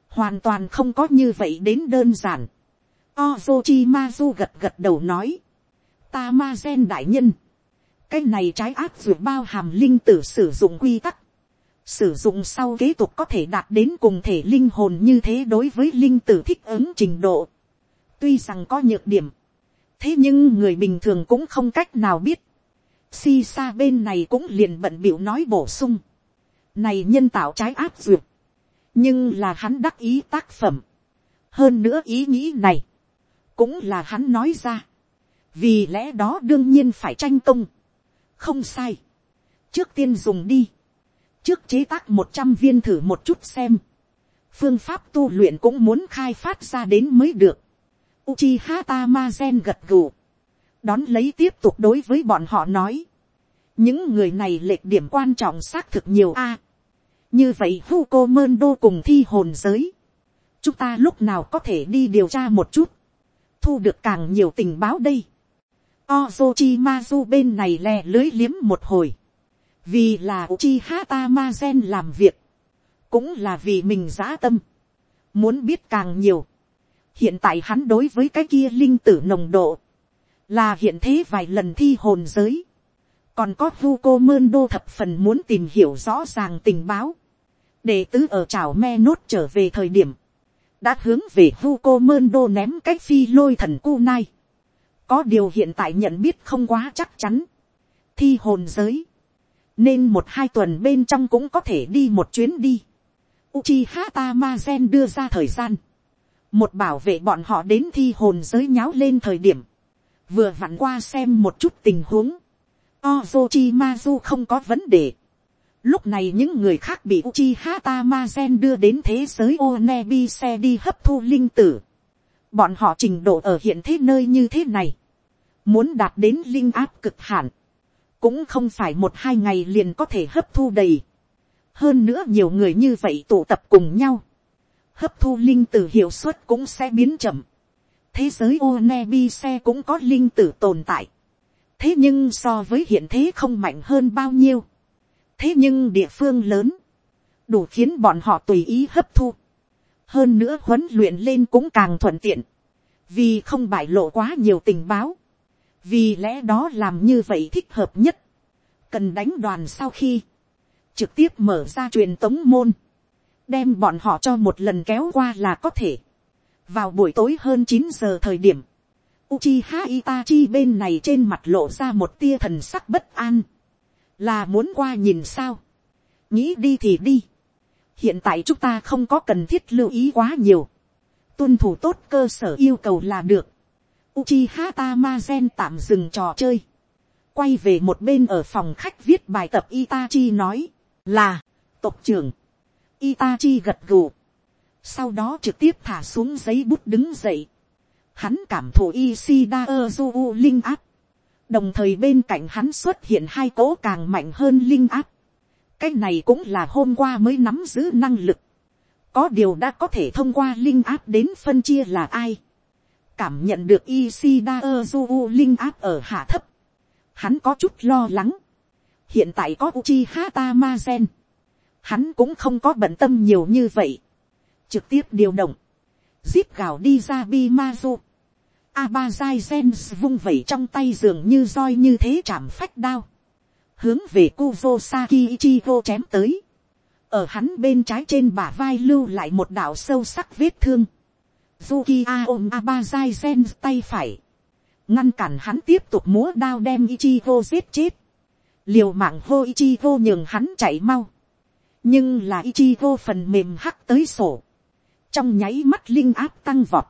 hoàn toàn không có như vậy đến đơn giản Ozochimazu gật gật đầu nói. Ta ma gen đại nhân. Cái này trái áp dụng bao hàm linh tử sử dụng quy tắc. Sử dụng sau kế tục có thể đạt đến cùng thể linh hồn như thế đối với linh tử thích ứng trình độ. Tuy rằng có nhược điểm. Thế nhưng người bình thường cũng không cách nào biết. Si sa bên này cũng liền bận biểu nói bổ sung. Này nhân tạo trái áp duyệt Nhưng là hắn đắc ý tác phẩm. Hơn nữa ý nghĩ này, cũng là hắn nói ra. vì lẽ đó đương nhiên phải tranh công không sai. trước tiên dùng đi. trước chế tác một trăm viên thử một chút xem. phương pháp tu luyện cũng muốn khai phát ra đến mới được. Uchiha Tamazen gật gù. đón lấy tiếp tục đối với bọn họ nói. những người này lệch điểm quan trọng xác thực nhiều a. như vậy Hugo Mondo cùng thi hồn giới. chúng ta lúc nào có thể đi điều tra một chút thu được càng nhiều tình báo đây. Ozochimazu bên này lè lưới liếm một hồi. Vì là Uchiha Tamazen làm việc. Cũng là vì mình giã tâm. Muốn biết càng nhiều. Hiện tại hắn đối với cái kia linh tử nồng độ. Là hiện thế vài lần thi hồn giới. Còn có Hugo Mendo thập phần muốn tìm hiểu rõ ràng tình báo. Đệ tứ ở chảo me nốt trở về thời điểm đã hướng về Hugo Mendo ném cách phi lôi thần cu nai. Có điều hiện tại nhận biết không quá chắc chắn. Thi hồn giới. Nên một hai tuần bên trong cũng có thể đi một chuyến đi. Uchiha Tamazen đưa ra thời gian. Một bảo vệ bọn họ đến thi hồn giới nháo lên thời điểm. Vừa vặn qua xem một chút tình huống. Ozochimazu không có vấn đề Lúc này những người khác bị Uchiha Tamazen đưa đến thế giới Onebise đi hấp thu linh tử. Bọn họ trình độ ở hiện thế nơi như thế này. Muốn đạt đến linh áp cực hạn. Cũng không phải một hai ngày liền có thể hấp thu đầy. Hơn nữa nhiều người như vậy tụ tập cùng nhau. Hấp thu linh từ hiệu suất cũng sẽ biến chậm. Thế giới Onebise cũng có linh tử tồn tại. Thế nhưng so với hiện thế không mạnh hơn bao nhiêu thế nhưng địa phương lớn, đủ khiến bọn họ tùy ý hấp thu hơn nữa huấn luyện lên cũng càng thuận tiện, vì không bại lộ quá nhiều tình báo, vì lẽ đó làm như vậy thích hợp nhất, cần đánh đoàn sau khi, trực tiếp mở ra truyền tống môn, đem bọn họ cho một lần kéo qua là có thể. vào buổi tối hơn chín giờ thời điểm, Uchiha Itachi bên này trên mặt lộ ra một tia thần sắc bất an. Là muốn qua nhìn sao, nghĩ đi thì đi, hiện tại chúng ta không có cần thiết lưu ý quá nhiều, tuân thủ tốt cơ sở yêu cầu là được, Uchiha Tamazen tạm dừng trò chơi, quay về một bên ở phòng khách viết bài tập Itachi nói, là, tộc trưởng, Itachi gật gù. Sau đó trực tiếp thả xuống giấy bút đứng dậy. Hắn cảm thụ Isida Ozu linh áp. Đồng thời bên cạnh hắn xuất hiện hai cỗ càng mạnh hơn linh áp. Cái này cũng là hôm qua mới nắm giữ năng lực. Có điều đã có thể thông qua linh áp đến phân chia là ai. Cảm nhận được Isida Ozu linh áp ở hạ thấp. Hắn có chút lo lắng. Hiện tại có Uchiha Tamazen. Hắn cũng không có bận tâm nhiều như vậy. Trực tiếp điều động. Zip gào đi ra Bimazu. Abazai Zens vung vẩy trong tay dường như roi như thế chạm phách đao. Hướng về Kuzosaki Ichigo chém tới. Ở hắn bên trái trên bả vai lưu lại một đạo sâu sắc vết thương. Zuki ôm Abazai Zen tay phải. Ngăn cản hắn tiếp tục múa đao đem Ichigo giết chết. Liều mạng hô Ichigo nhường hắn chạy mau. Nhưng là Ichigo phần mềm hắc tới sổ. Trong nháy mắt linh áp tăng vọt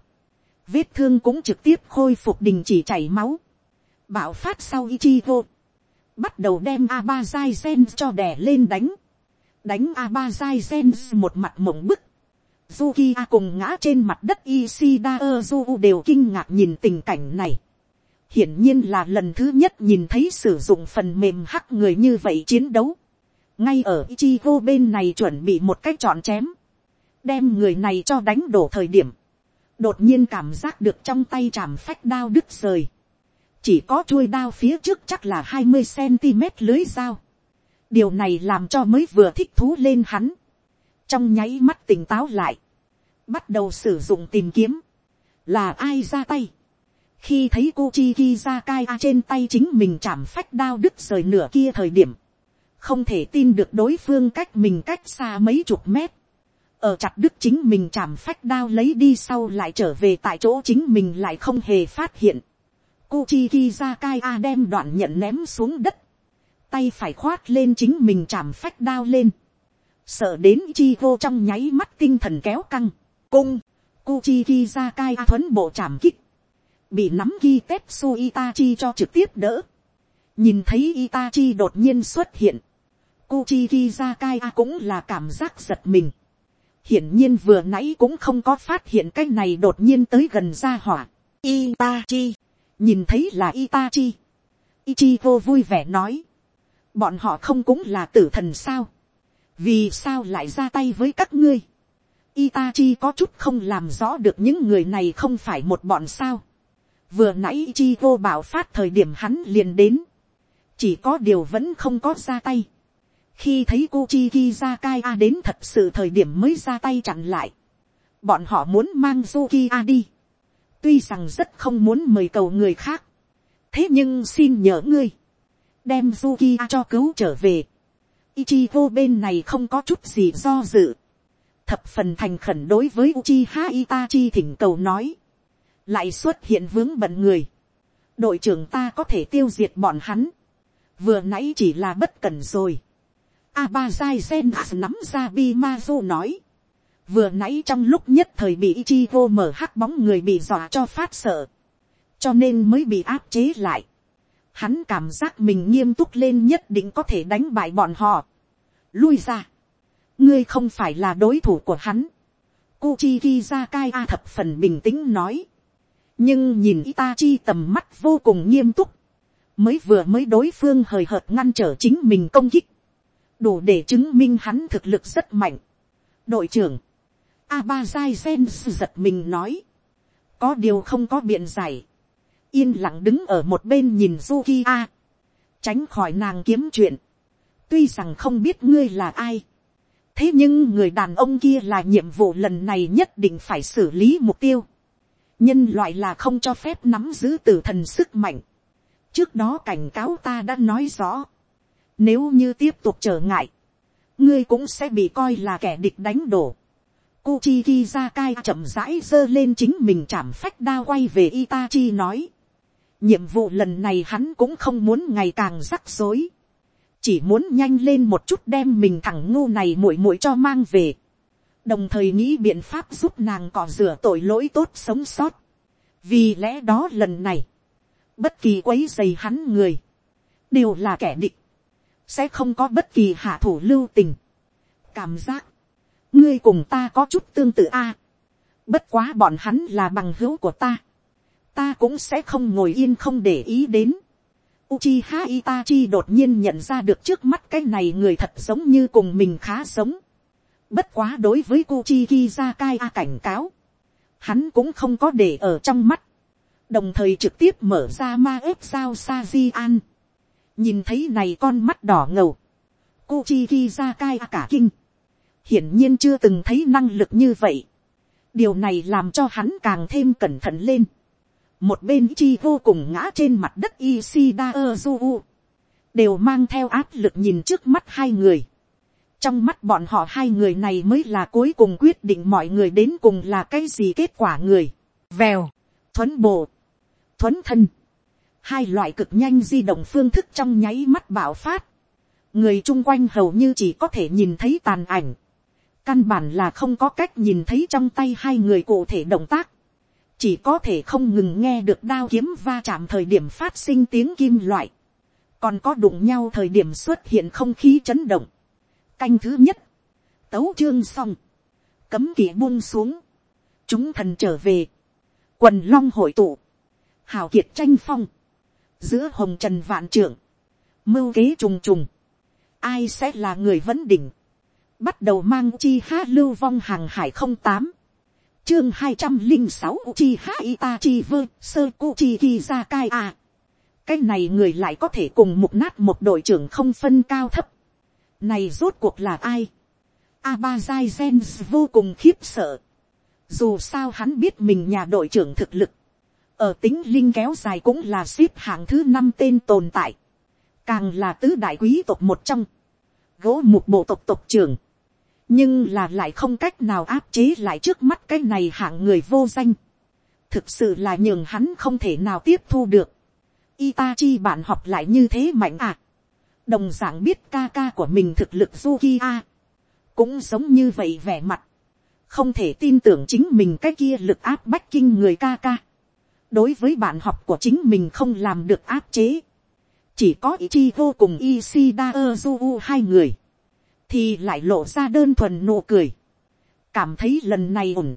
vết thương cũng trực tiếp khôi phục đình chỉ chảy máu, bạo phát sau Ichigo, bắt đầu đem Abazai Gen cho đè lên đánh, đánh Abazai Gen một mặt mộng bức, Zuki cùng ngã trên mặt đất Ishida Ozu đều kinh ngạc nhìn tình cảnh này. Hiển nhiên là lần thứ nhất nhìn thấy sử dụng phần mềm hắc người như vậy chiến đấu. Ngay ở Ichigo bên này chuẩn bị một cách chọn chém. Đem người này cho đánh đổ thời điểm đột nhiên cảm giác được trong tay chạm phách đao đứt rời, chỉ có chuôi đao phía trước chắc là hai mươi cm lưới dao, điều này làm cho mới vừa thích thú lên hắn, trong nháy mắt tỉnh táo lại, bắt đầu sử dụng tìm kiếm, là ai ra tay, khi thấy cô chi ki ra cai a trên tay chính mình chạm phách đao đứt rời nửa kia thời điểm, không thể tin được đối phương cách mình cách xa mấy chục mét, ở chặt đứt chính mình chạm phách đao lấy đi sau lại trở về tại chỗ chính mình lại không hề phát hiện. Kuchiki Zakai A đem đoạn nhận ném xuống đất. Tay phải khoát lên chính mình chạm phách đao lên. Sợ đến chi vô trong nháy mắt tinh thần kéo căng. Cung. Kuchiki Zakai A thuấn bộ chạm kích. Bị nắm ghi Tetsu Itachi cho trực tiếp đỡ. Nhìn thấy Itachi đột nhiên xuất hiện. Kuchiki Zakai A cũng là cảm giác giật mình hiển nhiên vừa nãy cũng không có phát hiện cái này đột nhiên tới gần ra hỏa. Itachi, nhìn thấy là Itachi. Ichigo vui vẻ nói, bọn họ không cũng là tử thần sao, vì sao lại ra tay với các ngươi. Itachi có chút không làm rõ được những người này không phải một bọn sao. Vừa nãy Ichigo bảo phát thời điểm hắn liền đến. Chỉ có điều vẫn không có ra tay khi thấy Kuchiki chi a đến thật sự thời điểm mới ra tay chặn lại, bọn họ muốn mang Zuki a đi, tuy rằng rất không muốn mời cầu người khác, thế nhưng xin nhớ ngươi, đem Zuki cho cứu trở về, Ichigo bên này không có chút gì do dự, thập phần thành khẩn đối với Uchiha Itachi thỉnh cầu nói, lại xuất hiện vướng bận người, đội trưởng ta có thể tiêu diệt bọn hắn, vừa nãy chỉ là bất cẩn rồi, Abazai Sen nắm ra Bimazu nói. Vừa nãy trong lúc nhất thời bị Ichigo mở hắc bóng người bị dọa cho phát sợ. Cho nên mới bị áp chế lại. Hắn cảm giác mình nghiêm túc lên nhất định có thể đánh bại bọn họ. Lui ra. Ngươi không phải là đối thủ của hắn. Kuchiki cai A thập phần bình tĩnh nói. Nhưng nhìn Itachi tầm mắt vô cùng nghiêm túc. Mới vừa mới đối phương hời hợt ngăn trở chính mình công kích đủ để chứng minh hắn thực lực rất mạnh. đội trưởng, Abazai Gen giật mình nói, có điều không có biện giải, yên lặng đứng ở một bên nhìn Zuki tránh khỏi nàng kiếm chuyện, tuy rằng không biết ngươi là ai, thế nhưng người đàn ông kia là nhiệm vụ lần này nhất định phải xử lý mục tiêu, nhân loại là không cho phép nắm giữ t thần sức mạnh, trước đó cảnh cáo ta đã nói rõ, nếu như tiếp tục trở ngại, ngươi cũng sẽ bị coi là kẻ địch đánh đổ. Kuchiki Kizakai chậm rãi giơ lên chính mình chạm phách đao quay về Itachi nói. Nhiệm vụ lần này hắn cũng không muốn ngày càng rắc rối. Chỉ muốn nhanh lên một chút đem mình thẳng ngu này muội muội cho mang về. Đồng thời nghĩ biện pháp giúp nàng cỏ rửa tội lỗi tốt sống sót. Vì lẽ đó lần này, bất kỳ quấy dày hắn người, đều là kẻ địch sẽ không có bất kỳ hạ thủ lưu tình. cảm giác, ngươi cùng ta có chút tương tự a. bất quá bọn hắn là bằng hữu của ta. ta cũng sẽ không ngồi yên không để ý đến. Uchiha Itachi đột nhiên nhận ra được trước mắt cái này người thật giống như cùng mình khá giống. Bất quá đối với Kuchiki Zakai A cảnh cáo. Hắn cũng không có để ở trong mắt. Đồng thời trực tiếp mở ra ma ếp sao Sajian. Nhìn thấy này con mắt đỏ ngầu. Kuchiki Zakai A cả kinh. Hiển nhiên chưa từng thấy năng lực như vậy. Điều này làm cho hắn càng thêm cẩn thận lên một bên chi vô cùng ngã trên mặt đất Ishida Ozu, đều mang theo áp lực nhìn trước mắt hai người. trong mắt bọn họ hai người này mới là cuối cùng quyết định mọi người đến cùng là cái gì kết quả người. vèo, thuấn bộ, thuấn thân, hai loại cực nhanh di động phương thức trong nháy mắt bạo phát. người chung quanh hầu như chỉ có thể nhìn thấy tàn ảnh căn bản là không có cách nhìn thấy trong tay hai người cụ thể động tác. Chỉ có thể không ngừng nghe được đao kiếm va chạm thời điểm phát sinh tiếng kim loại, còn có đụng nhau thời điểm xuất hiện không khí chấn động. Canh thứ nhất, tấu chương xong, cấm kỵ buông xuống, chúng thần trở về, quần long hội tụ, hào kiệt tranh phong, giữa hồng trần vạn trưởng, mưu kế trùng trùng, ai sẽ là người vấn đỉnh, bắt đầu mang chi ha lưu vong hàng hải không tám, chương hai trăm linh sáu chi ha ita chi vơ sơ cu chi ki ra cai a cái này người lại có thể cùng mục nát một đội trưởng không phân cao thấp này rốt cuộc là ai Abazai Gen vô cùng khiếp sợ. Dù sao hắn biết mình nhà đội trưởng thực lực. Ở tính linh kéo dài cũng là xếp hạng thứ năm tên tồn tại. Càng là tứ đại quý tộc một trong. Gỗ một bộ tộc tộc trưởng nhưng là lại không cách nào áp chế lại trước mắt cái này hạng người vô danh. thực sự là nhường hắn không thể nào tiếp thu được. Itachi bạn học lại như thế mạnh à. đồng d ạ n g biết ca ca của mình thực lực Zuki a. cũng giống như vậy vẻ mặt. không thể tin tưởng chính mình cái kia lực áp bách kinh người ca ca. đối với bạn học của chính mình không làm được áp chế. chỉ có Ichigo cùng Ishida Ozu hai người thì lại lộ ra đơn thuần nụ cười, cảm thấy lần này ổn,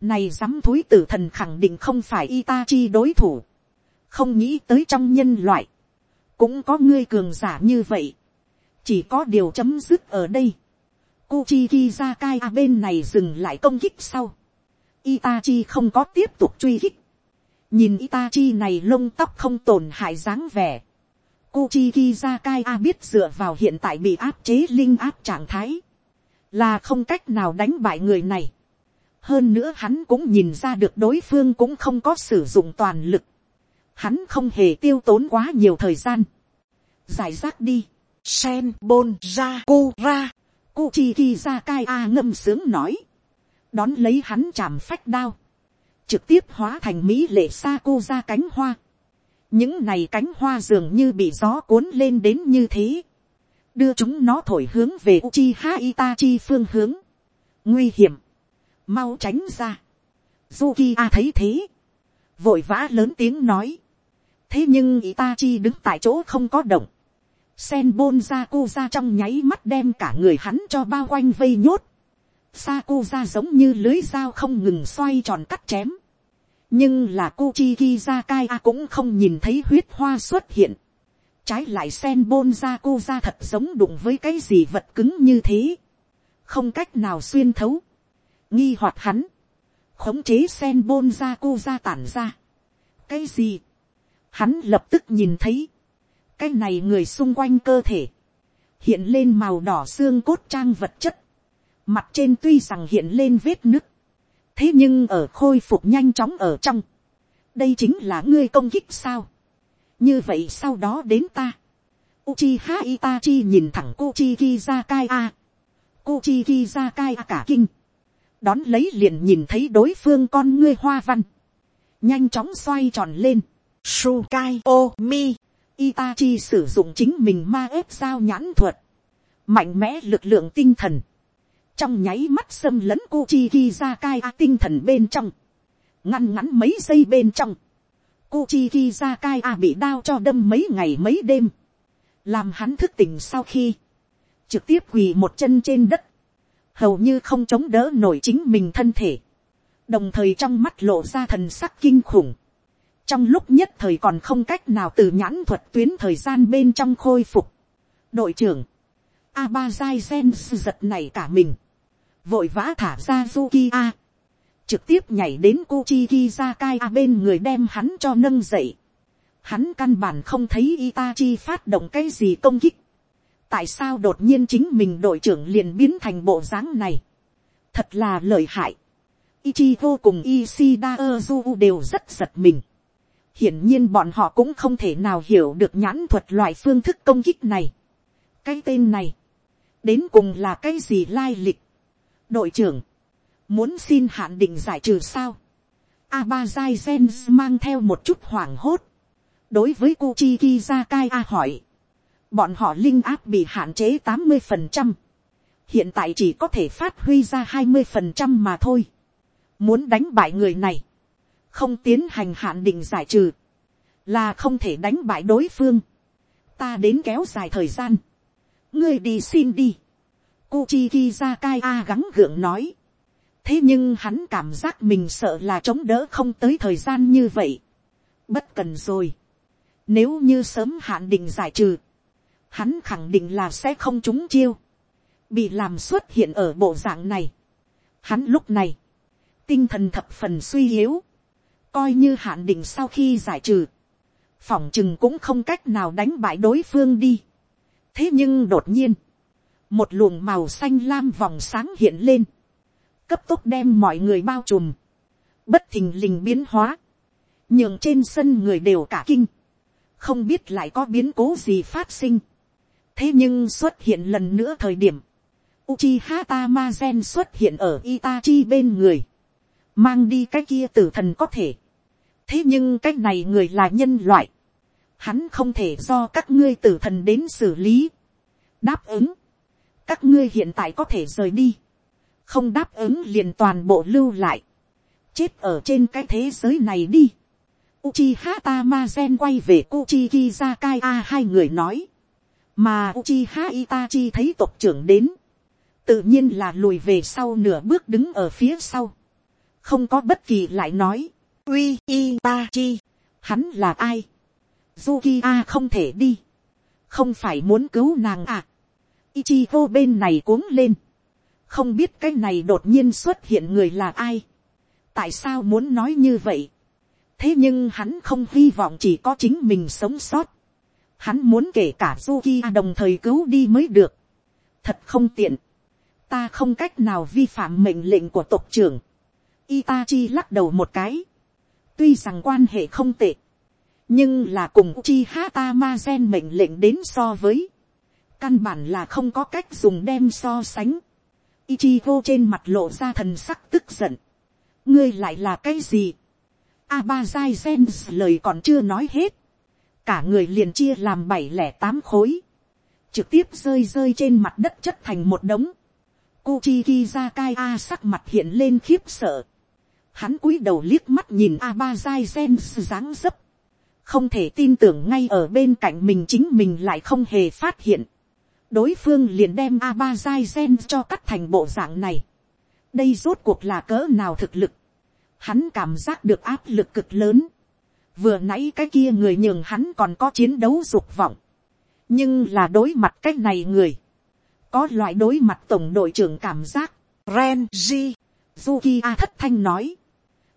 này dám thúi tử thần khẳng định không phải Itachi đối thủ, không nghĩ tới trong nhân loại, cũng có ngươi cường giả như vậy, chỉ có điều chấm dứt ở đây, Kuchiki Zakai à, bên này dừng lại công kích sau, Itachi không có tiếp tục truy kích, nhìn Itachi này lông tóc không tổn hại dáng vẻ, Kuchiki Zakai A biết dựa vào hiện tại bị áp chế linh áp trạng thái. Là không cách nào đánh bại người này. Hơn nữa hắn cũng nhìn ra được đối phương cũng không có sử dụng toàn lực. Hắn không hề tiêu tốn quá nhiều thời gian. Giải rác đi. Sen Bon Ra Ku Ra. Kuchiki Zakai A ngâm sướng nói. Đón lấy hắn chạm phách đao. Trực tiếp hóa thành Mỹ lệ Saku ra cánh hoa những này cánh hoa dường như bị gió cuốn lên đến như thế, đưa chúng nó thổi hướng về Uchiha Itachi phương hướng, nguy hiểm, mau tránh ra, Zuki thấy thế, vội vã lớn tiếng nói, thế nhưng Itachi đứng tại chỗ không có động, Senbon Sakuza trong nháy mắt đem cả người hắn cho bao quanh vây nhốt, Sakuza giống như lưới dao không ngừng xoay tròn cắt chém, nhưng là Kuchiki Zakai cũng không nhìn thấy huyết hoa xuất hiện. Trái lại Senbon Zakuza thật giống đụng với cái gì vật cứng như thế. Không cách nào xuyên thấu. Nghi hoặc hắn. Khống chế Senbon Zakuza tản ra. Cái gì? Hắn lập tức nhìn thấy. Cái này người xung quanh cơ thể. Hiện lên màu đỏ xương cốt trang vật chất. Mặt trên tuy rằng hiện lên vết nứt thế nhưng ở khôi phục nhanh chóng ở trong, đây chính là ngươi công kích sao. như vậy sau đó đến ta, Uchiha Itachi nhìn thẳng Kuchiki Zakai A. Kuchiki Zakai A cả kinh. Đón lấy liền nhìn thấy đối phương con ngươi hoa văn. Nhanh chóng xoay tròn lên. Shukai Omi. Itachi sử dụng chính mình ma ép sao nhãn thuật. Mạnh mẽ lực lượng tinh thần trong nháy mắt xâm lấn Kuchiki ra cai a tinh thần bên trong, ngăn ngắn mấy giây bên trong, Kuchiki ra cai a bị đao cho đâm mấy ngày mấy đêm, làm hắn thức tỉnh sau khi, trực tiếp quỳ một chân trên đất, hầu như không chống đỡ nổi chính mình thân thể, đồng thời trong mắt lộ ra thần sắc kinh khủng, trong lúc nhất thời còn không cách nào từ nhãn thuật tuyến thời gian bên trong khôi phục. đội trưởng, Abazai gen giật này cả mình, vội vã thả ra Zuki trực tiếp nhảy đến Kuchiki Zakai bên người đem hắn cho nâng dậy. Hắn căn bản không thấy Itachi phát động cái gì công kích. Tại sao đột nhiên chính mình đội trưởng liền biến thành bộ dáng này? Thật là lợi hại. Ichigo cùng Ishida Ozu đều rất giật mình. Hiển nhiên bọn họ cũng không thể nào hiểu được nhãn thuật loại phương thức công kích này. Cái tên này, đến cùng là cái gì lai lịch? Đội trưởng, muốn xin hạn định giải trừ sao? Abazai Zen mang theo một chút hoảng hốt. Đối với Kuchi Zakai A hỏi. Bọn họ linh áp bị hạn chế 80%. Hiện tại chỉ có thể phát huy ra 20% mà thôi. Muốn đánh bại người này. Không tiến hành hạn định giải trừ. Là không thể đánh bại đối phương. Ta đến kéo dài thời gian. Ngươi đi xin đi. Kuchi Kizakai A gắng gượng nói thế nhưng hắn cảm giác mình sợ là chống đỡ không tới thời gian như vậy. bất cần rồi. nếu như sớm hạn định giải trừ, hắn khẳng định là sẽ không trúng chiêu, bị làm xuất hiện ở bộ dạng này. hắn lúc này, tinh thần thập phần suy yếu, coi như hạn định sau khi giải trừ, phỏng chừng cũng không cách nào đánh bại đối phương đi. thế nhưng đột nhiên, một luồng màu xanh lam vòng sáng hiện lên, cấp tốc đem mọi người bao trùm, bất thình lình biến hóa, nhường trên sân người đều cả kinh, không biết lại có biến cố gì phát sinh. thế nhưng xuất hiện lần nữa thời điểm, Uchiha Tamazen xuất hiện ở Itachi bên người, mang đi cái kia tử thần có thể. thế nhưng cái này người là nhân loại, hắn không thể do các ngươi tử thần đến xử lý. đáp ứng, các ngươi hiện tại có thể rời đi. Không đáp ứng liền toàn bộ lưu lại, chết ở trên cái thế giới này đi. Uchiha Tamazen quay về Uchi Kizakai A hai người nói, mà Uchiha Itachi thấy tộc trưởng đến, tự nhiên là lùi về sau nửa bước đứng ở phía sau, không có bất kỳ lại nói, uy Itachi, hắn là ai, Zuki không thể đi, không phải muốn cứu nàng à, Ichigo bên này cuống lên, không biết cái này đột nhiên xuất hiện người là ai, tại sao muốn nói như vậy, thế nhưng hắn không hy vọng chỉ có chính mình sống sót, hắn muốn kể cả Zuki đồng thời cứu đi mới được, thật không tiện, ta không cách nào vi phạm mệnh lệnh của tộc trưởng, Itachi lắc đầu một cái, tuy rằng quan hệ không tệ, nhưng là cùng Uchiha Tamazen mệnh lệnh đến so với, căn bản là không có cách dùng đem so sánh. Ichigo trên mặt lộ ra thần sắc tức giận. Ngươi lại là cái gì? Abazai Zens lời còn chưa nói hết. Cả người liền chia làm bảy lẻ tám khối. Trực tiếp rơi rơi trên mặt đất chất thành một đống. Kuchiki Zakai A sắc mặt hiện lên khiếp sợ. Hắn cúi đầu liếc mắt nhìn Abazai Zens dáng dấp. Không thể tin tưởng ngay ở bên cạnh mình chính mình lại không hề phát hiện đối phương liền đem a ba dai gen cho cắt thành bộ dạng này. đây rốt cuộc là cỡ nào thực lực. hắn cảm giác được áp lực cực lớn. vừa nãy cái kia người nhường hắn còn có chiến đấu dục vọng. nhưng là đối mặt cái này người. có loại đối mặt tổng đội trưởng cảm giác. Renji, Zuki thất thanh nói.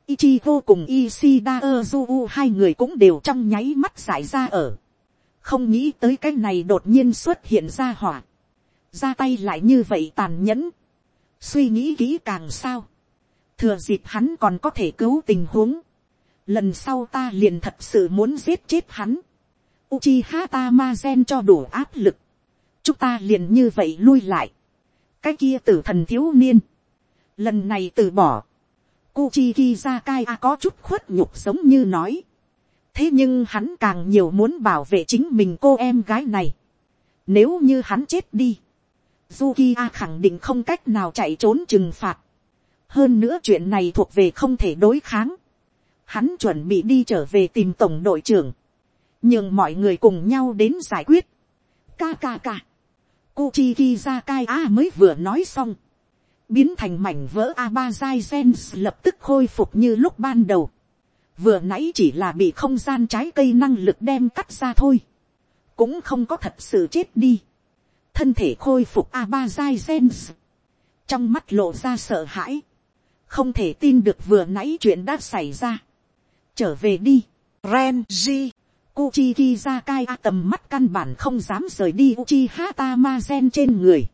Ichigo cùng Ishida Ozu hai người cũng đều trong nháy mắt giải ra ở không nghĩ tới cái này đột nhiên xuất hiện ra hỏa, ra tay lại như vậy tàn nhẫn, suy nghĩ kỹ càng sao, thừa dịp hắn còn có thể cứu tình huống, lần sau ta liền thật sự muốn giết chết hắn, Uchiha Tamazen cho đủ áp lực, chúng ta liền như vậy lui lại, cái kia tử thần thiếu niên, lần này từ bỏ, Kuchiki Zakai a có chút khuất nhục giống như nói thế nhưng hắn càng nhiều muốn bảo vệ chính mình cô em gái này. Nếu như hắn chết đi, Jukia khẳng định không cách nào chạy trốn trừng phạt. hơn nữa chuyện này thuộc về không thể đối kháng. hắn chuẩn bị đi trở về tìm tổng đội trưởng, nhưng mọi người cùng nhau đến giải quyết. Ka ka ka. Kuchiki Zakai A mới vừa nói xong. biến thành mảnh vỡ Abazai lập tức khôi phục như lúc ban đầu. Vừa nãy chỉ là bị không gian trái cây năng lực đem cắt ra thôi. Cũng không có thật sự chết đi. Thân thể khôi phục Abazai Trong mắt lộ ra sợ hãi. Không thể tin được vừa nãy chuyện đã xảy ra. Trở về đi. Renji. Kuchi Kizakai tầm mắt căn bản không dám rời đi Uchiha Tamazen trên người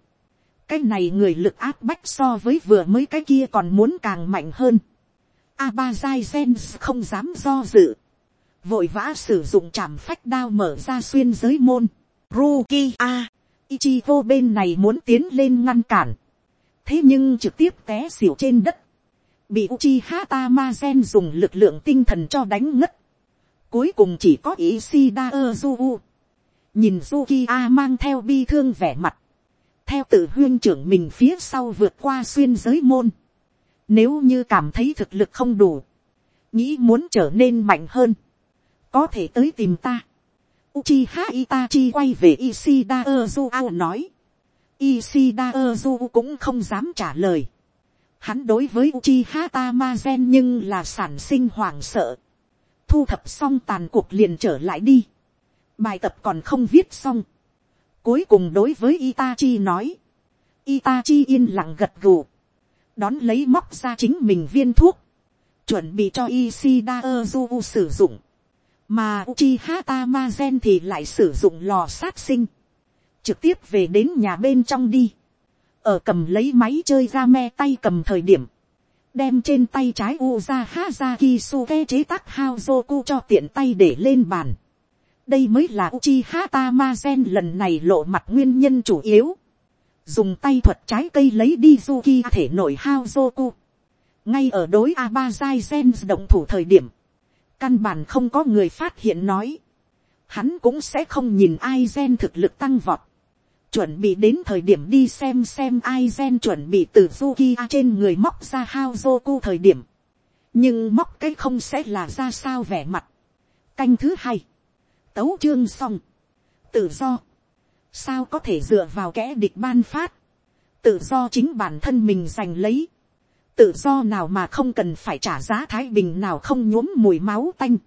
cái này người lực áp bách so với vừa mới cái kia còn muốn càng mạnh hơn. Abazai Gen không dám do dự. Vội vã sử dụng chạm phách đao mở ra xuyên giới môn. Ruki A. Ichigo bên này muốn tiến lên ngăn cản. Thế nhưng trực tiếp té xỉu trên đất. Bị Uchiha Tamazen dùng lực lượng tinh thần cho đánh ngất. Cuối cùng chỉ có Ishida Ozu. Nhìn A mang theo bi thương vẻ mặt theo tự huyên trưởng mình phía sau vượt qua xuyên giới môn. Nếu như cảm thấy thực lực không đủ, nghĩ muốn trở nên mạnh hơn, có thể tới tìm ta. Uchiha Itachi quay về Ishida Ozu nói. Ishida Ozu cũng không dám trả lời. Hắn đối với Uchiha Tamazen nhưng là sản sinh hoảng sợ. Thu thập xong tàn cuộc liền trở lại đi. Bài tập còn không viết xong Cuối cùng đối với Itachi nói. Itachi yên lặng gật gù. Đón lấy móc ra chính mình viên thuốc. Chuẩn bị cho Isida Ozu sử dụng. Mà Uchiha Tamazen thì lại sử dụng lò sát sinh. Trực tiếp về đến nhà bên trong đi. Ở cầm lấy máy chơi ra me tay cầm thời điểm. Đem trên tay trái Uza Hazaki Suke chế tác Haozoku cho tiện tay để lên bàn đây mới là Uchiha Tamazen lần này lộ mặt nguyên nhân chủ yếu. Dùng tay thuật trái cây lấy đi Zuki thể nổi Haozoku. Ngay ở đối Abazai Gen động thủ thời điểm. Căn bản không có người phát hiện nói. Hắn cũng sẽ không nhìn ai gen thực lực tăng vọt. Chuẩn bị đến thời điểm đi xem xem ai gen chuẩn bị từ Zuki trên người móc ra hao zoku thời điểm. Nhưng móc cái không sẽ là ra sao vẻ mặt. Canh thứ hai tấu chương xong. Tự do. Sao có thể dựa vào kẻ địch ban phát. Tự do chính bản thân mình giành lấy. Tự do nào mà không cần phải trả giá thái bình nào không nhuốm mùi máu tanh.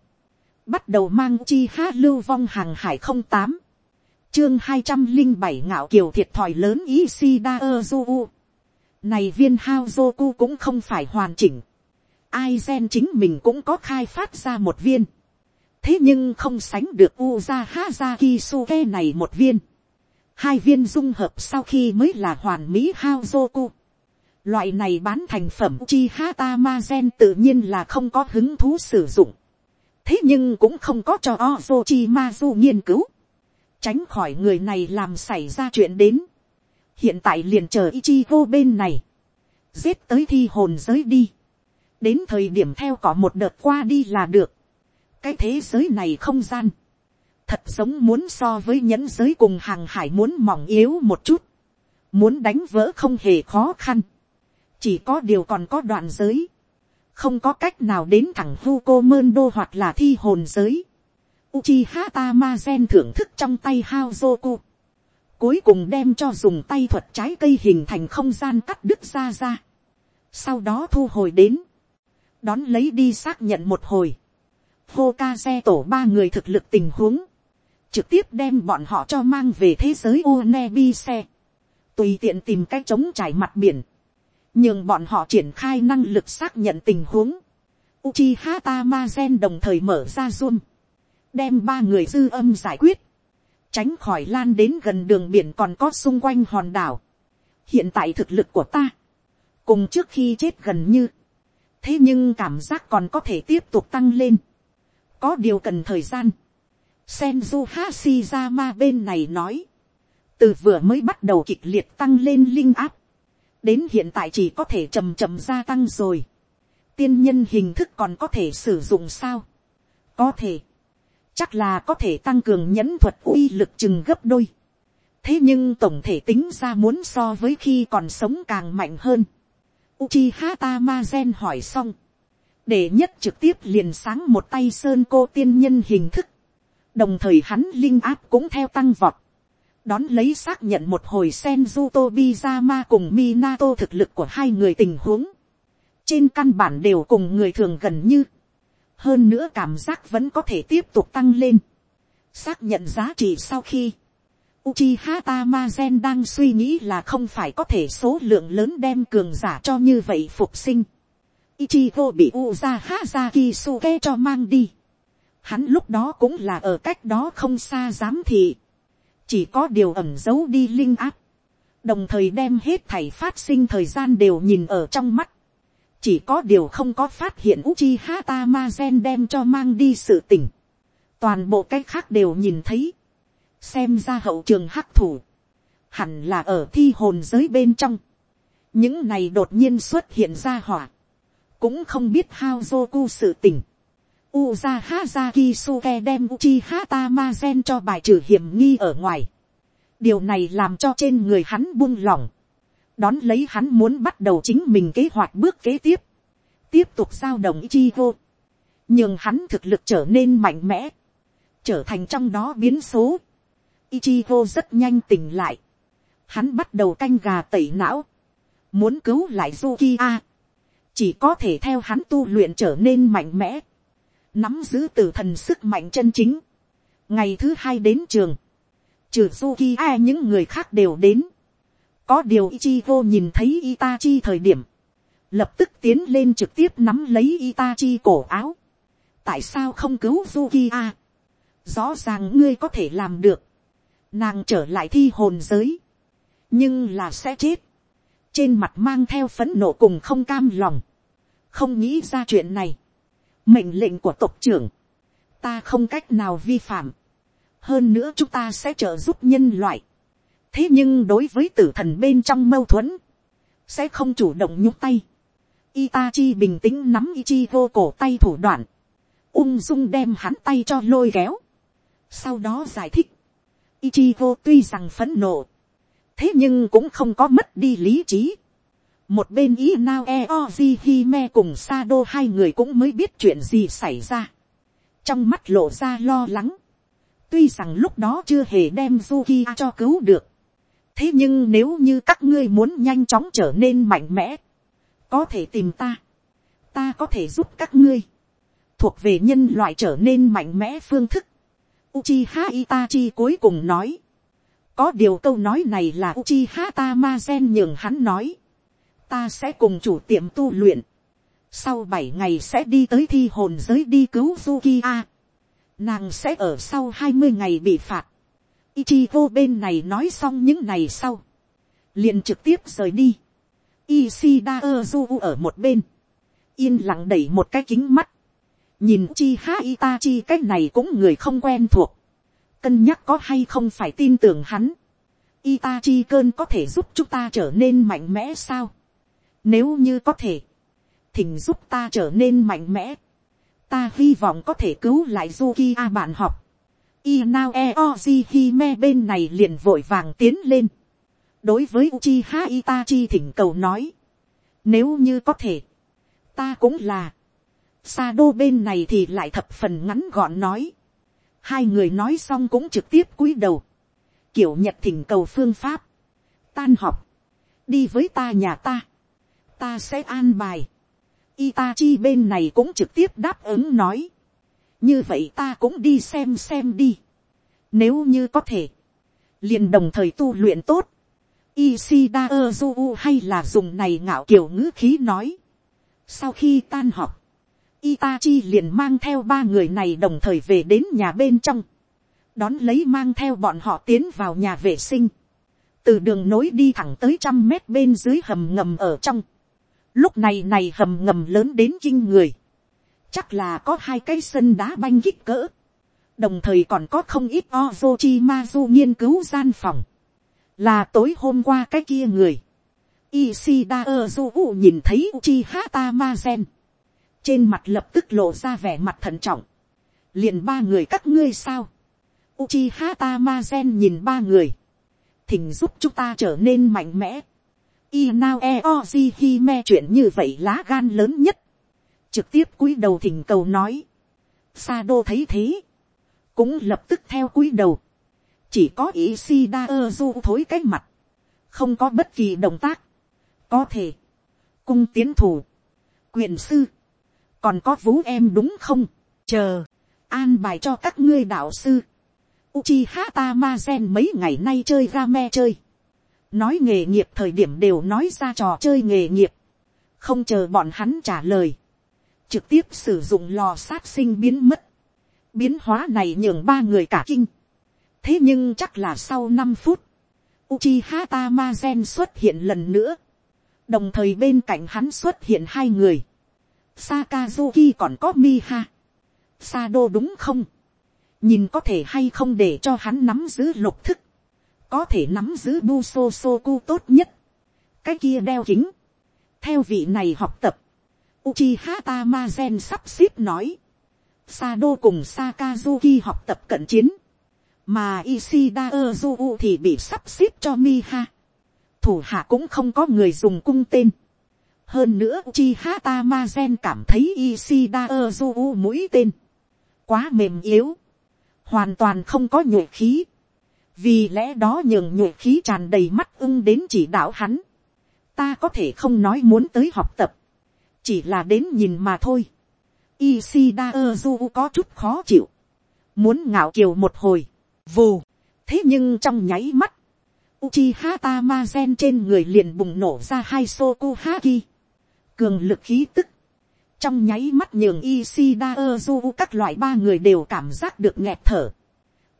Bắt đầu mang chi hát lưu vong hàng hải không tám Chương hai trăm linh bảy ngạo kiều thiệt thòi lớn ý si da uru Này viên hao Zoku cũng không phải hoàn chỉnh. Ai gen chính mình cũng có khai phát ra một viên thế nhưng không sánh được uza hazaki suke này một viên hai viên dung hợp sau khi mới là hoàn mỹ haozoku. loại này bán thành phẩm chi hata ma gen tự nhiên là không có hứng thú sử dụng. thế nhưng cũng không có cho ozochi nghiên cứu. tránh khỏi người này làm xảy ra chuyện đến. hiện tại liền chờ ichigo bên này. giết tới thi hồn giới đi. đến thời điểm theo có một đợt qua đi là được cái thế giới này không gian, thật sống muốn so với nhẫn giới cùng hàng hải muốn mỏng yếu một chút, muốn đánh vỡ không hề khó khăn, chỉ có điều còn có đoạn giới, không có cách nào đến thẳng Hugo Mendo hoặc là thi hồn giới. Uchiha Tamazen thưởng thức trong tay Haozoku. Cuối cùng đem cho dùng tay thuật trái cây hình thành không gian cắt đứt ra ra. Sau đó thu hồi đến. Đón lấy đi xác nhận một hồi hô ca xe tổ ba người thực lực tình huống, trực tiếp đem bọn họ cho mang về thế giới Unebi xe, tùy tiện tìm cách chống trải mặt biển, nhưng bọn họ triển khai năng lực xác nhận tình huống, Uchiha Tamazen đồng thời mở ra zoom, đem ba người dư âm giải quyết, tránh khỏi lan đến gần đường biển còn có xung quanh hòn đảo. hiện tại thực lực của ta, cùng trước khi chết gần như, thế nhưng cảm giác còn có thể tiếp tục tăng lên. Có điều cần thời gian. Senju Hashirama bên này nói, từ vừa mới bắt đầu kịch liệt tăng lên linh áp, đến hiện tại chỉ có thể chầm chậm gia tăng rồi. tiên nhân hình thức còn có thể sử dụng sao. có thể, chắc là có thể tăng cường nhẫn thuật uy lực chừng gấp đôi. thế nhưng tổng thể tính ra muốn so với khi còn sống càng mạnh hơn. Uchiha Tamazen hỏi xong để nhất trực tiếp liền sáng một tay sơn cô tiên nhân hình thức, đồng thời hắn linh áp cũng theo tăng vọt, đón lấy xác nhận một hồi Senju Tobizama cùng Minato thực lực của hai người tình huống. Trên căn bản đều cùng người thường gần như. Hơn nữa cảm giác vẫn có thể tiếp tục tăng lên. Xác nhận giá trị sau khi. Uchiha Tamazen đang suy nghĩ là không phải có thể số lượng lớn đem cường giả cho như vậy phục sinh. Ichigo bị Uzaha Zakisuke cho mang đi. Hắn lúc đó cũng là ở cách đó không xa giám thị. Chỉ có điều ẩm giấu đi linh áp, đồng thời đem hết thảy phát sinh thời gian đều nhìn ở trong mắt, chỉ có điều không có phát hiện Uchi Hata Ma Gen đem cho mang đi sự tỉnh, toàn bộ cái khác đều nhìn thấy, xem ra hậu trường hắc thủ, hẳn là ở thi hồn giới bên trong, những này đột nhiên xuất hiện ra hỏa, cũng không biết hao zoku sự Uza Uzaha Zakisuke đem Uchiha Tamazen cho bài trừ hiểm nghi ở ngoài. Điều này làm cho trên người hắn buông lỏng. Đón lấy hắn muốn bắt đầu chính mình kế hoạch bước kế tiếp. Tiếp tục giao động Ichigo. Nhưng hắn thực lực trở nên mạnh mẽ. Trở thành trong đó biến số. Ichigo rất nhanh tỉnh lại. Hắn bắt đầu canh gà tẩy não. Muốn cứu lại Zuki Chỉ có thể theo hắn tu luyện trở nên mạnh mẽ nắm giữ từ thần sức mạnh chân chính. ngày thứ hai đến trường, trừ Suki ai những người khác đều đến. có điều Ichigo nhìn thấy Itachi thời điểm, lập tức tiến lên trực tiếp nắm lấy Itachi cổ áo. tại sao không cứu Suki a? rõ ràng ngươi có thể làm được. nàng trở lại thi hồn giới, nhưng là sẽ chết. trên mặt mang theo phấn nộ cùng không cam lòng, không nghĩ ra chuyện này mệnh lệnh của tộc trưởng, ta không cách nào vi phạm, hơn nữa chúng ta sẽ trợ giúp nhân loại. thế nhưng đối với tử thần bên trong mâu thuẫn, sẽ không chủ động nhúc tay. Itachi bình tĩnh nắm Ichigo cổ tay thủ đoạn, ung dung đem hắn tay cho lôi kéo. sau đó giải thích, Ichigo tuy rằng phấn nộ, thế nhưng cũng không có mất đi lý trí một bên ý nao e hime cùng Sado hai người cũng mới biết chuyện gì xảy ra. trong mắt lộ ra lo lắng. tuy rằng lúc đó chưa hề đem Zuki cho cứu được. thế nhưng nếu như các ngươi muốn nhanh chóng trở nên mạnh mẽ, có thể tìm ta. ta có thể giúp các ngươi. thuộc về nhân loại trở nên mạnh mẽ phương thức. Uchiha Itachi cuối cùng nói. Có điều câu nói này là Uchiha Tamazen nhường hắn nói ta sẽ cùng chủ tiệm tu luyện, sau bảy ngày sẽ đi tới thi hồn giới đi cứu Zukiya. nàng sẽ ở sau hai mươi ngày bị phạt, Ichigo bên này nói xong những ngày sau, liền trực tiếp rời đi, Ishida Ozu ở một bên, yên lặng đẩy một cái kính mắt, nhìn chi ha Itachi cái này cũng người không quen thuộc, cân nhắc có hay không phải tin tưởng hắn, Itachi cơn có thể giúp chúng ta trở nên mạnh mẽ sao, nếu như có thể, thỉnh giúp ta trở nên mạnh mẽ. Ta hy vọng có thể cứu lại Zuki bạn học. Inao Eoji Hime bên này liền vội vàng tiến lên. Đối với Uchiha Itachi thỉnh cầu nói. Nếu như có thể, ta cũng là. Sado bên này thì lại thập phần ngắn gọn nói. Hai người nói xong cũng trực tiếp cúi đầu. Kiểu nhật thỉnh cầu phương pháp. Tan học. Đi với ta nhà ta ta sẽ an bài. Itachi bên này cũng trực tiếp đáp ứng nói. Như vậy ta cũng đi xem xem đi. Nếu như có thể. liền đồng thời tu luyện tốt. Ishida Ozu hay là dùng này ngạo kiểu ngữ khí nói. Sau khi tan họp. Itachi liền mang theo ba người này đồng thời về đến nhà bên trong. Đón lấy mang theo bọn họ tiến vào nhà vệ sinh. Từ đường nối đi thẳng tới trăm mét bên dưới hầm ngầm ở trong Lúc này này hầm ngầm lớn đến kinh người. Chắc là có hai cái sân đá banh kích cỡ. Đồng thời còn có không ít Ozochimazu nghiên cứu gian phòng. Là tối hôm qua cái kia người. Ishida Ozu nhìn thấy Uchiha Tamazen. Trên mặt lập tức lộ ra vẻ mặt thận trọng. Liền ba người các ngươi sao. Uchiha Tamazen nhìn ba người. Thỉnh giúp chúng ta trở nên mạnh mẽ Inao Eoji Hime chuyện như vậy lá gan lớn nhất. Trực tiếp cúi đầu thỉnh cầu nói. Sado thấy thế. Cũng lập tức theo cúi đầu. chỉ có ý thối cái mặt, không có bất kỳ động tác, có thể, cung tiến thủ, quyền sư, còn có vũ em đúng không, chờ, an bài cho các ngươi đạo sư, Uchiha Tamazen mấy ngày nay chơi ra me chơi. Nói nghề nghiệp thời điểm đều nói ra trò chơi nghề nghiệp. Không chờ bọn hắn trả lời. Trực tiếp sử dụng lò sát sinh biến mất. Biến hóa này nhường ba người cả kinh. Thế nhưng chắc là sau năm phút. Uchiha Tamazen xuất hiện lần nữa. Đồng thời bên cạnh hắn xuất hiện hai người. Sakazuki còn có Miha. Sado đúng không? nhìn có thể hay không để cho hắn nắm giữ lục thức, có thể nắm giữ bu so so cu tốt nhất, cái kia đeo kính, theo vị này học tập, Uchiha Tamazen sắp xếp nói, Sado cùng Sakazuki học tập cận chiến, mà Ishida Ozu thì bị sắp xếp cho Miha. Thủ hạ cũng không có người dùng cung tên. Hơn nữa Uchiha Tamazen cảm thấy Ishida Ozu mũi tên. Quá mềm yếu hoàn toàn không có nhuệ khí, vì lẽ đó nhường nhuệ khí tràn đầy mắt ưng đến chỉ đạo hắn, ta có thể không nói muốn tới học tập, chỉ là đến nhìn mà thôi. Ishida Ozu có chút khó chịu, muốn ngạo kiều một hồi, vù, thế nhưng trong nháy mắt, Uchiha Tamazen trên người liền bùng nổ ra hai Sokuhaki, cường lực khí tức, trong nháy mắt nhường Ishida Ozu các loại ba người đều cảm giác được nghẹt thở.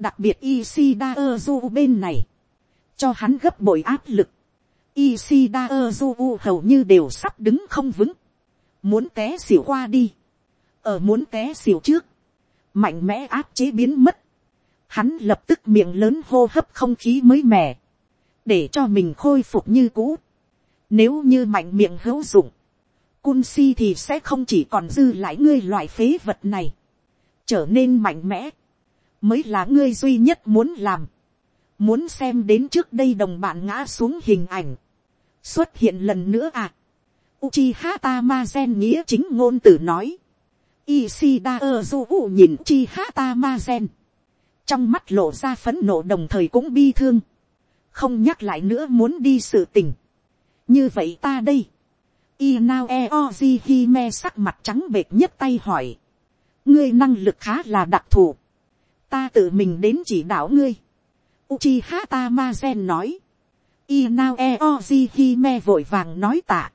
Đặc biệt Ishida Ozu bên này, cho hắn gấp bội áp lực. Ishida Ozu hầu như đều sắp đứng không vững, muốn té xỉu qua đi, ở muốn té xỉu trước, mạnh mẽ áp chế biến mất. Hắn lập tức miệng lớn hô hấp không khí mới mẻ, để cho mình khôi phục như cũ. Nếu như mạnh miệng hữu dụng, cun si thì sẽ không chỉ còn dư lại ngươi loại phế vật này, trở nên mạnh mẽ, mới là ngươi duy nhất muốn làm, muốn xem đến trước đây đồng bạn ngã xuống hình ảnh, xuất hiện lần nữa à. Uchiha Tamazen nghĩa chính ngôn tử nói. Ishida Ozu nhìn Uchiha Tamazen. Trong mắt lộ ra phấn nộ đồng thời cũng bi thương. Không nhắc lại nữa muốn đi sự tình. Như vậy ta đây Inao Eoji Hime sắc mặt trắng bệt nhất tay hỏi. Ngươi năng lực khá là đặc thù. Ta tự mình đến chỉ đạo ngươi. Uchiha Tamazen nói. Inao Eojihime vội vàng nói tạ.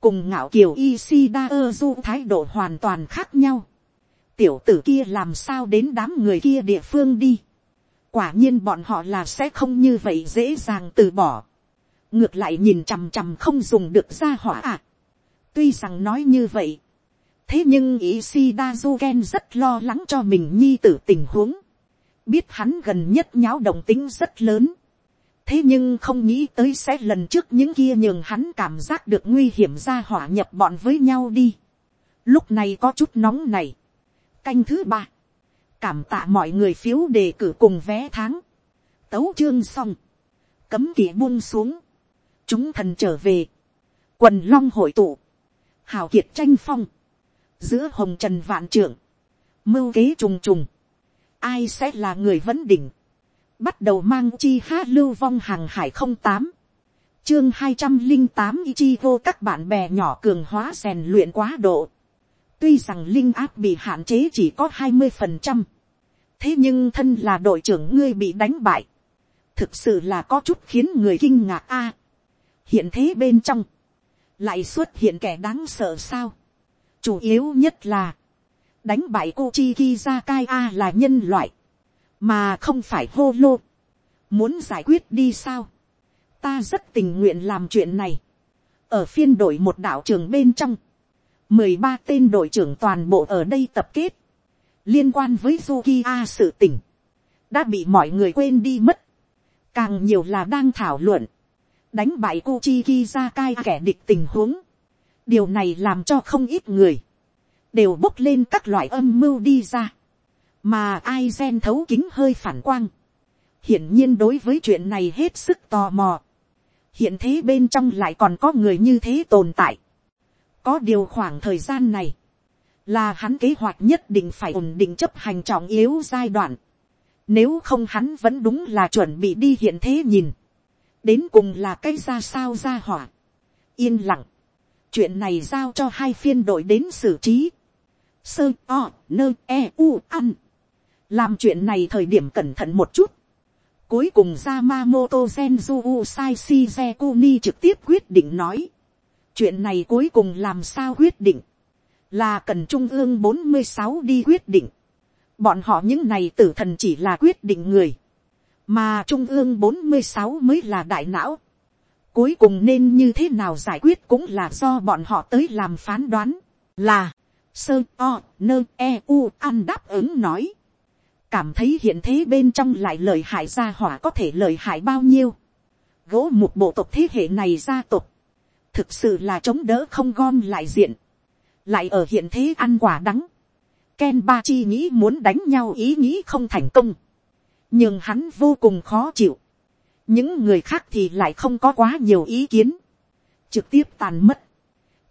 Cùng ngạo kiều Ishida Ozu thái độ hoàn toàn khác nhau. Tiểu tử kia làm sao đến đám người kia địa phương đi. Quả nhiên bọn họ là sẽ không như vậy dễ dàng từ bỏ. Ngược lại nhìn chằm chằm không dùng được ra hỏa. À tuy rằng nói như vậy, thế nhưng Isida si rất lo lắng cho mình nhi tử tình huống, biết hắn gần nhất nháo động tính rất lớn, thế nhưng không nghĩ tới sẽ lần trước những kia nhường hắn cảm giác được nguy hiểm ra hỏa nhập bọn với nhau đi. lúc này có chút nóng này. canh thứ ba, cảm tạ mọi người phiếu đề cử cùng vé tháng, tấu chương xong, cấm kỵ buông xuống, chúng thần trở về, quần long hội tụ, hào kiệt tranh phong, giữa hồng trần vạn trưởng, mưu kế trùng trùng, ai sẽ là người vấn đỉnh, bắt đầu mang chi hát lưu vong hàng hải không tám, chương hai trăm linh tám chi vô các bạn bè nhỏ cường hóa rèn luyện quá độ, tuy rằng linh áp bị hạn chế chỉ có hai mươi phần trăm, thế nhưng thân là đội trưởng ngươi bị đánh bại, thực sự là có chút khiến người kinh ngạc a. hiện thế bên trong, lại xuất hiện kẻ đáng sợ sao chủ yếu nhất là, đánh bại cô chi Kizakai A là nhân loại, mà không phải hô lô. muốn giải quyết đi sao. ta rất tình nguyện làm chuyện này. ở phiên đội một đạo trường bên trong, mười ba tên đội trưởng toàn bộ ở đây tập kết, liên quan với Zuki A sự tình, đã bị mọi người quên đi mất, càng nhiều là đang thảo luận, đánh bại Kuchiki ra cai kẻ địch tình huống điều này làm cho không ít người, đều bốc lên các loại âm mưu đi ra, mà ai gen thấu kính hơi phản quang. hiển nhiên đối với chuyện này hết sức tò mò. hiện thế bên trong lại còn có người như thế tồn tại. có điều khoảng thời gian này, là hắn kế hoạch nhất định phải ổn định chấp hành trọng yếu giai đoạn. Nếu không hắn vẫn đúng là chuẩn bị đi hiện thế nhìn. Đến cùng là cái ra sao ra hỏa. Yên lặng. Chuyện này giao cho hai phiên đội đến xử trí. Sơ, o, nơ e u ăn. Làm chuyện này thời điểm cẩn thận một chút. Cuối cùng Yamamoto Genju Usai Shizekuni trực tiếp quyết định nói. Chuyện này cuối cùng làm sao quyết định. Là cần Trung ương 46 đi quyết định. Bọn họ những này tử thần chỉ là quyết định người. Mà Trung ương 46 mới là đại não. Cuối cùng nên như thế nào giải quyết cũng là do bọn họ tới làm phán đoán. Là, sơ o nơ e u ăn đáp ứng nói. Cảm thấy hiện thế bên trong lại lời hại gia hỏa có thể lời hại bao nhiêu. Gỗ một bộ tộc thế hệ này gia tộc. Thực sự là chống đỡ không gom lại diện. Lại ở hiện thế ăn quả đắng Ken Ba Chi nghĩ muốn đánh nhau ý nghĩ không thành công. Nhưng hắn vô cùng khó chịu. Những người khác thì lại không có quá nhiều ý kiến. Trực tiếp tàn mất.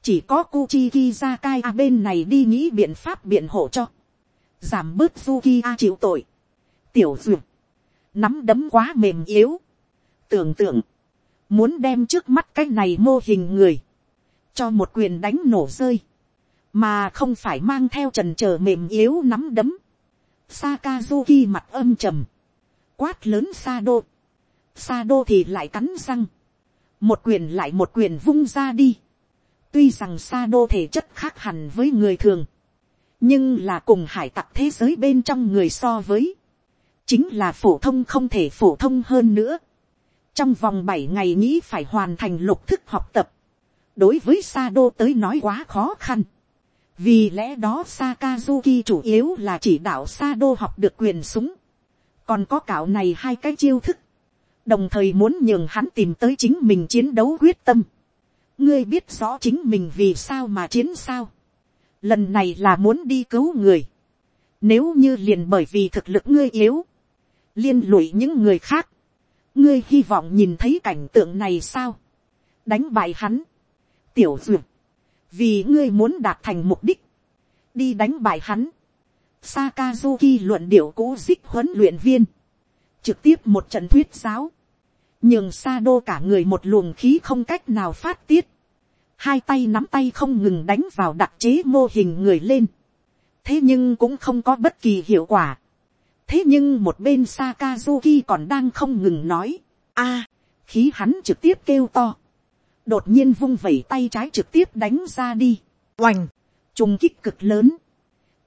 Chỉ có Kuchi Kizakai A bên này đi nghĩ biện pháp biện hộ cho. Giảm bớt Fuki A chịu tội. Tiểu duyệt. Nắm đấm quá mềm yếu. Tưởng tượng. Muốn đem trước mắt cái này mô hình người. Cho một quyền đánh nổ rơi mà không phải mang theo trần trờ mềm yếu nắm đấm. Sakazuki mặt âm trầm, quát lớn Sado. Sado thì lại cắn răng, một quyền lại một quyền vung ra đi. tuy rằng Sado thể chất khác hẳn với người thường, nhưng là cùng hải tặc thế giới bên trong người so với, chính là phổ thông không thể phổ thông hơn nữa. trong vòng bảy ngày nghĩ phải hoàn thành lục thức học tập, đối với sa đô tới nói quá khó khăn vì lẽ đó Sakazuki chủ yếu là chỉ đạo sa đô học được quyền súng. Còn có cảo này hai cái chiêu thức. Đồng thời muốn nhường hắn tìm tới chính mình chiến đấu quyết tâm. Ngươi biết rõ chính mình vì sao mà chiến sao. Lần này là muốn đi cứu người. Nếu như liền bởi vì thực lực ngươi yếu. Liên lụy những người khác. Ngươi hy vọng nhìn thấy cảnh tượng này sao. Đánh bại hắn. Tiểu duyệt vì ngươi muốn đạt thành mục đích, đi đánh bại hắn. Sakazuki luận điệu cũ dích huấn luyện viên, trực tiếp một trận thuyết giáo, nhường Sado cả người một luồng khí không cách nào phát tiết, hai tay nắm tay không ngừng đánh vào đặc chế mô hình người lên, thế nhưng cũng không có bất kỳ hiệu quả. thế nhưng một bên Sakazuki còn đang không ngừng nói, a, khí hắn trực tiếp kêu to, đột nhiên vung vẩy tay trái trực tiếp đánh ra đi, oành, trùng kích cực lớn,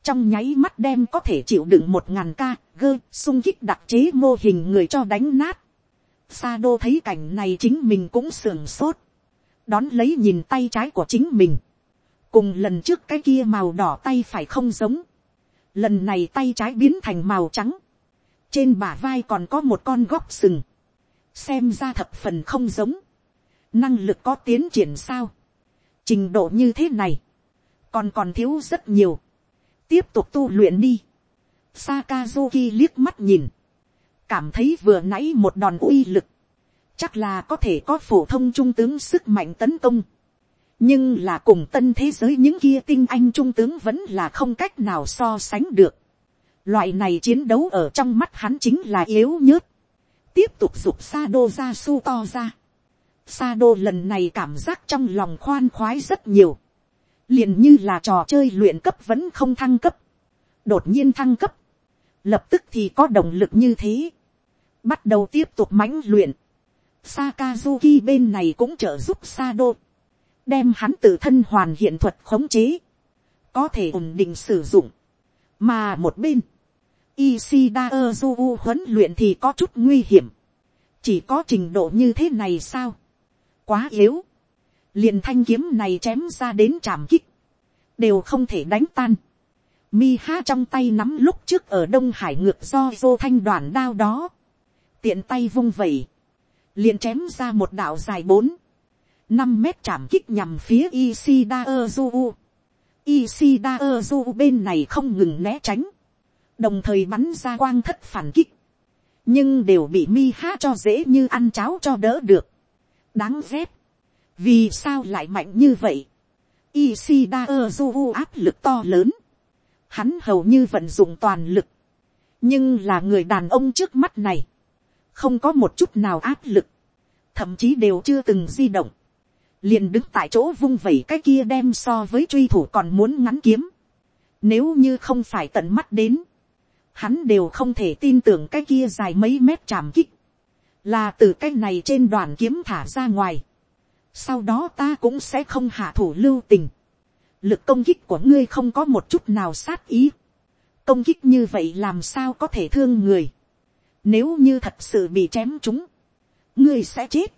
trong nháy mắt đem có thể chịu đựng một ngàn ca, gơ, sung kích đặc chế mô hình người cho đánh nát. Sa đô thấy cảnh này chính mình cũng sưởng sốt, đón lấy nhìn tay trái của chính mình, cùng lần trước cái kia màu đỏ tay phải không giống, lần này tay trái biến thành màu trắng, trên bả vai còn có một con góc sừng, xem ra thập phần không giống, năng lực có tiến triển sao, trình độ như thế này, còn còn thiếu rất nhiều, tiếp tục tu luyện đi, Sakazuki liếc mắt nhìn, cảm thấy vừa nãy một đòn uy lực, chắc là có thể có phổ thông trung tướng sức mạnh tấn công, nhưng là cùng tân thế giới những kia tinh anh trung tướng vẫn là không cách nào so sánh được. Loại này chiến đấu ở trong mắt hắn chính là yếu nhớt. Tiếp tục dục Sado ra su to ra. Sa đô lần này cảm giác trong lòng khoan khoái rất nhiều. liền như là trò chơi luyện cấp vẫn không thăng cấp. đột nhiên thăng cấp. lập tức thì có động lực như thế bắt đầu tiếp tục mãnh luyện. Sakazuki bên này cũng trợ giúp Sa đô. đem hắn tự thân hoàn hiện thuật khống chế. có thể ổn định sử dụng. mà một bên, Ishida Ozu huấn luyện thì có chút nguy hiểm. chỉ có trình độ như thế này sao quá yếu, liền thanh kiếm này chém ra đến chạm kích, đều không thể đánh tan. Mi ha trong tay nắm lúc trước ở đông hải ngược do vô thanh đoàn đao đó, tiện tay vung vẩy, liền chém ra một đạo dài bốn, năm mét chạm kích nhằm phía Isida Ozu. Isida Ozu bên này không ngừng né tránh, đồng thời bắn ra quang thất phản kích, nhưng đều bị mi ha cho dễ như ăn cháo cho đỡ được đáng ghét, vì sao lại mạnh như vậy, Isida Ozu áp lực to lớn, hắn hầu như vận dụng toàn lực, nhưng là người đàn ông trước mắt này, không có một chút nào áp lực, thậm chí đều chưa từng di động, liền đứng tại chỗ vung vẩy cái kia đem so với truy thủ còn muốn ngắn kiếm, nếu như không phải tận mắt đến, hắn đều không thể tin tưởng cái kia dài mấy mét chạm kích, là từ cái này trên đoàn kiếm thả ra ngoài. Sau đó ta cũng sẽ không hạ thủ lưu tình. Lực công kích của ngươi không có một chút nào sát ý. Công kích như vậy làm sao có thể thương người. Nếu như thật sự bị chém chúng, ngươi sẽ chết.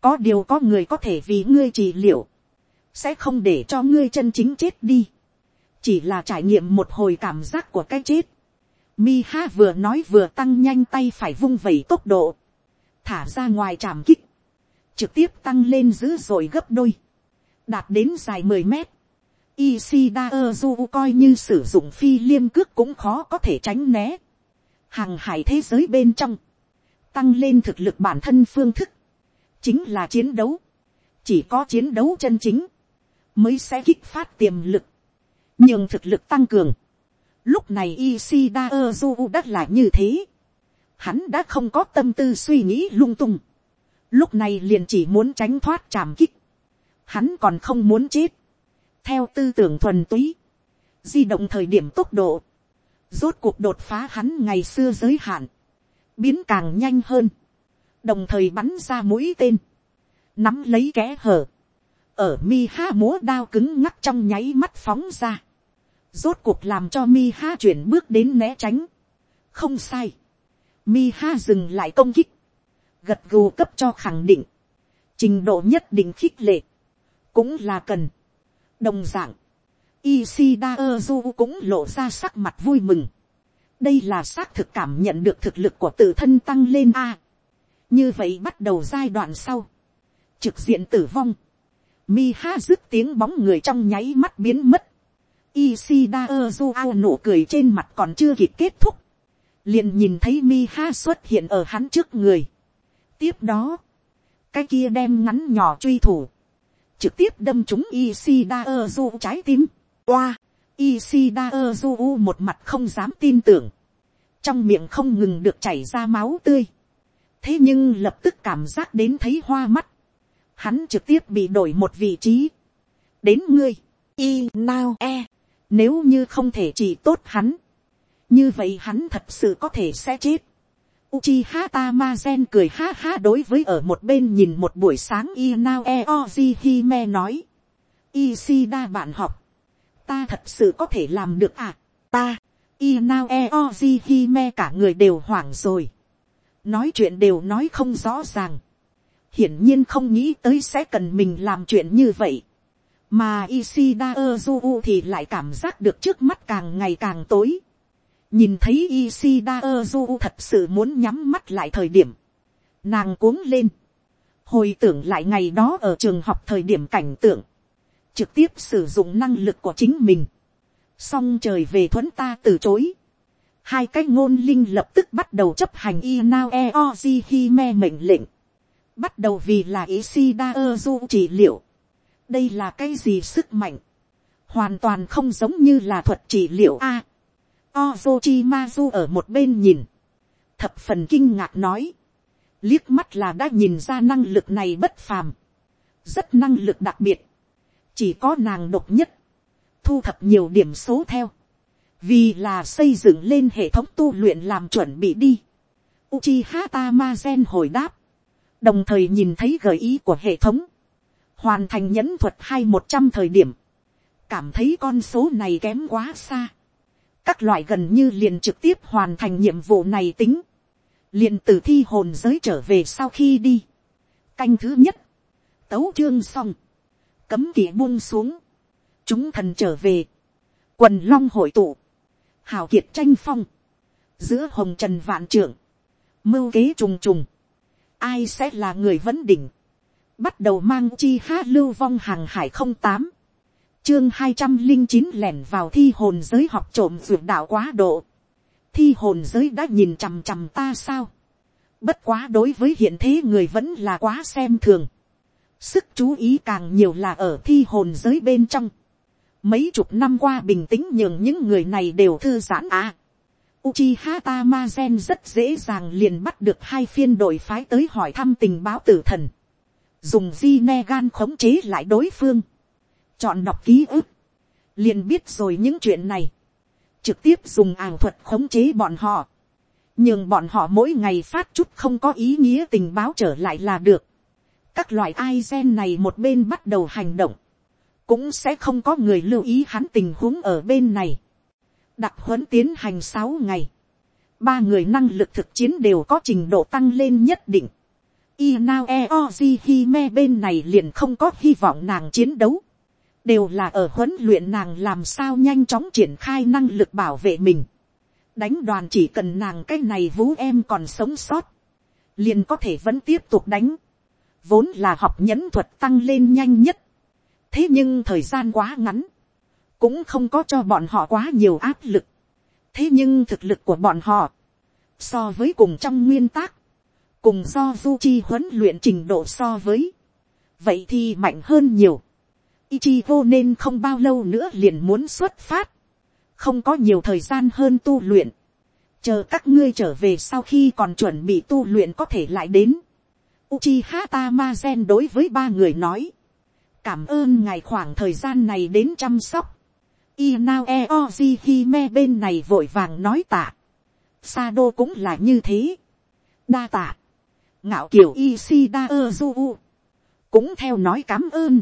Có điều có người có thể vì ngươi trị liệu, sẽ không để cho ngươi chân chính chết đi. Chỉ là trải nghiệm một hồi cảm giác của cái chết. Mi ha vừa nói vừa tăng nhanh tay phải vung vẩy tốc độ. Thả ra ngoài chạm kích. Trực tiếp tăng lên dữ dội gấp đôi. Đạt đến dài mười mét. Ishida Ozu coi như sử dụng phi liêm cước cũng khó có thể tránh né. Hàng hải thế giới bên trong. Tăng lên thực lực bản thân phương thức. Chính là chiến đấu. Chỉ có chiến đấu chân chính. Mới sẽ kích phát tiềm lực. Nhưng thực lực tăng cường Lúc này Ishida Ozu đã là như thế. Hắn đã không có tâm tư suy nghĩ lung tung. Lúc này liền chỉ muốn tránh thoát trảm kích. Hắn còn không muốn chết. Theo tư tưởng thuần túy. Di động thời điểm tốc độ. Rốt cuộc đột phá hắn ngày xưa giới hạn. Biến càng nhanh hơn. Đồng thời bắn ra mũi tên. Nắm lấy kẽ hở. Ở mi ha múa đao cứng ngắc trong nháy mắt phóng ra rốt cuộc làm cho mi ha chuyển bước đến né tránh. không sai. mi ha dừng lại công kích. gật gù cấp cho khẳng định. trình độ nhất định khích lệ. cũng là cần. đồng d ạ n g Isida Ozu cũng lộ ra sắc mặt vui mừng. đây là xác thực cảm nhận được thực lực của tự thân tăng lên a. như vậy bắt đầu giai đoạn sau. trực diện tử vong. Miha dứt tiếng bóng người trong nháy mắt biến mất Icidaeru ao nụ cười trên mặt còn chưa kịp kết thúc. Liền nhìn thấy Miha xuất hiện ở hắn trước người. Tiếp đó, cái kia đem ngắn nhỏ truy thủ. Trực tiếp đâm trúng Isida Ozu trái tim. Oa, Isida Ozu một mặt không dám tin tưởng. Trong miệng không ngừng được chảy ra máu tươi. Thế nhưng lập tức cảm giác đến thấy hoa mắt. Hắn trực tiếp bị đổi một vị trí. Đến ngươi. Y nao e nếu như không thể chỉ tốt hắn. Như vậy hắn thật sự có thể sẽ chết. Uchiha Tamazen cười ha ha đối với ở một bên nhìn một buổi sáng inaoe Eoji Hime nói. Ishida bạn học. Ta thật sự có thể làm được à? Ta. Inao Eoji Hime cả người đều hoảng rồi. Nói chuyện đều nói không rõ ràng. Hiển nhiên không nghĩ tới sẽ cần mình làm chuyện như vậy mà isida Ozu thì lại cảm giác được trước mắt càng ngày càng tối. nhìn thấy isida Ozu thật sự muốn nhắm mắt lại thời điểm, nàng cuống lên, hồi tưởng lại ngày đó ở trường học thời điểm cảnh tượng, trực tiếp sử dụng năng lực của chính mình, song trời về thuấn ta từ chối, hai cái ngôn linh lập tức bắt đầu chấp hành Inao Eoji Hime mệnh lệnh, bắt đầu vì là Isida Ozu trị liệu, đây là cái gì sức mạnh, hoàn toàn không giống như là thuật trị liệu a. Ozochimazu ở một bên nhìn, thập phần kinh ngạc nói, liếc mắt là đã nhìn ra năng lực này bất phàm, rất năng lực đặc biệt, chỉ có nàng độc nhất, thu thập nhiều điểm số theo, vì là xây dựng lên hệ thống tu luyện làm chuẩn bị đi. Uchiha Tamazen hồi đáp, đồng thời nhìn thấy gợi ý của hệ thống, hoàn thành nhẫn thuật hai một trăm thời điểm, cảm thấy con số này kém quá xa. các loại gần như liền trực tiếp hoàn thành nhiệm vụ này tính, liền từ thi hồn giới trở về sau khi đi. canh thứ nhất, tấu chương xong, cấm kỵ buông xuống, chúng thần trở về, quần long hội tụ, hào kiệt tranh phong, giữa hồng trần vạn trưởng, mưu kế trùng trùng, ai sẽ là người vấn đỉnh, bắt đầu mang chi ha lưu vong hàng hải không tám. Chương hai trăm linh chín lẻn vào thi hồn giới học trộm ruột đạo quá độ. Thi hồn giới đã nhìn chằm chằm ta sao? Bất quá đối với hiện thế người vẫn là quá xem thường sức chú ý càng nhiều là ở thi hồn giới bên trong mấy chục năm qua bình tĩnh nhường những người này đều thư giãn à Uchiha Tamazen rất dễ dàng liền bắt được hai phiên đội phái tới hỏi thăm tình báo tử thần. Dùng di ne gan khống chế lại đối phương. Chọn đọc ký ức. Liền biết rồi những chuyện này. Trực tiếp dùng ảo thuật khống chế bọn họ. Nhưng bọn họ mỗi ngày phát chút không có ý nghĩa tình báo trở lại là được. Các loại ai gen này một bên bắt đầu hành động. Cũng sẽ không có người lưu ý hắn tình huống ở bên này đặc huấn tiến hành sáu ngày, ba người năng lực thực chiến đều có trình độ tăng lên nhất định. Inao Eoji Hime bên này liền không có hy vọng nàng chiến đấu. Đều là ở huấn luyện nàng làm sao nhanh chóng triển khai năng lực bảo vệ mình. Đánh đoàn chỉ cần nàng cái này vú em còn sống sót. Liền có thể vẫn tiếp tục đánh. Vốn là học nhẫn thuật tăng lên nhanh nhất. Thế nhưng thời gian quá ngắn cũng không có cho bọn họ quá nhiều áp lực. thế nhưng thực lực của bọn họ, so với cùng trong nguyên tắc, cùng do du chi huấn luyện trình độ so với, vậy thì mạnh hơn nhiều. Ichigo nên không bao lâu nữa liền muốn xuất phát, không có nhiều thời gian hơn tu luyện, chờ các ngươi trở về sau khi còn chuẩn bị tu luyện có thể lại đến. Uchiha Tamazen đối với ba người nói, cảm ơn ngài khoảng thời gian này đến chăm sóc, Inao Eoji Hime bên này vội vàng nói tạ. Sado cũng là như thế. Đa tạ. Ngạo kiểu Ishida Ozu. Cũng theo nói cảm ơn.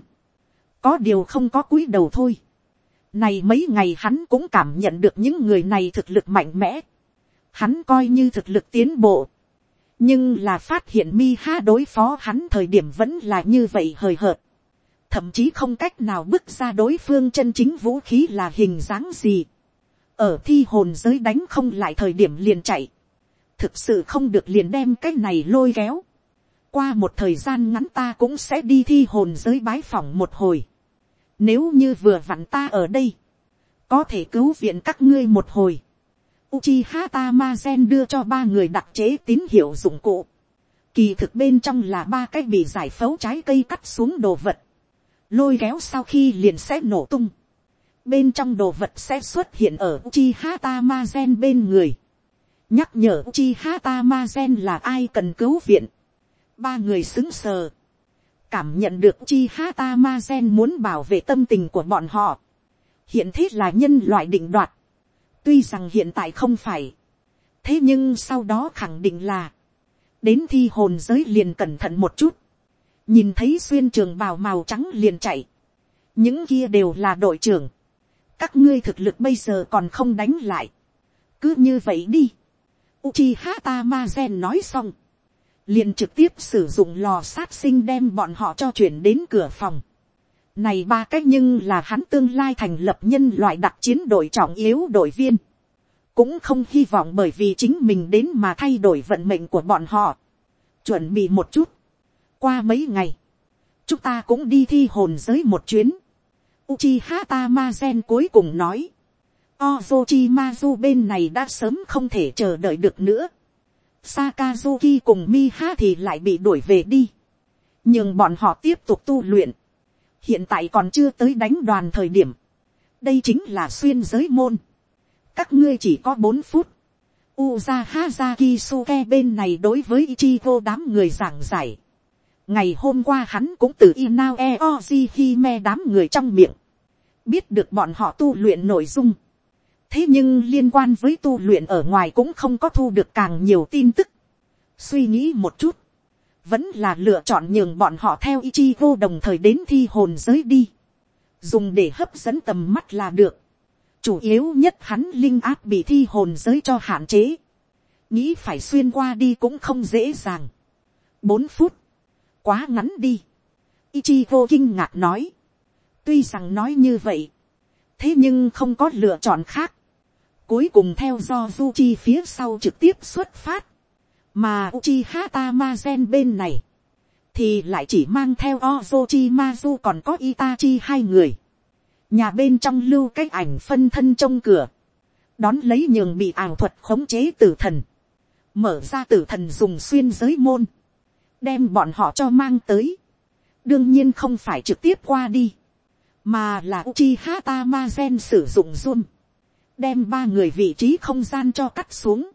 Có điều không có cúi đầu thôi. Này mấy ngày hắn cũng cảm nhận được những người này thực lực mạnh mẽ. Hắn coi như thực lực tiến bộ. Nhưng là phát hiện mi ha đối phó hắn thời điểm vẫn là như vậy hời hợt thậm chí không cách nào bước ra đối phương chân chính vũ khí là hình dáng gì. ở thi hồn giới đánh không lại thời điểm liền chạy. thực sự không được liền đem cái này lôi kéo. qua một thời gian ngắn ta cũng sẽ đi thi hồn giới bái phỏng một hồi. nếu như vừa vặn ta ở đây, có thể cứu viện các ngươi một hồi. Uchiha Tamazen đưa cho ba người đặc chế tín hiệu dụng cụ. Kỳ thực bên trong là ba cái bị giải phẫu trái cây cắt xuống đồ vật lôi kéo sau khi liền sẽ nổ tung. Bên trong đồ vật sẽ xuất hiện ở Uchiha Tamazen bên người. Nhắc nhở Uchiha Tamazen là ai cần cứu viện. Ba người xứng sờ. Cảm nhận được Uchiha Tamazen muốn bảo vệ tâm tình của bọn họ. Hiện thế là nhân loại định đoạt. Tuy rằng hiện tại không phải. Thế nhưng sau đó khẳng định là. Đến thi hồn giới liền cẩn thận một chút nhìn thấy xuyên trường bào màu trắng liền chạy, những kia đều là đội trưởng, các ngươi thực lực bây giờ còn không đánh lại, cứ như vậy đi, Uchiha Tamazen nói xong, liền trực tiếp sử dụng lò sát sinh đem bọn họ cho chuyển đến cửa phòng. Này ba cách nhưng là hắn tương lai thành lập nhân loại đặc chiến đội trọng yếu đội viên. Cũng không hy vọng bởi vì chính mình đến mà thay đổi vận mệnh của bọn họ. Chuẩn bị một chút qua mấy ngày, chúng ta cũng đi thi hồn giới một chuyến. Uchiha Tamazen cuối cùng nói, Ozochimazu bên này đã sớm không thể chờ đợi được nữa. Sakazuki cùng Miha thì lại bị đuổi về đi. Nhưng bọn họ tiếp tục tu luyện. Hiện tại còn chưa tới đánh đoàn thời điểm. Đây chính là xuyên giới môn. Các ngươi chỉ có bốn phút. Uza Hazaki Suke bên này đối với Ichigo đám người giảng giải ngày hôm qua hắn cũng từ inao eoji hime đám người trong miệng, biết được bọn họ tu luyện nội dung. thế nhưng liên quan với tu luyện ở ngoài cũng không có thu được càng nhiều tin tức. suy nghĩ một chút, vẫn là lựa chọn nhường bọn họ theo Ichigo vô đồng thời đến thi hồn giới đi, dùng để hấp dẫn tầm mắt là được. chủ yếu nhất hắn linh áp bị thi hồn giới cho hạn chế, nghĩ phải xuyên qua đi cũng không dễ dàng. bốn phút, quá ngắn đi. Ichigo kinh ngạc nói. Tuy rằng nói như vậy. Thế nhưng không có lựa chọn khác. Cuối cùng theo do Du Chi phía sau trực tiếp xuất phát. Mà Uchiha Tamazen bên này. Thì lại chỉ mang theo Ozochimazu còn có Itachi hai người. Nhà bên trong lưu cái ảnh phân thân trong cửa. Đón lấy nhường bị ảo thuật khống chế tử thần. Mở ra tử thần dùng xuyên giới môn đem bọn họ cho mang tới. đương nhiên không phải trực tiếp qua đi, mà là Uchiha Tamazen sử dụng zoom, đem ba người vị trí không gian cho cắt xuống,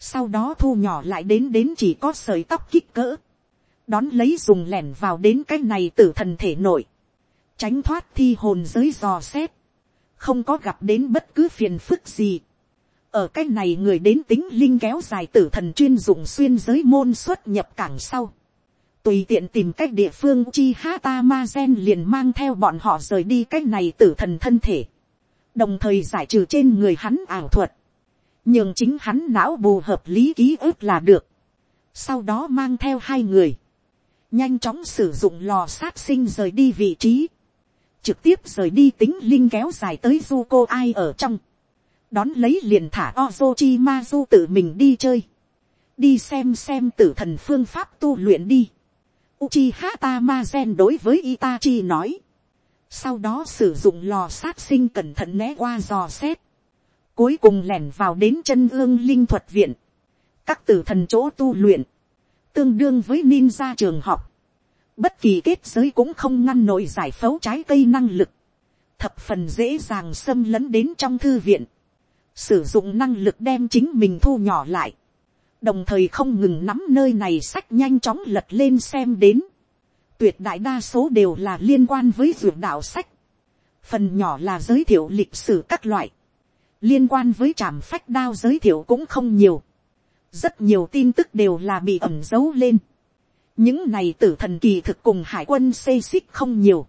sau đó thu nhỏ lại đến đến chỉ có sợi tóc kích cỡ, đón lấy dùng lẻn vào đến cái này từ thần thể nội, tránh thoát thi hồn giới dò xét, không có gặp đến bất cứ phiền phức gì. ở cái này người đến tính linh kéo dài tử thần chuyên dụng xuyên giới môn xuất nhập cảng sau. tùy tiện tìm cách địa phương chi ha ta ma gen liền mang theo bọn họ rời đi cái này tử thần thân thể. đồng thời giải trừ trên người hắn ảo thuật nhưng chính hắn não bù hợp lý ký ức là được. sau đó mang theo hai người. nhanh chóng sử dụng lò sát sinh rời đi vị trí trực tiếp rời đi tính linh kéo dài tới du cô ai ở trong, đón lấy liền thả ozochi ma du tự mình đi chơi, đi xem xem tử thần phương pháp tu luyện đi. Uchi hata ma gen đối với Itachi nói, sau đó sử dụng lò sát sinh cẩn thận né qua dò xét, cuối cùng lẻn vào đến chân ương linh thuật viện, các tử thần chỗ tu luyện, tương đương với ninja trường học, bất kỳ kết giới cũng không ngăn nổi giải phẫu trái cây năng lực, thập phần dễ dàng xâm lấn đến trong thư viện, sử dụng năng lực đem chính mình thu nhỏ lại, đồng thời không ngừng nắm nơi này sách nhanh chóng lật lên xem đến, tuyệt đại đa số đều là liên quan với ruột đạo sách, phần nhỏ là giới thiệu lịch sử các loại, liên quan với trảm phách đao giới thiệu cũng không nhiều, rất nhiều tin tức đều là bị ẩm giấu lên, những này tử thần kỳ thực cùng hải quân xây xích không nhiều,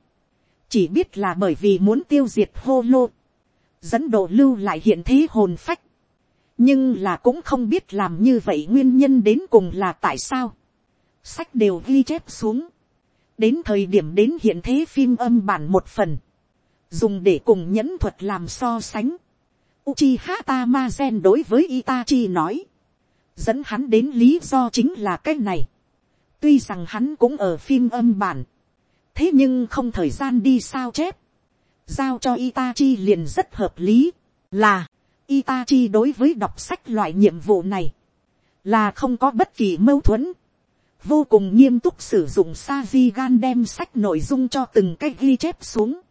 chỉ biết là bởi vì muốn tiêu diệt hô lô, dẫn độ lưu lại hiện thế hồn phách, nhưng là cũng không biết làm như vậy nguyên nhân đến cùng là tại sao, sách đều ghi chép xuống, đến thời điểm đến hiện thế phim âm bản một phần, dùng để cùng nhẫn thuật làm so sánh. Uchiha Tamazen đối với Itachi nói, dẫn hắn đến lý do chính là cái này. Tuy rằng hắn cũng ở phim âm bản. Thế nhưng không thời gian đi sao chép. Giao cho Itachi liền rất hợp lý. Là, Itachi đối với đọc sách loại nhiệm vụ này. Là không có bất kỳ mâu thuẫn. Vô cùng nghiêm túc sử dụng Sajigan đem sách nội dung cho từng cách ghi chép xuống.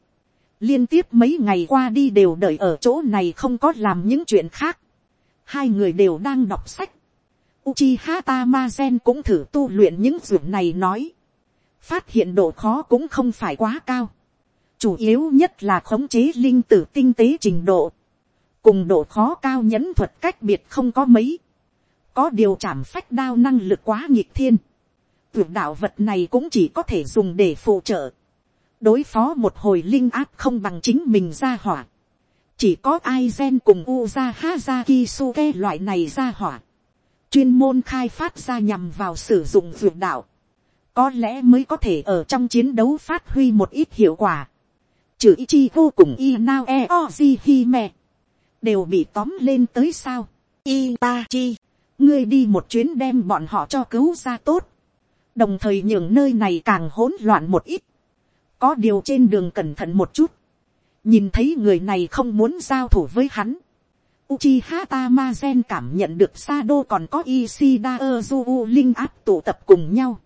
Liên tiếp mấy ngày qua đi đều đợi ở chỗ này không có làm những chuyện khác. Hai người đều đang đọc sách Uchiha Tamazen cũng thử tu luyện những dưỡng này nói. Phát hiện độ khó cũng không phải quá cao. Chủ yếu nhất là khống chế linh tử tinh tế trình độ. Cùng độ khó cao nhẫn thuật cách biệt không có mấy. Có điều chảm phách đao năng lực quá nghịch thiên. Tuyệt đạo vật này cũng chỉ có thể dùng để phụ trợ. Đối phó một hồi linh áp không bằng chính mình ra hỏa. Chỉ có Aizen cùng Uza Hazaki Suke loại này ra hỏa chuyên môn khai phát ra nhằm vào sử dụng dược đạo, có lẽ mới có thể ở trong chiến đấu phát huy một ít hiệu quả. Trừ chi vô cùng Inao Eoji Hime, đều bị tóm lên tới sao. Itachi, ngươi đi một chuyến đem bọn họ cho cứu ra tốt, đồng thời nhường nơi này càng hỗn loạn một ít. Có điều trên đường cẩn thận một chút, nhìn thấy người này không muốn giao thủ với hắn Uchiha Tamazen cảm nhận được Sado còn có Ishida Ozu Linh áp tụ tập cùng nhau.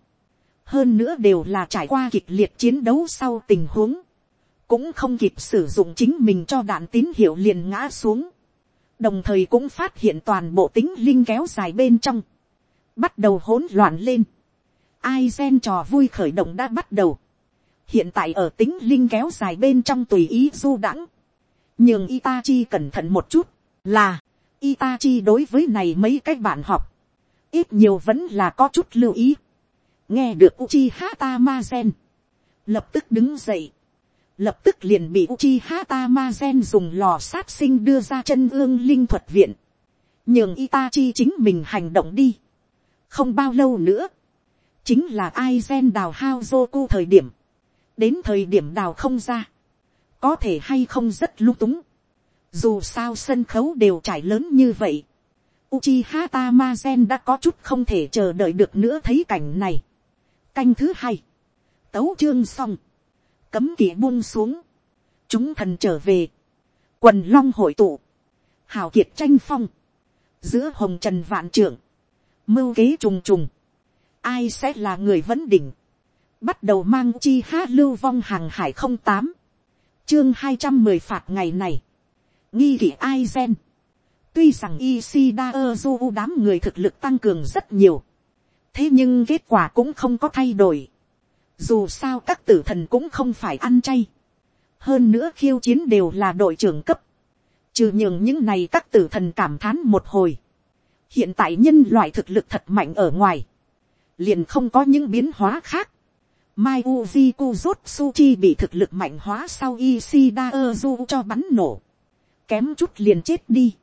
Hơn nữa đều là trải qua kịch liệt chiến đấu sau tình huống. Cũng không kịp sử dụng chính mình cho đạn tín hiệu liền ngã xuống. Đồng thời cũng phát hiện toàn bộ tính linh kéo dài bên trong. Bắt đầu hỗn loạn lên. Ai gen trò vui khởi động đã bắt đầu. Hiện tại ở tính linh kéo dài bên trong tùy ý du đãng Nhưng Itachi cẩn thận một chút là, Itachi đối với này mấy cái bạn học, ít nhiều vẫn là có chút lưu ý. nghe được Uchiha Tamazen, lập tức đứng dậy, lập tức liền bị Uchiha Tamazen dùng lò sát sinh đưa ra chân ương linh thuật viện, nhường Itachi chính mình hành động đi. không bao lâu nữa, chính là Aizen đào hao Zoku thời điểm, đến thời điểm đào không ra, có thể hay không rất lung túng, dù sao sân khấu đều trải lớn như vậy. Uchiha Tamazen đã có chút không thể chờ đợi được nữa thấy cảnh này. Canh thứ hai. Tấu chương xong. Cấm kỵ buông xuống. Chúng thần trở về. Quần long hội tụ. Hào kiệt tranh phong. Giữa hồng trần vạn trưởng. Mưu kế trùng trùng. Ai sẽ là người vấn đỉnh. Bắt đầu mang chi hát lưu vong hàng hải không tám Chương hai trăm mười phạt ngày này nghi kỵ ai gen. tuy rằng Ishida Ozu đám người thực lực tăng cường rất nhiều, thế nhưng kết quả cũng không có thay đổi. dù sao các tử thần cũng không phải ăn chay. hơn nữa khiêu chiến đều là đội trưởng cấp. trừ nhường những này các tử thần cảm thán một hồi. hiện tại nhân loại thực lực thật mạnh ở ngoài. liền không có những biến hóa khác. Mai Uji Kuzutsuchi bị thực lực mạnh hóa sau Ishida Ozu cho bắn nổ. Kém chút liền chết đi.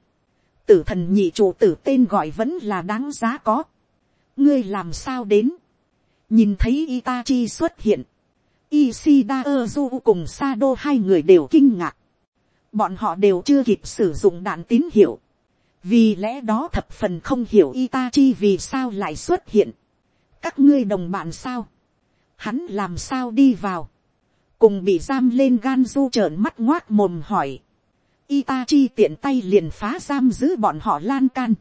Tử thần nhị chủ tử tên gọi vẫn là đáng giá có. Ngươi làm sao đến? Nhìn thấy Itachi xuất hiện. Ishida Ozu cùng Sado hai người đều kinh ngạc. Bọn họ đều chưa kịp sử dụng đạn tín hiệu. Vì lẽ đó thập phần không hiểu Itachi vì sao lại xuất hiện. Các ngươi đồng bạn sao? Hắn làm sao đi vào, cùng bị giam lên gan du trợn mắt ngoác mồm hỏi, Itachi tiện tay liền phá giam giữ bọn họ lan can.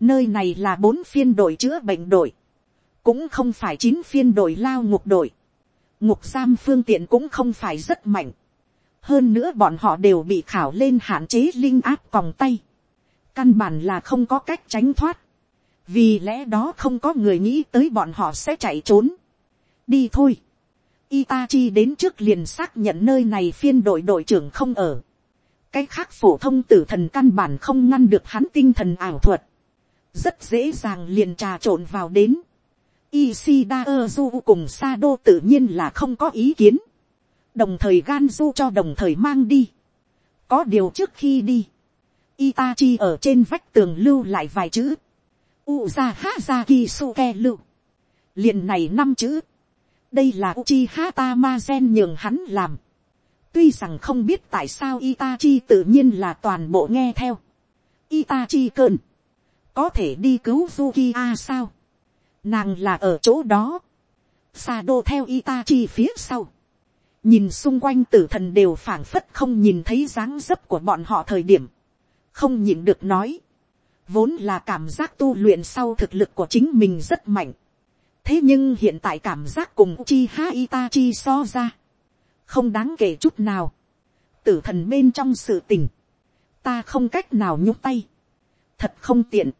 Nơi này là bốn phiên đội chữa bệnh đội. Cũng không phải chín phiên đội lao ngục đội. Ngục giam phương tiện cũng không phải rất mạnh. Hơn nữa bọn họ đều bị khảo lên hạn chế linh áp còng tay. Căn bản là không có cách tránh thoát. Vì lẽ đó không có người nghĩ tới bọn họ sẽ chạy trốn đi thôi. Itachi đến trước liền xác nhận nơi này phiên đội đội trưởng không ở. Cái khác phổ thông tử thần căn bản không ngăn được hắn tinh thần ảo thuật. Rất dễ dàng liền trà trộn vào đến. Ishida Ozu cùng Sado tự nhiên là không có ý kiến. Đồng thời Ganju cho đồng thời mang đi. Có điều trước khi đi. Itachi ở trên vách tường lưu lại vài chữ. Uza Hazaki Suke lưu. liền này năm chữ đây là Uchiha Tamazen nhường hắn làm. tuy rằng không biết tại sao Itachi tự nhiên là toàn bộ nghe theo. Itachi cơn, có thể đi cứu Zukiya sao. nàng là ở chỗ đó. Sado theo Itachi phía sau. nhìn xung quanh tử thần đều phảng phất không nhìn thấy dáng dấp của bọn họ thời điểm. không nhìn được nói. vốn là cảm giác tu luyện sau thực lực của chính mình rất mạnh thế nhưng hiện tại cảm giác cùng chi ha itachi so ra, không đáng kể chút nào, tử thần bên trong sự tình, ta không cách nào nhúc tay, thật không tiện,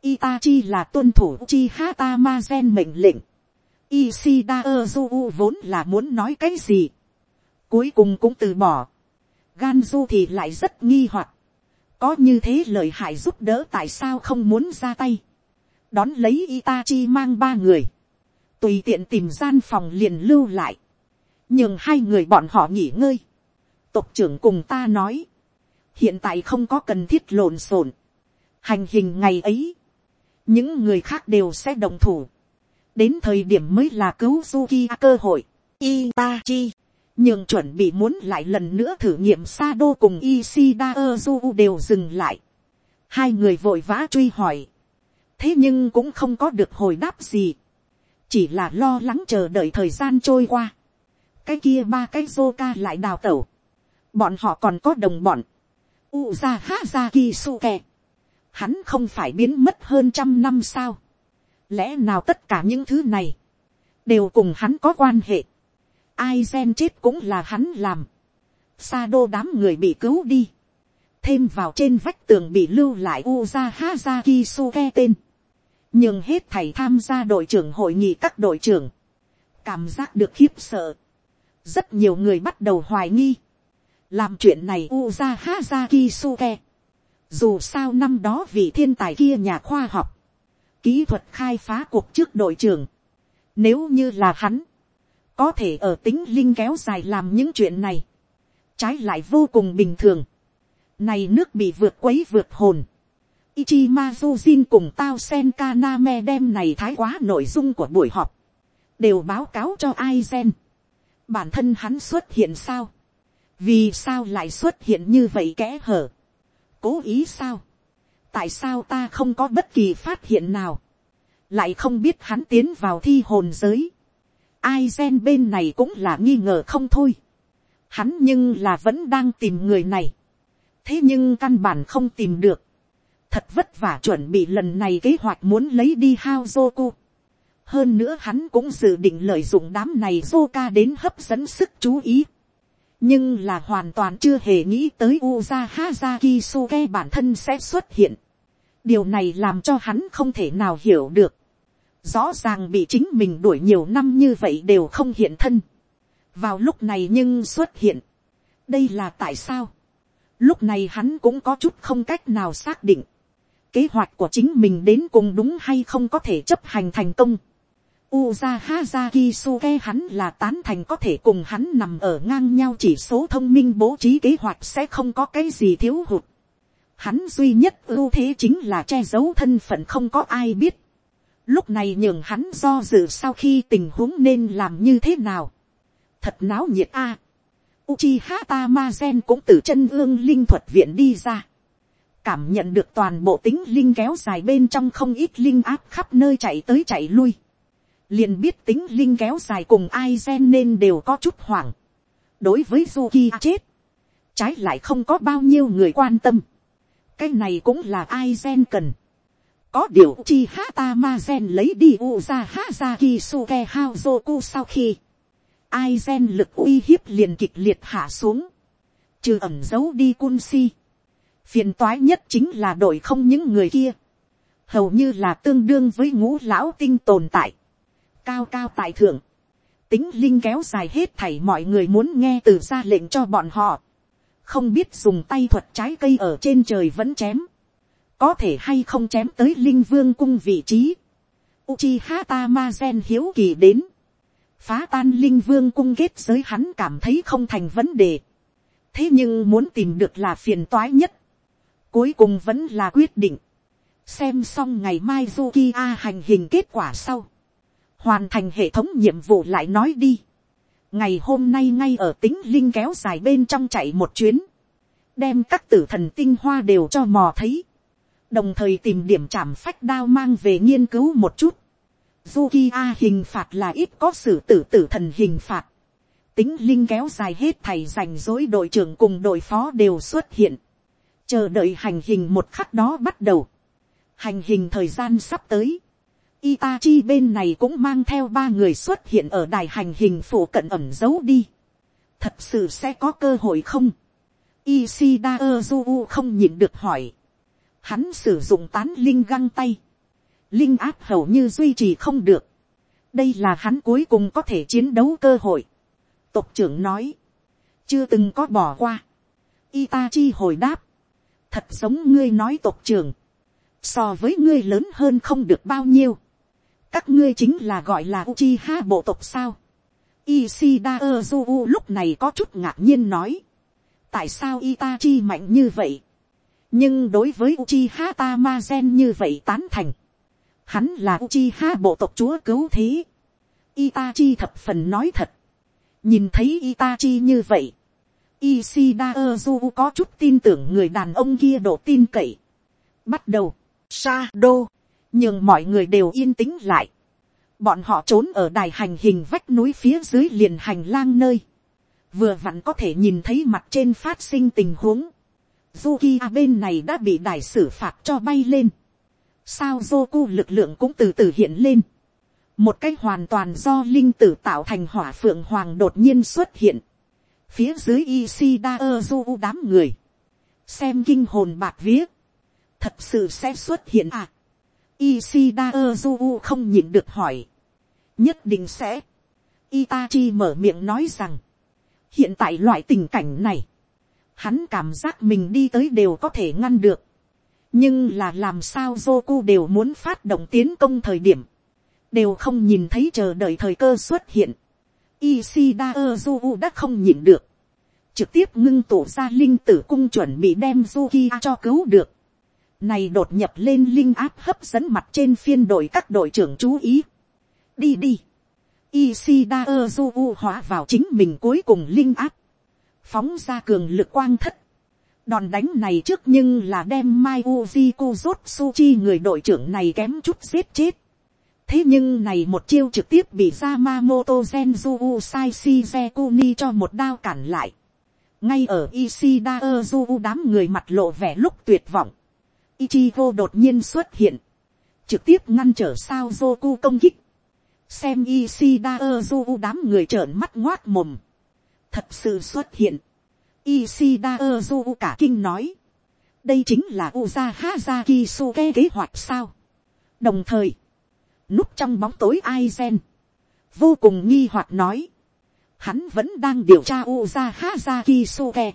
Itachi là tuân thủ chi ha Tamazen mệnh lệnh. isida Ozu vốn là muốn nói cái gì. Cuối cùng cũng từ bỏ. Ganju thì lại rất nghi hoặc. Có như thế lời hại giúp đỡ tại sao không muốn ra tay. Đón lấy Itachi mang ba người tùy tiện tìm gian phòng liền lưu lại, nhường hai người bọn họ nghỉ ngơi. Tộc trưởng cùng ta nói, hiện tại không có cần thiết lộn xộn, hành hình ngày ấy, những người khác đều sẽ đồng thủ, đến thời điểm mới là cứu Suki cơ hội, Itachi, nhưng chuẩn bị muốn lại lần nữa thử nghiệm Sado cùng Isida Ozu đều dừng lại. Hai người vội vã truy hỏi. Thế nhưng cũng không có được hồi đáp gì chỉ là lo lắng chờ đợi thời gian trôi qua. cái kia ba cái dô ca lại đào tẩu. bọn họ còn có đồng bọn. Uza Hazaki Suke. Hắn không phải biến mất hơn trăm năm sao. Lẽ nào tất cả những thứ này. Đều cùng hắn có quan hệ. Ai gen chết cũng là hắn làm. Sa đô đám người bị cứu đi. Thêm vào trên vách tường bị lưu lại Uza Hazaki Suke tên nhưng hết thầy tham gia đội trưởng hội nghị các đội trưởng, cảm giác được khiếp sợ. rất nhiều người bắt đầu hoài nghi, làm chuyện này uza haza kisuke, dù sao năm đó vị thiên tài kia nhà khoa học, kỹ thuật khai phá cuộc trước đội trưởng, nếu như là hắn, có thể ở tính linh kéo dài làm những chuyện này, trái lại vô cùng bình thường. Này nước bị vượt quấy vượt hồn. Ichimazu Jin cùng Tao Sen Kaname đem này thái quá nội dung của buổi họp. Đều báo cáo cho Aizen. Bản thân hắn xuất hiện sao? Vì sao lại xuất hiện như vậy kẽ hở? Cố ý sao? Tại sao ta không có bất kỳ phát hiện nào? Lại không biết hắn tiến vào thi hồn giới. Aizen bên này cũng là nghi ngờ không thôi. Hắn nhưng là vẫn đang tìm người này. Thế nhưng căn bản không tìm được thật vất vả chuẩn bị lần này kế hoạch muốn lấy đi hao Zoku. Hơn nữa hắn cũng dự định lợi dụng đám này Zoka đến hấp dẫn sức chú ý. nhưng là hoàn toàn chưa hề nghĩ tới Uza Hazaki Suke bản thân sẽ xuất hiện. điều này làm cho hắn không thể nào hiểu được. rõ ràng bị chính mình đuổi nhiều năm như vậy đều không hiện thân. vào lúc này nhưng xuất hiện. đây là tại sao. lúc này hắn cũng có chút không cách nào xác định kế hoạch của chính mình đến cùng đúng hay không có thể chấp hành thành công Uza Hazaki Suke hắn là tán thành có thể cùng hắn nằm ở ngang nhau chỉ số thông minh bố trí kế hoạch sẽ không có cái gì thiếu hụt. Hắn duy nhất ưu thế chính là che giấu thân phận không có ai biết. Lúc này nhường hắn do dự sau khi tình huống nên làm như thế nào. Thật náo nhiệt a. À. Uchiha Tamazen cũng từ chân ương linh thuật viện đi ra. Cảm nhận được toàn bộ tính linh kéo dài bên trong không ít linh áp khắp nơi chạy tới chạy lui liền biết tính linh kéo dài cùng ai gen nên đều có chút hoảng. đối với Zuki chết, trái lại không có bao nhiêu người quan tâm. cái này cũng là ai gen cần. có điều chi hata ma gen lấy đi uza hazaki suke haozoku sau khi, ai gen lực uy hiếp liền kịch liệt hạ xuống, trừ ẩm giấu đi kun si phiền toái nhất chính là đội không những người kia, hầu như là tương đương với ngũ lão tinh tồn tại. Cao cao tại thượng, tính linh kéo dài hết thảy mọi người muốn nghe từ ra lệnh cho bọn họ, không biết dùng tay thuật trái cây ở trên trời vẫn chém, có thể hay không chém tới linh vương cung vị trí, Uchiha Tamazen hiếu kỳ đến, phá tan linh vương cung kết giới hắn cảm thấy không thành vấn đề, thế nhưng muốn tìm được là phiền toái nhất, cuối cùng vẫn là quyết định, xem xong ngày mai Zuki hành hình kết quả sau, hoàn thành hệ thống nhiệm vụ lại nói đi. ngày hôm nay ngay ở tính linh kéo dài bên trong chạy một chuyến, đem các tử thần tinh hoa đều cho mò thấy, đồng thời tìm điểm chạm phách đao mang về nghiên cứu một chút. Zuki hình phạt là ít có sự tử tử thần hình phạt. Tính linh kéo dài hết thầy dành dối đội trưởng cùng đội phó đều xuất hiện. Chờ đợi hành hình một khắc đó bắt đầu. Hành hình thời gian sắp tới. Itachi bên này cũng mang theo ba người xuất hiện ở đài hành hình phủ cận ẩm giấu đi. Thật sự sẽ có cơ hội không? Ishida Ozu không nhịn được hỏi. Hắn sử dụng tán linh găng tay. Linh áp hầu như duy trì không được. Đây là hắn cuối cùng có thể chiến đấu cơ hội. Tộc trưởng nói. Chưa từng có bỏ qua. Itachi hồi đáp. Thật giống ngươi nói tộc trưởng. So với ngươi lớn hơn không được bao nhiêu các ngươi chính là gọi là Uchiha bộ tộc sao. Ishida Ozu lúc này có chút ngạc nhiên nói. tại sao Itachi mạnh như vậy. nhưng đối với Uchiha Tamazen như vậy tán thành. hắn là Uchiha bộ tộc chúa cứu thế. Itachi thập phần nói thật. nhìn thấy Itachi như vậy. Isida Ozu có chút tin tưởng người đàn ông kia độ tin cậy. bắt đầu. Shadow, nhưng mọi người đều yên tĩnh lại. bọn họ trốn ở đài hành hình vách núi phía dưới liền hành lang nơi. vừa vặn có thể nhìn thấy mặt trên phát sinh tình huống. Zuki bên này đã bị đài xử phạt cho bay lên. sao Zoku lực lượng cũng từ từ hiện lên. một cách hoàn toàn do linh tử tạo thành hỏa phượng hoàng đột nhiên xuất hiện phía dưới Isida Ozu đám người. xem kinh hồn bạc vía. thật sự sẽ xuất hiện à Isida Ozu không nhịn được hỏi. Nhất định sẽ. Itachi mở miệng nói rằng. Hiện tại loại tình cảnh này. Hắn cảm giác mình đi tới đều có thể ngăn được. Nhưng là làm sao Zoku đều muốn phát động tiến công thời điểm. Đều không nhìn thấy chờ đợi thời cơ xuất hiện. Isida Ozu đã không nhịn được. Trực tiếp ngưng tụ ra linh tử cung chuẩn bị đem Zuki cho cứu được này đột nhập lên linh áp hấp dẫn mặt trên phiên đội các đội trưởng chú ý. đi đi. Isida Ozu hóa vào chính mình cuối cùng linh áp. phóng ra cường lực quang thất. đòn đánh này trước nhưng là đem mai uji kuzutsuchi người đội trưởng này kém chút giết chết thế nhưng này một chiêu trực tiếp bị Yamamoto Genju Sai Shizekuni cho một đao cản lại. ngay ở Ishida Ozu đám người mặt lộ vẻ lúc tuyệt vọng Ichigo đột nhiên xuất hiện. Trực tiếp ngăn trở sao Zoku công kích. Xem Ishida Ozu đám người trợn mắt ngoát mồm. thật sự xuất hiện. Ishida Ozu cả kinh nói. Đây chính là Uza Hazaki Suke kế hoạch sao. Đồng thời, núp trong bóng tối Aizen. Vô cùng nghi hoặc nói. Hắn vẫn đang điều tra Uza Hazaki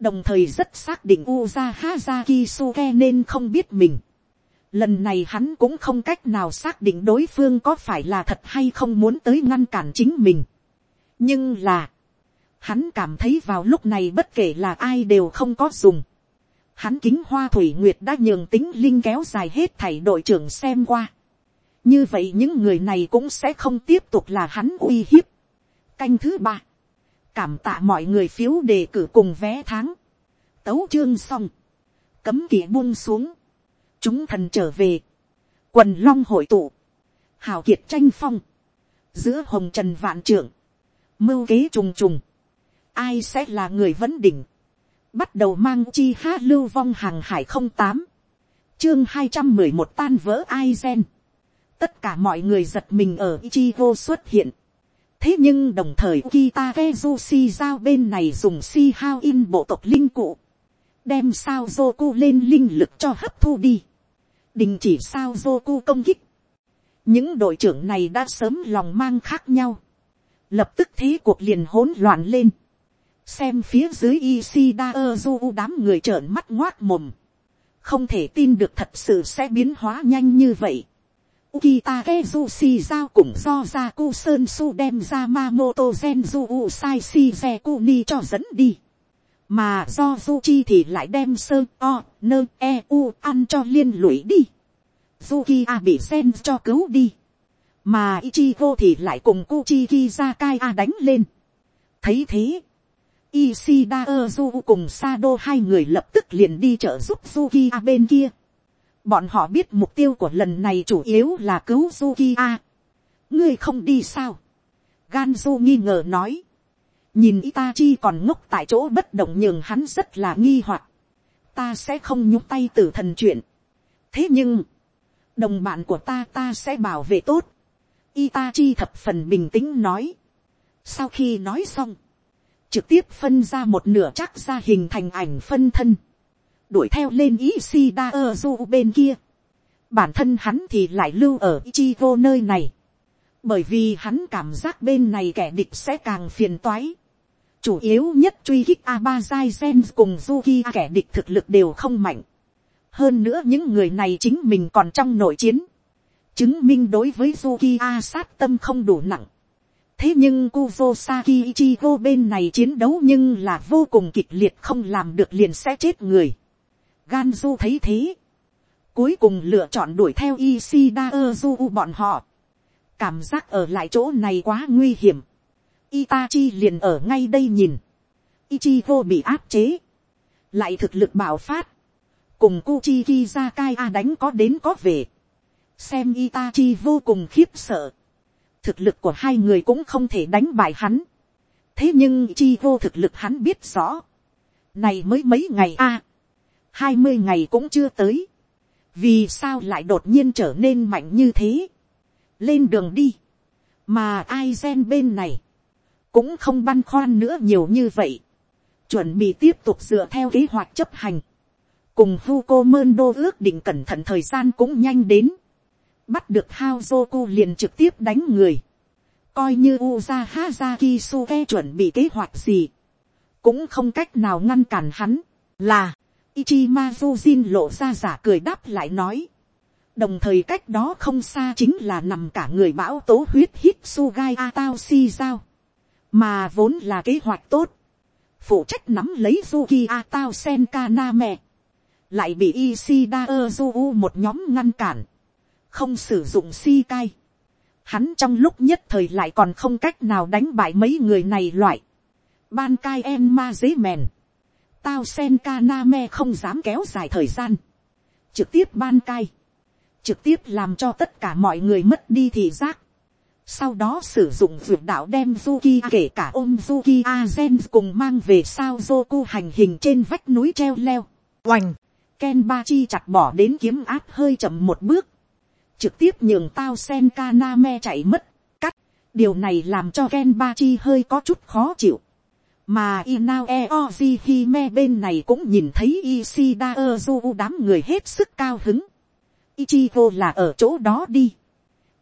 Đồng thời rất xác định Uza Hazaki nên không biết mình. Lần này hắn cũng không cách nào xác định đối phương có phải là thật hay không muốn tới ngăn cản chính mình. Nhưng là, hắn cảm thấy vào lúc này bất kể là ai đều không có dùng. Hắn kính hoa thủy nguyệt đã nhường tính linh kéo dài hết thảy đội trưởng xem qua. Như vậy những người này cũng sẽ không tiếp tục là hắn uy hiếp. Canh thứ ba. Cảm tạ mọi người phiếu đề cử cùng vé tháng. Tấu chương xong. Cấm kỵ buông xuống. Chúng thần trở về, quần long hội tụ, hào kiệt tranh phong, giữa hồng trần vạn trưởng, mưu kế trùng trùng, ai sẽ là người vấn đỉnh, bắt đầu mang chi hát lưu vong hàng hải không tám, chương hai trăm mười một tan vỡ ai gen, tất cả mọi người giật mình ở Ichigo xuất hiện, thế nhưng đồng thời Kitake Kezushi giao bên này dùng si hao in bộ tộc linh cụ, đem sao Zoku lên linh lực cho hấp thu đi đình chỉ sao zoku công kích. những đội trưởng này đã sớm lòng mang khác nhau. lập tức thế cuộc liền hỗn loạn lên. xem phía dưới Ishida Ozu đám người trợn mắt ngoác mồm. không thể tin được thật sự sẽ biến hóa nhanh như vậy. Kita Kezushi giao cùng do Zaku Sơn Su đem ra Mamoto Genju Usai Shizekuni cho dẫn đi mà do Zuchi thì lại đem Sơn o nơ e u ăn cho liên lụy đi. Zuki a bị sen cho cứu đi, mà Ichigo thì lại cùng Kuchiki Zakai a đánh lên. thấy thế, Ishida Ozu cùng Sado hai người lập tức liền đi trợ giúp Zuki a bên kia bọn họ biết mục tiêu của lần này chủ yếu là cứu Zukiya. ngươi không đi sao. Ganzo nghi ngờ nói nhìn Itachi còn ngốc tại chỗ bất động nhường hắn rất là nghi hoặc. Ta sẽ không nhúc tay tử thần chuyện. Thế nhưng, đồng bạn của ta ta sẽ bảo vệ tốt. Itachi thập phần bình tĩnh nói. Sau khi nói xong, trực tiếp phân ra một nửa chắc ra hình thành ảnh phân thân. Đuổi theo lên Ishida Ozu bên kia. Bản thân hắn thì lại lưu ở Ichigo nơi này. Bởi vì hắn cảm giác bên này kẻ địch sẽ càng phiền toái chủ yếu nhất truy hích Abazai Gen cùng Zuki kẻ địch thực lực đều không mạnh. Hơn nữa những người này chính mình còn trong nội chiến. Chứng minh đối với Zuki sát tâm không đủ nặng. Thế nhưng Kuzosaki Ichigo bên này chiến đấu nhưng là vô cùng kịch liệt không làm được liền sẽ chết người. Ganju thấy thế. Cuối cùng lựa chọn đuổi theo Isida Ozu bọn họ. Cảm giác ở lại chỗ này quá nguy hiểm Itachi liền ở ngay đây nhìn. Ichigo bị áp chế. Lại thực lực bạo phát. Cùng Kuchiki Zakai A đánh có đến có về. Xem Itachi vô cùng khiếp sợ. Thực lực của hai người cũng không thể đánh bại hắn. Thế nhưng Ichigo thực lực hắn biết rõ. Này mới mấy ngày a hai mươi ngày cũng chưa tới. Vì sao lại đột nhiên trở nên mạnh như thế? Lên đường đi. Mà ai gen bên này? Cũng không băn khoăn nữa nhiều như vậy, chuẩn bị tiếp tục dựa theo kế hoạch chấp hành, cùng Fuko Mơn Đô ước định cẩn thận thời gian cũng nhanh đến, bắt được Hao Zoku liền trực tiếp đánh người, coi như Uza Hazaki Suke chuẩn bị kế hoạch gì, cũng không cách nào ngăn cản hắn, là, Ichimazu Jin lộ ra giả cười đáp lại nói, đồng thời cách đó không xa chính là nằm cả người bão tố huyết hít Sugai Atao Si Giao mà vốn là kế hoạch tốt, phụ trách nắm lấy Zuki Atao Senkaname, lại bị Ishida Ozu một nhóm ngăn cản, không sử dụng si cai. Hắn trong lúc nhất thời lại còn không cách nào đánh bại mấy người này loại. Ban cai em ma dế mèn. Tao Senkaname không dám kéo dài thời gian. Trực tiếp ban cai. Trực tiếp làm cho tất cả mọi người mất đi thị giác sau đó sử dụng vượt đạo đem Zuki kể cả ôm Zuki Azen cùng mang về sao Zoku hành hình trên vách núi treo leo. Oành, Ken Ba Chi chặt bỏ đến kiếm áp hơi chậm một bước. Trực tiếp nhường tao Sen Kaname chạy mất, cắt. Điều này làm cho Ken Ba Chi hơi có chút khó chịu mà Inao Eoji Hime bên này cũng nhìn thấy Ishida Ozu đám người hết sức cao hứng. Ichigo là ở chỗ đó đi.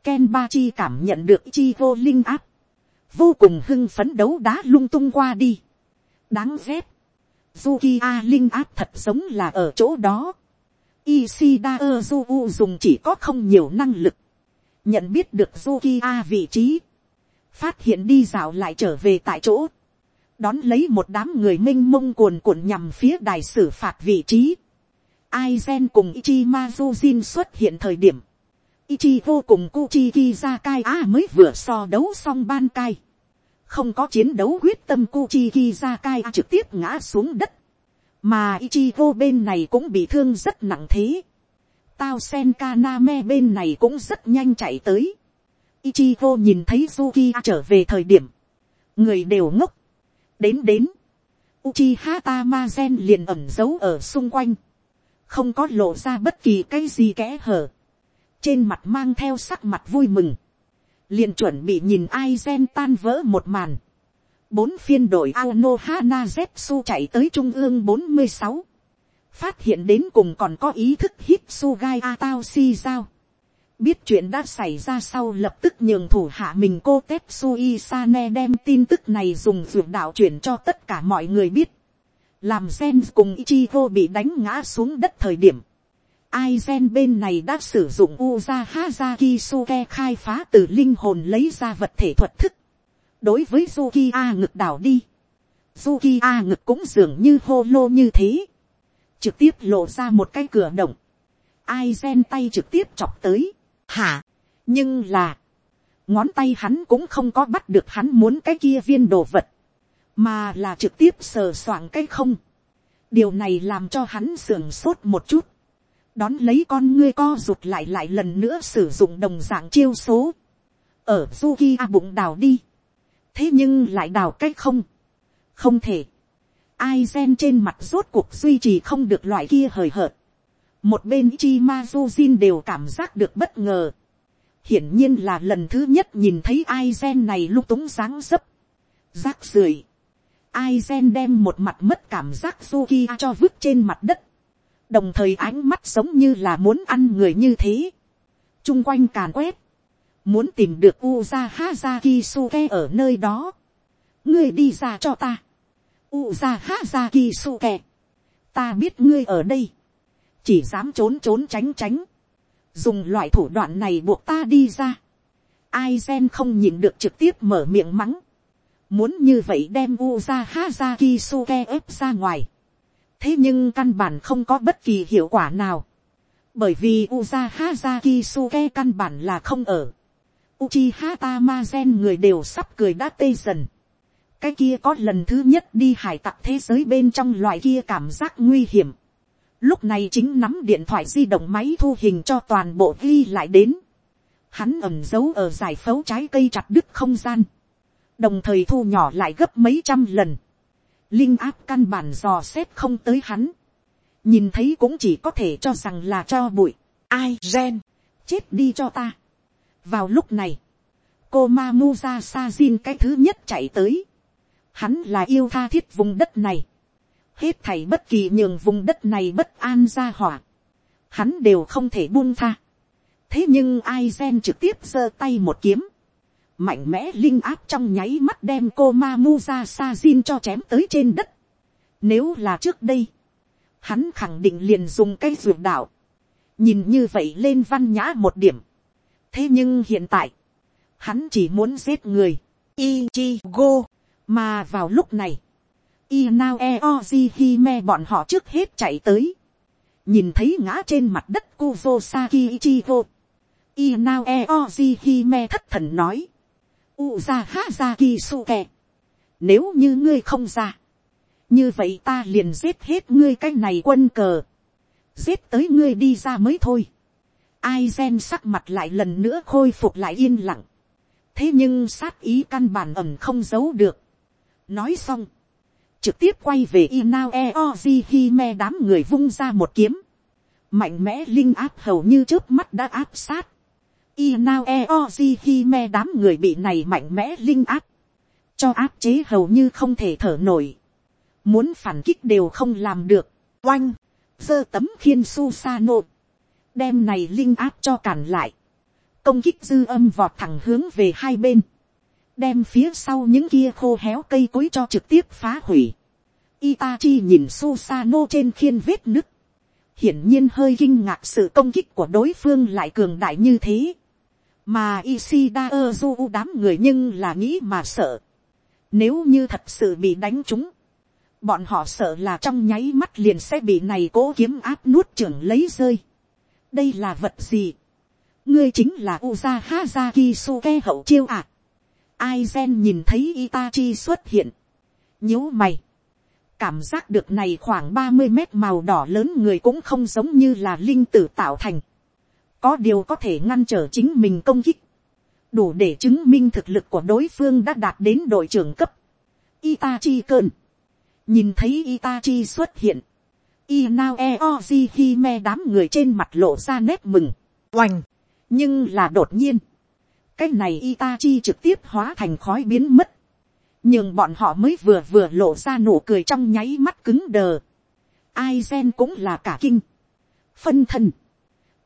Kenbachi cảm nhận được Ichigo linh áp. Vô cùng hưng phấn đấu đá lung tung qua đi. Đáng ghét. Zukiya linh áp thật giống là ở chỗ đó. Ishida Ozu dùng chỉ có không nhiều năng lực. Nhận biết được Zukiya vị trí. Phát hiện đi dạo lại trở về tại chỗ đón lấy một đám người m i n h mông cuồn cuộn nhằm phía đài xử phạt vị trí. Aizen cùng Ichimazu Jin xuất hiện thời điểm. Ichi vô cùng Kuchiki ra cai mới vừa so đấu xong ban cai. Không có chiến đấu quyết tâm Kuchiki ra cai trực tiếp ngã xuống đất. Mà ichi vô bên này cũng bị thương rất nặng thế. Tao sen Kaname bên này cũng rất nhanh chạy tới. Ichigo nhìn thấy Zuki trở về thời điểm. Người đều ngốc đến đến, Uchiha Tamazen liền ẩm giấu ở xung quanh, không có lộ ra bất kỳ cái gì kẽ hở, trên mặt mang theo sắc mặt vui mừng, liền chuẩn bị nhìn Aizen tan vỡ một màn, bốn phiên đội Aono Hana Zetsu chạy tới trung ương bốn mươi sáu, phát hiện đến cùng còn có ý thức Hitsugai Atao Si Giao biết chuyện đã xảy ra sau lập tức nhường thủ hạ mình cô Tetsui Sane đem tin tức này dùng ruột đạo chuyển cho tất cả mọi người biết. Làm Gen cùng Ichigo bị đánh ngã xuống đất thời điểm. Ai Gen bên này đã sử dụng Uza Hazaki Suke khai phá từ linh hồn lấy ra vật thể thuật thức. Đối với Zuki ngực đảo đi. Zuki ngực cũng dường như hô lô như thế. Trực tiếp lộ ra một cái cửa động. Ai Gen tay trực tiếp chọc tới Hả? Nhưng là. Ngón tay hắn cũng không có bắt được hắn muốn cái kia viên đồ vật. Mà là trực tiếp sờ soạng cái không. Điều này làm cho hắn sưởng sốt một chút. Đón lấy con ngươi co rụt lại lại lần nữa sử dụng đồng dạng chiêu số. Ở Zuki bụng đào đi. Thế nhưng lại đào cái không. Không thể. Ai gen trên mặt rốt cuộc duy trì không được loại kia hời hợt một bên chi ma du Jin đều cảm giác được bất ngờ. hiển nhiên là lần thứ nhất nhìn thấy ai gen này lung túng dáng dấp. rác rưởi. ai gen đem một mặt mất cảm giác Suki cho vứt trên mặt đất. đồng thời ánh mắt giống như là muốn ăn người như thế. chung quanh càn quét. muốn tìm được Uza haza kisuke ở nơi đó. ngươi đi ra cho ta. Uza haza kisuke, ta biết ngươi ở đây chỉ dám trốn trốn tránh tránh, dùng loại thủ đoạn này buộc ta đi ra. Ai gen không nhìn được trực tiếp mở miệng mắng, muốn như vậy đem Uza Hazaki Suke ép ra ngoài. thế nhưng căn bản không có bất kỳ hiệu quả nào, bởi vì Uza Hazaki Suke căn bản là không ở. Uchiha Tamazen người đều sắp cười đã tê dần. Cái kia có lần thứ nhất đi hải tặc thế giới bên trong loại kia cảm giác nguy hiểm lúc này chính nắm điện thoại di động máy thu hình cho toàn bộ ghi lại đến. Hắn ẩm giấu ở giải phấu trái cây chặt đứt không gian. Đồng thời thu nhỏ lại gấp mấy trăm lần. Linh áp căn bản dò xét không tới hắn. Nhìn thấy cũng chỉ có thể cho rằng là cho bụi. Ai, gen. Chết đi cho ta. Vào lúc này. Cô ma mu sa sa Sajin cái thứ nhất chạy tới. Hắn là yêu tha thiết vùng đất này hết thảy bất kỳ nhường vùng đất này bất an ra hỏa, hắn đều không thể buông tha. thế nhưng ai gen trực tiếp giơ tay một kiếm, mạnh mẽ linh áp trong nháy mắt đem cô ma mu ra sa zin cho chém tới trên đất. nếu là trước đây, hắn khẳng định liền dùng cây ruột đạo, nhìn như vậy lên văn nhã một điểm. thế nhưng hiện tại, hắn chỉ muốn giết người, Ichigo, mà vào lúc này, Inao Eoji Hime bọn họ trước hết chạy tới. Nhìn thấy ngã trên mặt đất Kuzosaki Ichigo. Inao Eoji Hime thất thần nói. Uza Hazaki Suke. Nếu như ngươi không ra. Như vậy ta liền giết hết ngươi cái này quân cờ. Giết tới ngươi đi ra mới thôi. Ai gen sắc mặt lại lần nữa khôi phục lại yên lặng. Thế nhưng sát ý căn bản ẩm không giấu được. Nói xong trực tiếp quay về Inao Eoji Hime đám người vung ra một kiếm. Mạnh mẽ linh áp hầu như trước mắt đã áp sát. Inao Eoji Hime đám người bị này mạnh mẽ linh áp. cho áp chế hầu như không thể thở nổi, muốn phản kích đều không làm được, oanh, Dơ tấm khiên su sa nộp. đem này linh áp cho cản lại, công kích dư âm vọt thẳng hướng về hai bên, đem phía sau những kia khô héo cây cối cho trực tiếp phá hủy. Itachi nhìn Susano trên khiên vết nứt, hiển nhiên hơi kinh ngạc sự công kích của đối phương lại cường đại như thế. mà Ishida Ozu đám người nhưng là nghĩ mà sợ. Nếu như thật sự bị đánh trúng, bọn họ sợ là trong nháy mắt liền sẽ bị này cố kiếm áp nuốt trưởng lấy rơi. đây là vật gì. ngươi chính là Uza Hazaki Suke hậu chiêu ạ. À. Aizen nhìn thấy Itachi xuất hiện. nhíu mày. Cảm giác được này khoảng ba mươi mét màu đỏ lớn người cũng không giống như là linh tử tạo thành. Có điều có thể ngăn trở chính mình công kích. Đủ để chứng minh thực lực của đối phương đã đạt đến đội trưởng cấp. Itachi cơn nhìn thấy Itachi xuất hiện, Inao Eoji Hime đám người trên mặt lộ ra nét mừng, oành, nhưng là đột nhiên, cái này Itachi trực tiếp hóa thành khói biến mất, nhưng bọn họ mới vừa vừa lộ ra nụ cười trong nháy mắt cứng đờ, Aizen cũng là cả kinh, phân thân,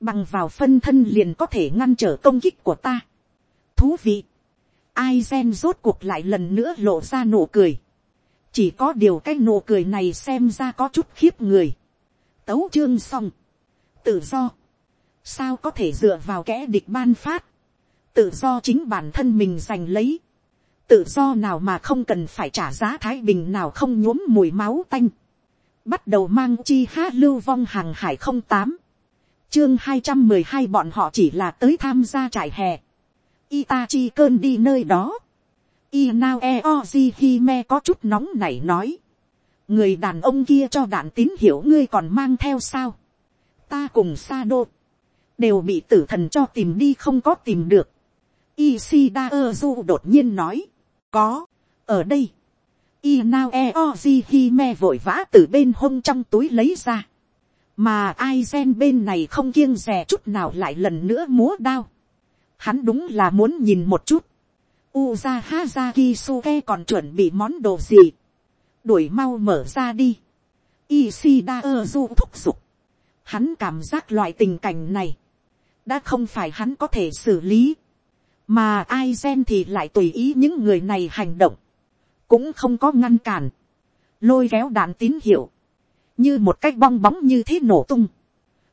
bằng vào phân thân liền có thể ngăn trở công kích của ta, thú vị, Aizen rốt cuộc lại lần nữa lộ ra nụ cười. Chỉ có điều cái nụ cười này xem ra có chút khiếp người. tấu chương xong, tự do, sao có thể dựa vào kẻ địch ban phát, tự do chính bản thân mình giành lấy, tự do nào mà không cần phải trả giá thái bình nào không nhuốm mùi máu tanh, bắt đầu mang chi hát lưu vong hàng hải không tám, chương hai trăm mười hai bọn họ chỉ là tới tham gia trại hè, Itachi cơn đi nơi đó, Inao Eoji Hime có chút nóng nảy nói. Người đàn ông kia cho đạn tín hiểu ngươi còn mang theo sao. Ta cùng Sado. Đều bị tử thần cho tìm đi không có tìm được. Isida Ozu đột nhiên nói. Có. Ở đây. Inao Eoji Hime vội vã từ bên hông trong túi lấy ra. Mà Aizen bên này không kiêng rè chút nào lại lần nữa múa đao. Hắn đúng là muốn nhìn một chút Uza Hazaki Suke còn chuẩn bị món đồ gì. Đuổi mau mở ra đi. Isida Ozu thúc giục. Hắn cảm giác loại tình cảnh này. Đã không phải hắn có thể xử lý. Mà ai gen thì lại tùy ý những người này hành động. Cũng không có ngăn cản. Lôi kéo đạn tín hiệu. Như một cách bong bóng như thế nổ tung.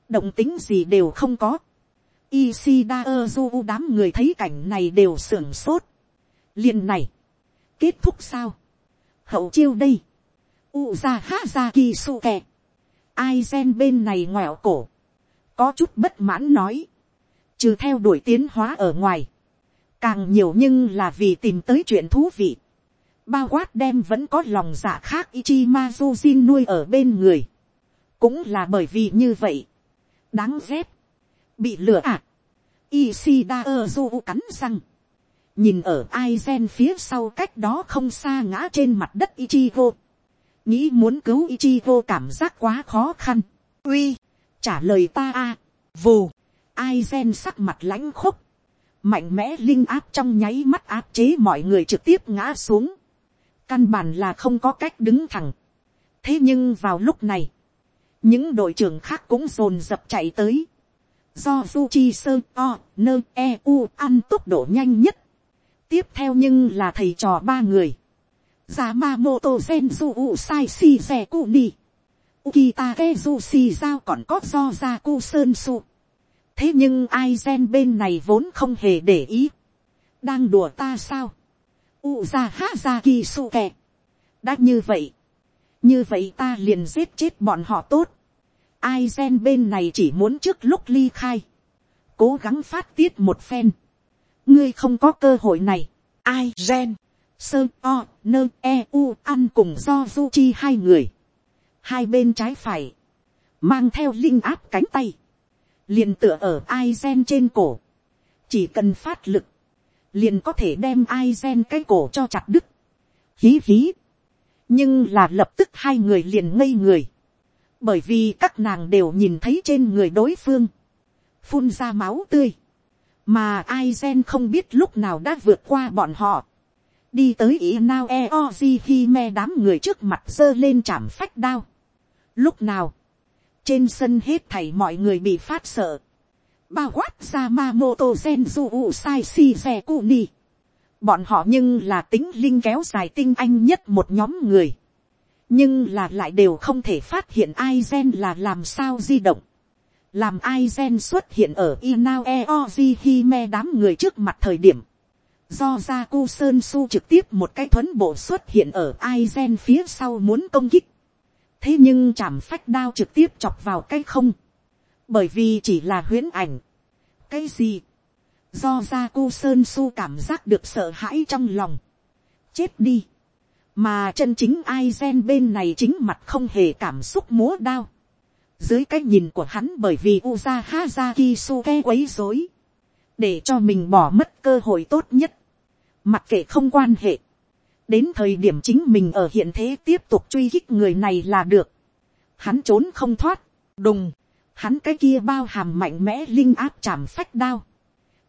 Động tính gì đều không có. Ishida Ozu đám người thấy cảnh này đều sưởng sốt liền này, kết thúc sao, hậu chiêu đây, uza ra ha ra ki su kè, ai gen bên này ngoẹo cổ, có chút bất mãn nói, trừ theo đuổi tiến hóa ở ngoài, càng nhiều nhưng là vì tìm tới chuyện thú vị, bao quát đem vẫn có lòng dạ khác Ichimazu Jin nuôi ở bên người, cũng là bởi vì như vậy, đáng ghét, bị lừa à, Ishida Ozu cắn răng, nhìn ở ai gen phía sau cách đó không xa ngã trên mặt đất Ichigo. nghĩ muốn cứu Ichigo cảm giác quá khó khăn. uy, trả lời ta a, vù, ai gen sắc mặt lãnh khúc, mạnh mẽ linh áp trong nháy mắt áp chế mọi người trực tiếp ngã xuống. căn bản là không có cách đứng thẳng. thế nhưng vào lúc này, những đội trưởng khác cũng dồn dập chạy tới. do du chi sơ o nơ e u ăn tốc độ nhanh nhất tiếp theo nhưng là thầy trò ba người. Yamamoto u Sai Si Xe Cụ Ni. Ukita Kezushi Giao còn có do ra cu Sơn Su. Thế nhưng ai gen bên này vốn không hề để ý. Đang đùa ta sao? Uza Hazaki Suke. Đã như vậy. Như vậy ta liền giết chết bọn họ tốt. Ai gen bên này chỉ muốn trước lúc ly khai. Cố gắng phát tiết một phen ngươi không có cơ hội này, ai gen, sơ o nơ e u ăn cùng do du chi hai người, hai bên trái phải, mang theo linh áp cánh tay, liền tựa ở ai gen trên cổ, chỉ cần phát lực, liền có thể đem ai gen cái cổ cho chặt đứt, hí hí, nhưng là lập tức hai người liền ngây người, bởi vì các nàng đều nhìn thấy trên người đối phương, phun ra máu tươi, mà ai gen không biết lúc nào đã vượt qua bọn họ, đi tới ý nao e me đám người trước mặt giơ lên chạm phách đao. lúc nào, trên sân hết thảy mọi người bị phát sợ, bao quát ra ma mô tô gen du u sai si xe cu ni. bọn họ nhưng là tính linh kéo dài tinh anh nhất một nhóm người, nhưng là lại đều không thể phát hiện ai gen là làm sao di động. Làm ai gen xuất hiện ở inao eoji hi me đám người trước mặt thời điểm, do ra cu sơn su trực tiếp một cái thuấn bộ xuất hiện ở ai gen phía sau muốn công kích, thế nhưng chạm phách đao trực tiếp chọc vào cái không, bởi vì chỉ là huyễn ảnh. cái gì, do ra cu sơn su cảm giác được sợ hãi trong lòng, chết đi, mà chân chính ai gen bên này chính mặt không hề cảm xúc múa đao, dưới cái nhìn của hắn bởi vì Uza Hazaki Suke quấy rối. Để cho mình bỏ mất cơ hội tốt nhất. Mặc kệ không quan hệ. Đến thời điểm chính mình ở hiện thế tiếp tục truy kích người này là được. Hắn trốn không thoát. Đùng. Hắn cái kia bao hàm mạnh mẽ linh áp chạm phách đao.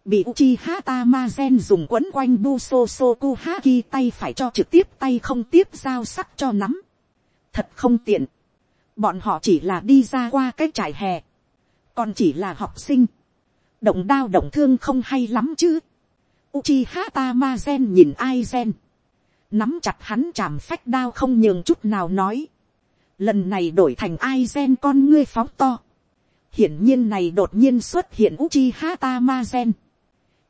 Bị Uchiha Tamazen dùng quấn quanh Busosoku Haki tay phải cho trực tiếp tay không tiếp giao sắc cho nắm. Thật không tiện bọn họ chỉ là đi ra qua cái trại hè, còn chỉ là học sinh, động đao động thương không hay lắm chứ. Uchiha Tamazen nhìn Aizen nắm chặt hắn chạm phách đao không nhường chút nào nói, lần này đổi thành ai gen con ngươi phóng to, hiển nhiên này đột nhiên xuất hiện Uchiha Tamazen,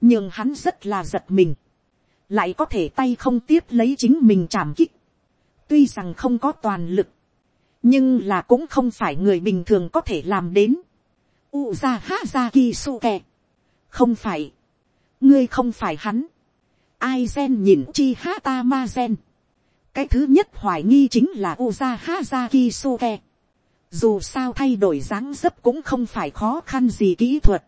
nhưng hắn rất là giật mình, lại có thể tay không tiếp lấy chính mình chạm kích, tuy rằng không có toàn lực, nhưng là cũng không phải người bình thường có thể làm đến. Uza Hazaki Suke. Không phải. Ngươi không phải hắn. Ai gen nhìn chi hata ma gen. Cái thứ nhất hoài nghi chính là Uza Hazaki Suke. Dù sao thay đổi dáng dấp cũng không phải khó khăn gì kỹ thuật.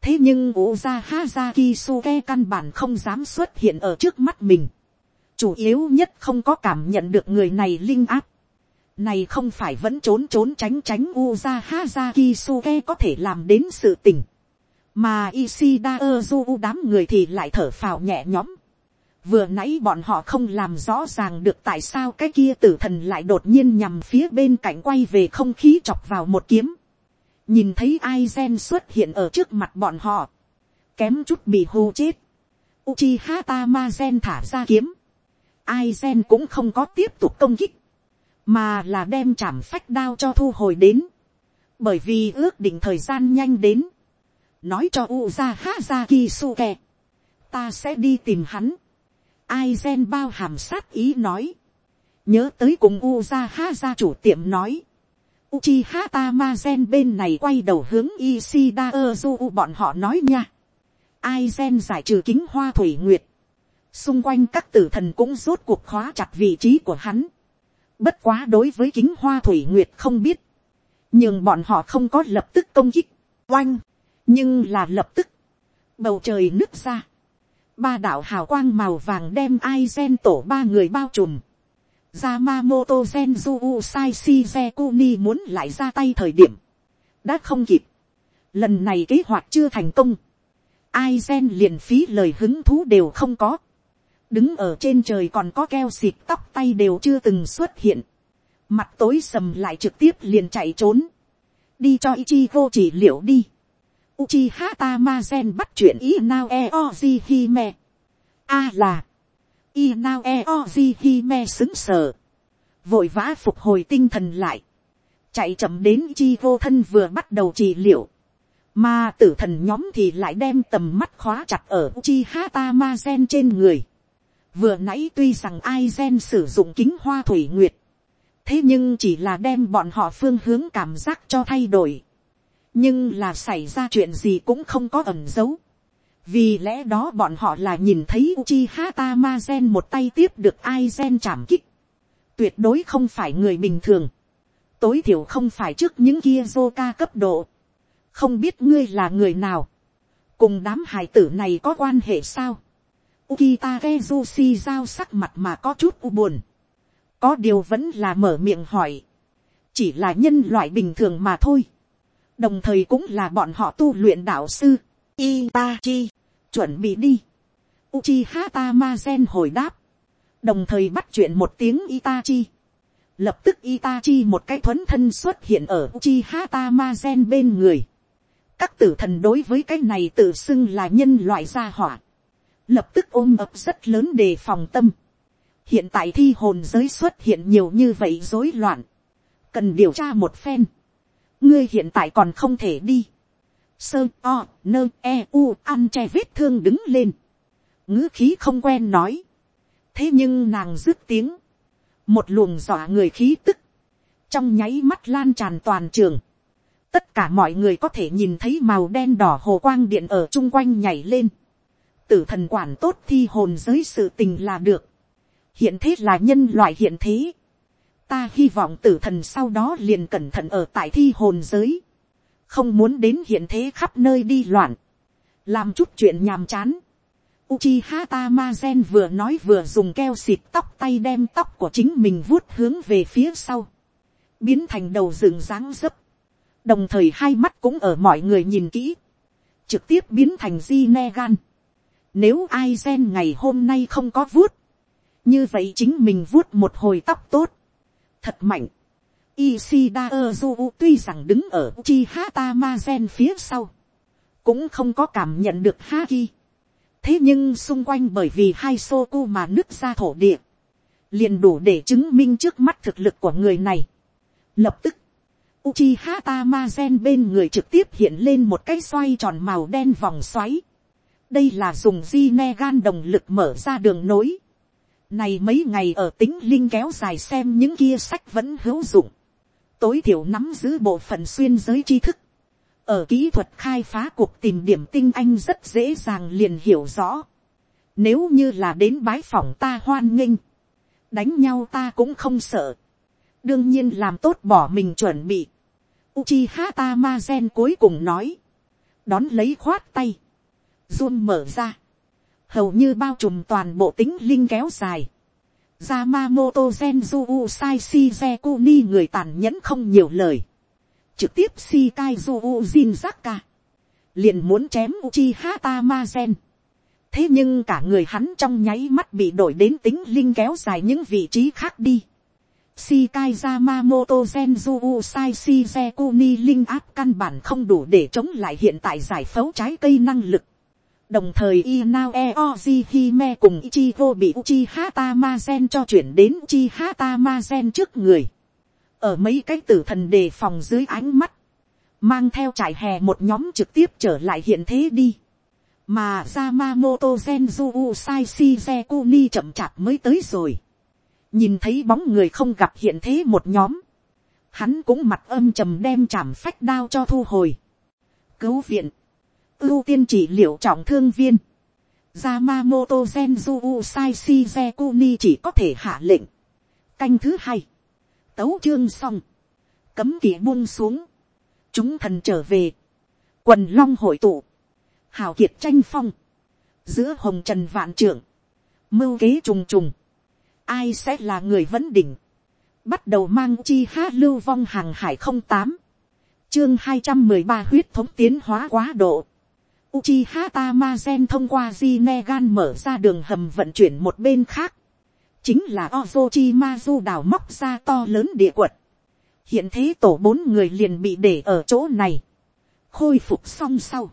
Thế nhưng Uza Hazaki Suke căn bản không dám xuất hiện ở trước mắt mình. Chủ yếu nhất không có cảm nhận được người này linh áp này không phải vẫn trốn trốn tránh tránh Uza Hazaki Suke có thể làm đến sự tình. Mà Ishida Ozu đám người thì lại thở phào nhẹ nhõm. Vừa nãy bọn họ không làm rõ ràng được tại sao cái kia tử thần lại đột nhiên nhằm phía bên cạnh quay về không khí chọc vào một kiếm. Nhìn thấy Aizen xuất hiện ở trước mặt bọn họ. Kém chút bị hù chết. Uchiha gen thả ra kiếm. Aizen cũng không có tiếp tục công kích mà là đem chảm phách đao cho thu hồi đến, bởi vì ước định thời gian nhanh đến, nói cho Uza Hazaki Suke, ta sẽ đi tìm hắn, ai gen bao hàm sát ý nói, nhớ tới cùng Uza Haza chủ tiệm nói, Uchiha Tamazen bên này quay đầu hướng Ishida Ozu bọn họ nói nha. Aizen giải trừ kính hoa thủy nguyệt. Xung quanh các tử thần cũng rốt cuộc khóa chặt vị trí của hắn. Bất quá đối với kính hoa thủy nguyệt không biết. Nhưng bọn họ không có lập tức công kích. Oanh. Nhưng là lập tức. Bầu trời nứt ra. Ba đạo hào quang màu vàng đem ai gen tổ ba người bao trùm. Yamamoto Genju Usai Shizekuni muốn lại ra tay thời điểm. Đã không kịp. Lần này kế hoạch chưa thành công. Ai gen liền phí lời hứng thú đều không có đứng ở trên trời còn có keo xịt tóc tay đều chưa từng xuất hiện, mặt tối sầm lại trực tiếp liền chạy trốn, đi cho ichi vô chỉ liệu đi, uchi hata ma bắt chuyện Inao Eoji hime, a là, Inao Eoji hime xứng sở, vội vã phục hồi tinh thần lại, chạy chậm đến chi vô thân vừa bắt đầu trị liệu, mà tử thần nhóm thì lại đem tầm mắt khóa chặt ở chi hata ma trên người. Vừa nãy tuy rằng Aizen sử dụng kính hoa thủy nguyệt. Thế nhưng chỉ là đem bọn họ phương hướng cảm giác cho thay đổi. Nhưng là xảy ra chuyện gì cũng không có ẩn dấu. Vì lẽ đó bọn họ là nhìn thấy Uchiha gen một tay tiếp được ai gen chạm kích. Tuyệt đối không phải người bình thường. Tối thiểu không phải trước những kia Zoka cấp độ. Không biết ngươi là người nào. Cùng đám hải tử này có quan hệ sao? Ukita Kezushi giao sắc mặt mà có chút u buồn. Có điều vẫn là mở miệng hỏi. Chỉ là nhân loại bình thường mà thôi. Đồng thời cũng là bọn họ tu luyện đạo sư. Itachi. Chuẩn bị đi. Uchiha Tamazen hồi đáp. đồng thời bắt chuyện một tiếng Itachi. Lập tức Itachi một cái thuấn thân xuất hiện ở Uchiha Tamazen bên người. Các tử thần đối với cái này tự xưng là nhân loại gia hỏa. Lập tức ôm ập rất lớn đề phòng tâm. Hiện tại thi hồn giới xuất hiện nhiều như vậy rối loạn. Cần điều tra một phen. Ngươi hiện tại còn không thể đi. Sơ o nơ e u ăn che vết thương đứng lên. ngữ khí không quen nói. Thế nhưng nàng dứt tiếng một luồng dọa người khí tức, trong nháy mắt lan tràn toàn trường, tất cả mọi người có thể nhìn thấy màu đen đỏ hồ quang điện ở chung quanh nhảy lên, tử thần quản tốt thi hồn giới sự tình là được, hiện thế là nhân loại hiện thế, ta hy vọng tử thần sau đó liền cẩn thận ở tại thi hồn giới, không muốn đến hiện thế khắp nơi đi loạn, làm chút chuyện nhàm chán, Uchiha Tamazen vừa nói vừa dùng keo xịt tóc tay đem tóc của chính mình vuốt hướng về phía sau. Biến thành đầu rừng dáng dấp. Đồng thời hai mắt cũng ở mọi người nhìn kỹ. Trực tiếp biến thành di ne gan. Nếu ai gen ngày hôm nay không có vuốt. Như vậy chính mình vuốt một hồi tóc tốt. Thật mạnh. Ishida Ozu tuy rằng đứng ở Uchiha Tamazen phía sau. Cũng không có cảm nhận được Haki thế nhưng xung quanh bởi vì hai Soku mà nứt ra thổ địa, liền đủ để chứng minh trước mắt thực lực của người này. Lập tức, Uchiha Tamazen bên người trực tiếp hiện lên một cái xoay tròn màu đen vòng xoáy. Đây là dùng di đồng lực mở ra đường nối. Này mấy ngày ở tính linh kéo dài xem những kia sách vẫn hữu dụng. Tối thiểu nắm giữ bộ phận xuyên giới tri thức ở kỹ thuật khai phá cuộc tìm điểm tinh anh rất dễ dàng liền hiểu rõ. Nếu như là đến bái phòng ta hoan nghênh, đánh nhau ta cũng không sợ. đương nhiên làm tốt bỏ mình chuẩn bị. Uchiha Tamazen cuối cùng nói, đón lấy khoát tay, run mở ra, hầu như bao trùm toàn bộ tính linh kéo dài. Yamamoto Genju Usai Shizekuni người tàn nhẫn không nhiều lời trực tiếp Shikaiju Jinzaka, liền muốn chém Uchiha Tamazen. thế nhưng cả người hắn trong nháy mắt bị đổi đến tính linh kéo dài những vị trí khác đi. Shikai Yamamoto Genju Usai Shizekuni linh áp căn bản không đủ để chống lại hiện tại giải phẫu trái cây năng lực. Đồng thời Inao Eoji Hime cùng Ichigo bị Uchiha Tamazen cho chuyển đến Uchiha Tamazen trước người ở mấy cái tử thần đề phòng dưới ánh mắt, mang theo trải hè một nhóm trực tiếp trở lại hiện thế đi. mà Yamamoto Genju Usai Shizekuni chậm chạp mới tới rồi. nhìn thấy bóng người không gặp hiện thế một nhóm, hắn cũng mặt âm trầm đem chảm phách đao cho thu hồi. cứu viện, ưu tiên chỉ liệu trọng thương viên. Yamamoto Genju Usai Shizekuni chỉ có thể hạ lệnh. canh thứ hai. Tấu chương xong, cấm kỵ buông xuống, chúng thần trở về, quần long hội tụ, hào kiệt tranh phong, giữa hồng trần vạn trưởng, mưu kế trùng trùng, ai sẽ là người vấn đỉnh, bắt đầu mang chi hát lưu vong hàng hải không tám, chương hai trăm mười ba huyết thống tiến hóa quá độ, Uchiha Tamazen thông qua Jinegan mở ra đường hầm vận chuyển một bên khác chính là Ozochimazu đào móc ra to lớn địa quật. hiện thế tổ bốn người liền bị để ở chỗ này. khôi phục xong sau.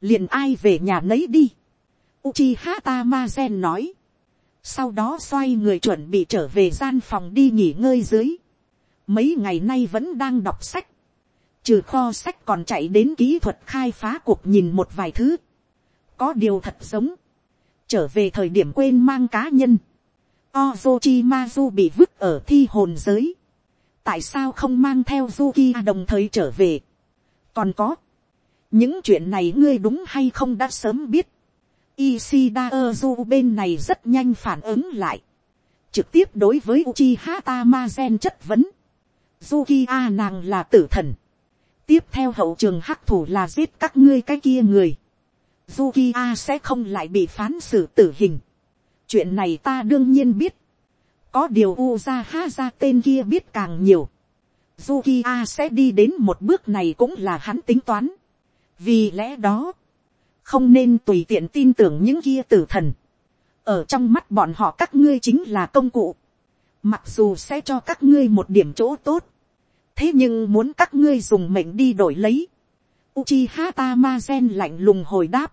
liền ai về nhà nấy đi. Uchiha Tamazen nói. sau đó xoay người chuẩn bị trở về gian phòng đi nghỉ ngơi dưới. mấy ngày nay vẫn đang đọc sách trừ kho sách còn chạy đến kỹ thuật khai phá cuộc nhìn một vài thứ. có điều thật giống. trở về thời điểm quên mang cá nhân Ozochimazu bị vứt ở thi hồn giới. Tại sao không mang theo Zuki đồng thời trở về? Còn có. Những chuyện này ngươi đúng hay không đã sớm biết. Ishida Ozu bên này rất nhanh phản ứng lại. Trực tiếp đối với Uchiha Tamazen chất vấn. Zuki à, nàng là tử thần. Tiếp theo hậu trường hắc thủ là giết các ngươi cái kia người. zukiya sẽ không lại bị phán xử tử hình. Chuyện này ta đương nhiên biết, có điều u ha ra tên kia biết càng nhiều, zukiya sẽ đi đến một bước này cũng là hắn tính toán, vì lẽ đó, không nên tùy tiện tin tưởng những kia tử thần, ở trong mắt bọn họ các ngươi chính là công cụ, mặc dù sẽ cho các ngươi một điểm chỗ tốt, thế nhưng muốn các ngươi dùng mệnh đi đổi lấy, Uchiha Tamazen lạnh lùng hồi đáp,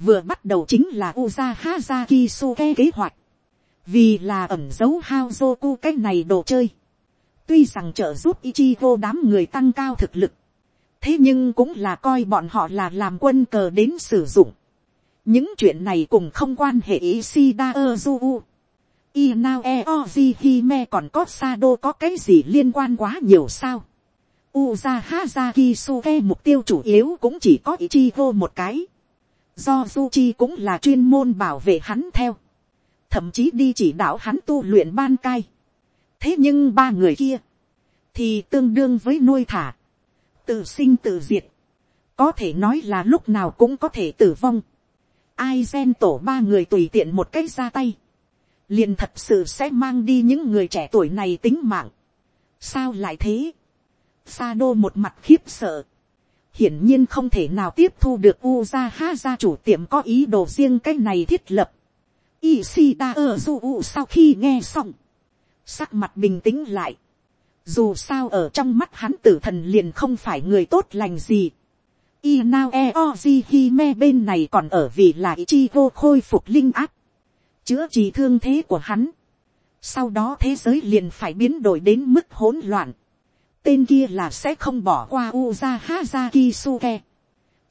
vừa bắt đầu chính là Uzaha Zakisuke kế hoạch, vì là ẩn dấu Haozoku cái này đồ chơi, tuy rằng trợ giúp Ichigo đám người tăng cao thực lực, thế nhưng cũng là coi bọn họ là làm quân cờ đến sử dụng. những chuyện này cũng không quan hệ Ishida Ozu. Inao Eoji Hime còn có Sado có cái gì liên quan quá nhiều sao. Uza Hazaki Suke mục tiêu chủ yếu cũng chỉ có Ichigo một cái. Do Zuchi cũng là chuyên môn bảo vệ hắn theo. Thậm chí đi chỉ đạo hắn tu luyện ban cai. Thế nhưng ba người kia. Thì tương đương với nuôi thả tự sinh tự diệt, có thể nói là lúc nào cũng có thể tử vong. Ai gen tổ ba người tùy tiện một cách ra tay, liền thật sự sẽ mang đi những người trẻ tuổi này tính mạng. sao lại thế. sa đô một mặt khiếp sợ, hiển nhiên không thể nào tiếp thu được u ra ha ra chủ tiệm có ý đồ riêng cái này thiết lập. Ishida ở du u sau khi nghe xong, sắc mặt bình tĩnh lại, dù sao ở trong mắt hắn tử thần liền không phải người tốt lành gì. Inao Eoji Hime bên này còn ở vì là Ichigo khôi phục linh áp. Chữa trị thương thế của hắn. Sau đó thế giới liền phải biến đổi đến mức hỗn loạn. Tên kia là sẽ không bỏ qua Uza Hazaki Suke.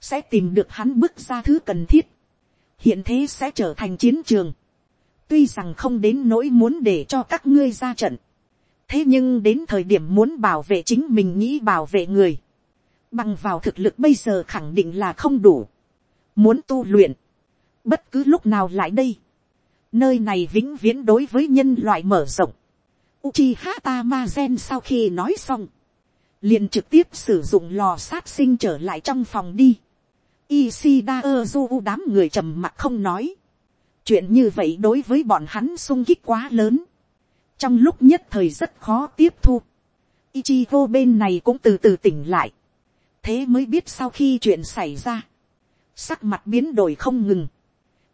Sẽ tìm được hắn bước ra thứ cần thiết. Hiện thế sẽ trở thành chiến trường. Tuy rằng không đến nỗi muốn để cho các ngươi ra trận thế nhưng đến thời điểm muốn bảo vệ chính mình nghĩ bảo vệ người, bằng vào thực lực bây giờ khẳng định là không đủ, muốn tu luyện, bất cứ lúc nào lại đây, nơi này vĩnh viễn đối với nhân loại mở rộng, Uchiha Tamazen sau khi nói xong, liền trực tiếp sử dụng lò sát sinh trở lại trong phòng đi. Isida Ozu đám người trầm mặc không nói. Chuyện như vậy đối với bọn hắn sung kích quá lớn. Trong lúc nhất thời rất khó tiếp thu, Ichigo bên này cũng từ từ tỉnh lại, thế mới biết sau khi chuyện xảy ra, sắc mặt biến đổi không ngừng,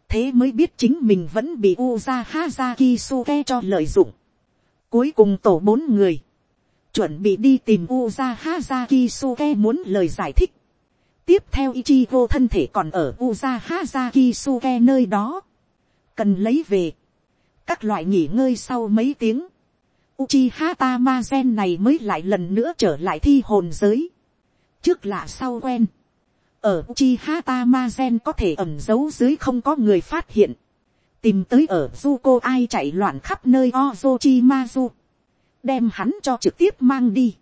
thế mới biết chính mình vẫn bị Uza Hazaki Suke cho lợi dụng. Cuối cùng tổ bốn người, chuẩn bị đi tìm Uza Hazaki Suke muốn lời giải thích. Tiếp theo Ichigo thân thể còn ở Uza Hazaki Suke nơi đó. Cần lấy về các loại nghỉ ngơi sau mấy tiếng, Uchiha Tamazen này mới lại lần nữa trở lại thi hồn giới. Trước lạ sau quen. Ở Uchiha Tamazen có thể ẩn giấu dưới không có người phát hiện. Tìm tới ở Zuko ai chạy loạn khắp nơi Ozochimazu. Đem hắn cho trực tiếp mang đi.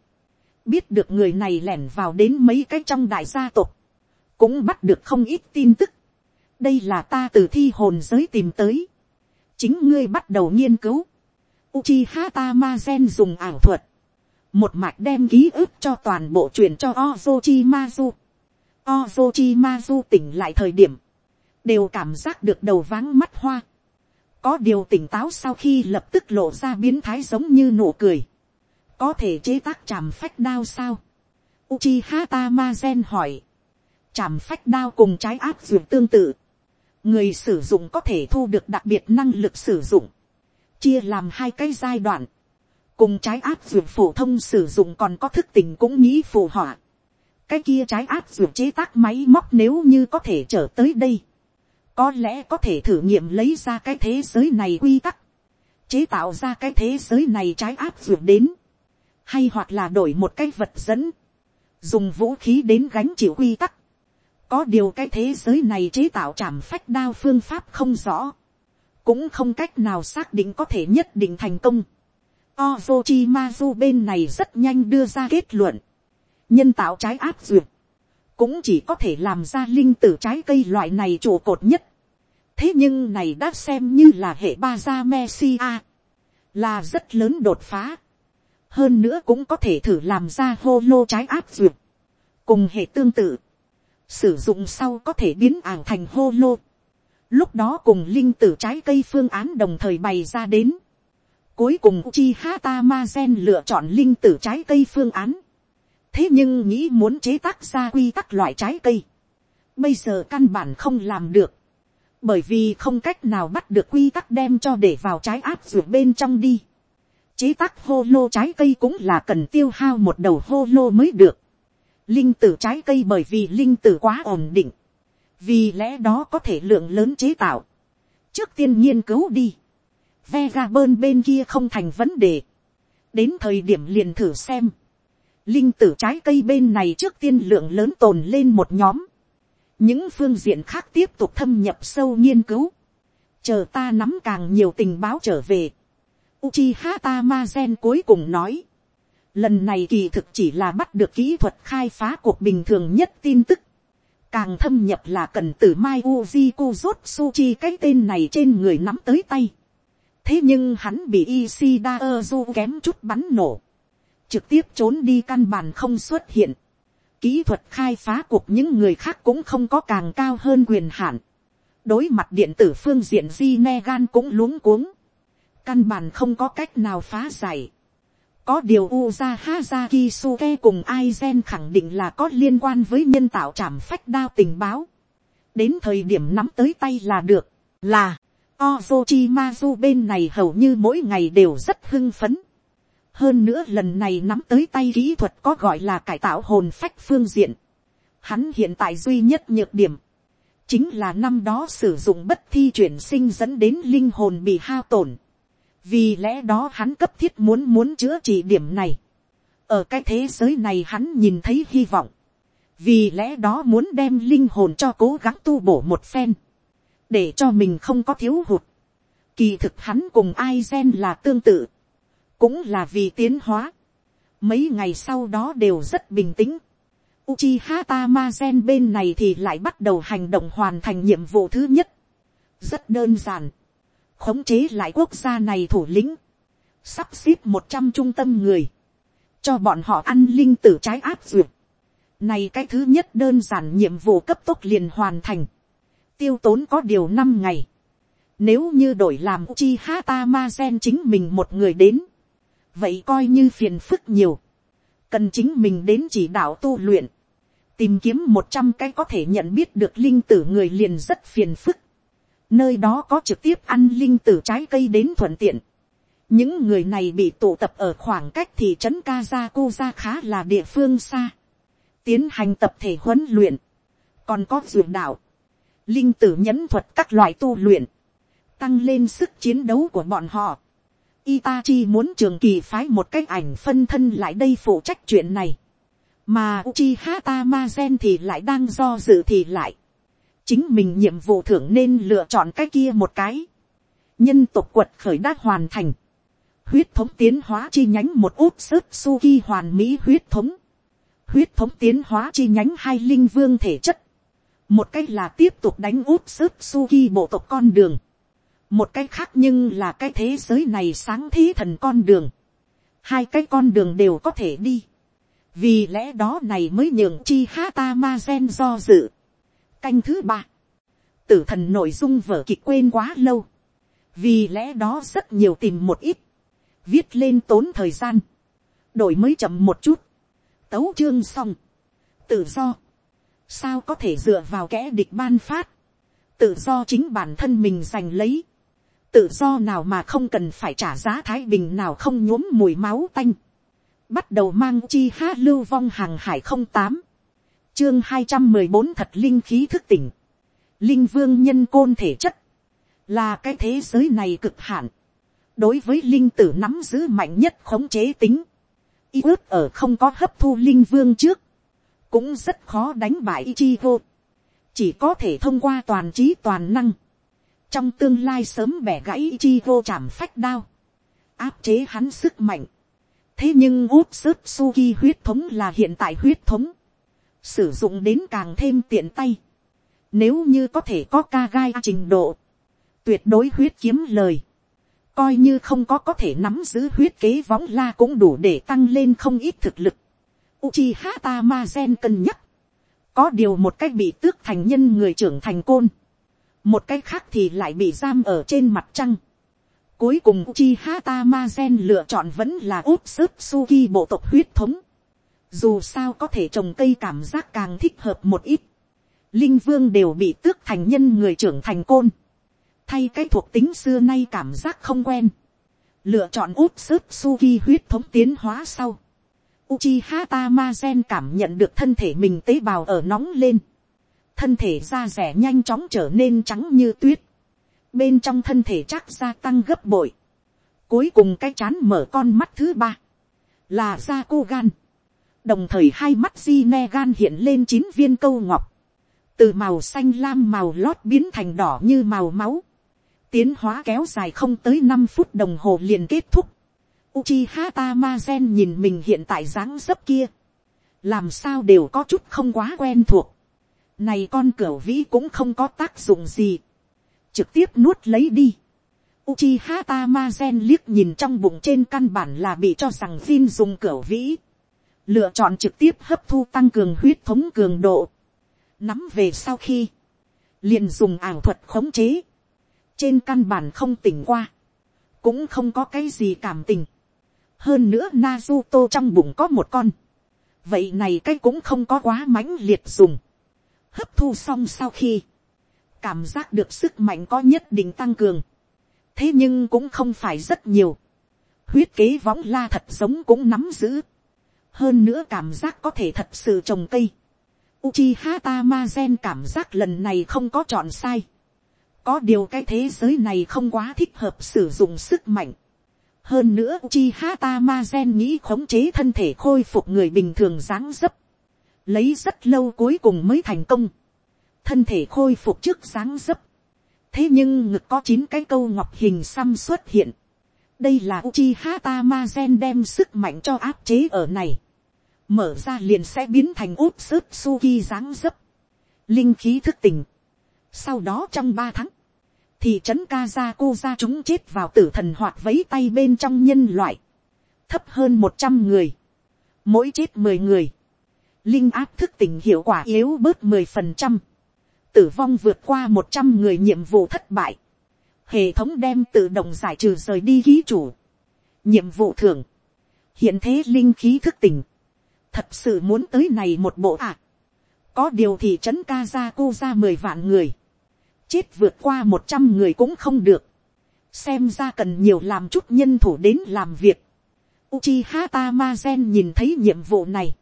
Biết được người này lẻn vào đến mấy cái trong đại gia tộc. Cũng bắt được không ít tin tức. Đây là ta từ thi hồn giới tìm tới chính ngươi bắt đầu nghiên cứu. Uchiha Tamazen dùng ảo thuật. Một mạch đem ký ức cho toàn bộ truyền cho Ozochimazu. Ozochimazu tỉnh lại thời điểm. Đều cảm giác được đầu váng mắt hoa. Có điều tỉnh táo sau khi lập tức lộ ra biến thái giống như nụ cười. Có thể chế tác chàm phách đao sao? Uchiha Tamazen hỏi. Chàm phách đao cùng trái áp dược tương tự người sử dụng có thể thu được đặc biệt năng lực sử dụng, chia làm hai cái giai đoạn, cùng trái áp dụng phổ thông sử dụng còn có thức tỉnh cũng nghĩ phù họa cái kia trái áp dụng chế tác máy móc nếu như có thể trở tới đây, có lẽ có thể thử nghiệm lấy ra cái thế giới này quy tắc, chế tạo ra cái thế giới này trái áp dụng đến, hay hoặc là đổi một cái vật dẫn, dùng vũ khí đến gánh chịu quy tắc, có điều cái thế giới này chế tạo trảm phách đao phương pháp không rõ. Cũng không cách nào xác định có thể nhất định thành công. Ozochimazu bên này rất nhanh đưa ra kết luận. Nhân tạo trái áp duyệt. Cũng chỉ có thể làm ra linh tử trái cây loại này trụ cột nhất. Thế nhưng này đã xem như là hệ ba gia Messia. Là rất lớn đột phá. Hơn nữa cũng có thể thử làm ra hô lô trái áp duyệt. Cùng hệ tương tự sử dụng sau có thể biến ảo thành hô lô. Lúc đó cùng linh tử trái cây phương án đồng thời bày ra đến. Cuối cùng chi hata ma gen lựa chọn linh tử trái cây phương án. Thế nhưng nghĩ muốn chế tác ra quy tắc loại trái cây. Bây giờ căn bản không làm được. bởi vì không cách nào bắt được quy tắc đem cho để vào trái áp ruột bên trong đi. chế tác hô lô trái cây cũng là cần tiêu hao một đầu hô lô mới được. linh tử trái cây bởi vì linh tử quá ổn định, vì lẽ đó có thể lượng lớn chế tạo. trước tiên nghiên cứu đi. ve ga bơn bên kia không thành vấn đề. đến thời điểm liền thử xem linh tử trái cây bên này trước tiên lượng lớn tồn lên một nhóm. Những phương diện khác tiếp tục thâm nhập sâu nghiên cứu, chờ ta nắm càng nhiều tình báo trở về. Uchiha Tamazen cuối cùng nói, lần này kỳ thực chỉ là bắt được kỹ thuật khai phá cuộc bình thường nhất tin tức, càng thâm nhập là cần từ mai uji kuzutsuchi cái tên này trên người nắm tới tay. thế nhưng hắn bị Ishida Ozu kém chút bắn nổ, trực tiếp trốn đi căn bản không xuất hiện kỹ thuật khai phá cuộc những người khác cũng không có càng cao hơn quyền hạn. đối mặt điện tử phương diện di ne gan cũng luống cuống. căn bản không có cách nào phá giải. có điều uza hazaki suke cùng aizen khẳng định là có liên quan với nhân tạo trảm phách đao tình báo. đến thời điểm nắm tới tay là được, là, Ozochimazu bên này hầu như mỗi ngày đều rất hưng phấn hơn nữa lần này nắm tới tay kỹ thuật có gọi là cải tạo hồn phách phương diện. Hắn hiện tại duy nhất nhược điểm, chính là năm đó sử dụng bất thi chuyển sinh dẫn đến linh hồn bị hao tổn. vì lẽ đó hắn cấp thiết muốn muốn chữa trị điểm này. ở cái thế giới này hắn nhìn thấy hy vọng. vì lẽ đó muốn đem linh hồn cho cố gắng tu bổ một phen. để cho mình không có thiếu hụt. kỳ thực hắn cùng ai gen là tương tự cũng là vì tiến hóa. Mấy ngày sau đó đều rất bình tĩnh. Uchiha Tamazen bên này thì lại bắt đầu hành động hoàn thành nhiệm vụ thứ nhất. Rất đơn giản. Khống chế lại quốc gia này thủ lĩnh. Sắp xếp một trăm trung tâm người. Cho bọn họ ăn linh tử trái áp duyệt. Này cái thứ nhất đơn giản nhiệm vụ cấp tốc liền hoàn thành. Tiêu tốn có điều năm ngày. Nếu như đổi làm Uchiha Tamazen chính mình một người đến vậy coi như phiền phức nhiều, cần chính mình đến chỉ đạo tu luyện, tìm kiếm một trăm cái có thể nhận biết được linh tử người liền rất phiền phức, nơi đó có trực tiếp ăn linh tử trái cây đến thuận tiện, những người này bị tụ tập ở khoảng cách thị trấn Kazakuza khá là địa phương xa, tiến hành tập thể huấn luyện, còn có dược đạo, linh tử nhẫn thuật các loại tu luyện, tăng lên sức chiến đấu của bọn họ. Itachi muốn trường kỳ phái một cái ảnh phân thân lại đây phụ trách chuyện này. Mà Uchiha Tamazen thì lại đang do dự thì lại. Chính mình nhiệm vụ thưởng nên lựa chọn cái kia một cái. Nhân tộc quật khởi đã hoàn thành. Huyết thống tiến hóa chi nhánh một út sức Suki hoàn mỹ huyết thống. Huyết thống tiến hóa chi nhánh hai linh vương thể chất. Một cách là tiếp tục đánh út sức Suki bộ tộc con đường một cái khác nhưng là cái thế giới này sáng thí thần con đường, hai cái con đường đều có thể đi, vì lẽ đó này mới nhường chi hata ma gen do dự. canh thứ ba, tử thần nội dung vở kịch quên quá lâu, vì lẽ đó rất nhiều tìm một ít, viết lên tốn thời gian, đổi mới chậm một chút, tấu chương xong, tự do, sao có thể dựa vào kẻ địch ban phát, tự do chính bản thân mình giành lấy, tự do nào mà không cần phải trả giá thái bình nào không nhuốm mùi máu tanh. Bắt đầu mang chi há lưu vong hàng hải không tám Chương hai trăm mười bốn thật linh khí thức tỉnh. Linh vương nhân côn thể chất. Là cái thế giới này cực hạn. Đối với linh tử nắm giữ mạnh nhất khống chế tính. Ý ước ở không có hấp thu linh vương trước. Cũng rất khó đánh bại Ichigo. Chỉ có thể thông qua toàn trí toàn năng trong tương lai sớm bẻ gãy chi vô chạm phách đao, áp chế hắn sức mạnh. thế nhưng út sức suki huyết thống là hiện tại huyết thống, sử dụng đến càng thêm tiện tay. nếu như có thể có ca gai trình độ, tuyệt đối huyết kiếm lời, coi như không có có thể nắm giữ huyết kế võng la cũng đủ để tăng lên không ít thực lực. Uchi Hata Ma Gen cân nhắc, có điều một cách bị tước thành nhân người trưởng thành côn, một cái khác thì lại bị giam ở trên mặt trăng. Cuối cùng chi hata ma gen lựa chọn vẫn là úp sức suki bộ tộc huyết thống. Dù sao có thể trồng cây cảm giác càng thích hợp một ít. linh vương đều bị tước thành nhân người trưởng thành côn, thay cái thuộc tính xưa nay cảm giác không quen, lựa chọn út sức suki huyết thống tiến hóa sau, Uchiha Tamazen cảm nhận được thân thể mình tế bào ở nóng lên, thân thể da rẻ nhanh chóng trở nên trắng như tuyết, bên trong thân thể chắc gia tăng gấp bội, cuối cùng cái chán mở con mắt thứ ba, là da cô gan, đồng thời hai mắt di ne gan hiện lên chín viên câu ngọc, từ màu xanh lam màu lót biến thành đỏ như màu máu, tiến hóa kéo dài không tới năm phút đồng hồ liền kết thúc, Uchiha Tamazen nhìn mình hiện tại dáng dấp kia, làm sao đều có chút không quá quen thuộc, này con cửa vĩ cũng không có tác dụng gì, trực tiếp nuốt lấy đi, Uchiha Tamazen liếc nhìn trong bụng trên căn bản là bị cho rằng Jin dùng cửa vĩ. Lựa chọn trực tiếp hấp thu tăng cường huyết thống cường độ. Nắm về sau khi. Liền dùng ảo thuật khống chế. Trên căn bản không tỉnh qua. Cũng không có cái gì cảm tình. Hơn nữa Naruto trong bụng có một con. Vậy này cái cũng không có quá mãnh liệt dùng. Hấp thu xong sau khi. Cảm giác được sức mạnh có nhất định tăng cường thế nhưng cũng không phải rất nhiều. huyết kế võng la thật giống cũng nắm giữ. hơn nữa cảm giác có thể thật sự trồng cây. Uchiha Tamazen cảm giác lần này không có chọn sai. Có điều cái thế giới này không quá thích hợp sử dụng sức mạnh. Hơn nữa Uchiha Tamazen nghĩ khống chế thân thể khôi phục người bình thường dáng dấp. Lấy rất lâu cuối cùng mới thành công. Thân thể khôi phục trước sáng dấp thế nhưng ngực có chín cái câu ngọc hình xăm xuất hiện. đây là Uchiha gen đem sức mạnh cho áp chế ở này. mở ra liền sẽ biến thành út sớt suki dáng dấp. linh khí thức tỉnh. sau đó trong ba tháng, thị trấn Kazaku chúng chết vào tử thần hoạt vấy tay bên trong nhân loại. thấp hơn một trăm người. mỗi chết mười người linh áp thức tỉnh hiệu quả yếu bớt mười phần trăm tử vong vượt qua một trăm người nhiệm vụ thất bại. Hệ thống đem tự động giải trừ rời đi ký chủ. Nhiệm vụ thưởng. Hiện thế linh khí thức tỉnh. Thật sự muốn tới này một bộ à. Có điều thì trấn ca ra cô ra mười vạn người. Chết vượt qua một trăm người cũng không được. Xem ra cần nhiều làm chút nhân thủ đến làm việc. Uchiha Tamazen nhìn thấy nhiệm vụ này.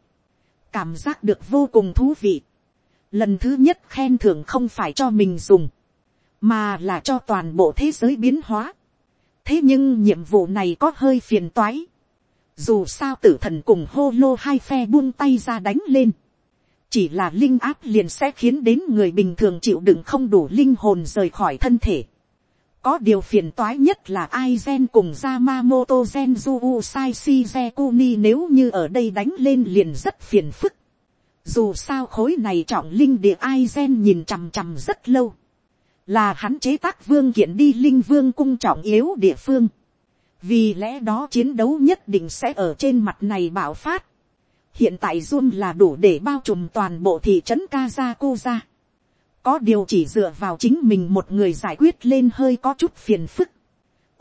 Cảm giác được vô cùng thú vị lần thứ nhất khen thưởng không phải cho mình dùng, mà là cho toàn bộ thế giới biến hóa. thế nhưng nhiệm vụ này có hơi phiền toái. dù sao tử thần cùng hô lô hai phe buông tay ra đánh lên. chỉ là linh áp liền sẽ khiến đến người bình thường chịu đựng không đủ linh hồn rời khỏi thân thể có điều phiền toái nhất là ai gen cùng Yamamoto gen Juu Sai Shizekuni nếu như ở đây đánh lên liền rất phiền phức dù sao khối này trọng linh địa ai gen nhìn chằm chằm rất lâu. Là hắn chế tác vương kiện đi linh vương cung trọng yếu địa phương. Vì lẽ đó chiến đấu nhất định sẽ ở trên mặt này bạo phát. Hiện tại Zoom là đủ để bao trùm toàn bộ thị trấn Kazakuza. Có điều chỉ dựa vào chính mình một người giải quyết lên hơi có chút phiền phức.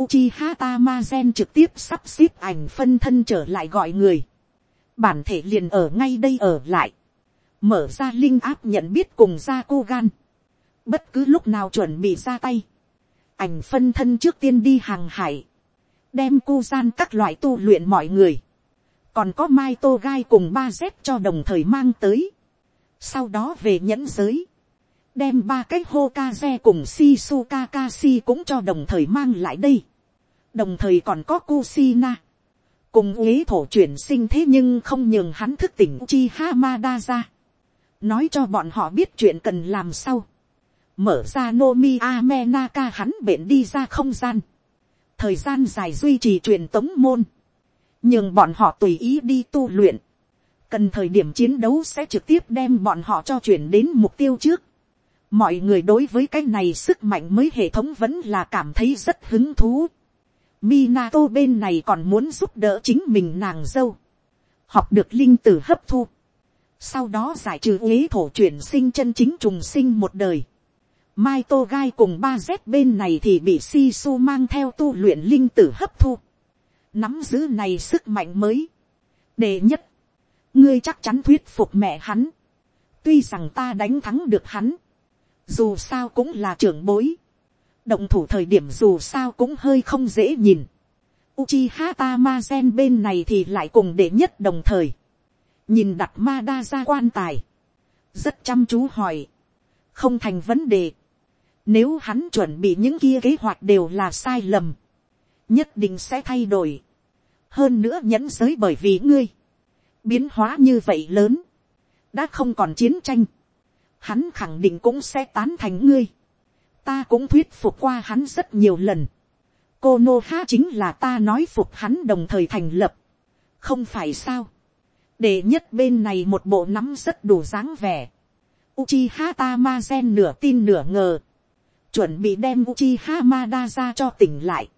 Uchiha Tamazen trực tiếp sắp xếp ảnh phân thân trở lại gọi người. Bản thể liền ở ngay đây ở lại. Mở ra linh áp nhận biết cùng ra cô gan, bất cứ lúc nào chuẩn bị ra tay, ảnh phân thân trước tiên đi hàng hải, đem cô gian các loại tu luyện mọi người, còn có mai tô gai cùng ba dép cho đồng thời mang tới, sau đó về nhẫn giới, đem ba cái Hokaze cùng si su cũng cho đồng thời mang lại đây, đồng thời còn có Kusina, cùng uế thổ chuyển sinh thế nhưng không nhường hắn thức tỉnh chi Hamada ra nói cho bọn họ biết chuyện cần làm sau, mở ra Nomi Amenaka hắn bện đi ra không gian, thời gian dài duy trì truyền tống môn, nhưng bọn họ tùy ý đi tu luyện, cần thời điểm chiến đấu sẽ trực tiếp đem bọn họ cho chuyển đến mục tiêu trước mọi người đối với cái này sức mạnh mới hệ thống vẫn là cảm thấy rất hứng thú. Minato bên này còn muốn giúp đỡ chính mình nàng dâu, học được linh tử hấp thu sau đó giải trừ ế thổ chuyển sinh chân chính trùng sinh một đời. Mai Tô Gai cùng ba Z bên này thì bị Si Su mang theo tu luyện linh tử hấp thu. Nắm giữ này sức mạnh mới. Đệ nhất. Ngươi chắc chắn thuyết phục mẹ hắn. tuy rằng ta đánh thắng được hắn, dù sao cũng là trưởng bối, động thủ thời điểm dù sao cũng hơi không dễ nhìn. Uchiha Tamazen bên này thì lại cùng đệ nhất đồng thời, nhìn đặt ma đa ra quan tài, rất chăm chú hỏi, không thành vấn đề, nếu hắn chuẩn bị những kia kế hoạch đều là sai lầm, nhất định sẽ thay đổi. hơn nữa nhẫn giới bởi vì ngươi, biến hóa như vậy lớn, đã không còn chiến tranh, hắn khẳng định cũng sẽ tán thành ngươi. ta cũng thuyết phục qua hắn rất nhiều lần. cô nô ha chính là ta nói phục hắn đồng thời thành lập. không phải sao. để nhất bên này một bộ nắm rất đủ dáng vẻ. Uchiha Tamazen nửa tin nửa ngờ. Chuẩn bị đem Uchiha Mada ra cho tỉnh lại.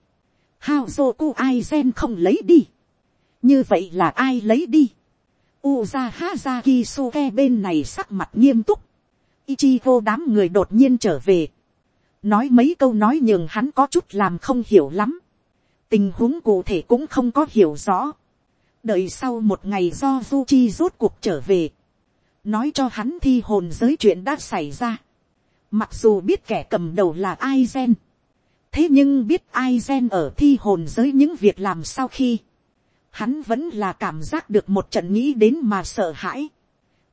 Haozoku Aizen không lấy đi. Như vậy là ai lấy đi? Uzaha Zakisuke bên này sắc mặt nghiêm túc. Ichigo đám người đột nhiên trở về. Nói mấy câu nói nhường hắn có chút làm không hiểu lắm. Tình huống cụ thể cũng không có hiểu rõ. Đợi sau một ngày do Zuchi rốt cuộc trở về. Nói cho hắn thi hồn giới chuyện đã xảy ra. Mặc dù biết kẻ cầm đầu là Aizen. Thế nhưng biết Aizen ở thi hồn giới những việc làm sau khi hắn vẫn là cảm giác được một trận nghĩ đến mà sợ hãi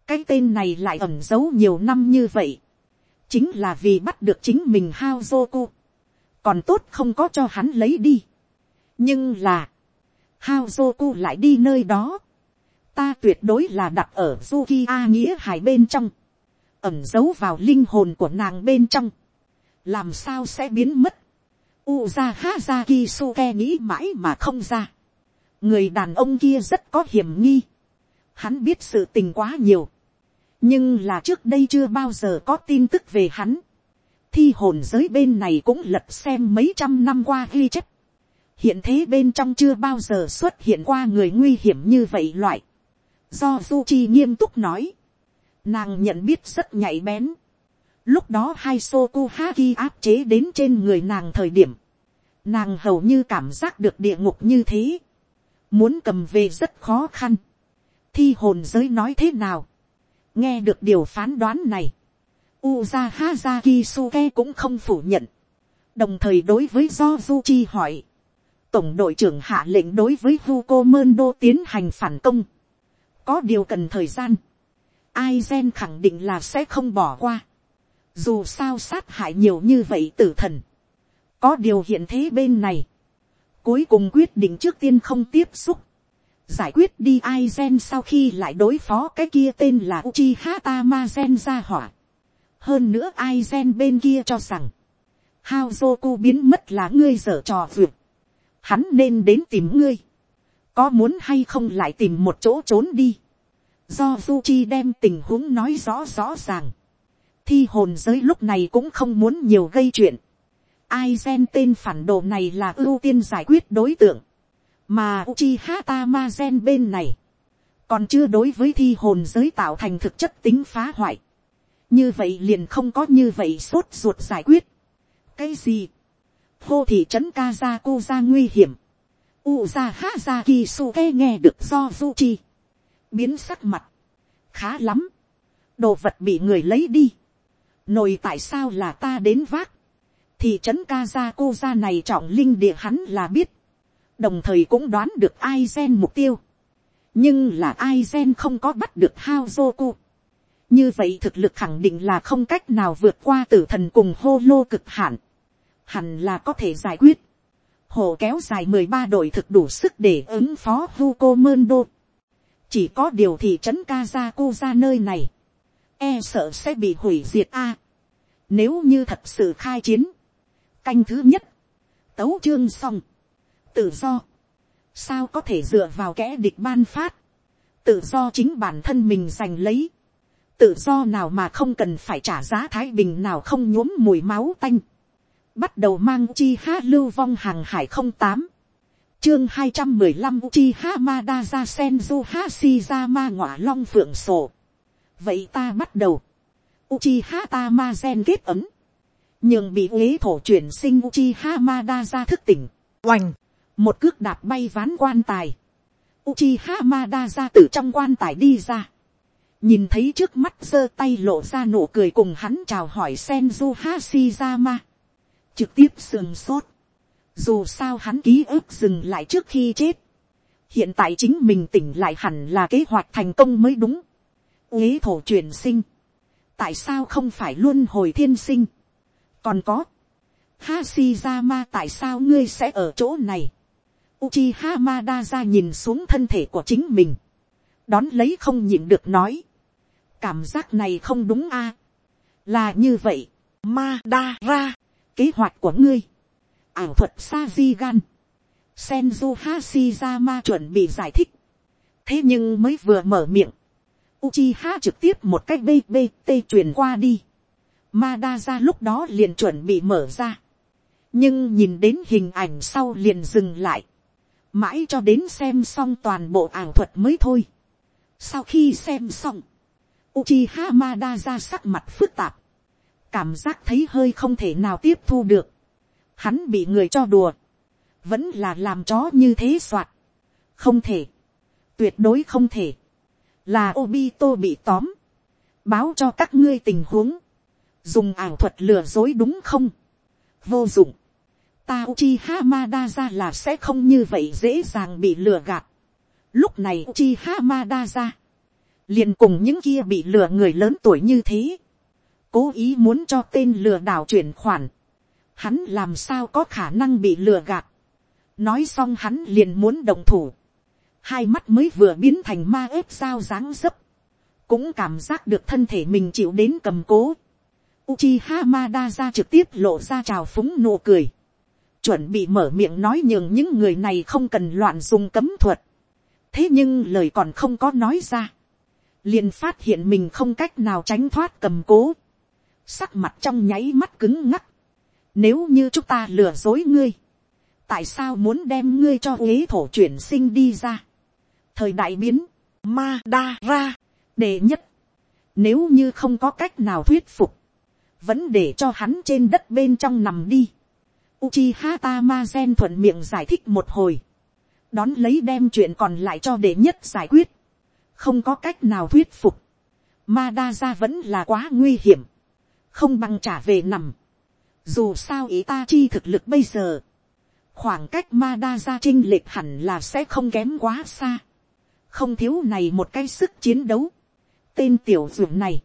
cái tên này lại ẩn giấu nhiều năm như vậy. chính là vì bắt được chính mình hao Joku. còn tốt không có cho hắn lấy đi. nhưng là, hao Joku lại đi nơi đó. ta tuyệt đối là đặt ở Zuki A nghĩa hải bên trong. ẩn giấu vào linh hồn của nàng bên trong. làm sao sẽ biến mất. Uza Hazaki Suke nghĩ mãi mà không ra người đàn ông kia rất có hiểm nghi, hắn biết sự tình quá nhiều, nhưng là trước đây chưa bao giờ có tin tức về hắn, thi hồn giới bên này cũng lật xem mấy trăm năm qua ghi chép, hiện thế bên trong chưa bao giờ xuất hiện qua người nguy hiểm như vậy loại, do du chi nghiêm túc nói, nàng nhận biết rất nhạy bén, lúc đó hai sô ku ha ki áp chế đến trên người nàng thời điểm, nàng hầu như cảm giác được địa ngục như thế, muốn cầm về rất khó khăn. thi hồn giới nói thế nào, nghe được điều phán đoán này, Uza haza kisuke cũng không phủ nhận, đồng thời đối với do Chi hỏi, tổng đội trưởng hạ lệnh đối với Hugo Mondo tiến hành phản công, có điều cần thời gian, Aizen khẳng định là sẽ không bỏ qua, dù sao sát hại nhiều như vậy tử thần, có điều hiện thế bên này, Cuối cùng quyết định trước tiên không tiếp xúc. Giải quyết đi Aizen sau khi lại đối phó cái kia tên là Uchiha gen ra hỏa. Hơn nữa Aizen bên kia cho rằng. Haozoku biến mất là ngươi dở trò vượt. Hắn nên đến tìm ngươi. Có muốn hay không lại tìm một chỗ trốn đi. Do Zuchi đem tình huống nói rõ rõ ràng. Thi hồn giới lúc này cũng không muốn nhiều gây chuyện ai gen tên phản đồ này là ưu tiên giải quyết đối tượng, mà Uchiha Tamazen bên này, còn chưa đối với thi hồn giới tạo thành thực chất tính phá hoại, như vậy liền không có như vậy sốt ruột giải quyết. cái gì, hô thị trấn Kazakuza nguy hiểm, Uza Hazaki nghe được do Zuchi, biến sắc mặt, khá lắm, đồ vật bị người lấy đi, nồi tại sao là ta đến vác, thì trấn Kazakuza này trọng linh địa hắn là biết, đồng thời cũng đoán được ai gen mục tiêu, nhưng là ai gen không có bắt được hao như vậy thực lực khẳng định là không cách nào vượt qua tử thần cùng hô lô cực hạn, hẳn là có thể giải quyết. Hồ kéo dài mười ba đội thực đủ sức để ứng phó Hugo Mendo. Chỉ có điều thị trấn Kazakuza nơi này. E sợ sẽ bị hủy diệt a. nếu như thật sự khai chiến canh thứ nhất, tấu chương xong, tự do, sao có thể dựa vào kẻ địch ban phát, tự do chính bản thân mình giành lấy, tự do nào mà không cần phải trả giá thái bình nào không nhuốm mùi máu tanh, bắt đầu mang chi ha lưu vong hàng hải không tám, chương hai trăm mười lăm chi ha ma đa ra sen du ha si ra ma ngọa long phượng sổ, vậy ta bắt đầu, Uchiha Tamazen kết ấm. Nhưng bị ghế thổ chuyển sinh Uchiha Madara thức tỉnh, oành, một cước đạp bay ván quan tài, Uchiha Hamada ra từ trong quan tài đi ra, nhìn thấy trước mắt giơ tay lộ ra nụ cười cùng hắn chào hỏi Senju Hashirama, trực tiếp sườn sốt, dù sao hắn ký ức dừng lại trước khi chết, hiện tại chính mình tỉnh lại hẳn là kế hoạch thành công mới đúng, uế thổ truyền sinh, tại sao không phải luôn hồi thiên sinh, còn có, Hashirama tại sao ngươi sẽ ở chỗ này, Uchiha Madara nhìn xuống thân thể của chính mình. Đón lấy không nhịn được nói. Cảm giác này không đúng a Là như vậy. Madara. Kế hoạch của ngươi. Ảo thuật Sajigan. Senju Hashirama chuẩn bị giải thích. Thế nhưng mới vừa mở miệng. Uchiha trực tiếp một cách BBT truyền qua đi. Madara lúc đó liền chuẩn bị mở ra. Nhưng nhìn đến hình ảnh sau liền dừng lại mãi cho đến xem xong toàn bộ ảo thuật mới thôi. sau khi xem xong, Uchiha Madara sắc mặt phức tạp, cảm giác thấy hơi không thể nào tiếp thu được. Hắn bị người cho đùa, vẫn là làm chó như thế soạt. không thể, tuyệt đối không thể, là Obito bị tóm, báo cho các ngươi tình huống, dùng ảo thuật lừa dối đúng không, vô dụng, ta Hamada Madara là sẽ không như vậy dễ dàng bị lừa gạt. Lúc này Uchiha Madara liền cùng những kia bị lừa người lớn tuổi như thế, cố ý muốn cho tên lừa đảo chuyển khoản, hắn làm sao có khả năng bị lừa gạt. nói xong hắn liền muốn đồng thủ, hai mắt mới vừa biến thành ma ếp sao dáng dấp, cũng cảm giác được thân thể mình chịu đến cầm cố. Uchiha Madara trực tiếp lộ ra trào phúng nụ cười chuẩn bị mở miệng nói nhường những người này không cần loạn dùng cấm thuật. thế nhưng lời còn không có nói ra. liền phát hiện mình không cách nào tránh thoát cầm cố. sắc mặt trong nháy mắt cứng ngắc. nếu như chúng ta lừa dối ngươi, tại sao muốn đem ngươi cho ghế thổ chuyển sinh đi ra. thời đại biến, ma đa ra, đệ nhất. nếu như không có cách nào thuyết phục, vẫn để cho hắn trên đất bên trong nằm đi Uchiha Tamazen thuận miệng giải thích một hồi. Đón lấy đem chuyện còn lại cho đệ nhất giải quyết. Không có cách nào thuyết phục. Madara vẫn là quá nguy hiểm. Không bằng trả về nằm. Dù sao ý ta chi thực lực bây giờ. Khoảng cách Madara trinh lệch hẳn là sẽ không kém quá xa. Không thiếu này một cái sức chiến đấu. Tên tiểu dưỡng này.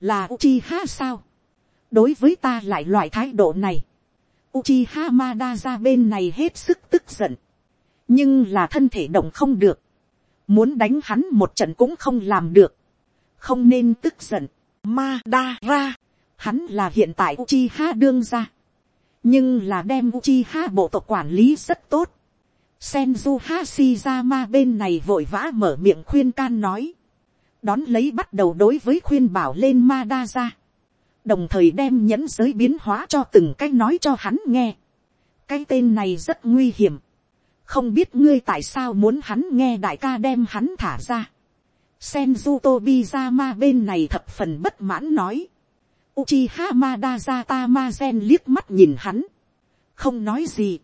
Là Uchiha sao? Đối với ta lại loại thái độ này Uchiha Madara bên này hết sức tức giận. Nhưng là thân thể động không được. Muốn đánh hắn một trận cũng không làm được. Không nên tức giận. Madara. Hắn là hiện tại Uchiha đương ra. Nhưng là đem Uchiha bộ tộc quản lý rất tốt. Senju Hashirama bên này vội vã mở miệng khuyên can nói. Đón lấy bắt đầu đối với khuyên bảo lên Madara đồng thời đem nhẫn giới biến hóa cho từng cái nói cho hắn nghe. cái tên này rất nguy hiểm. không biết ngươi tại sao muốn hắn nghe đại ca đem hắn thả ra. Senju Tobizama bên này thập phần bất mãn nói. Uchiha Madara Tamazen liếc mắt nhìn hắn. Không nói gì.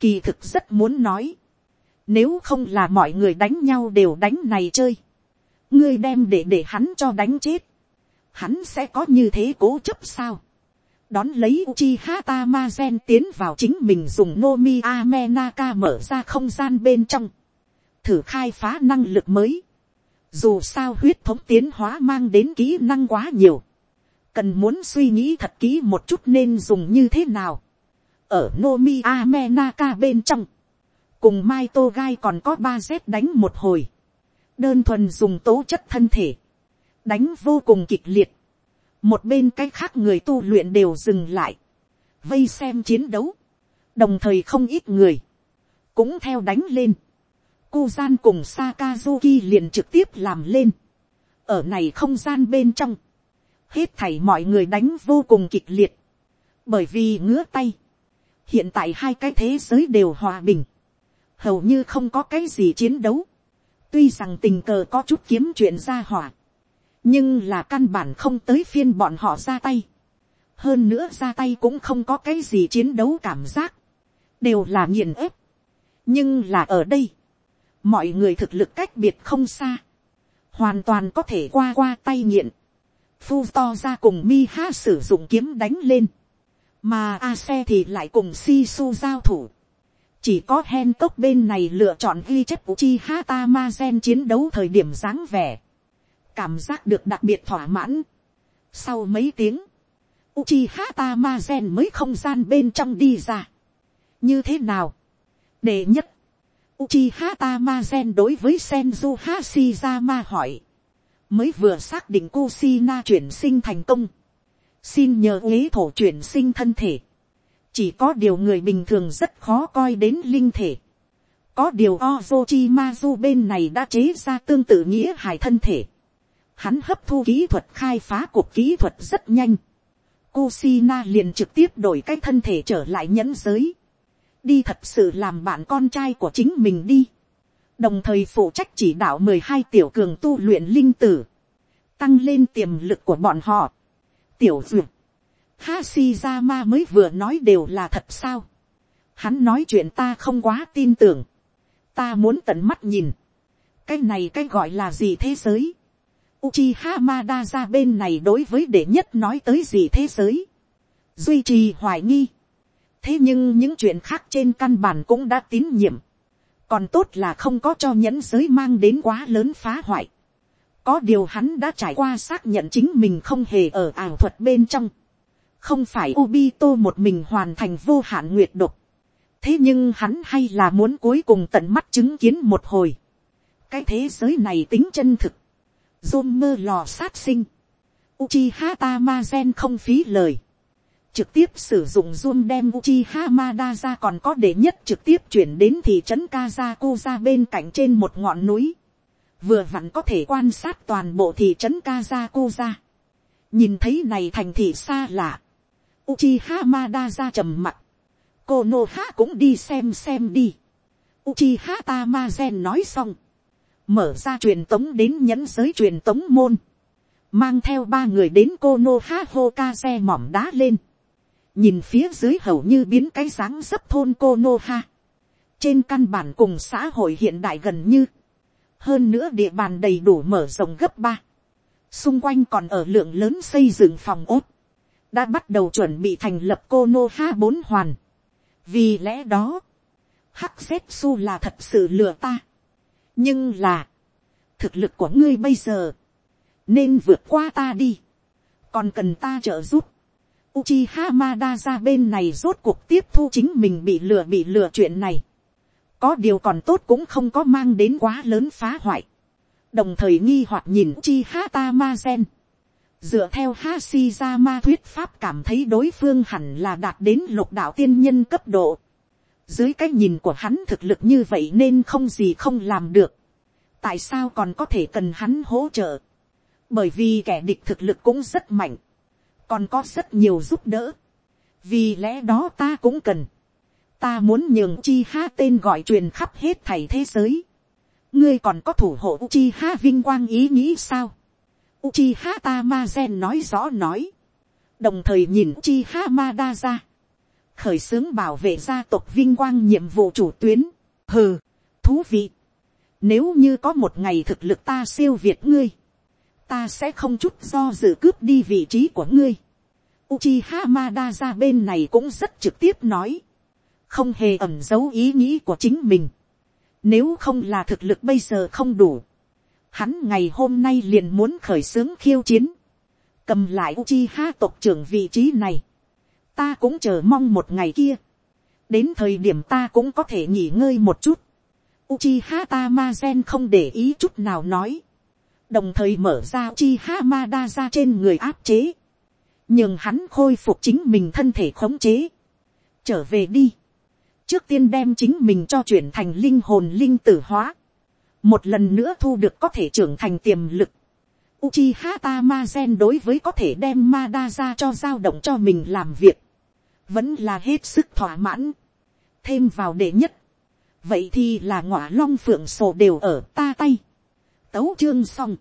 Kỳ thực rất muốn nói. Nếu không là mọi người đánh nhau đều đánh này chơi. Ngươi đem để để hắn cho đánh chết hắn sẽ có như thế cố chấp sao. đón lấy Uchiha Tamazen tiến vào chính mình dùng Nomi Amenaka mở ra không gian bên trong. Thử khai phá năng lực mới. Dù sao huyết thống tiến hóa mang đến kỹ năng quá nhiều. Cần muốn suy nghĩ thật kỹ một chút nên dùng như thế nào. Ở Nomi Amenaka bên trong. Cùng Mai Tô Gai còn có ba z đánh một hồi. Đơn thuần dùng tố chất thân thể đánh vô cùng kịch liệt. một bên cái khác người tu luyện đều dừng lại, vây xem chiến đấu, đồng thời không ít người, cũng theo đánh lên. Cu gian cùng Sakazuki liền trực tiếp làm lên. ở này không gian bên trong, hết thảy mọi người đánh vô cùng kịch liệt, bởi vì ngứa tay, hiện tại hai cái thế giới đều hòa bình, hầu như không có cái gì chiến đấu, tuy rằng tình cờ có chút kiếm chuyện ra hỏa, nhưng là căn bản không tới phiên bọn họ ra tay. hơn nữa ra tay cũng không có cái gì chiến đấu cảm giác, đều là nghiền ép. nhưng là ở đây, mọi người thực lực cách biệt không xa, hoàn toàn có thể qua qua tay nghiện, phu to ra cùng mi ha sử dụng kiếm đánh lên, mà a xe thì lại cùng si su giao thủ, chỉ có hen cốc bên này lựa chọn ghi chép chi hata ma gen chiến đấu thời điểm dáng vẻ, cảm giác được đặc biệt thỏa mãn. sau mấy tiếng, Uchiha Tamazen mới không gian bên trong đi ra. Như thế nào? Đệ nhất, Uchiha Tamazen đối với Senju Hashirama hỏi. Mới vừa xác định Kusina chuyển sinh thành công. Xin nhờ ế thổ chuyển sinh thân thể. Chỉ có điều người bình thường rất khó coi đến linh thể. Có điều Ozochimazu bên này đã chế ra tương tự nghĩa hài thân thể. Hắn hấp thu kỹ thuật khai phá cuộc kỹ thuật rất nhanh. Kusina liền trực tiếp đổi cái thân thể trở lại nhẫn giới. Đi thật sự làm bạn con trai của chính mình đi. Đồng thời phụ trách chỉ đạo mười hai tiểu cường tu luyện linh tử. Tăng lên tiềm lực của bọn họ. Tiểu dược. Hashizama mới vừa nói đều là thật sao. Hắn nói chuyện ta không quá tin tưởng. Ta muốn tận mắt nhìn. Cái này cái gọi là gì thế giới Uchiha Madara bên này đối với đệ nhất nói tới gì thế giới. Duy trì hoài nghi. Thế nhưng những chuyện khác trên căn bản cũng đã tín nhiệm. Còn tốt là không có cho nhẫn giới mang đến quá lớn phá hoại. Có điều hắn đã trải qua xác nhận chính mình không hề ở ảo thuật bên trong. Không phải Obito một mình hoàn thành vô hạn nguyệt độc. Thế nhưng hắn hay là muốn cuối cùng tận mắt chứng kiến một hồi. Cái thế giới này tính chân thực Dôn mơ lò sát sinh. Uchiha Tamazen không phí lời. Trực tiếp sử dụng Zoom đem Uchiha Madara còn có để nhất trực tiếp chuyển đến thị trấn Kazakuza bên cạnh trên một ngọn núi. Vừa vặn có thể quan sát toàn bộ thị trấn Kazakuza. Nhìn thấy này thành thị xa lạ. Uchiha Madara trầm mặt. Konoha cũng đi xem xem đi. Uchiha Tamazen nói xong mở ra truyền tống đến nhẫn giới truyền tống môn, mang theo ba người đến cô nô ha hô ca xe mỏm đá lên, nhìn phía dưới hầu như biến cái dáng dấp thôn cô nô ha, trên căn bản cùng xã hội hiện đại gần như, hơn nữa địa bàn đầy đủ mở rộng gấp ba, xung quanh còn ở lượng lớn xây dựng phòng ốt, đã bắt đầu chuẩn bị thành lập cô nô ha bốn hoàn, vì lẽ đó, hắc xếp su là thật sự lừa ta, nhưng là, thực lực của ngươi bây giờ, nên vượt qua ta đi, còn cần ta trợ giúp. Uchiha Madara bên này rốt cuộc tiếp thu chính mình bị lừa bị lừa chuyện này. Có điều còn tốt cũng không có mang đến quá lớn phá hoại. Đồng thời nghi hoặc nhìn Uchiha Tamazen. Dựa theo Hashirama thuyết pháp cảm thấy đối phương hẳn là đạt đến lục đạo tiên nhân cấp độ dưới cái nhìn của hắn thực lực như vậy nên không gì không làm được. tại sao còn có thể cần hắn hỗ trợ. bởi vì kẻ địch thực lực cũng rất mạnh. còn có rất nhiều giúp đỡ. vì lẽ đó ta cũng cần. ta muốn nhường chi ha tên gọi truyền khắp hết thảy thế giới. ngươi còn có thủ hộ chi ha vinh quang ý nghĩ sao. Uchiha Tamazen nói rõ nói. Đồng thời nhìn Uchiha Madara khởi xướng bảo vệ gia tộc vinh quang nhiệm vụ chủ tuyến. hừ, thú vị. Nếu như có một ngày thực lực ta siêu việt ngươi, ta sẽ không chút do dự cướp đi vị trí của ngươi. Uchiha Madara bên này cũng rất trực tiếp nói, không hề ẩm giấu ý nghĩ của chính mình. Nếu không là thực lực bây giờ không đủ, hắn ngày hôm nay liền muốn khởi xướng khiêu chiến, cầm lại Uchiha tộc trưởng vị trí này ta cũng chờ mong một ngày kia, đến thời điểm ta cũng có thể nghỉ ngơi một chút. Uchiha Tamazen không để ý chút nào nói, đồng thời mở ra Uchiha Madara trên người áp chế, nhưng hắn khôi phục chính mình thân thể khống chế, trở về đi, trước tiên đem chính mình cho chuyển thành linh hồn linh tử hóa, một lần nữa thu được có thể trưởng thành tiềm lực, Uchiha Tamazen đối với có thể đem Madara cho giao động cho mình làm việc vẫn là hết sức thỏa mãn, thêm vào đệ nhất, vậy thì là ngọa long phượng sổ đều ở ta tay, tấu chương xong,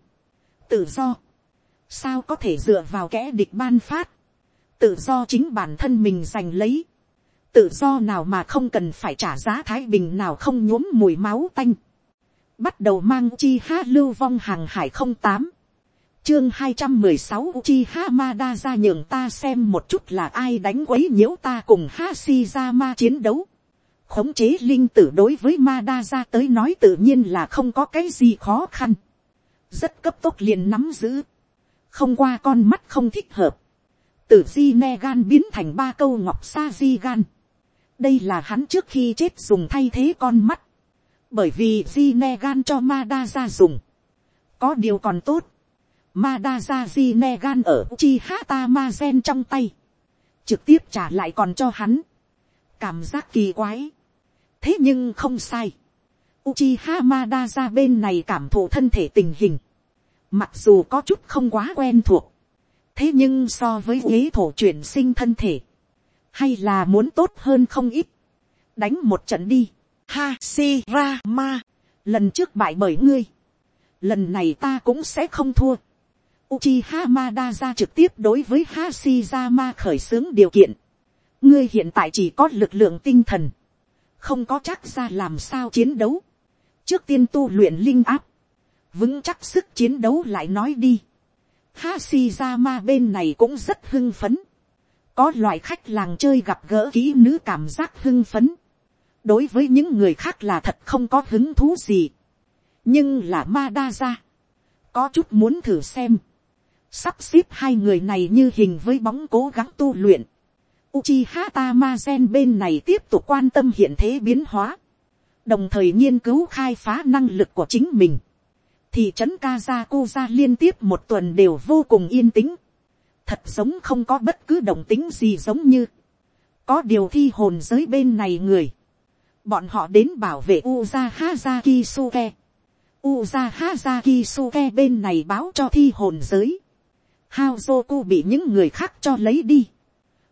tự do, sao có thể dựa vào kẻ địch ban phát, tự do chính bản thân mình giành lấy, tự do nào mà không cần phải trả giá thái bình nào không nhuốm mùi máu tanh, bắt đầu mang chi ha lưu vong hàng hải không tám, chương hai trăm mười sáu chi ha ma đa ra nhường ta xem một chút là ai đánh quấy nhiễu ta cùng ha si ra ma chiến đấu. khống chế linh tử đối với ma đa ra tới nói tự nhiên là không có cái gì khó khăn. rất cấp tốc liền nắm giữ. không qua con mắt không thích hợp. từ di ne gan biến thành ba câu ngọc sa di gan. đây là hắn trước khi chết dùng thay thế con mắt bởi vì di ne gan cho ma đa ra dùng, có điều còn tốt, ma đa gan ở chi hata trong tay, trực tiếp trả lại còn cho hắn, cảm giác kỳ quái, thế nhưng không sai, Uchiha Madara bên này cảm thụ thân thể tình hình. Mặc dù có chút không quá quen thuộc. Thế nhưng so với ghế thổ chuyển sinh thân thể. Hay là muốn tốt hơn không ít. Đánh một trận đi. Hashirama, lần trước bại bởi ngươi, lần này ta cũng sẽ không thua. Uchiha Madara trực tiếp đối với Hashirama khởi xướng điều kiện. Ngươi hiện tại chỉ có lực lượng tinh thần, không có chắc ra làm sao chiến đấu. Trước tiên tu luyện linh áp, vững chắc sức chiến đấu lại nói đi. Hashirama bên này cũng rất hưng phấn. Có loại khách làng chơi gặp gỡ kỹ nữ cảm giác hưng phấn đối với những người khác là thật không có hứng thú gì. nhưng là ma đa ra. có chút muốn thử xem sắp xếp hai người này như hình với bóng cố gắng tu luyện. Uchiha Tamazen bên này tiếp tục quan tâm hiện thế biến hóa. đồng thời nghiên cứu khai phá năng lực của chính mình. thị trấn Kazakuza liên tiếp một tuần đều vô cùng yên tĩnh. thật giống không có bất cứ động tính gì giống như. có điều thi hồn giới bên này người bọn họ đến bảo vệ Uza haza Suke. Uza haza Suke bên này báo cho thi hồn giới. Haozoku bị những người khác cho lấy đi.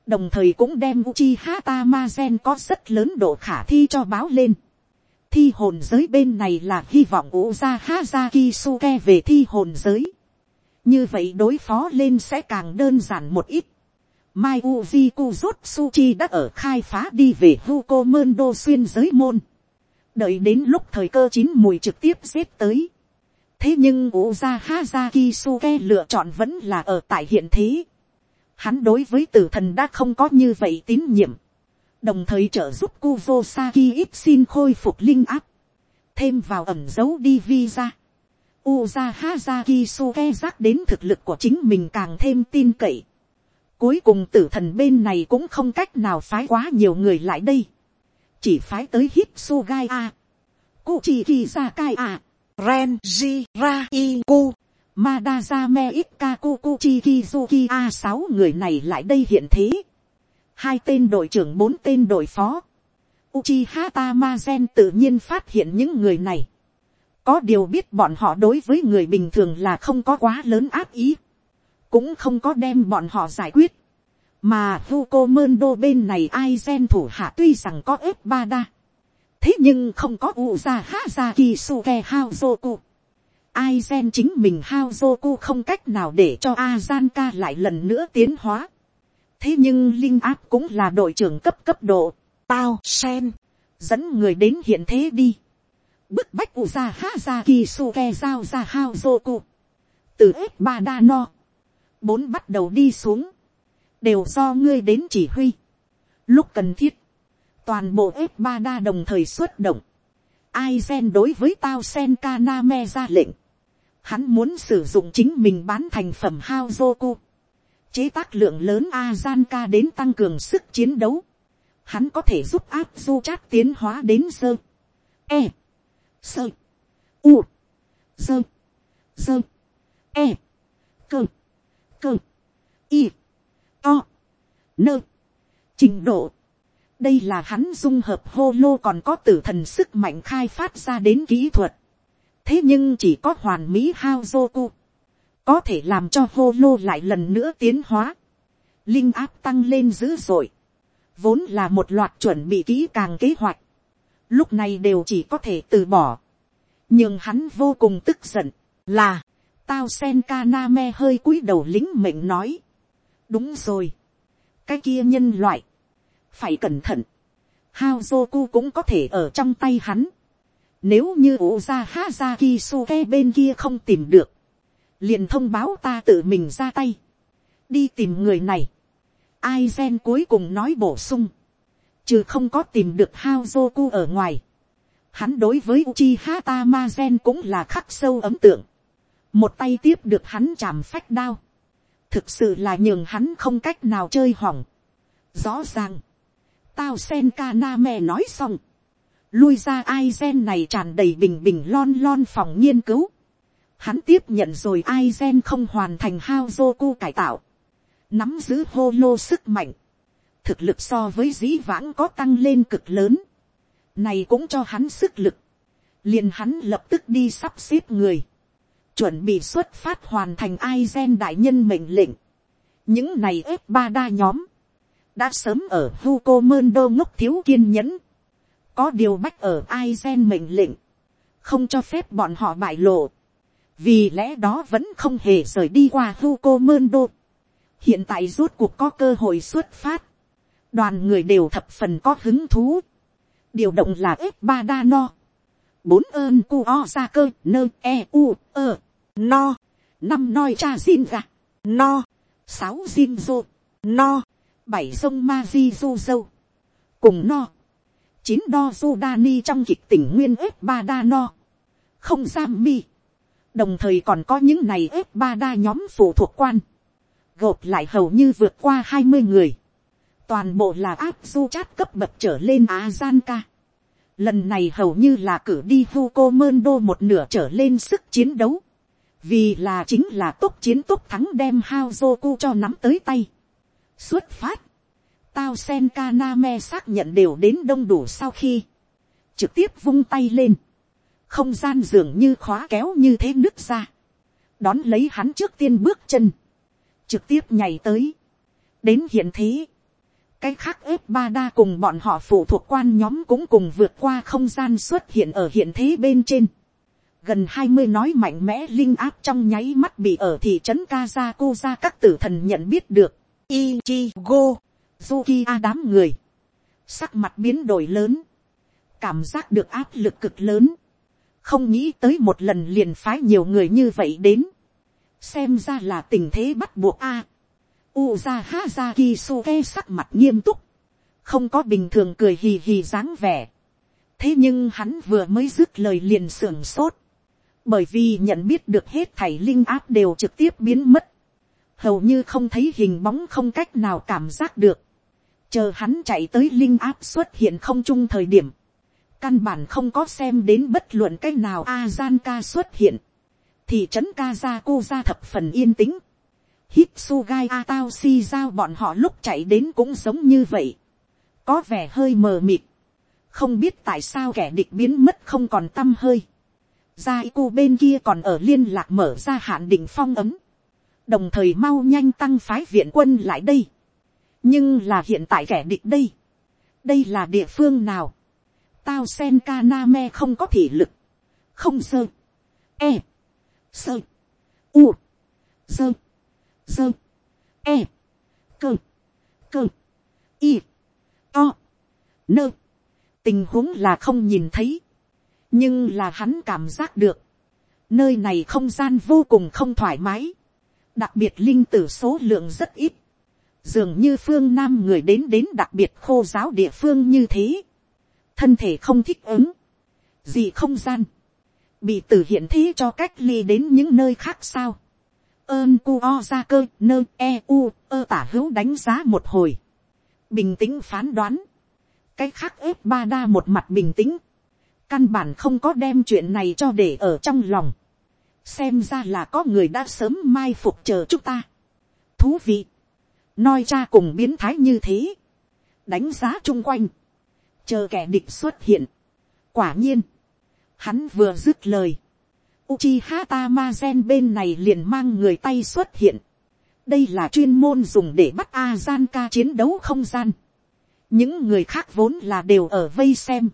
Đồng thời cũng đem Uchiha Tamazen có rất lớn độ khả thi cho báo lên. Thi hồn giới bên này là hy vọng Uza Hazaki Suke về thi hồn giới. Như vậy đối phó lên sẽ càng đơn giản một ít. Mai Uji Kuzutsuchi đã ở khai phá đi về Hukomendo xuyên giới môn. Đợi đến lúc thời cơ chín mùi trực tiếp giết tới. Thế nhưng Uza Hazaki Suke lựa chọn vẫn là ở tại hiện thế. Hắn đối với tử thần đã không có như vậy tín nhiệm. Đồng thời trợ giúp Kuzosaki ít xin khôi phục linh áp. Thêm vào ẩm dấu đi visa. Uza Hazaki Suke giác đến thực lực của chính mình càng thêm tin cậy Cuối cùng tử thần bên này cũng không cách nào phái quá nhiều người lại đây. Chỉ phái tới Hitsugai A. Kuchiki Sakai A. Renji Raiku. Madazame Ikkaku Kuchikizuki A sáu người này lại đây hiện thế. Hai tên đội trưởng bốn tên đội phó. Uchiha Tamazen tự nhiên phát hiện những người này. Có điều biết bọn họ đối với người bình thường là không có quá lớn áp ý cũng không có đem bọn họ giải quyết. mà Fuko Đô bên này ai gen thủ hạ tuy rằng có ếp ba đa thế nhưng không có Uza Hazaki Suke Haozoku. ai gen chính mình Haozoku không cách nào để cho Azanka lại lần nữa tiến hóa. thế nhưng linh áp cũng là đội trưởng cấp cấp độ. tao sen dẫn người đến hiện thế đi. bức bách Uza Hazaki Suke giao ra Haozoku. từ ếp ba đa no bốn bắt đầu đi xuống, đều do ngươi đến chỉ huy. Lúc cần thiết, toàn bộ ép ba đa đồng thời xuất động. Ai gen đối với tao sen kaname ra lệnh. Hắn muốn sử dụng chính mình bán thành phẩm hao Haozoku. Chế tác lượng lớn Azanka đến tăng cường sức chiến đấu. Hắn có thể giúp áp du chát tiến hóa đến sơ. E. Sơ. U. Sơ. Sơ. E. Cơ cơ, y, to, nơ, trình độ đây là hắn dung hợp hô lô còn có tử thần sức mạnh khai phát ra đến kỹ thuật. thế nhưng chỉ có hoàn mỹ hao joku, có thể làm cho hô lô lại lần nữa tiến hóa. linh áp tăng lên dữ dội, vốn là một loạt chuẩn bị kỹ càng kế hoạch, lúc này đều chỉ có thể từ bỏ, nhưng hắn vô cùng tức giận, là, Tao sen Kaname hơi cúi đầu lính mệnh nói. Đúng rồi. Cái kia nhân loại. Phải cẩn thận. Haozoku cũng có thể ở trong tay hắn. Nếu như ủ ra ha ra Kisuke bên kia không tìm được. Liền thông báo ta tự mình ra tay. Đi tìm người này. Aizen cuối cùng nói bổ sung. Trừ không có tìm được Haozoku ở ngoài. Hắn đối với Uchiha Tamazen cũng là khắc sâu ấm tượng. Một tay tiếp được hắn chạm phách đao. Thực sự là nhường hắn không cách nào chơi hỏng. Rõ ràng. Tao sen ca na me nói xong lui ra ai gen này tràn đầy bình bình lon lon phòng nghiên cứu. Hắn tiếp nhận rồi ai gen không hoàn thành hao dô cu cải tạo. Nắm giữ hô lô sức mạnh. Thực lực so với dĩ vãng có tăng lên cực lớn. Này cũng cho hắn sức lực. liền hắn lập tức đi sắp xếp người. Chuẩn bị xuất phát hoàn thành ai gen đại nhân mệnh lệnh. Những này ép ba đa nhóm. Đã sớm ở Hugo Mơn Đô ngốc thiếu kiên nhẫn. Có điều bách ở ai gen mệnh lệnh, không cho phép bọn họ bại lộ, vì lẽ đó vẫn không hề rời đi qua Hugo Mendo. hiện tại rốt cuộc có cơ hội xuất phát, đoàn người đều thập phần có hứng thú, điều động là ếp ba đa no, bốn ơn cu o ra cơ nơ e u ơ no, năm noi cha xin gà no, sáu xin rô no, bảy sông ma di du dâu cùng no, chín đo Sudani trong kịch tỉnh nguyên ếp ba đa no, không giam mi, đồng thời còn có những này ếp ba đa nhóm phụ thuộc quan, gộp lại hầu như vượt qua hai mươi người, toàn bộ là áp du chát cấp bậc trở lên á gian ca. Lần này hầu như là cử đi Hugo Mơn Đô một nửa trở lên sức chiến đấu. Vì là chính là tốt chiến tốt thắng đem hao Zoku cho nắm tới tay. Xuất phát. Tao sen kaname xác nhận đều đến đông đủ sau khi, trực tiếp vung tay lên, không gian dường như khóa kéo như thế nước ra, đón lấy hắn trước tiên bước chân, trực tiếp nhảy tới, đến hiện thế, cái khác ếp ba đa cùng bọn họ phụ thuộc quan nhóm cũng cùng vượt qua không gian xuất hiện ở hiện thế bên trên. Gần hai mươi nói mạnh mẽ linh áp trong nháy mắt bị ở thị trấn Kazakuza các tử thần nhận biết được. Ichigo, Zukiya A đám người. Sắc mặt biến đổi lớn. Cảm giác được áp lực cực lớn. Không nghĩ tới một lần liền phái nhiều người như vậy đến. Xem ra là tình thế bắt buộc A. Uza Hazaki Suke sắc mặt nghiêm túc. Không có bình thường cười hì hì dáng vẻ. Thế nhưng hắn vừa mới dứt lời liền sưởng sốt. Bởi vì nhận biết được hết thảy linh áp đều trực tiếp biến mất hầu như không thấy hình bóng không cách nào cảm giác được. Chờ hắn chạy tới linh áp xuất hiện không chung thời điểm, căn bản không có xem đến bất luận cách nào a gian ca xuất hiện, thì trấn ca ra cô ra thập phần yên tĩnh, hít su gai a tao si giao bọn họ lúc chạy đến cũng giống như vậy, có vẻ hơi mờ mịt, không biết tại sao kẻ địch biến mất không còn tâm hơi, gia cô bên kia còn ở liên lạc mở ra hạn định phong ấm, đồng thời mau nhanh tăng phái viện quân lại đây, nhưng là hiện tại kẻ địch đây, đây là địa phương nào, tao sen ka na me không có thể lực, không sơ, e, sơ, u, sơ, sơ, e, cơ, cơ, y, to, nơ, tình huống là không nhìn thấy, nhưng là hắn cảm giác được, nơi này không gian vô cùng không thoải mái, đặc biệt linh tử số lượng rất ít, dường như phương nam người đến đến đặc biệt khô giáo địa phương như thế, thân thể không thích ứng, gì không gian, bị tử hiện thế cho cách ly đến những nơi khác sao, ơn cu o ra cơ nơ e u ơ tả hữu đánh giá một hồi, bình tĩnh phán đoán, cái khác ép ba đa một mặt bình tĩnh, căn bản không có đem chuyện này cho để ở trong lòng, xem ra là có người đã sớm mai phục chờ chúng ta. thú vị, Noi cha cùng biến thái như thế. Đánh giá chung quanh. Chờ kẻ địch xuất hiện. Quả nhiên. Hắn vừa dứt lời. Uchiha Tamazen bên này liền mang người tay xuất hiện. Đây là chuyên môn dùng để bắt Azanka chiến đấu không gian. Những người khác vốn là đều ở vây xem.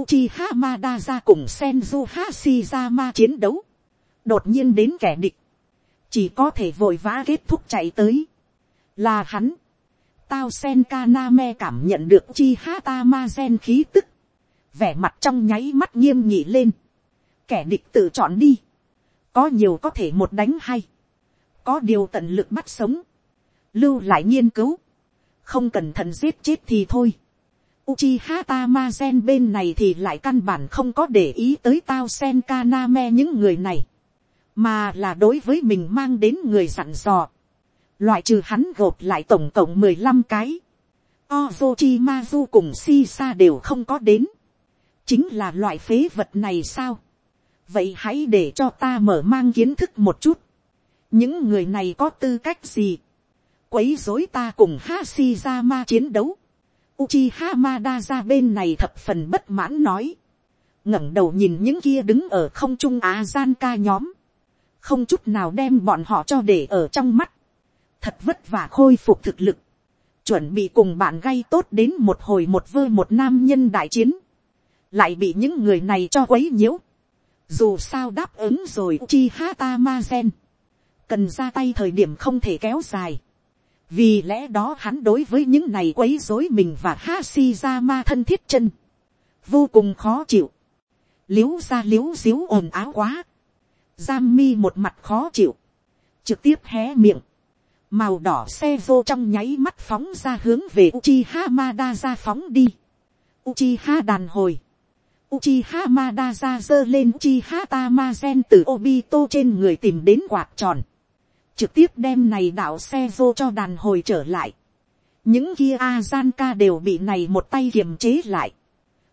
Uchiha Madara cùng Senju Hashirama chiến đấu. Đột nhiên đến kẻ địch. Chỉ có thể vội vã kết thúc chạy tới. Là hắn, tao sen ka na me cảm nhận được chi ha ta ma gen khí tức, vẻ mặt trong nháy mắt nghiêm nhị lên, kẻ địch tự chọn đi, có nhiều có thể một đánh hay, có điều tận lực bắt sống, lưu lại nghiên cứu, không cẩn thận giết chết thì thôi. Uchiha Tamazen bên này thì lại căn bản không có để ý tới tao sen kaname những người này, mà là đối với mình mang đến người dặn dò, loại trừ hắn gộp lại tổng cộng mười lăm cái, Ozochimazu cùng Shisa đều không có đến, chính là loại phế vật này sao, vậy hãy để cho ta mở mang kiến thức một chút, những người này có tư cách gì, quấy rối ta cùng Hashirama chiến đấu. Uchiha Madara bên này thập phần bất mãn nói. ngẩng đầu nhìn những kia đứng ở không trung Á gian ca nhóm. Không chút nào đem bọn họ cho để ở trong mắt. Thật vất vả khôi phục thực lực. Chuẩn bị cùng bạn gây tốt đến một hồi một vơ một nam nhân đại chiến. Lại bị những người này cho quấy nhiễu. Dù sao đáp ứng rồi chi hata masen Cần ra tay thời điểm không thể kéo dài vì lẽ đó hắn đối với những này quấy dối mình và Hashi ra ma thân thiết chân, vô cùng khó chịu, liếu ra liếu xíu ồn áo quá, giam mi một mặt khó chịu, trực tiếp hé miệng, màu đỏ xe vô trong nháy mắt phóng ra hướng về Uchiha Madara phóng đi. Uchiha đàn hồi. Uchiha Madara giơ lên Uchiha Tamazen từ Obito trên người tìm đến quạt tròn trực tiếp đem này đạo xe vô cho đàn hồi trở lại. những kia a gian ca đều bị này một tay kiềm chế lại.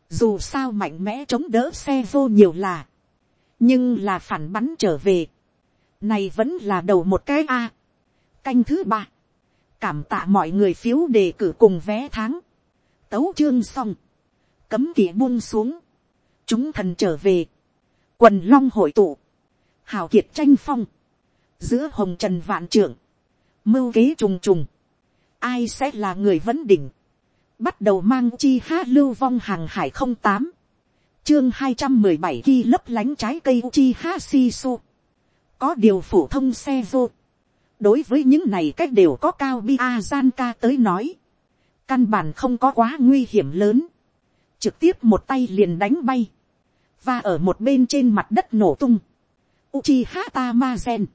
dù sao mạnh mẽ chống đỡ xe vô nhiều là, nhưng là phản bắn trở về. này vẫn là đầu một cái a. canh thứ ba, cảm tạ mọi người phiếu đề cử cùng vé tháng. tấu chương xong, cấm kỵ buông xuống, chúng thần trở về, quần long hội tụ, hào kiệt tranh phong, giữa hồng trần vạn trưởng, mưu kế trùng trùng, ai sẽ là người vấn đỉnh, bắt đầu mang chi hát lưu vong hàng hải không tám, chương hai trăm mười bảy khi lấp lánh trái cây chi ha si su, có điều phổ thông xe vô, đối với những này cách đều có cao bi a gian ca tới nói, căn bản không có quá nguy hiểm lớn, trực tiếp một tay liền đánh bay, và ở một bên trên mặt đất nổ tung, Uchiha Tamazen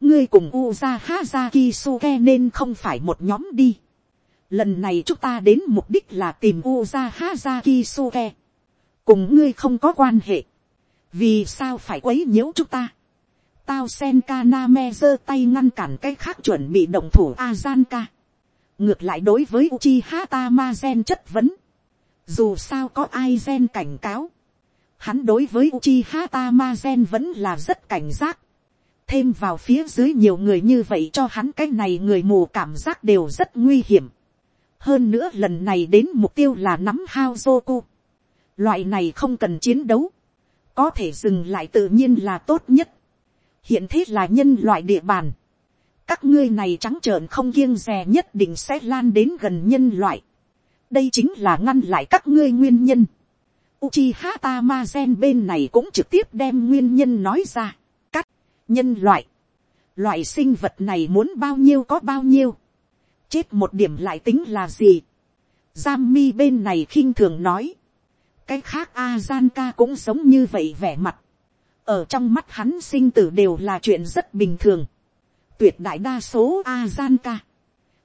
ngươi cùng uza hazaki nên không phải một nhóm đi. lần này chúng ta đến mục đích là tìm uza hazaki cùng ngươi không có quan hệ. vì sao phải quấy nhiễu chúng ta. tao sen kaname giơ tay ngăn cản cái khác chuẩn bị động thủ azanka. ngược lại đối với uchi hata ma gen chất vấn. dù sao có ai gen cảnh cáo. hắn đối với uchi hata ma gen vẫn là rất cảnh giác thêm vào phía dưới nhiều người như vậy cho hắn cái này người mù cảm giác đều rất nguy hiểm. hơn nữa lần này đến mục tiêu là nắm hao Zoku loại này không cần chiến đấu, có thể dừng lại tự nhiên là tốt nhất. hiện thế là nhân loại địa bàn. các ngươi này trắng trợn không kiêng rè nhất định sẽ lan đến gần nhân loại. đây chính là ngăn lại các ngươi nguyên nhân. Uchiha Tamazen bên này cũng trực tiếp đem nguyên nhân nói ra cắt. nhân loại, loại sinh vật này muốn bao nhiêu có bao nhiêu, chết một điểm lại tính là gì. Giam mi bên này khinh thường nói, cái khác a gian ca cũng sống như vậy vẻ mặt, ở trong mắt hắn sinh tử đều là chuyện rất bình thường, tuyệt đại đa số a gian ca,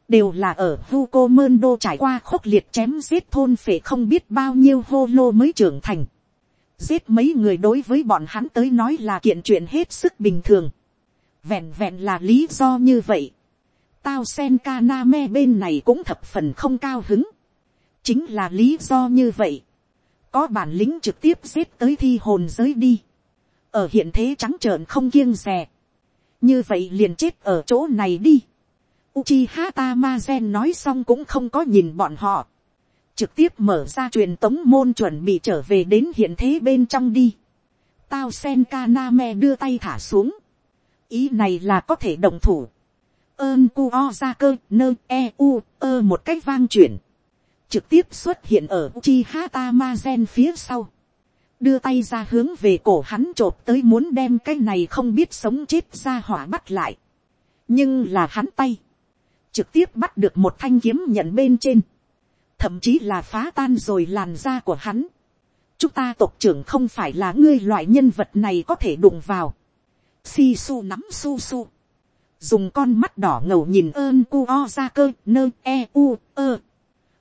đều là ở Hugo Mendo trải qua khốc liệt chém giết thôn phệ không biết bao nhiêu hô lô mới trưởng thành giết mấy người đối với bọn hắn tới nói là kiện chuyện hết sức bình thường. vẹn vẹn là lý do như vậy. tao sen Kaname bên này cũng thập phần không cao hứng. chính là lý do như vậy có bản lĩnh trực tiếp giết tới thi hồn giới đi. ở hiện thế trắng trợn không kiêng rè. như vậy liền chết ở chỗ này đi. Uchiha Tamazen nói xong cũng không có nhìn bọn họ trực tiếp mở ra truyền tống môn chuẩn bị trở về đến hiện thế bên trong đi. Tao sen Kaname đưa tay thả xuống. Ý này là có thể đồng thủ. ơn cu o ra cơ, nơ e u, ơ một cách vang chuyển. Trực tiếp xuất hiện ở chi hata ma gen phía sau. Đưa tay ra hướng về cổ hắn chộp tới muốn đem cái này không biết sống chết ra hỏa bắt lại. Nhưng là hắn tay. Trực tiếp bắt được một thanh kiếm nhận bên trên thậm chí là phá tan rồi làn da của hắn, chúng ta tộc trưởng không phải là ngươi loại nhân vật này có thể đụng vào. Si su nắm su su. Dùng con mắt đỏ ngầu nhìn ơn cu o ra cơ nơ e u ơ.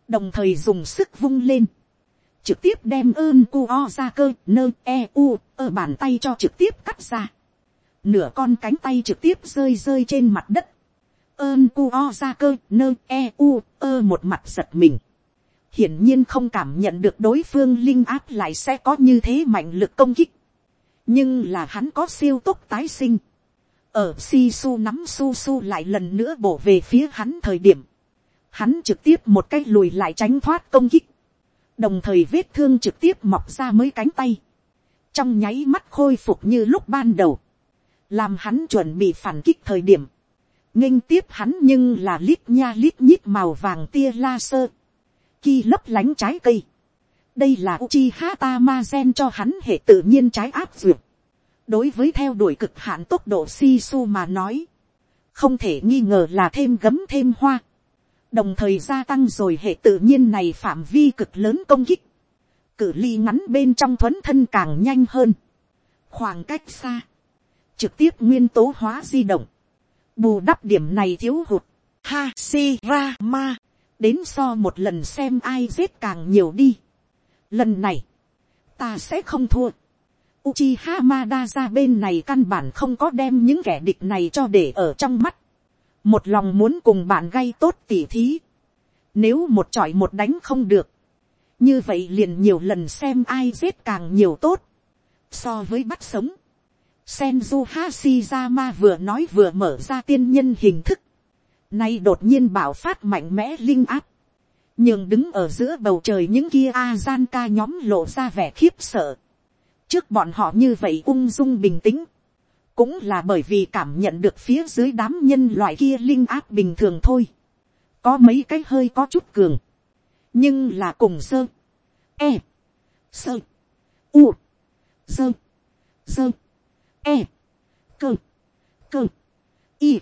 Đồng thời dùng sức vung lên. Trực tiếp đem ơn cu o ra cơ, nơ e u, ở bàn tay cho trực tiếp cắt ra. Nửa con cánh tay trực tiếp rơi rơi trên mặt đất. ơn cu o ra cơ, nơ e u, ơ một mặt giật mình hiển nhiên không cảm nhận được đối phương linh áp lại sẽ có như thế mạnh lực công kích. nhưng là hắn có siêu tốc tái sinh. ở si su nắm su su lại lần nữa bổ về phía hắn thời điểm hắn trực tiếp một cái lùi lại tránh thoát công kích. đồng thời vết thương trực tiếp mọc ra mới cánh tay. trong nháy mắt khôi phục như lúc ban đầu. làm hắn chuẩn bị phản kích thời điểm. nghênh tiếp hắn nhưng là lít nha lít nhít màu vàng tia laser ki lấp lánh trái cây. đây là Uchiha Tamazen cho hắn hệ tự nhiên trái áp dược, đối với theo đuổi cực hạn tốc độ Shisu mà nói, không thể nghi ngờ là thêm gấm thêm hoa đồng thời gia tăng rồi hệ tự nhiên này phạm vi cực lớn công kích. cử ly ngắn bên trong thuấn thân càng nhanh hơn. khoảng cách xa, trực tiếp nguyên tố hóa di động. bù đắp điểm này thiếu hụt. Ha si ra ma đến so một lần xem ai giết càng nhiều đi. Lần này, ta sẽ không thua. Uchiha Hamada ra bên này căn bản không có đem những kẻ địch này cho để ở trong mắt. Một lòng muốn cùng bạn gây tốt tỉ thí. Nếu một chọi một đánh không được. Như vậy liền nhiều lần xem ai giết càng nhiều tốt. So với bắt sống. Senju Hashirama vừa nói vừa mở ra tiên nhân hình thức. Nay đột nhiên bảo phát mạnh mẽ linh áp. Nhưng đứng ở giữa bầu trời những kia A-gian ca nhóm lộ ra vẻ khiếp sợ. Trước bọn họ như vậy ung dung bình tĩnh. Cũng là bởi vì cảm nhận được phía dưới đám nhân loại kia linh áp bình thường thôi. Có mấy cái hơi có chút cường. Nhưng là cùng sơ. E. Sơ. U. Sơ. Sơ. E. Cơ. Cơ. Y.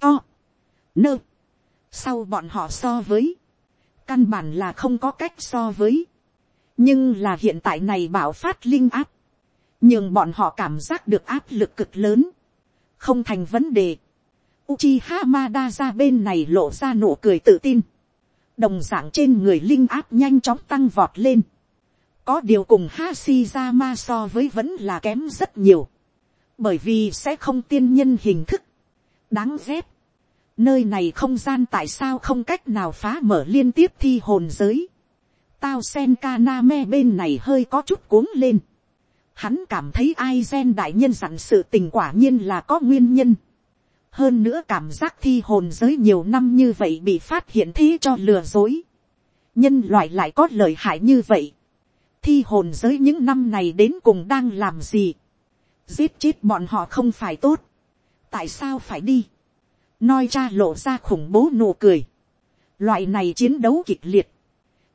To nơ, sau bọn họ so với, căn bản là không có cách so với, nhưng là hiện tại này bảo phát linh áp, nhưng bọn họ cảm giác được áp lực cực lớn, không thành vấn đề. Uchiha Hamada ra bên này lộ ra nụ cười tự tin, đồng d ạ n g trên người linh áp nhanh chóng tăng vọt lên, có điều cùng Hashirama so với vẫn là kém rất nhiều, bởi vì sẽ không tiên nhân hình thức, đáng ghét, Nơi này không gian tại sao không cách nào phá mở liên tiếp thi hồn giới. Tao sen Kaname bên này hơi có chút cuống lên. Hắn cảm thấy ai gen đại nhân dặn sự tình quả nhiên là có nguyên nhân. Hơn nữa cảm giác thi hồn giới nhiều năm như vậy bị phát hiện thế cho lừa dối. Nhân loại lại có lợi hại như vậy. Thi hồn giới những năm này đến cùng đang làm gì? Giết chết bọn họ không phải tốt. Tại sao phải đi? Noi cha lộ ra khủng bố nụ cười. Loại này chiến đấu kịch liệt.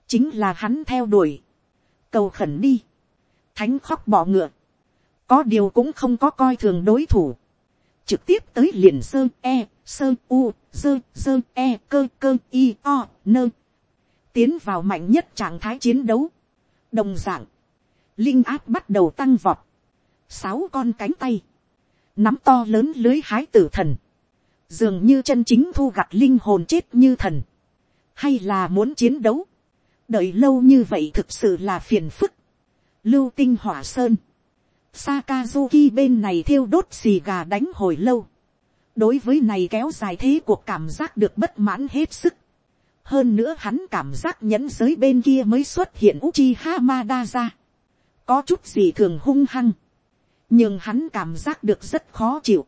Chính là hắn theo đuổi. Cầu khẩn đi. Thánh khóc bỏ ngựa. Có điều cũng không có coi thường đối thủ. Trực tiếp tới liền sơ e, sơ u, sơ sơ e cơ cơ y o nơ. Tiến vào mạnh nhất trạng thái chiến đấu. Đồng dạng. Linh áp bắt đầu tăng vọt. Sáu con cánh tay. Nắm to lớn lưới hái tử thần dường như chân chính thu gặt linh hồn chết như thần, hay là muốn chiến đấu, đợi lâu như vậy thực sự là phiền phức, lưu tinh hỏa sơn, Sakazuki bên này thiêu đốt xì gà đánh hồi lâu, đối với này kéo dài thế cuộc cảm giác được bất mãn hết sức, hơn nữa hắn cảm giác nhẫn giới bên kia mới xuất hiện uchi hamada ra Có chút gì thường hung hăng. Nhưng hắn cảm giác được rất khó chịu.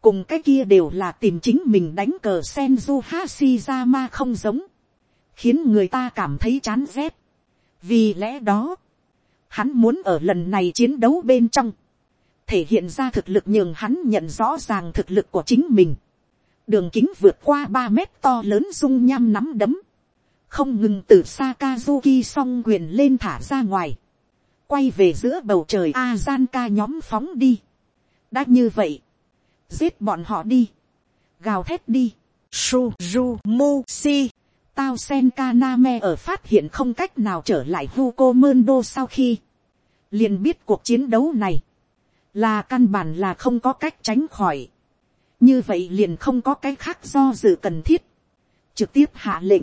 Cùng cái kia đều là tìm chính mình đánh cờ Senju Hashirama không giống, khiến người ta cảm thấy chán rét. vì lẽ đó, hắn muốn ở lần này chiến đấu bên trong, thể hiện ra thực lực nhường hắn nhận rõ ràng thực lực của chính mình. đường kính vượt qua ba mét to lớn dung nham nắm đấm, không ngừng từ Sakazuki song quyền lên thả ra ngoài, quay về giữa bầu trời Azanka nhóm phóng đi. đã như vậy, giết bọn họ đi, gào thét đi, suzu musi, tao sen kaname ở phát hiện không cách nào trở lại huko mơn đô sau khi, liền biết cuộc chiến đấu này, là căn bản là không có cách tránh khỏi. như vậy liền không có cái khác do dự cần thiết, trực tiếp hạ lệnh,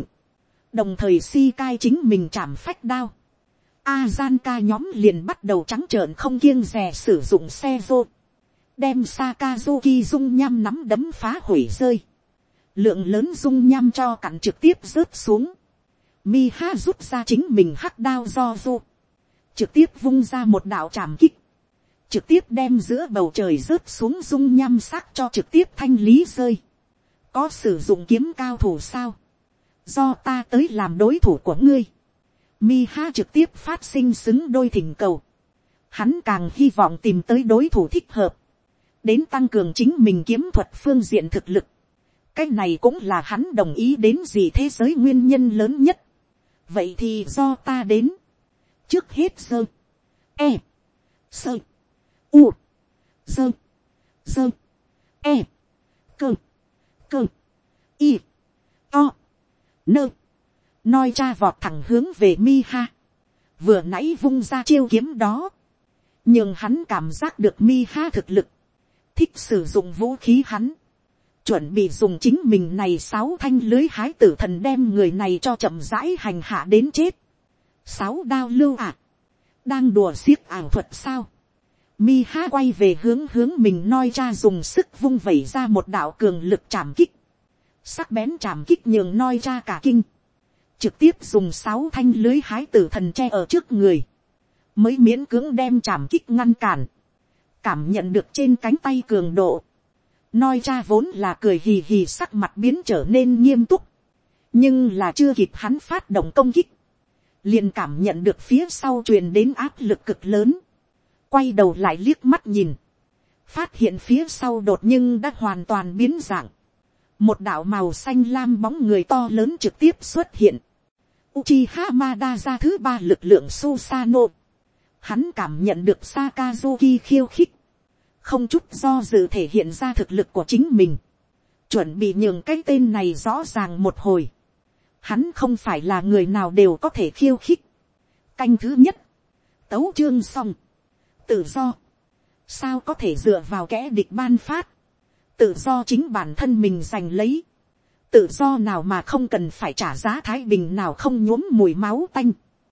đồng thời si cai chính mình chạm phách đao. A gian ca nhóm liền bắt đầu trắng trợn không kiêng rè sử dụng xe vô, đem Sakazuki dung nham nắm đấm phá hủy rơi, lượng lớn dung nham cho cặn trực tiếp rớt xuống, mi ha rút ra chính mình hắc đao do vô, trực tiếp vung ra một đạo tràm kích, trực tiếp đem giữa bầu trời rớt xuống dung nham sắc cho trực tiếp thanh lý rơi. có sử dụng kiếm cao thủ sao, do ta tới làm đối thủ của ngươi. Mi ha trực tiếp phát sinh xứng đôi thỉnh cầu. Hắn càng hy vọng tìm tới đối thủ thích hợp. Đến tăng cường chính mình kiếm thuật phương diện thực lực. Cái này cũng là hắn đồng ý đến gì thế giới nguyên nhân lớn nhất. Vậy thì do ta đến. Trước hết sơ. E. Sơ. U. Sơ. Sơ. E. Cơ. Cơ. Y. o Nơ. Noi cha vọt thẳng hướng về mi ha. Vừa nãy vung ra chiêu kiếm đó. Nhưng hắn cảm giác được mi ha thực lực. Thích sử dụng vũ khí hắn. Chuẩn bị dùng chính mình này sáu thanh lưới hái tử thần đem người này cho chậm rãi hành hạ đến chết. Sáu đao lưu ạ. À. Đang đùa xiếc ảo thuật sao. Mi ha quay về hướng hướng mình noi cha dùng sức vung vẩy ra một đạo cường lực chạm kích. Sắc bén chạm kích nhường noi cha cả kinh trực tiếp dùng sáu thanh lưới hái tử thần tre ở trước người, mới miễn cưỡng đem chạm kích ngăn cản, cảm nhận được trên cánh tay cường độ, noi cha vốn là cười hì hì sắc mặt biến trở nên nghiêm túc, nhưng là chưa kịp hắn phát động công kích, liền cảm nhận được phía sau truyền đến áp lực cực lớn, quay đầu lại liếc mắt nhìn, phát hiện phía sau đột nhưng đã hoàn toàn biến dạng, một đạo màu xanh lam bóng người to lớn trực tiếp xuất hiện, Uchiha Hamada ra thứ ba lực lượng Susano. Hắn cảm nhận được Sakazuki khiêu khích. Không chút do dự thể hiện ra thực lực của chính mình. Chuẩn bị nhường cái tên này rõ ràng một hồi. Hắn không phải là người nào đều có thể khiêu khích. Canh thứ nhất. Tấu chương xong. Tự do. Sao có thể dựa vào kẻ địch ban phát. Tự do chính bản thân mình giành lấy tự do nào mà không cần phải trả giá thái bình nào không nhuốm mùi máu tanh.